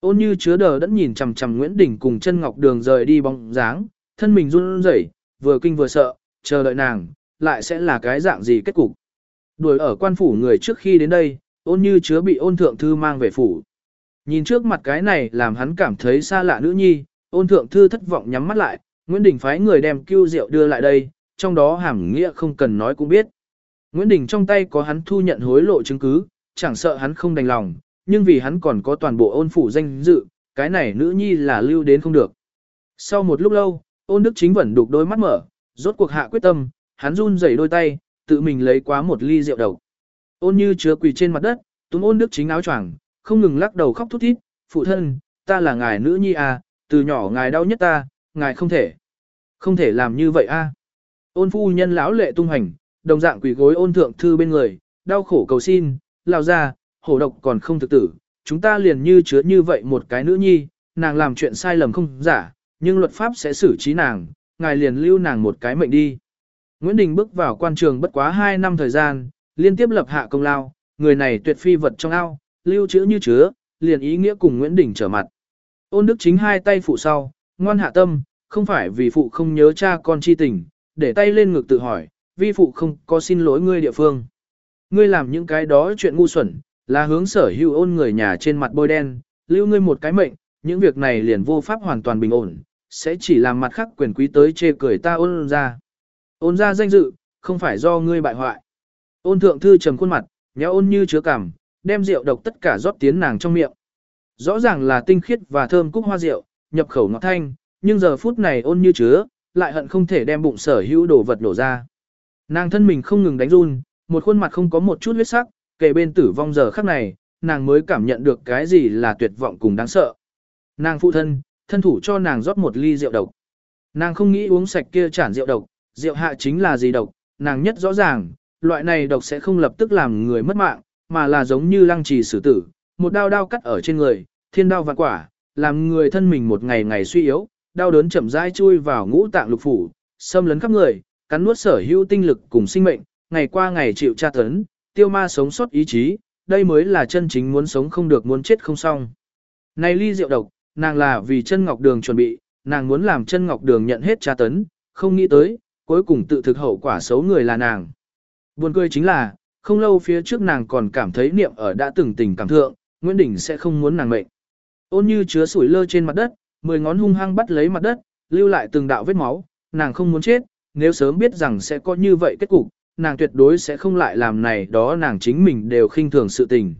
Ôn như chứa đờ đẫn nhìn chằm chằm Nguyễn Đình cùng chân ngọc đường rời đi bóng dáng, thân mình run rẩy, vừa kinh vừa sợ, chờ đợi nàng, lại sẽ là cái dạng gì kết cục. Đuổi ở quan phủ người trước khi đến đây, ôn như chứa bị ôn thượng thư mang về phủ. Nhìn trước mặt cái này làm hắn cảm thấy xa lạ nữ nhi, ôn thượng thư thất vọng nhắm mắt lại, Nguyễn Đình phái người đem cưu rượu đưa lại đây, trong đó hàm nghĩa không cần nói cũng biết. Nguyễn Đình trong tay có hắn thu nhận hối lộ chứng cứ, chẳng sợ hắn không đành lòng, nhưng vì hắn còn có toàn bộ ôn phủ danh dự, cái này nữ nhi là lưu đến không được. Sau một lúc lâu, ôn đức chính vẫn đục đôi mắt mở, rốt cuộc hạ quyết tâm, hắn run rẩy đôi tay, tự mình lấy quá một ly rượu độc. Ôn như chứa quỳ trên mặt đất, túm ôn đức chính áo choàng, không ngừng lắc đầu khóc thút thít, phụ thân, ta là ngài nữ nhi à, từ nhỏ ngài đau nhất ta, ngài không thể, không thể làm như vậy a. À. Ôn phu nhân lão lệ tung hành, đồng dạng quỳ gối ôn thượng thư bên người, đau khổ cầu xin, lao ra, hổ độc còn không thực tử, chúng ta liền như chứa như vậy một cái nữ nhi, nàng làm chuyện sai lầm không giả, nhưng luật pháp sẽ xử trí nàng, ngài liền lưu nàng một cái mệnh đi. Nguyễn Đình bước vào quan trường bất quá 2 năm thời gian, liên tiếp lập hạ công lao, người này tuyệt phi vật trong ao, lưu trữ như chứa, liền ý nghĩa cùng Nguyễn Đình trở mặt. Ôn đức chính hai tay phụ sau, ngoan hạ tâm, không phải vì phụ không nhớ cha con chi tình, để tay lên ngực tự hỏi, vi phụ không có xin lỗi ngươi địa phương. Ngươi làm những cái đó chuyện ngu xuẩn, là hướng sở hữu ôn người nhà trên mặt bôi đen, lưu ngươi một cái mệnh, những việc này liền vô pháp hoàn toàn bình ổn, sẽ chỉ làm mặt khác quyền quý tới chê cười ta ôn ra. Ôn ra danh dự, không phải do ngươi bại hoại. Ôn thượng thư trầm khuôn mặt, nhéo ôn như chứa cảm, đem rượu độc tất cả rót tiến nàng trong miệng. Rõ ràng là tinh khiết và thơm cúc hoa rượu, nhập khẩu ngọt thanh, nhưng giờ phút này ôn như chứa, lại hận không thể đem bụng sở hữu đồ vật nổ ra. Nàng thân mình không ngừng đánh run, một khuôn mặt không có một chút huyết sắc, kể bên tử vong giờ khắc này, nàng mới cảm nhận được cái gì là tuyệt vọng cùng đáng sợ. Nàng phụ thân, thân thủ cho nàng rót một ly rượu độc. Nàng không nghĩ uống sạch kia chản rượu độc, rượu hạ chính là gì độc, nàng nhất rõ ràng, loại này độc sẽ không lập tức làm người mất mạng, mà là giống như lăng trì xử tử, một đao đao cắt ở trên người, thiên đao vạn quả, làm người thân mình một ngày ngày suy yếu, đau đớn chậm rãi chui vào ngũ tạng lục phủ, xâm lấn khắp người, cắn nuốt sở hữu tinh lực cùng sinh mệnh, ngày qua ngày chịu tra tấn, tiêu ma sống sót ý chí, đây mới là chân chính muốn sống không được muốn chết không xong. Này ly rượu độc, nàng là vì chân ngọc đường chuẩn bị, nàng muốn làm chân ngọc đường nhận hết tra tấn, không nghĩ tới, cuối cùng tự thực hậu quả xấu người là nàng. Buồn cười chính là, không lâu phía trước nàng còn cảm thấy niệm ở đã từng tình cảm thượng, Nguyễn Đình sẽ không muốn nàng mệnh. Ôn như chứa sủi lơ trên mặt đất, mười ngón hung hăng bắt lấy mặt đất, lưu lại từng đạo vết máu, nàng không muốn chết, nếu sớm biết rằng sẽ có như vậy kết cục, nàng tuyệt đối sẽ không lại làm này đó nàng chính mình đều khinh thường sự tình.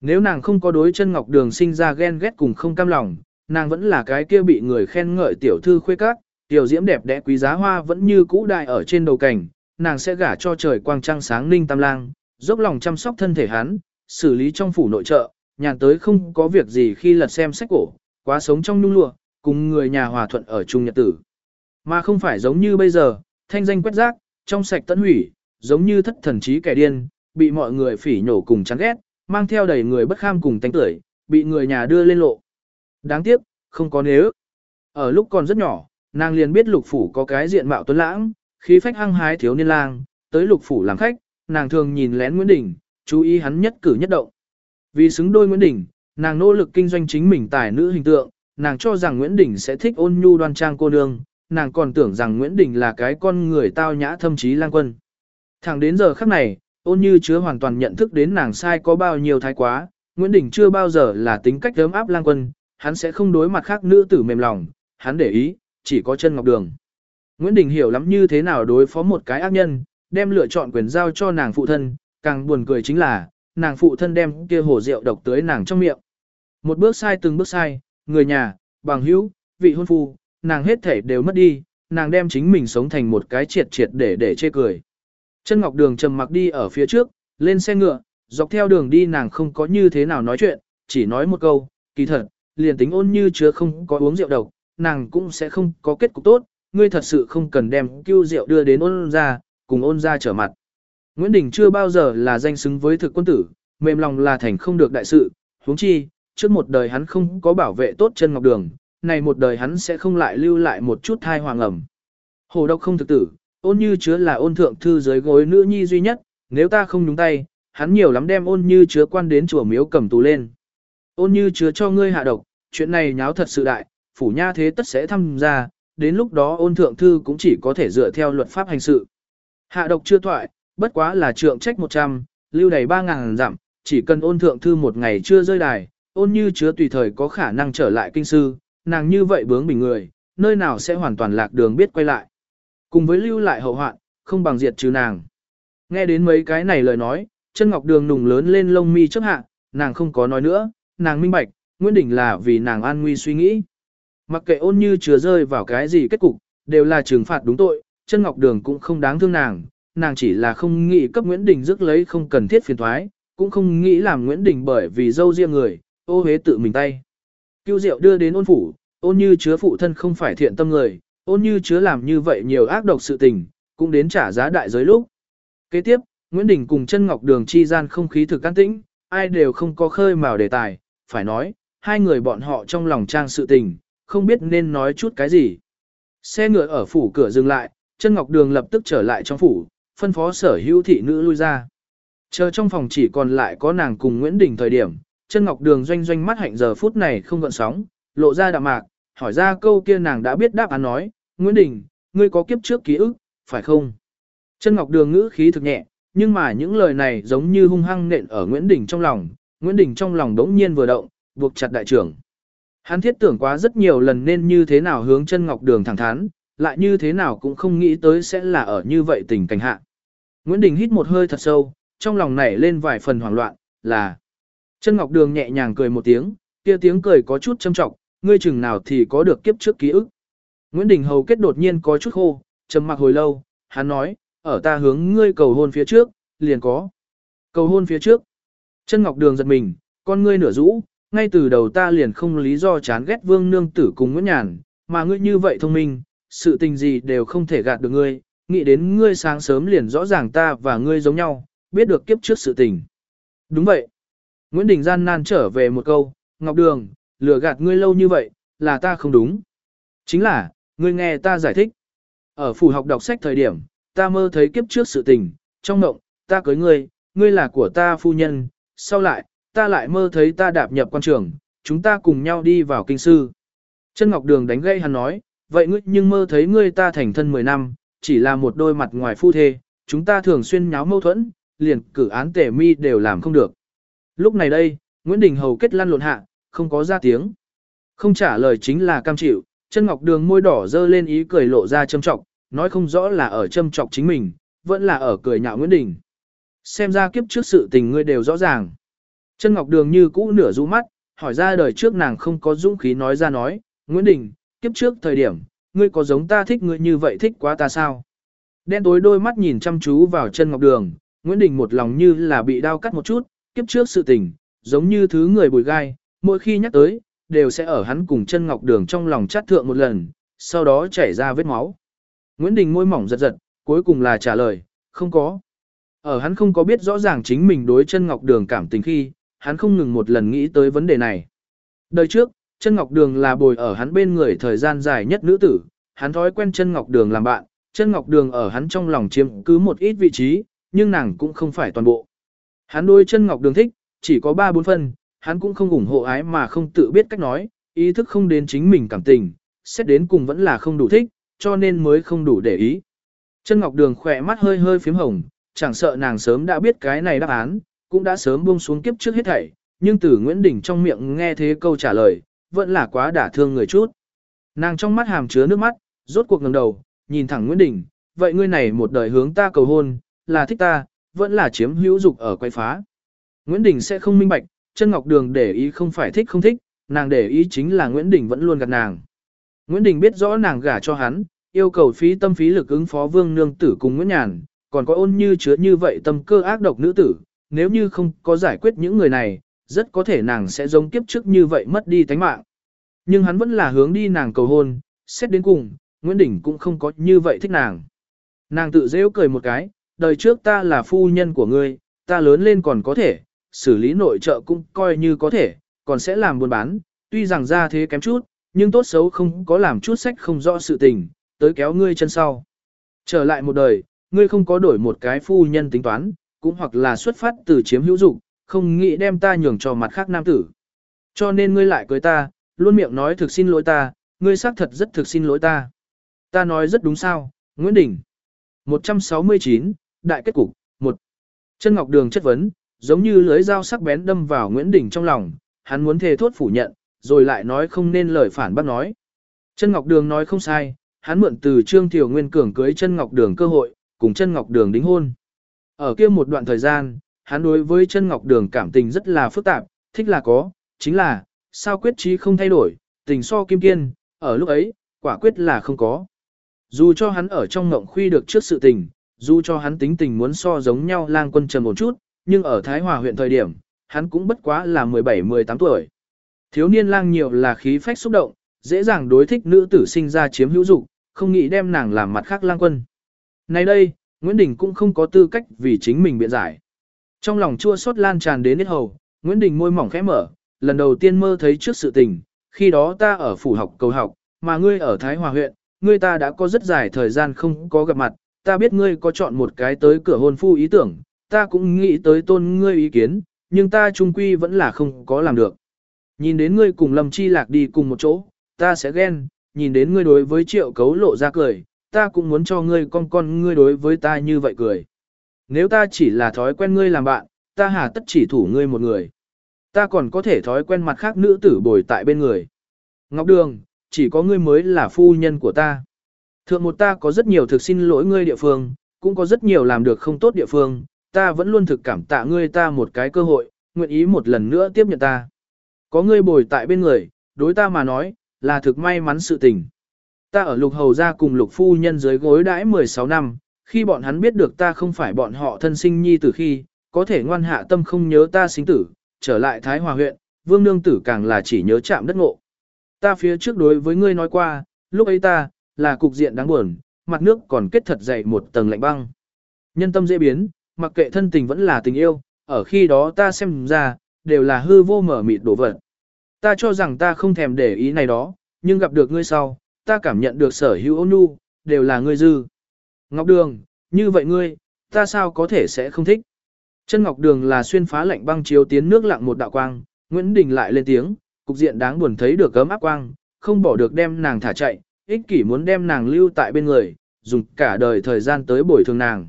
Nếu nàng không có đối chân ngọc đường sinh ra ghen ghét cùng không cam lòng, nàng vẫn là cái kia bị người khen ngợi tiểu thư khuê các, tiểu diễm đẹp đẽ quý giá hoa vẫn như cũ đại ở trên đầu cảnh, nàng sẽ gả cho trời quang trăng sáng ninh tam lang, dốc lòng chăm sóc thân thể hắn, xử lý trong phủ nội trợ, nhàn tới không có việc gì khi lật xem sách cổ, quá sống trong nhung lụa, cùng người nhà hòa thuận ở chung nhật tử. Mà không phải giống như bây giờ, thanh danh quét rác, trong sạch tận hủy, giống như thất thần trí kẻ điên, bị mọi người phỉ nhổ cùng chán ghét, mang theo đầy người bất kham cùng tánh tuổi, bị người nhà đưa lên lộ. Đáng tiếc, không có nếu. Ở lúc còn rất nhỏ, nàng liền biết lục phủ có cái diện mạo tuấn lãng, khí phách hăng hái thiếu niên lang, tới lục phủ làm khách, nàng thường nhìn lén Nguyễn Đình, chú ý hắn nhất cử nhất động. Vì xứng đôi Nguyễn Đình, nàng nỗ lực kinh doanh chính mình tài nữ hình tượng, nàng cho rằng Nguyễn Đình sẽ thích ôn nhu đoan trang cô nương, nàng còn tưởng rằng Nguyễn Đình là cái con người tao nhã thâm trí lang quân. Thẳng đến giờ khắc này, ôn như chứa hoàn toàn nhận thức đến nàng sai có bao nhiêu thái quá, Nguyễn Đình chưa bao giờ là tính cách ấm áp lang quân, hắn sẽ không đối mặt khác nữ tử mềm lòng, hắn để ý, chỉ có chân ngọc đường. Nguyễn Đình hiểu lắm như thế nào đối phó một cái ác nhân, đem lựa chọn quyền giao cho nàng phụ thân, càng buồn cười chính là, nàng phụ thân đem kia hồ rượu độc tới nàng trong miệng. Một bước sai từng bước sai, người nhà, bằng hữu, vị hôn phu, nàng hết thể đều mất đi, nàng đem chính mình sống thành một cái triệt triệt để để chê cười. Chân Ngọc Đường trầm mặc đi ở phía trước, lên xe ngựa, dọc theo đường đi nàng không có như thế nào nói chuyện, chỉ nói một câu, kỳ thật, liền tính ôn như chứa không có uống rượu độc, nàng cũng sẽ không có kết cục tốt, ngươi thật sự không cần đem cưu rượu đưa đến ôn ra, cùng ôn ra trở mặt. Nguyễn Đình chưa bao giờ là danh xứng với thực quân tử, mềm lòng là thành không được đại sự, huống chi, trước một đời hắn không có bảo vệ tốt chân ngọc đường, này một đời hắn sẽ không lại lưu lại một chút thai hoàng ẩm. Hồ độc không thực tử, ôn như chứa là ôn thượng thư dưới gối nữ nhi duy nhất, nếu ta không nhúng tay, hắn nhiều lắm đem ôn như chứa quan đến chùa miếu cầm tù lên. Ôn như chứa cho ngươi hạ độc, chuyện này nháo thật sự đại, phủ nha thế tất sẽ tham gia, đến lúc đó ôn thượng thư cũng chỉ có thể dựa theo luật pháp hành sự. Hạ độc chưa thoại, bất quá là trượng trách 100, lưu đầy 3.000 dặm, chỉ cần ôn thượng thư một ngày chưa rơi đài, ôn như chứa tùy thời có khả năng trở lại kinh sư, nàng như vậy bướng bình người, nơi nào sẽ hoàn toàn lạc đường biết quay lại. Cùng với lưu lại hậu hoạn, không bằng diệt trừ nàng. Nghe đến mấy cái này lời nói, chân ngọc đường nùng lớn lên lông mi chấp hạ, nàng không có nói nữa, nàng minh bạch, Nguyễn Đình là vì nàng an nguy suy nghĩ. Mặc kệ ôn như chứa rơi vào cái gì kết cục, đều là trừng phạt đúng tội, chân ngọc đường cũng không đáng thương nàng, nàng chỉ là không nghĩ cấp Nguyễn Đình rước lấy không cần thiết phiền thoái, cũng không nghĩ làm Nguyễn Đình bởi vì dâu riêng người, ô hế tự mình tay. Cưu Diệu đưa đến ôn phủ, ôn như chứa phụ thân không phải thiện tâm người, ôn như chứa làm như vậy nhiều ác độc sự tình, cũng đến trả giá đại giới lúc. Kế tiếp, Nguyễn Đình cùng chân ngọc đường chi gian không khí thực an tĩnh, ai đều không có khơi mào đề tài, phải nói, hai người bọn họ trong lòng trang sự tình, không biết nên nói chút cái gì. Xe ngựa ở phủ cửa dừng lại, chân ngọc đường lập tức trở lại trong phủ, phân phó sở hữu thị nữ lui ra. Chờ trong phòng chỉ còn lại có nàng cùng Nguyễn Đình thời điểm, chân ngọc đường doanh doanh mắt hạnh giờ phút này không gợn sóng, lộ ra đạm mạc, hỏi ra câu kia nàng đã biết đáp án nói, Nguyễn Đình, ngươi có kiếp trước ký ức, phải không? Chân ngọc đường ngữ khí thực nhẹ, nhưng mà những lời này giống như hung hăng nện ở Nguyễn Đình trong lòng, Nguyễn Đình trong lòng đống nhiên vừa động, buộc chặt đại trưởng. Hắn thiết tưởng quá rất nhiều lần nên như thế nào hướng chân ngọc đường thẳng thắn, lại như thế nào cũng không nghĩ tới sẽ là ở như vậy tình cảnh hạ. Nguyễn Đình hít một hơi thật sâu, trong lòng nảy lên vài phần hoảng loạn, là Chân Ngọc Đường nhẹ nhàng cười một tiếng, kia tiếng cười có chút châm trọng, ngươi chừng nào thì có được kiếp trước ký ức. Nguyễn Đình Hầu kết đột nhiên có chút khô, trầm mặc hồi lâu, hắn nói, ở ta hướng ngươi cầu hôn phía trước, liền có. Cầu hôn phía trước. Chân Ngọc Đường giật mình, con ngươi nửa rũ, ngay từ đầu ta liền không lý do chán ghét Vương Nương Tử cùng Nguyễn Nhàn, mà ngươi như vậy thông minh, sự tình gì đều không thể gạt được ngươi, nghĩ đến ngươi sáng sớm liền rõ ràng ta và ngươi giống nhau, biết được kiếp trước sự tình. Đúng vậy. Nguyễn Đình gian nan trở về một câu, Ngọc Đường, lừa gạt ngươi lâu như vậy, là ta không đúng. Chính là, ngươi nghe ta giải thích. Ở phủ học đọc sách thời điểm, ta mơ thấy kiếp trước sự tình, trong mộng, ta cưới ngươi, ngươi là của ta phu nhân, sau lại, ta lại mơ thấy ta đạp nhập quan trường, chúng ta cùng nhau đi vào kinh sư. Chân Ngọc Đường đánh gây hắn nói, vậy ngươi nhưng mơ thấy ngươi ta thành thân 10 năm, chỉ là một đôi mặt ngoài phu thê, chúng ta thường xuyên nháo mâu thuẫn, liền cử án tể mi đều làm không được. Lúc này đây, Nguyễn Đình Hầu kết lăn lộn hạ, không có ra tiếng. Không trả lời chính là cam chịu, chân ngọc đường môi đỏ dơ lên ý cười lộ ra châm trọng, nói không rõ là ở châm trọng chính mình, vẫn là ở cười nhạo Nguyễn Đình. Xem ra kiếp trước sự tình ngươi đều rõ ràng. Chân ngọc đường như cũ nửa rũ mắt, hỏi ra đời trước nàng không có dũng khí nói ra nói, Nguyễn Đình, kiếp trước thời điểm, ngươi có giống ta thích ngươi như vậy thích quá ta sao? Đen tối đôi mắt nhìn chăm chú vào chân ngọc đường, Nguyễn Đình một lòng như là bị đau cắt một chút, kiếp trước sự tình, giống như thứ người bùi gai, mỗi khi nhắc tới, đều sẽ ở hắn cùng chân ngọc đường trong lòng chát thượng một lần, sau đó chảy ra vết máu. Nguyễn Đình môi mỏng giật giật, cuối cùng là trả lời, không có. Ở hắn không có biết rõ ràng chính mình đối chân ngọc đường cảm tình khi, hắn không ngừng một lần nghĩ tới vấn đề này. Đời trước, chân ngọc đường là bồi ở hắn bên người thời gian dài nhất nữ tử, hắn thói quen chân ngọc đường làm bạn, chân ngọc đường ở hắn trong lòng chiếm cứ một ít vị trí, nhưng nàng cũng không phải toàn bộ. Hắn đôi chân ngọc đường thích, chỉ có 3-4 phân, hắn cũng không ủng hộ ái mà không tự biết cách nói, ý thức không đến chính mình cảm tình, xét đến cùng vẫn là không đủ thích, cho nên mới không đủ để ý. Chân ngọc đường khỏe mắt hơi hơi phím hồng, chẳng sợ nàng sớm đã biết cái này đáp án, cũng đã sớm buông xuống kiếp trước hết thảy, nhưng từ Nguyễn Đình trong miệng nghe thế câu trả lời, vẫn là quá đả thương người chút. Nàng trong mắt hàm chứa nước mắt, rốt cuộc ngẩng đầu, nhìn thẳng Nguyễn Đình, vậy ngươi này một đời hướng ta cầu hôn, là thích ta, vẫn là chiếm hữu dục ở quay phá. Nguyễn Đình sẽ không minh bạch, chân ngọc đường để ý không phải thích không thích, nàng để ý chính là Nguyễn Đình vẫn luôn gạt nàng. Nguyễn Đình biết rõ nàng gả cho hắn, yêu cầu phí tâm phí lực ứng phó vương nương tử cùng Nguyễn Nhàn, còn có ôn như chứa như vậy tâm cơ ác độc nữ tử, nếu như không có giải quyết những người này, rất có thể nàng sẽ giống kiếp trước như vậy mất đi tánh mạng. Nhưng hắn vẫn là hướng đi nàng cầu hôn, xét đến cùng, Nguyễn Đình cũng không có như vậy thích nàng. Nàng tự dễu cười một cái, đời trước ta là phu nhân của ngươi, ta lớn lên còn có thể, xử lý nội trợ cũng coi như có thể, còn sẽ làm buôn bán, tuy rằng ra thế kém chút, nhưng tốt xấu không có làm chút sách không rõ sự tình, tới kéo ngươi chân sau. Trở lại một đời, ngươi không có đổi một cái phu nhân tính toán, cũng hoặc là xuất phát từ chiếm hữu dục, không nghĩ đem ta nhường cho mặt khác nam tử. Cho nên ngươi lại cưới ta, luôn miệng nói thực xin lỗi ta, ngươi xác thật rất thực xin lỗi ta. Ta nói rất đúng sao, Nguyễn Đình. 169, Đại kết cục, 1. Chân Ngọc Đường chất vấn, giống như lưới dao sắc bén đâm vào Nguyễn Đình trong lòng, hắn muốn thề thốt phủ nhận, rồi lại nói không nên lời phản bác nói. Chân Ngọc Đường nói không sai, hắn mượn từ Trương Tiểu Nguyên Cường cưới chân Ngọc Đường cơ hội, cùng chân Ngọc Đường đính hôn. Ở kia một đoạn thời gian, hắn đối với chân Ngọc Đường cảm tình rất là phức tạp, thích là có, chính là, sao quyết trí không thay đổi, tình so kim kiên, ở lúc ấy, quả quyết là không có. Dù cho hắn ở trong ngộng khuy được trước sự tình, dù cho hắn tính tình muốn so giống nhau lang quân trầm một chút, nhưng ở Thái Hòa huyện thời điểm, hắn cũng bất quá là 17-18 tuổi. Thiếu niên lang nhiều là khí phách xúc động, dễ dàng đối thích nữ tử sinh ra chiếm hữu dục, không nghĩ đem nàng làm mặt khác lang quân. Nay đây, Nguyễn Đình cũng không có tư cách vì chính mình biện giải. Trong lòng chua xót lan tràn đến hết hầu, Nguyễn Đình môi mỏng khẽ mở, lần đầu tiên mơ thấy trước sự tình, khi đó ta ở phủ học cầu học, mà ngươi ở Thái Hòa huyện, ngươi ta đã có rất dài thời gian không có gặp mặt, ta biết ngươi có chọn một cái tới cửa hôn phu ý tưởng, ta cũng nghĩ tới tôn ngươi ý kiến, nhưng ta trung quy vẫn là không có làm được. Nhìn đến ngươi cùng Lâm Chi Lạc đi cùng một chỗ, ta sẽ ghen, nhìn đến ngươi đối với triệu cấu lộ ra cười, ta cũng muốn cho ngươi con con ngươi đối với ta như vậy cười. Nếu ta chỉ là thói quen ngươi làm bạn, ta hà tất chỉ thủ ngươi một người. Ta còn có thể thói quen mặt khác nữ tử bồi tại bên người. Ngọc Đường, chỉ có ngươi mới là phu nhân của ta. Thượng một ta có rất nhiều thực xin lỗi ngươi địa phương, cũng có rất nhiều làm được không tốt địa phương, ta vẫn luôn thực cảm tạ ngươi ta một cái cơ hội, nguyện ý một lần nữa tiếp nhận ta. Có ngươi bồi tại bên người, đối ta mà nói, là thực may mắn sự tình. Ta ở lục hầu ra cùng lục phu nhân dưới gối đãi 16 năm, khi bọn hắn biết được ta không phải bọn họ thân sinh nhi từ khi, có thể ngoan hạ tâm không nhớ ta sinh tử, trở lại Thái Hòa huyện, vương nương tử càng là chỉ nhớ chạm đất ngộ. Ta phía trước đối với ngươi nói qua, lúc ấy ta, là cục diện đáng buồn, mặt nước còn kết thật dày một tầng lạnh băng. Nhân tâm dễ biến, mặc kệ thân tình vẫn là tình yêu, ở khi đó ta xem ra, đều là hư vô mở mịt đổ vật. Ta cho rằng ta không thèm để ý này đó, nhưng gặp được ngươi sau, ta cảm nhận được sở hữu ôn nhu, đều là ngươi dư. Ngọc Đường, như vậy ngươi, ta sao có thể sẽ không thích. Chân Ngọc Đường là xuyên phá lạnh băng chiếu tiến nước lặng một đạo quang, Nguyễn Đình lại lên tiếng, cục diện đáng buồn thấy được gấm áp quang, không bỏ được đem nàng thả chạy, ích kỷ muốn đem nàng lưu tại bên người, dùng cả đời thời gian tới bồi thường nàng.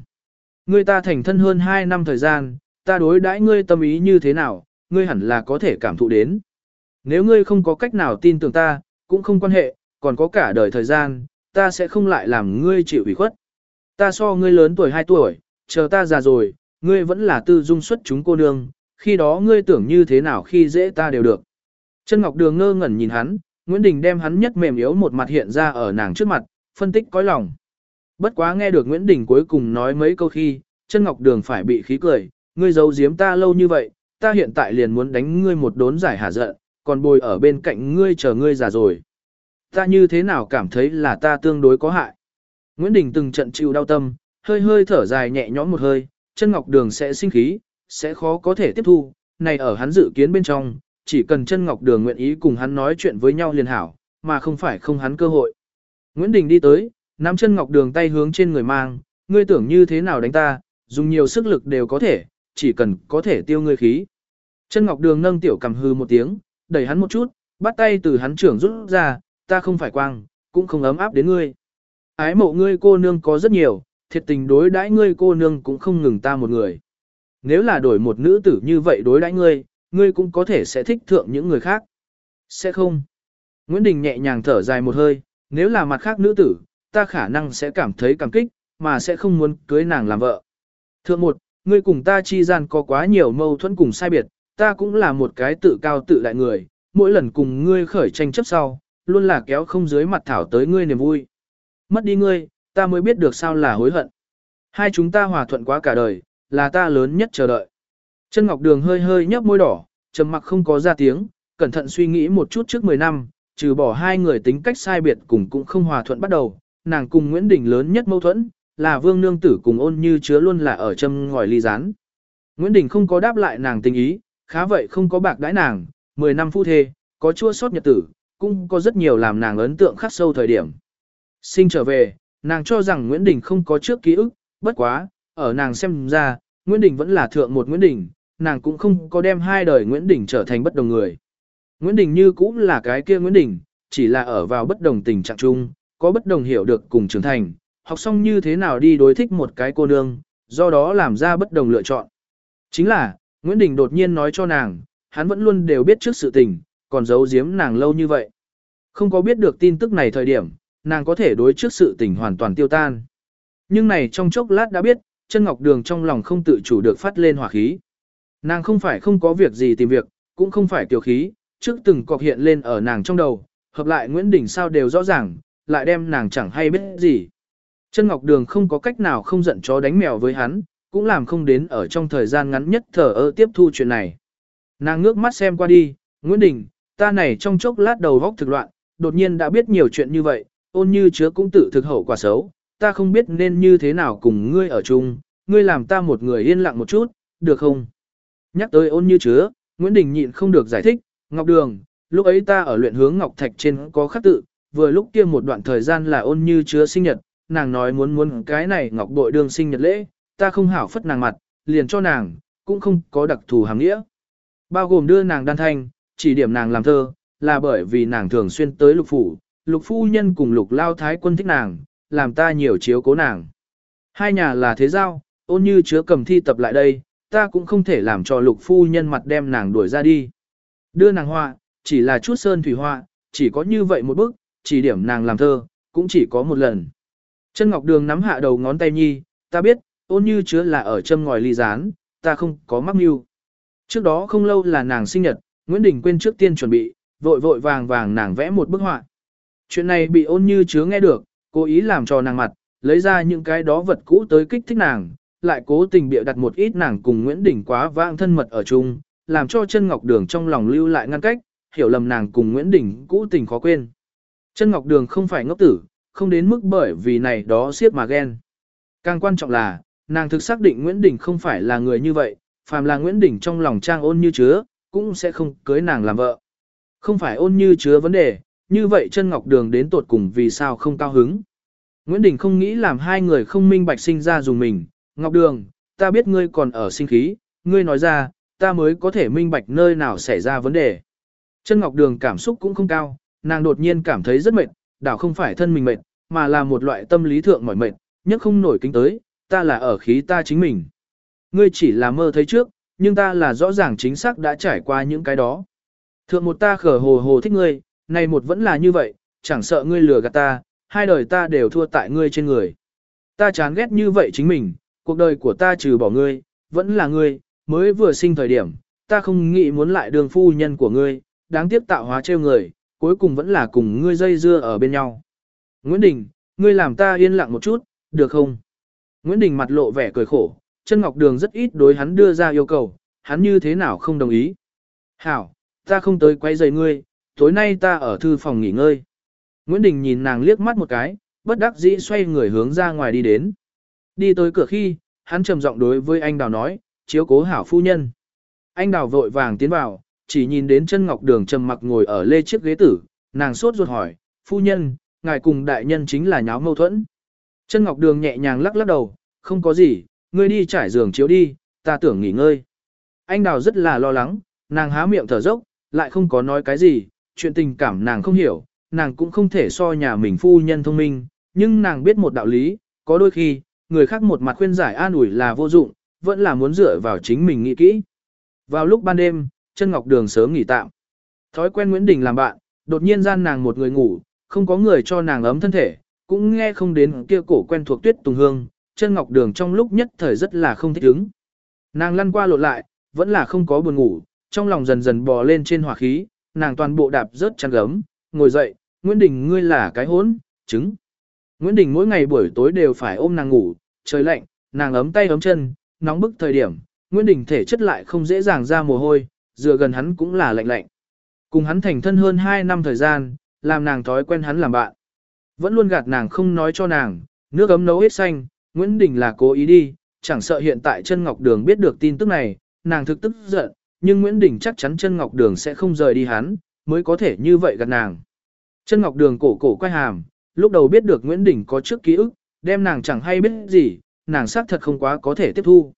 Ngươi ta thành thân hơn 2 năm thời gian, ta đối đãi ngươi tâm ý như thế nào, ngươi hẳn là có thể cảm thụ đến. Nếu ngươi không có cách nào tin tưởng ta, cũng không quan hệ, còn có cả đời thời gian, ta sẽ không lại làm ngươi chịu ủy khuất. Ta so ngươi lớn tuổi 2 tuổi, chờ ta già rồi, ngươi vẫn là tư dung xuất chúng cô nương, khi đó ngươi tưởng như thế nào khi dễ ta đều được. Chân Ngọc Đường ngơ ngẩn nhìn hắn, Nguyễn Đình đem hắn nhất mềm yếu một mặt hiện ra ở nàng trước mặt, phân tích cõi lòng. Bất quá nghe được Nguyễn Đình cuối cùng nói mấy câu khi, chân Ngọc Đường phải bị khí cười, ngươi giấu giếm ta lâu như vậy, ta hiện tại liền muốn đánh ngươi một đốn giải hả giận, còn bồi ở bên cạnh ngươi chờ ngươi già rồi. Ta như thế nào cảm thấy là ta tương đối có hại. Nguyễn Đình từng trận chịu đau tâm, hơi hơi thở dài nhẹ nhõm một hơi, chân Ngọc Đường sẽ sinh khí, sẽ khó có thể tiếp thu, này ở hắn dự kiến bên trong, chỉ cần chân Ngọc Đường nguyện ý cùng hắn nói chuyện với nhau liền hảo, mà không phải không hắn cơ hội. Nguyễn Đình đi tới, nắm chân Ngọc Đường tay hướng trên người mang, ngươi tưởng như thế nào đánh ta, dùng nhiều sức lực đều có thể, chỉ cần có thể tiêu ngươi khí. Chân Ngọc Đường nâng tiểu cầm hư một tiếng, đẩy hắn một chút, bắt tay từ hắn trưởng rút ra, ta không phải quang, cũng không ấm áp đến ngươi. Ái mộ ngươi cô nương có rất nhiều, thiệt tình đối đãi ngươi cô nương cũng không ngừng ta một người. Nếu là đổi một nữ tử như vậy đối đãi ngươi, ngươi cũng có thể sẽ thích thượng những người khác. Sẽ không. Nguyễn Đình nhẹ nhàng thở dài một hơi, nếu là mặt khác nữ tử, ta khả năng sẽ cảm thấy cảm kích, mà sẽ không muốn cưới nàng làm vợ. Thượng một, ngươi cùng ta chi gian có quá nhiều mâu thuẫn cùng sai biệt, ta cũng là một cái tự cao tự đại người, mỗi lần cùng ngươi khởi tranh chấp sau, luôn là kéo không dưới mặt thảo tới ngươi niềm vui. Mất đi ngươi, ta mới biết được sao là hối hận. Hai chúng ta hòa thuận quá cả đời, là ta lớn nhất chờ đợi. Chân Ngọc Đường hơi hơi nhấp môi đỏ, trầm mặc không có ra tiếng, cẩn thận suy nghĩ một chút trước 10 năm, trừ bỏ hai người tính cách sai biệt cùng cũng không hòa thuận bắt đầu, nàng cùng Nguyễn Đình lớn nhất mâu thuẫn, là Vương Nương Tử cùng ôn như chứa luôn là ở châm ngòi ly rán. Nguyễn Đình không có đáp lại nàng tình ý, khá vậy không có bạc đãi nàng, 10 năm phu thê, có chua sót nhật tử, cũng có rất nhiều làm nàng ấn tượng khắc sâu thời điểm. Sinh trở về, nàng cho rằng Nguyễn Đình không có trước ký ức, bất quá, ở nàng xem ra, Nguyễn Đình vẫn là thượng một Nguyễn Đình, nàng cũng không có đem hai đời Nguyễn Đình trở thành bất đồng người. Nguyễn Đình như cũng là cái kia Nguyễn Đình, chỉ là ở vào bất đồng tình trạng chung, có bất đồng hiểu được cùng trưởng thành, học xong như thế nào đi đối thích một cái cô nương, do đó làm ra bất đồng lựa chọn. Chính là, Nguyễn Đình đột nhiên nói cho nàng, hắn vẫn luôn đều biết trước sự tình, còn giấu giếm nàng lâu như vậy. Không có biết được tin tức này thời điểm, nàng có thể đối trước sự tình hoàn toàn tiêu tan. Nhưng này trong chốc lát đã biết, chân ngọc đường trong lòng không tự chủ được phát lên hỏa khí. Nàng không phải không có việc gì tìm việc, cũng không phải tiểu khí, trước từng cọc hiện lên ở nàng trong đầu, hợp lại Nguyễn Đình sao đều rõ ràng, lại đem nàng chẳng hay biết gì. Chân Ngọc Đường không có cách nào không giận chó đánh mèo với hắn, cũng làm không đến ở trong thời gian ngắn nhất thở ơ tiếp thu chuyện này. Nàng ngước mắt xem qua đi, Nguyễn Đình, ta này trong chốc lát đầu vóc thực loạn, đột nhiên đã biết nhiều chuyện như vậy, ôn như chứa cũng tự thực hậu quả xấu, ta không biết nên như thế nào cùng ngươi ở chung, ngươi làm ta một người yên lặng một chút, được không? Nhắc tới ôn như chứa, Nguyễn Đình nhịn không được giải thích, Ngọc Đường, lúc ấy ta ở luyện hướng Ngọc Thạch trên có khắc tự, vừa lúc kia một đoạn thời gian là ôn như chứa sinh nhật, nàng nói muốn muốn cái này Ngọc bội đương sinh nhật lễ, ta không hảo phất nàng mặt, liền cho nàng, cũng không có đặc thù hàng nghĩa. Bao gồm đưa nàng đan thanh, chỉ điểm nàng làm thơ, là bởi vì nàng thường xuyên tới lục phủ, lục phu nhân cùng lục lao thái quân thích nàng, làm ta nhiều chiếu cố nàng. Hai nhà là thế giao, ôn như chứa cầm thi tập lại đây, ta cũng không thể làm cho lục phu nhân mặt đem nàng đuổi ra đi. Đưa nàng họa, chỉ là chút sơn thủy họa, chỉ có như vậy một bức, chỉ điểm nàng làm thơ, cũng chỉ có một lần. Chân Ngọc Đường nắm hạ đầu ngón tay nhi, ta biết, ôn như chứa là ở châm ngòi ly rán, ta không có mắc mưu. Trước đó không lâu là nàng sinh nhật, Nguyễn Đình quên trước tiên chuẩn bị, vội vội vàng vàng nàng vẽ một bức họa. Chuyện này bị ôn như chứa nghe được, cố ý làm cho nàng mặt, lấy ra những cái đó vật cũ tới kích thích nàng, lại cố tình bịa đặt một ít nàng cùng Nguyễn Đình quá vãng thân mật ở chung, làm cho chân ngọc đường trong lòng lưu lại ngăn cách, hiểu lầm nàng cùng Nguyễn Đình cũ tình khó quên. Chân ngọc đường không phải ngốc tử, không đến mức bởi vì này đó siết mà ghen. Càng quan trọng là, nàng thực xác định Nguyễn Đình không phải là người như vậy, phàm là Nguyễn Đình trong lòng trang ôn như chứa, cũng sẽ không cưới nàng làm vợ. Không phải ôn như chứa vấn đề, như vậy chân ngọc đường đến tột cùng vì sao không cao hứng. Nguyễn Đình không nghĩ làm hai người không minh bạch sinh ra dùng mình, Ngọc Đường, ta biết ngươi còn ở sinh khí, ngươi nói ra, ta mới có thể minh bạch nơi nào xảy ra vấn đề. Chân Ngọc Đường cảm xúc cũng không cao, nàng đột nhiên cảm thấy rất mệt, đảo không phải thân mình mệt, mà là một loại tâm lý thượng mỏi mệt, nhất không nổi kính tới, ta là ở khí ta chính mình. Ngươi chỉ là mơ thấy trước, nhưng ta là rõ ràng chính xác đã trải qua những cái đó. Thượng một ta khở hồ hồ thích ngươi, này một vẫn là như vậy, chẳng sợ ngươi lừa gạt ta, hai đời ta đều thua tại ngươi trên người. Ta chán ghét như vậy chính mình, cuộc đời của ta trừ bỏ ngươi, vẫn là ngươi, mới vừa sinh thời điểm, ta không nghĩ muốn lại đường phu nhân của ngươi, đáng tiếc tạo hóa trêu người, cuối cùng vẫn là cùng ngươi dây dưa ở bên nhau. Nguyễn Đình, ngươi làm ta yên lặng một chút, được không? Nguyễn Đình mặt lộ vẻ cười khổ, chân ngọc đường rất ít đối hắn đưa ra yêu cầu, hắn như thế nào không đồng ý. Hảo, ta không tới quay giày ngươi, tối nay ta ở thư phòng nghỉ ngơi. Nguyễn Đình nhìn nàng liếc mắt một cái, bất đắc dĩ xoay người hướng ra ngoài đi đến. Đi tới cửa khi, hắn trầm giọng đối với anh Đào nói, chiếu cố hảo phu nhân. Anh Đào vội vàng tiến vào, chỉ nhìn đến chân ngọc đường trầm mặc ngồi ở lê chiếc ghế tử, nàng sốt ruột hỏi, phu nhân, ngài cùng đại nhân chính là nháo mâu thuẫn. Chân ngọc đường nhẹ nhàng lắc lắc đầu, không có gì, ngươi đi trải giường chiếu đi, ta tưởng nghỉ ngơi. Anh Đào rất là lo lắng, nàng há miệng thở dốc, lại không có nói cái gì, chuyện tình cảm nàng không hiểu, nàng cũng không thể so nhà mình phu nhân thông minh, nhưng nàng biết một đạo lý, có đôi khi, người khác một mặt khuyên giải an ủi là vô dụng, vẫn là muốn dựa vào chính mình nghĩ kỹ. Vào lúc ban đêm, chân ngọc đường sớm nghỉ tạm. Thói quen Nguyễn Đình làm bạn, đột nhiên gian nàng một người ngủ, không có người cho nàng ấm thân thể, cũng nghe không đến kia cổ quen thuộc tuyết tùng hương, chân ngọc đường trong lúc nhất thời rất là không thích ứng. Nàng lăn qua lộn lại, vẫn là không có buồn ngủ, trong lòng dần dần bò lên trên hỏa khí, nàng toàn bộ đạp rớt chăn gấm, ngồi dậy, Nguyễn Đình ngươi là cái hốn, trứng. Nguyễn Đình mỗi ngày buổi tối đều phải ôm nàng ngủ, trời lạnh, nàng ấm tay ấm chân, nóng bức thời điểm, Nguyễn Đình thể chất lại không dễ dàng ra mồ hôi, dựa gần hắn cũng là lạnh lạnh. Cùng hắn thành thân hơn 2 năm thời gian, làm nàng thói quen hắn làm bạn. Vẫn luôn gạt nàng không nói cho nàng, nước ấm nấu hết xanh, Nguyễn Đình là cố ý đi, chẳng sợ hiện tại chân Ngọc Đường biết được tin tức này, nàng thực tức giận, nhưng Nguyễn Đình chắc chắn chân Ngọc Đường sẽ không rời đi hắn, mới có thể như vậy gạt nàng. Chân Ngọc Đường cổ cổ quay hàm, lúc đầu biết được Nguyễn Đình có trước ký ức, đem nàng chẳng hay biết gì, nàng xác thật không quá có thể tiếp thu.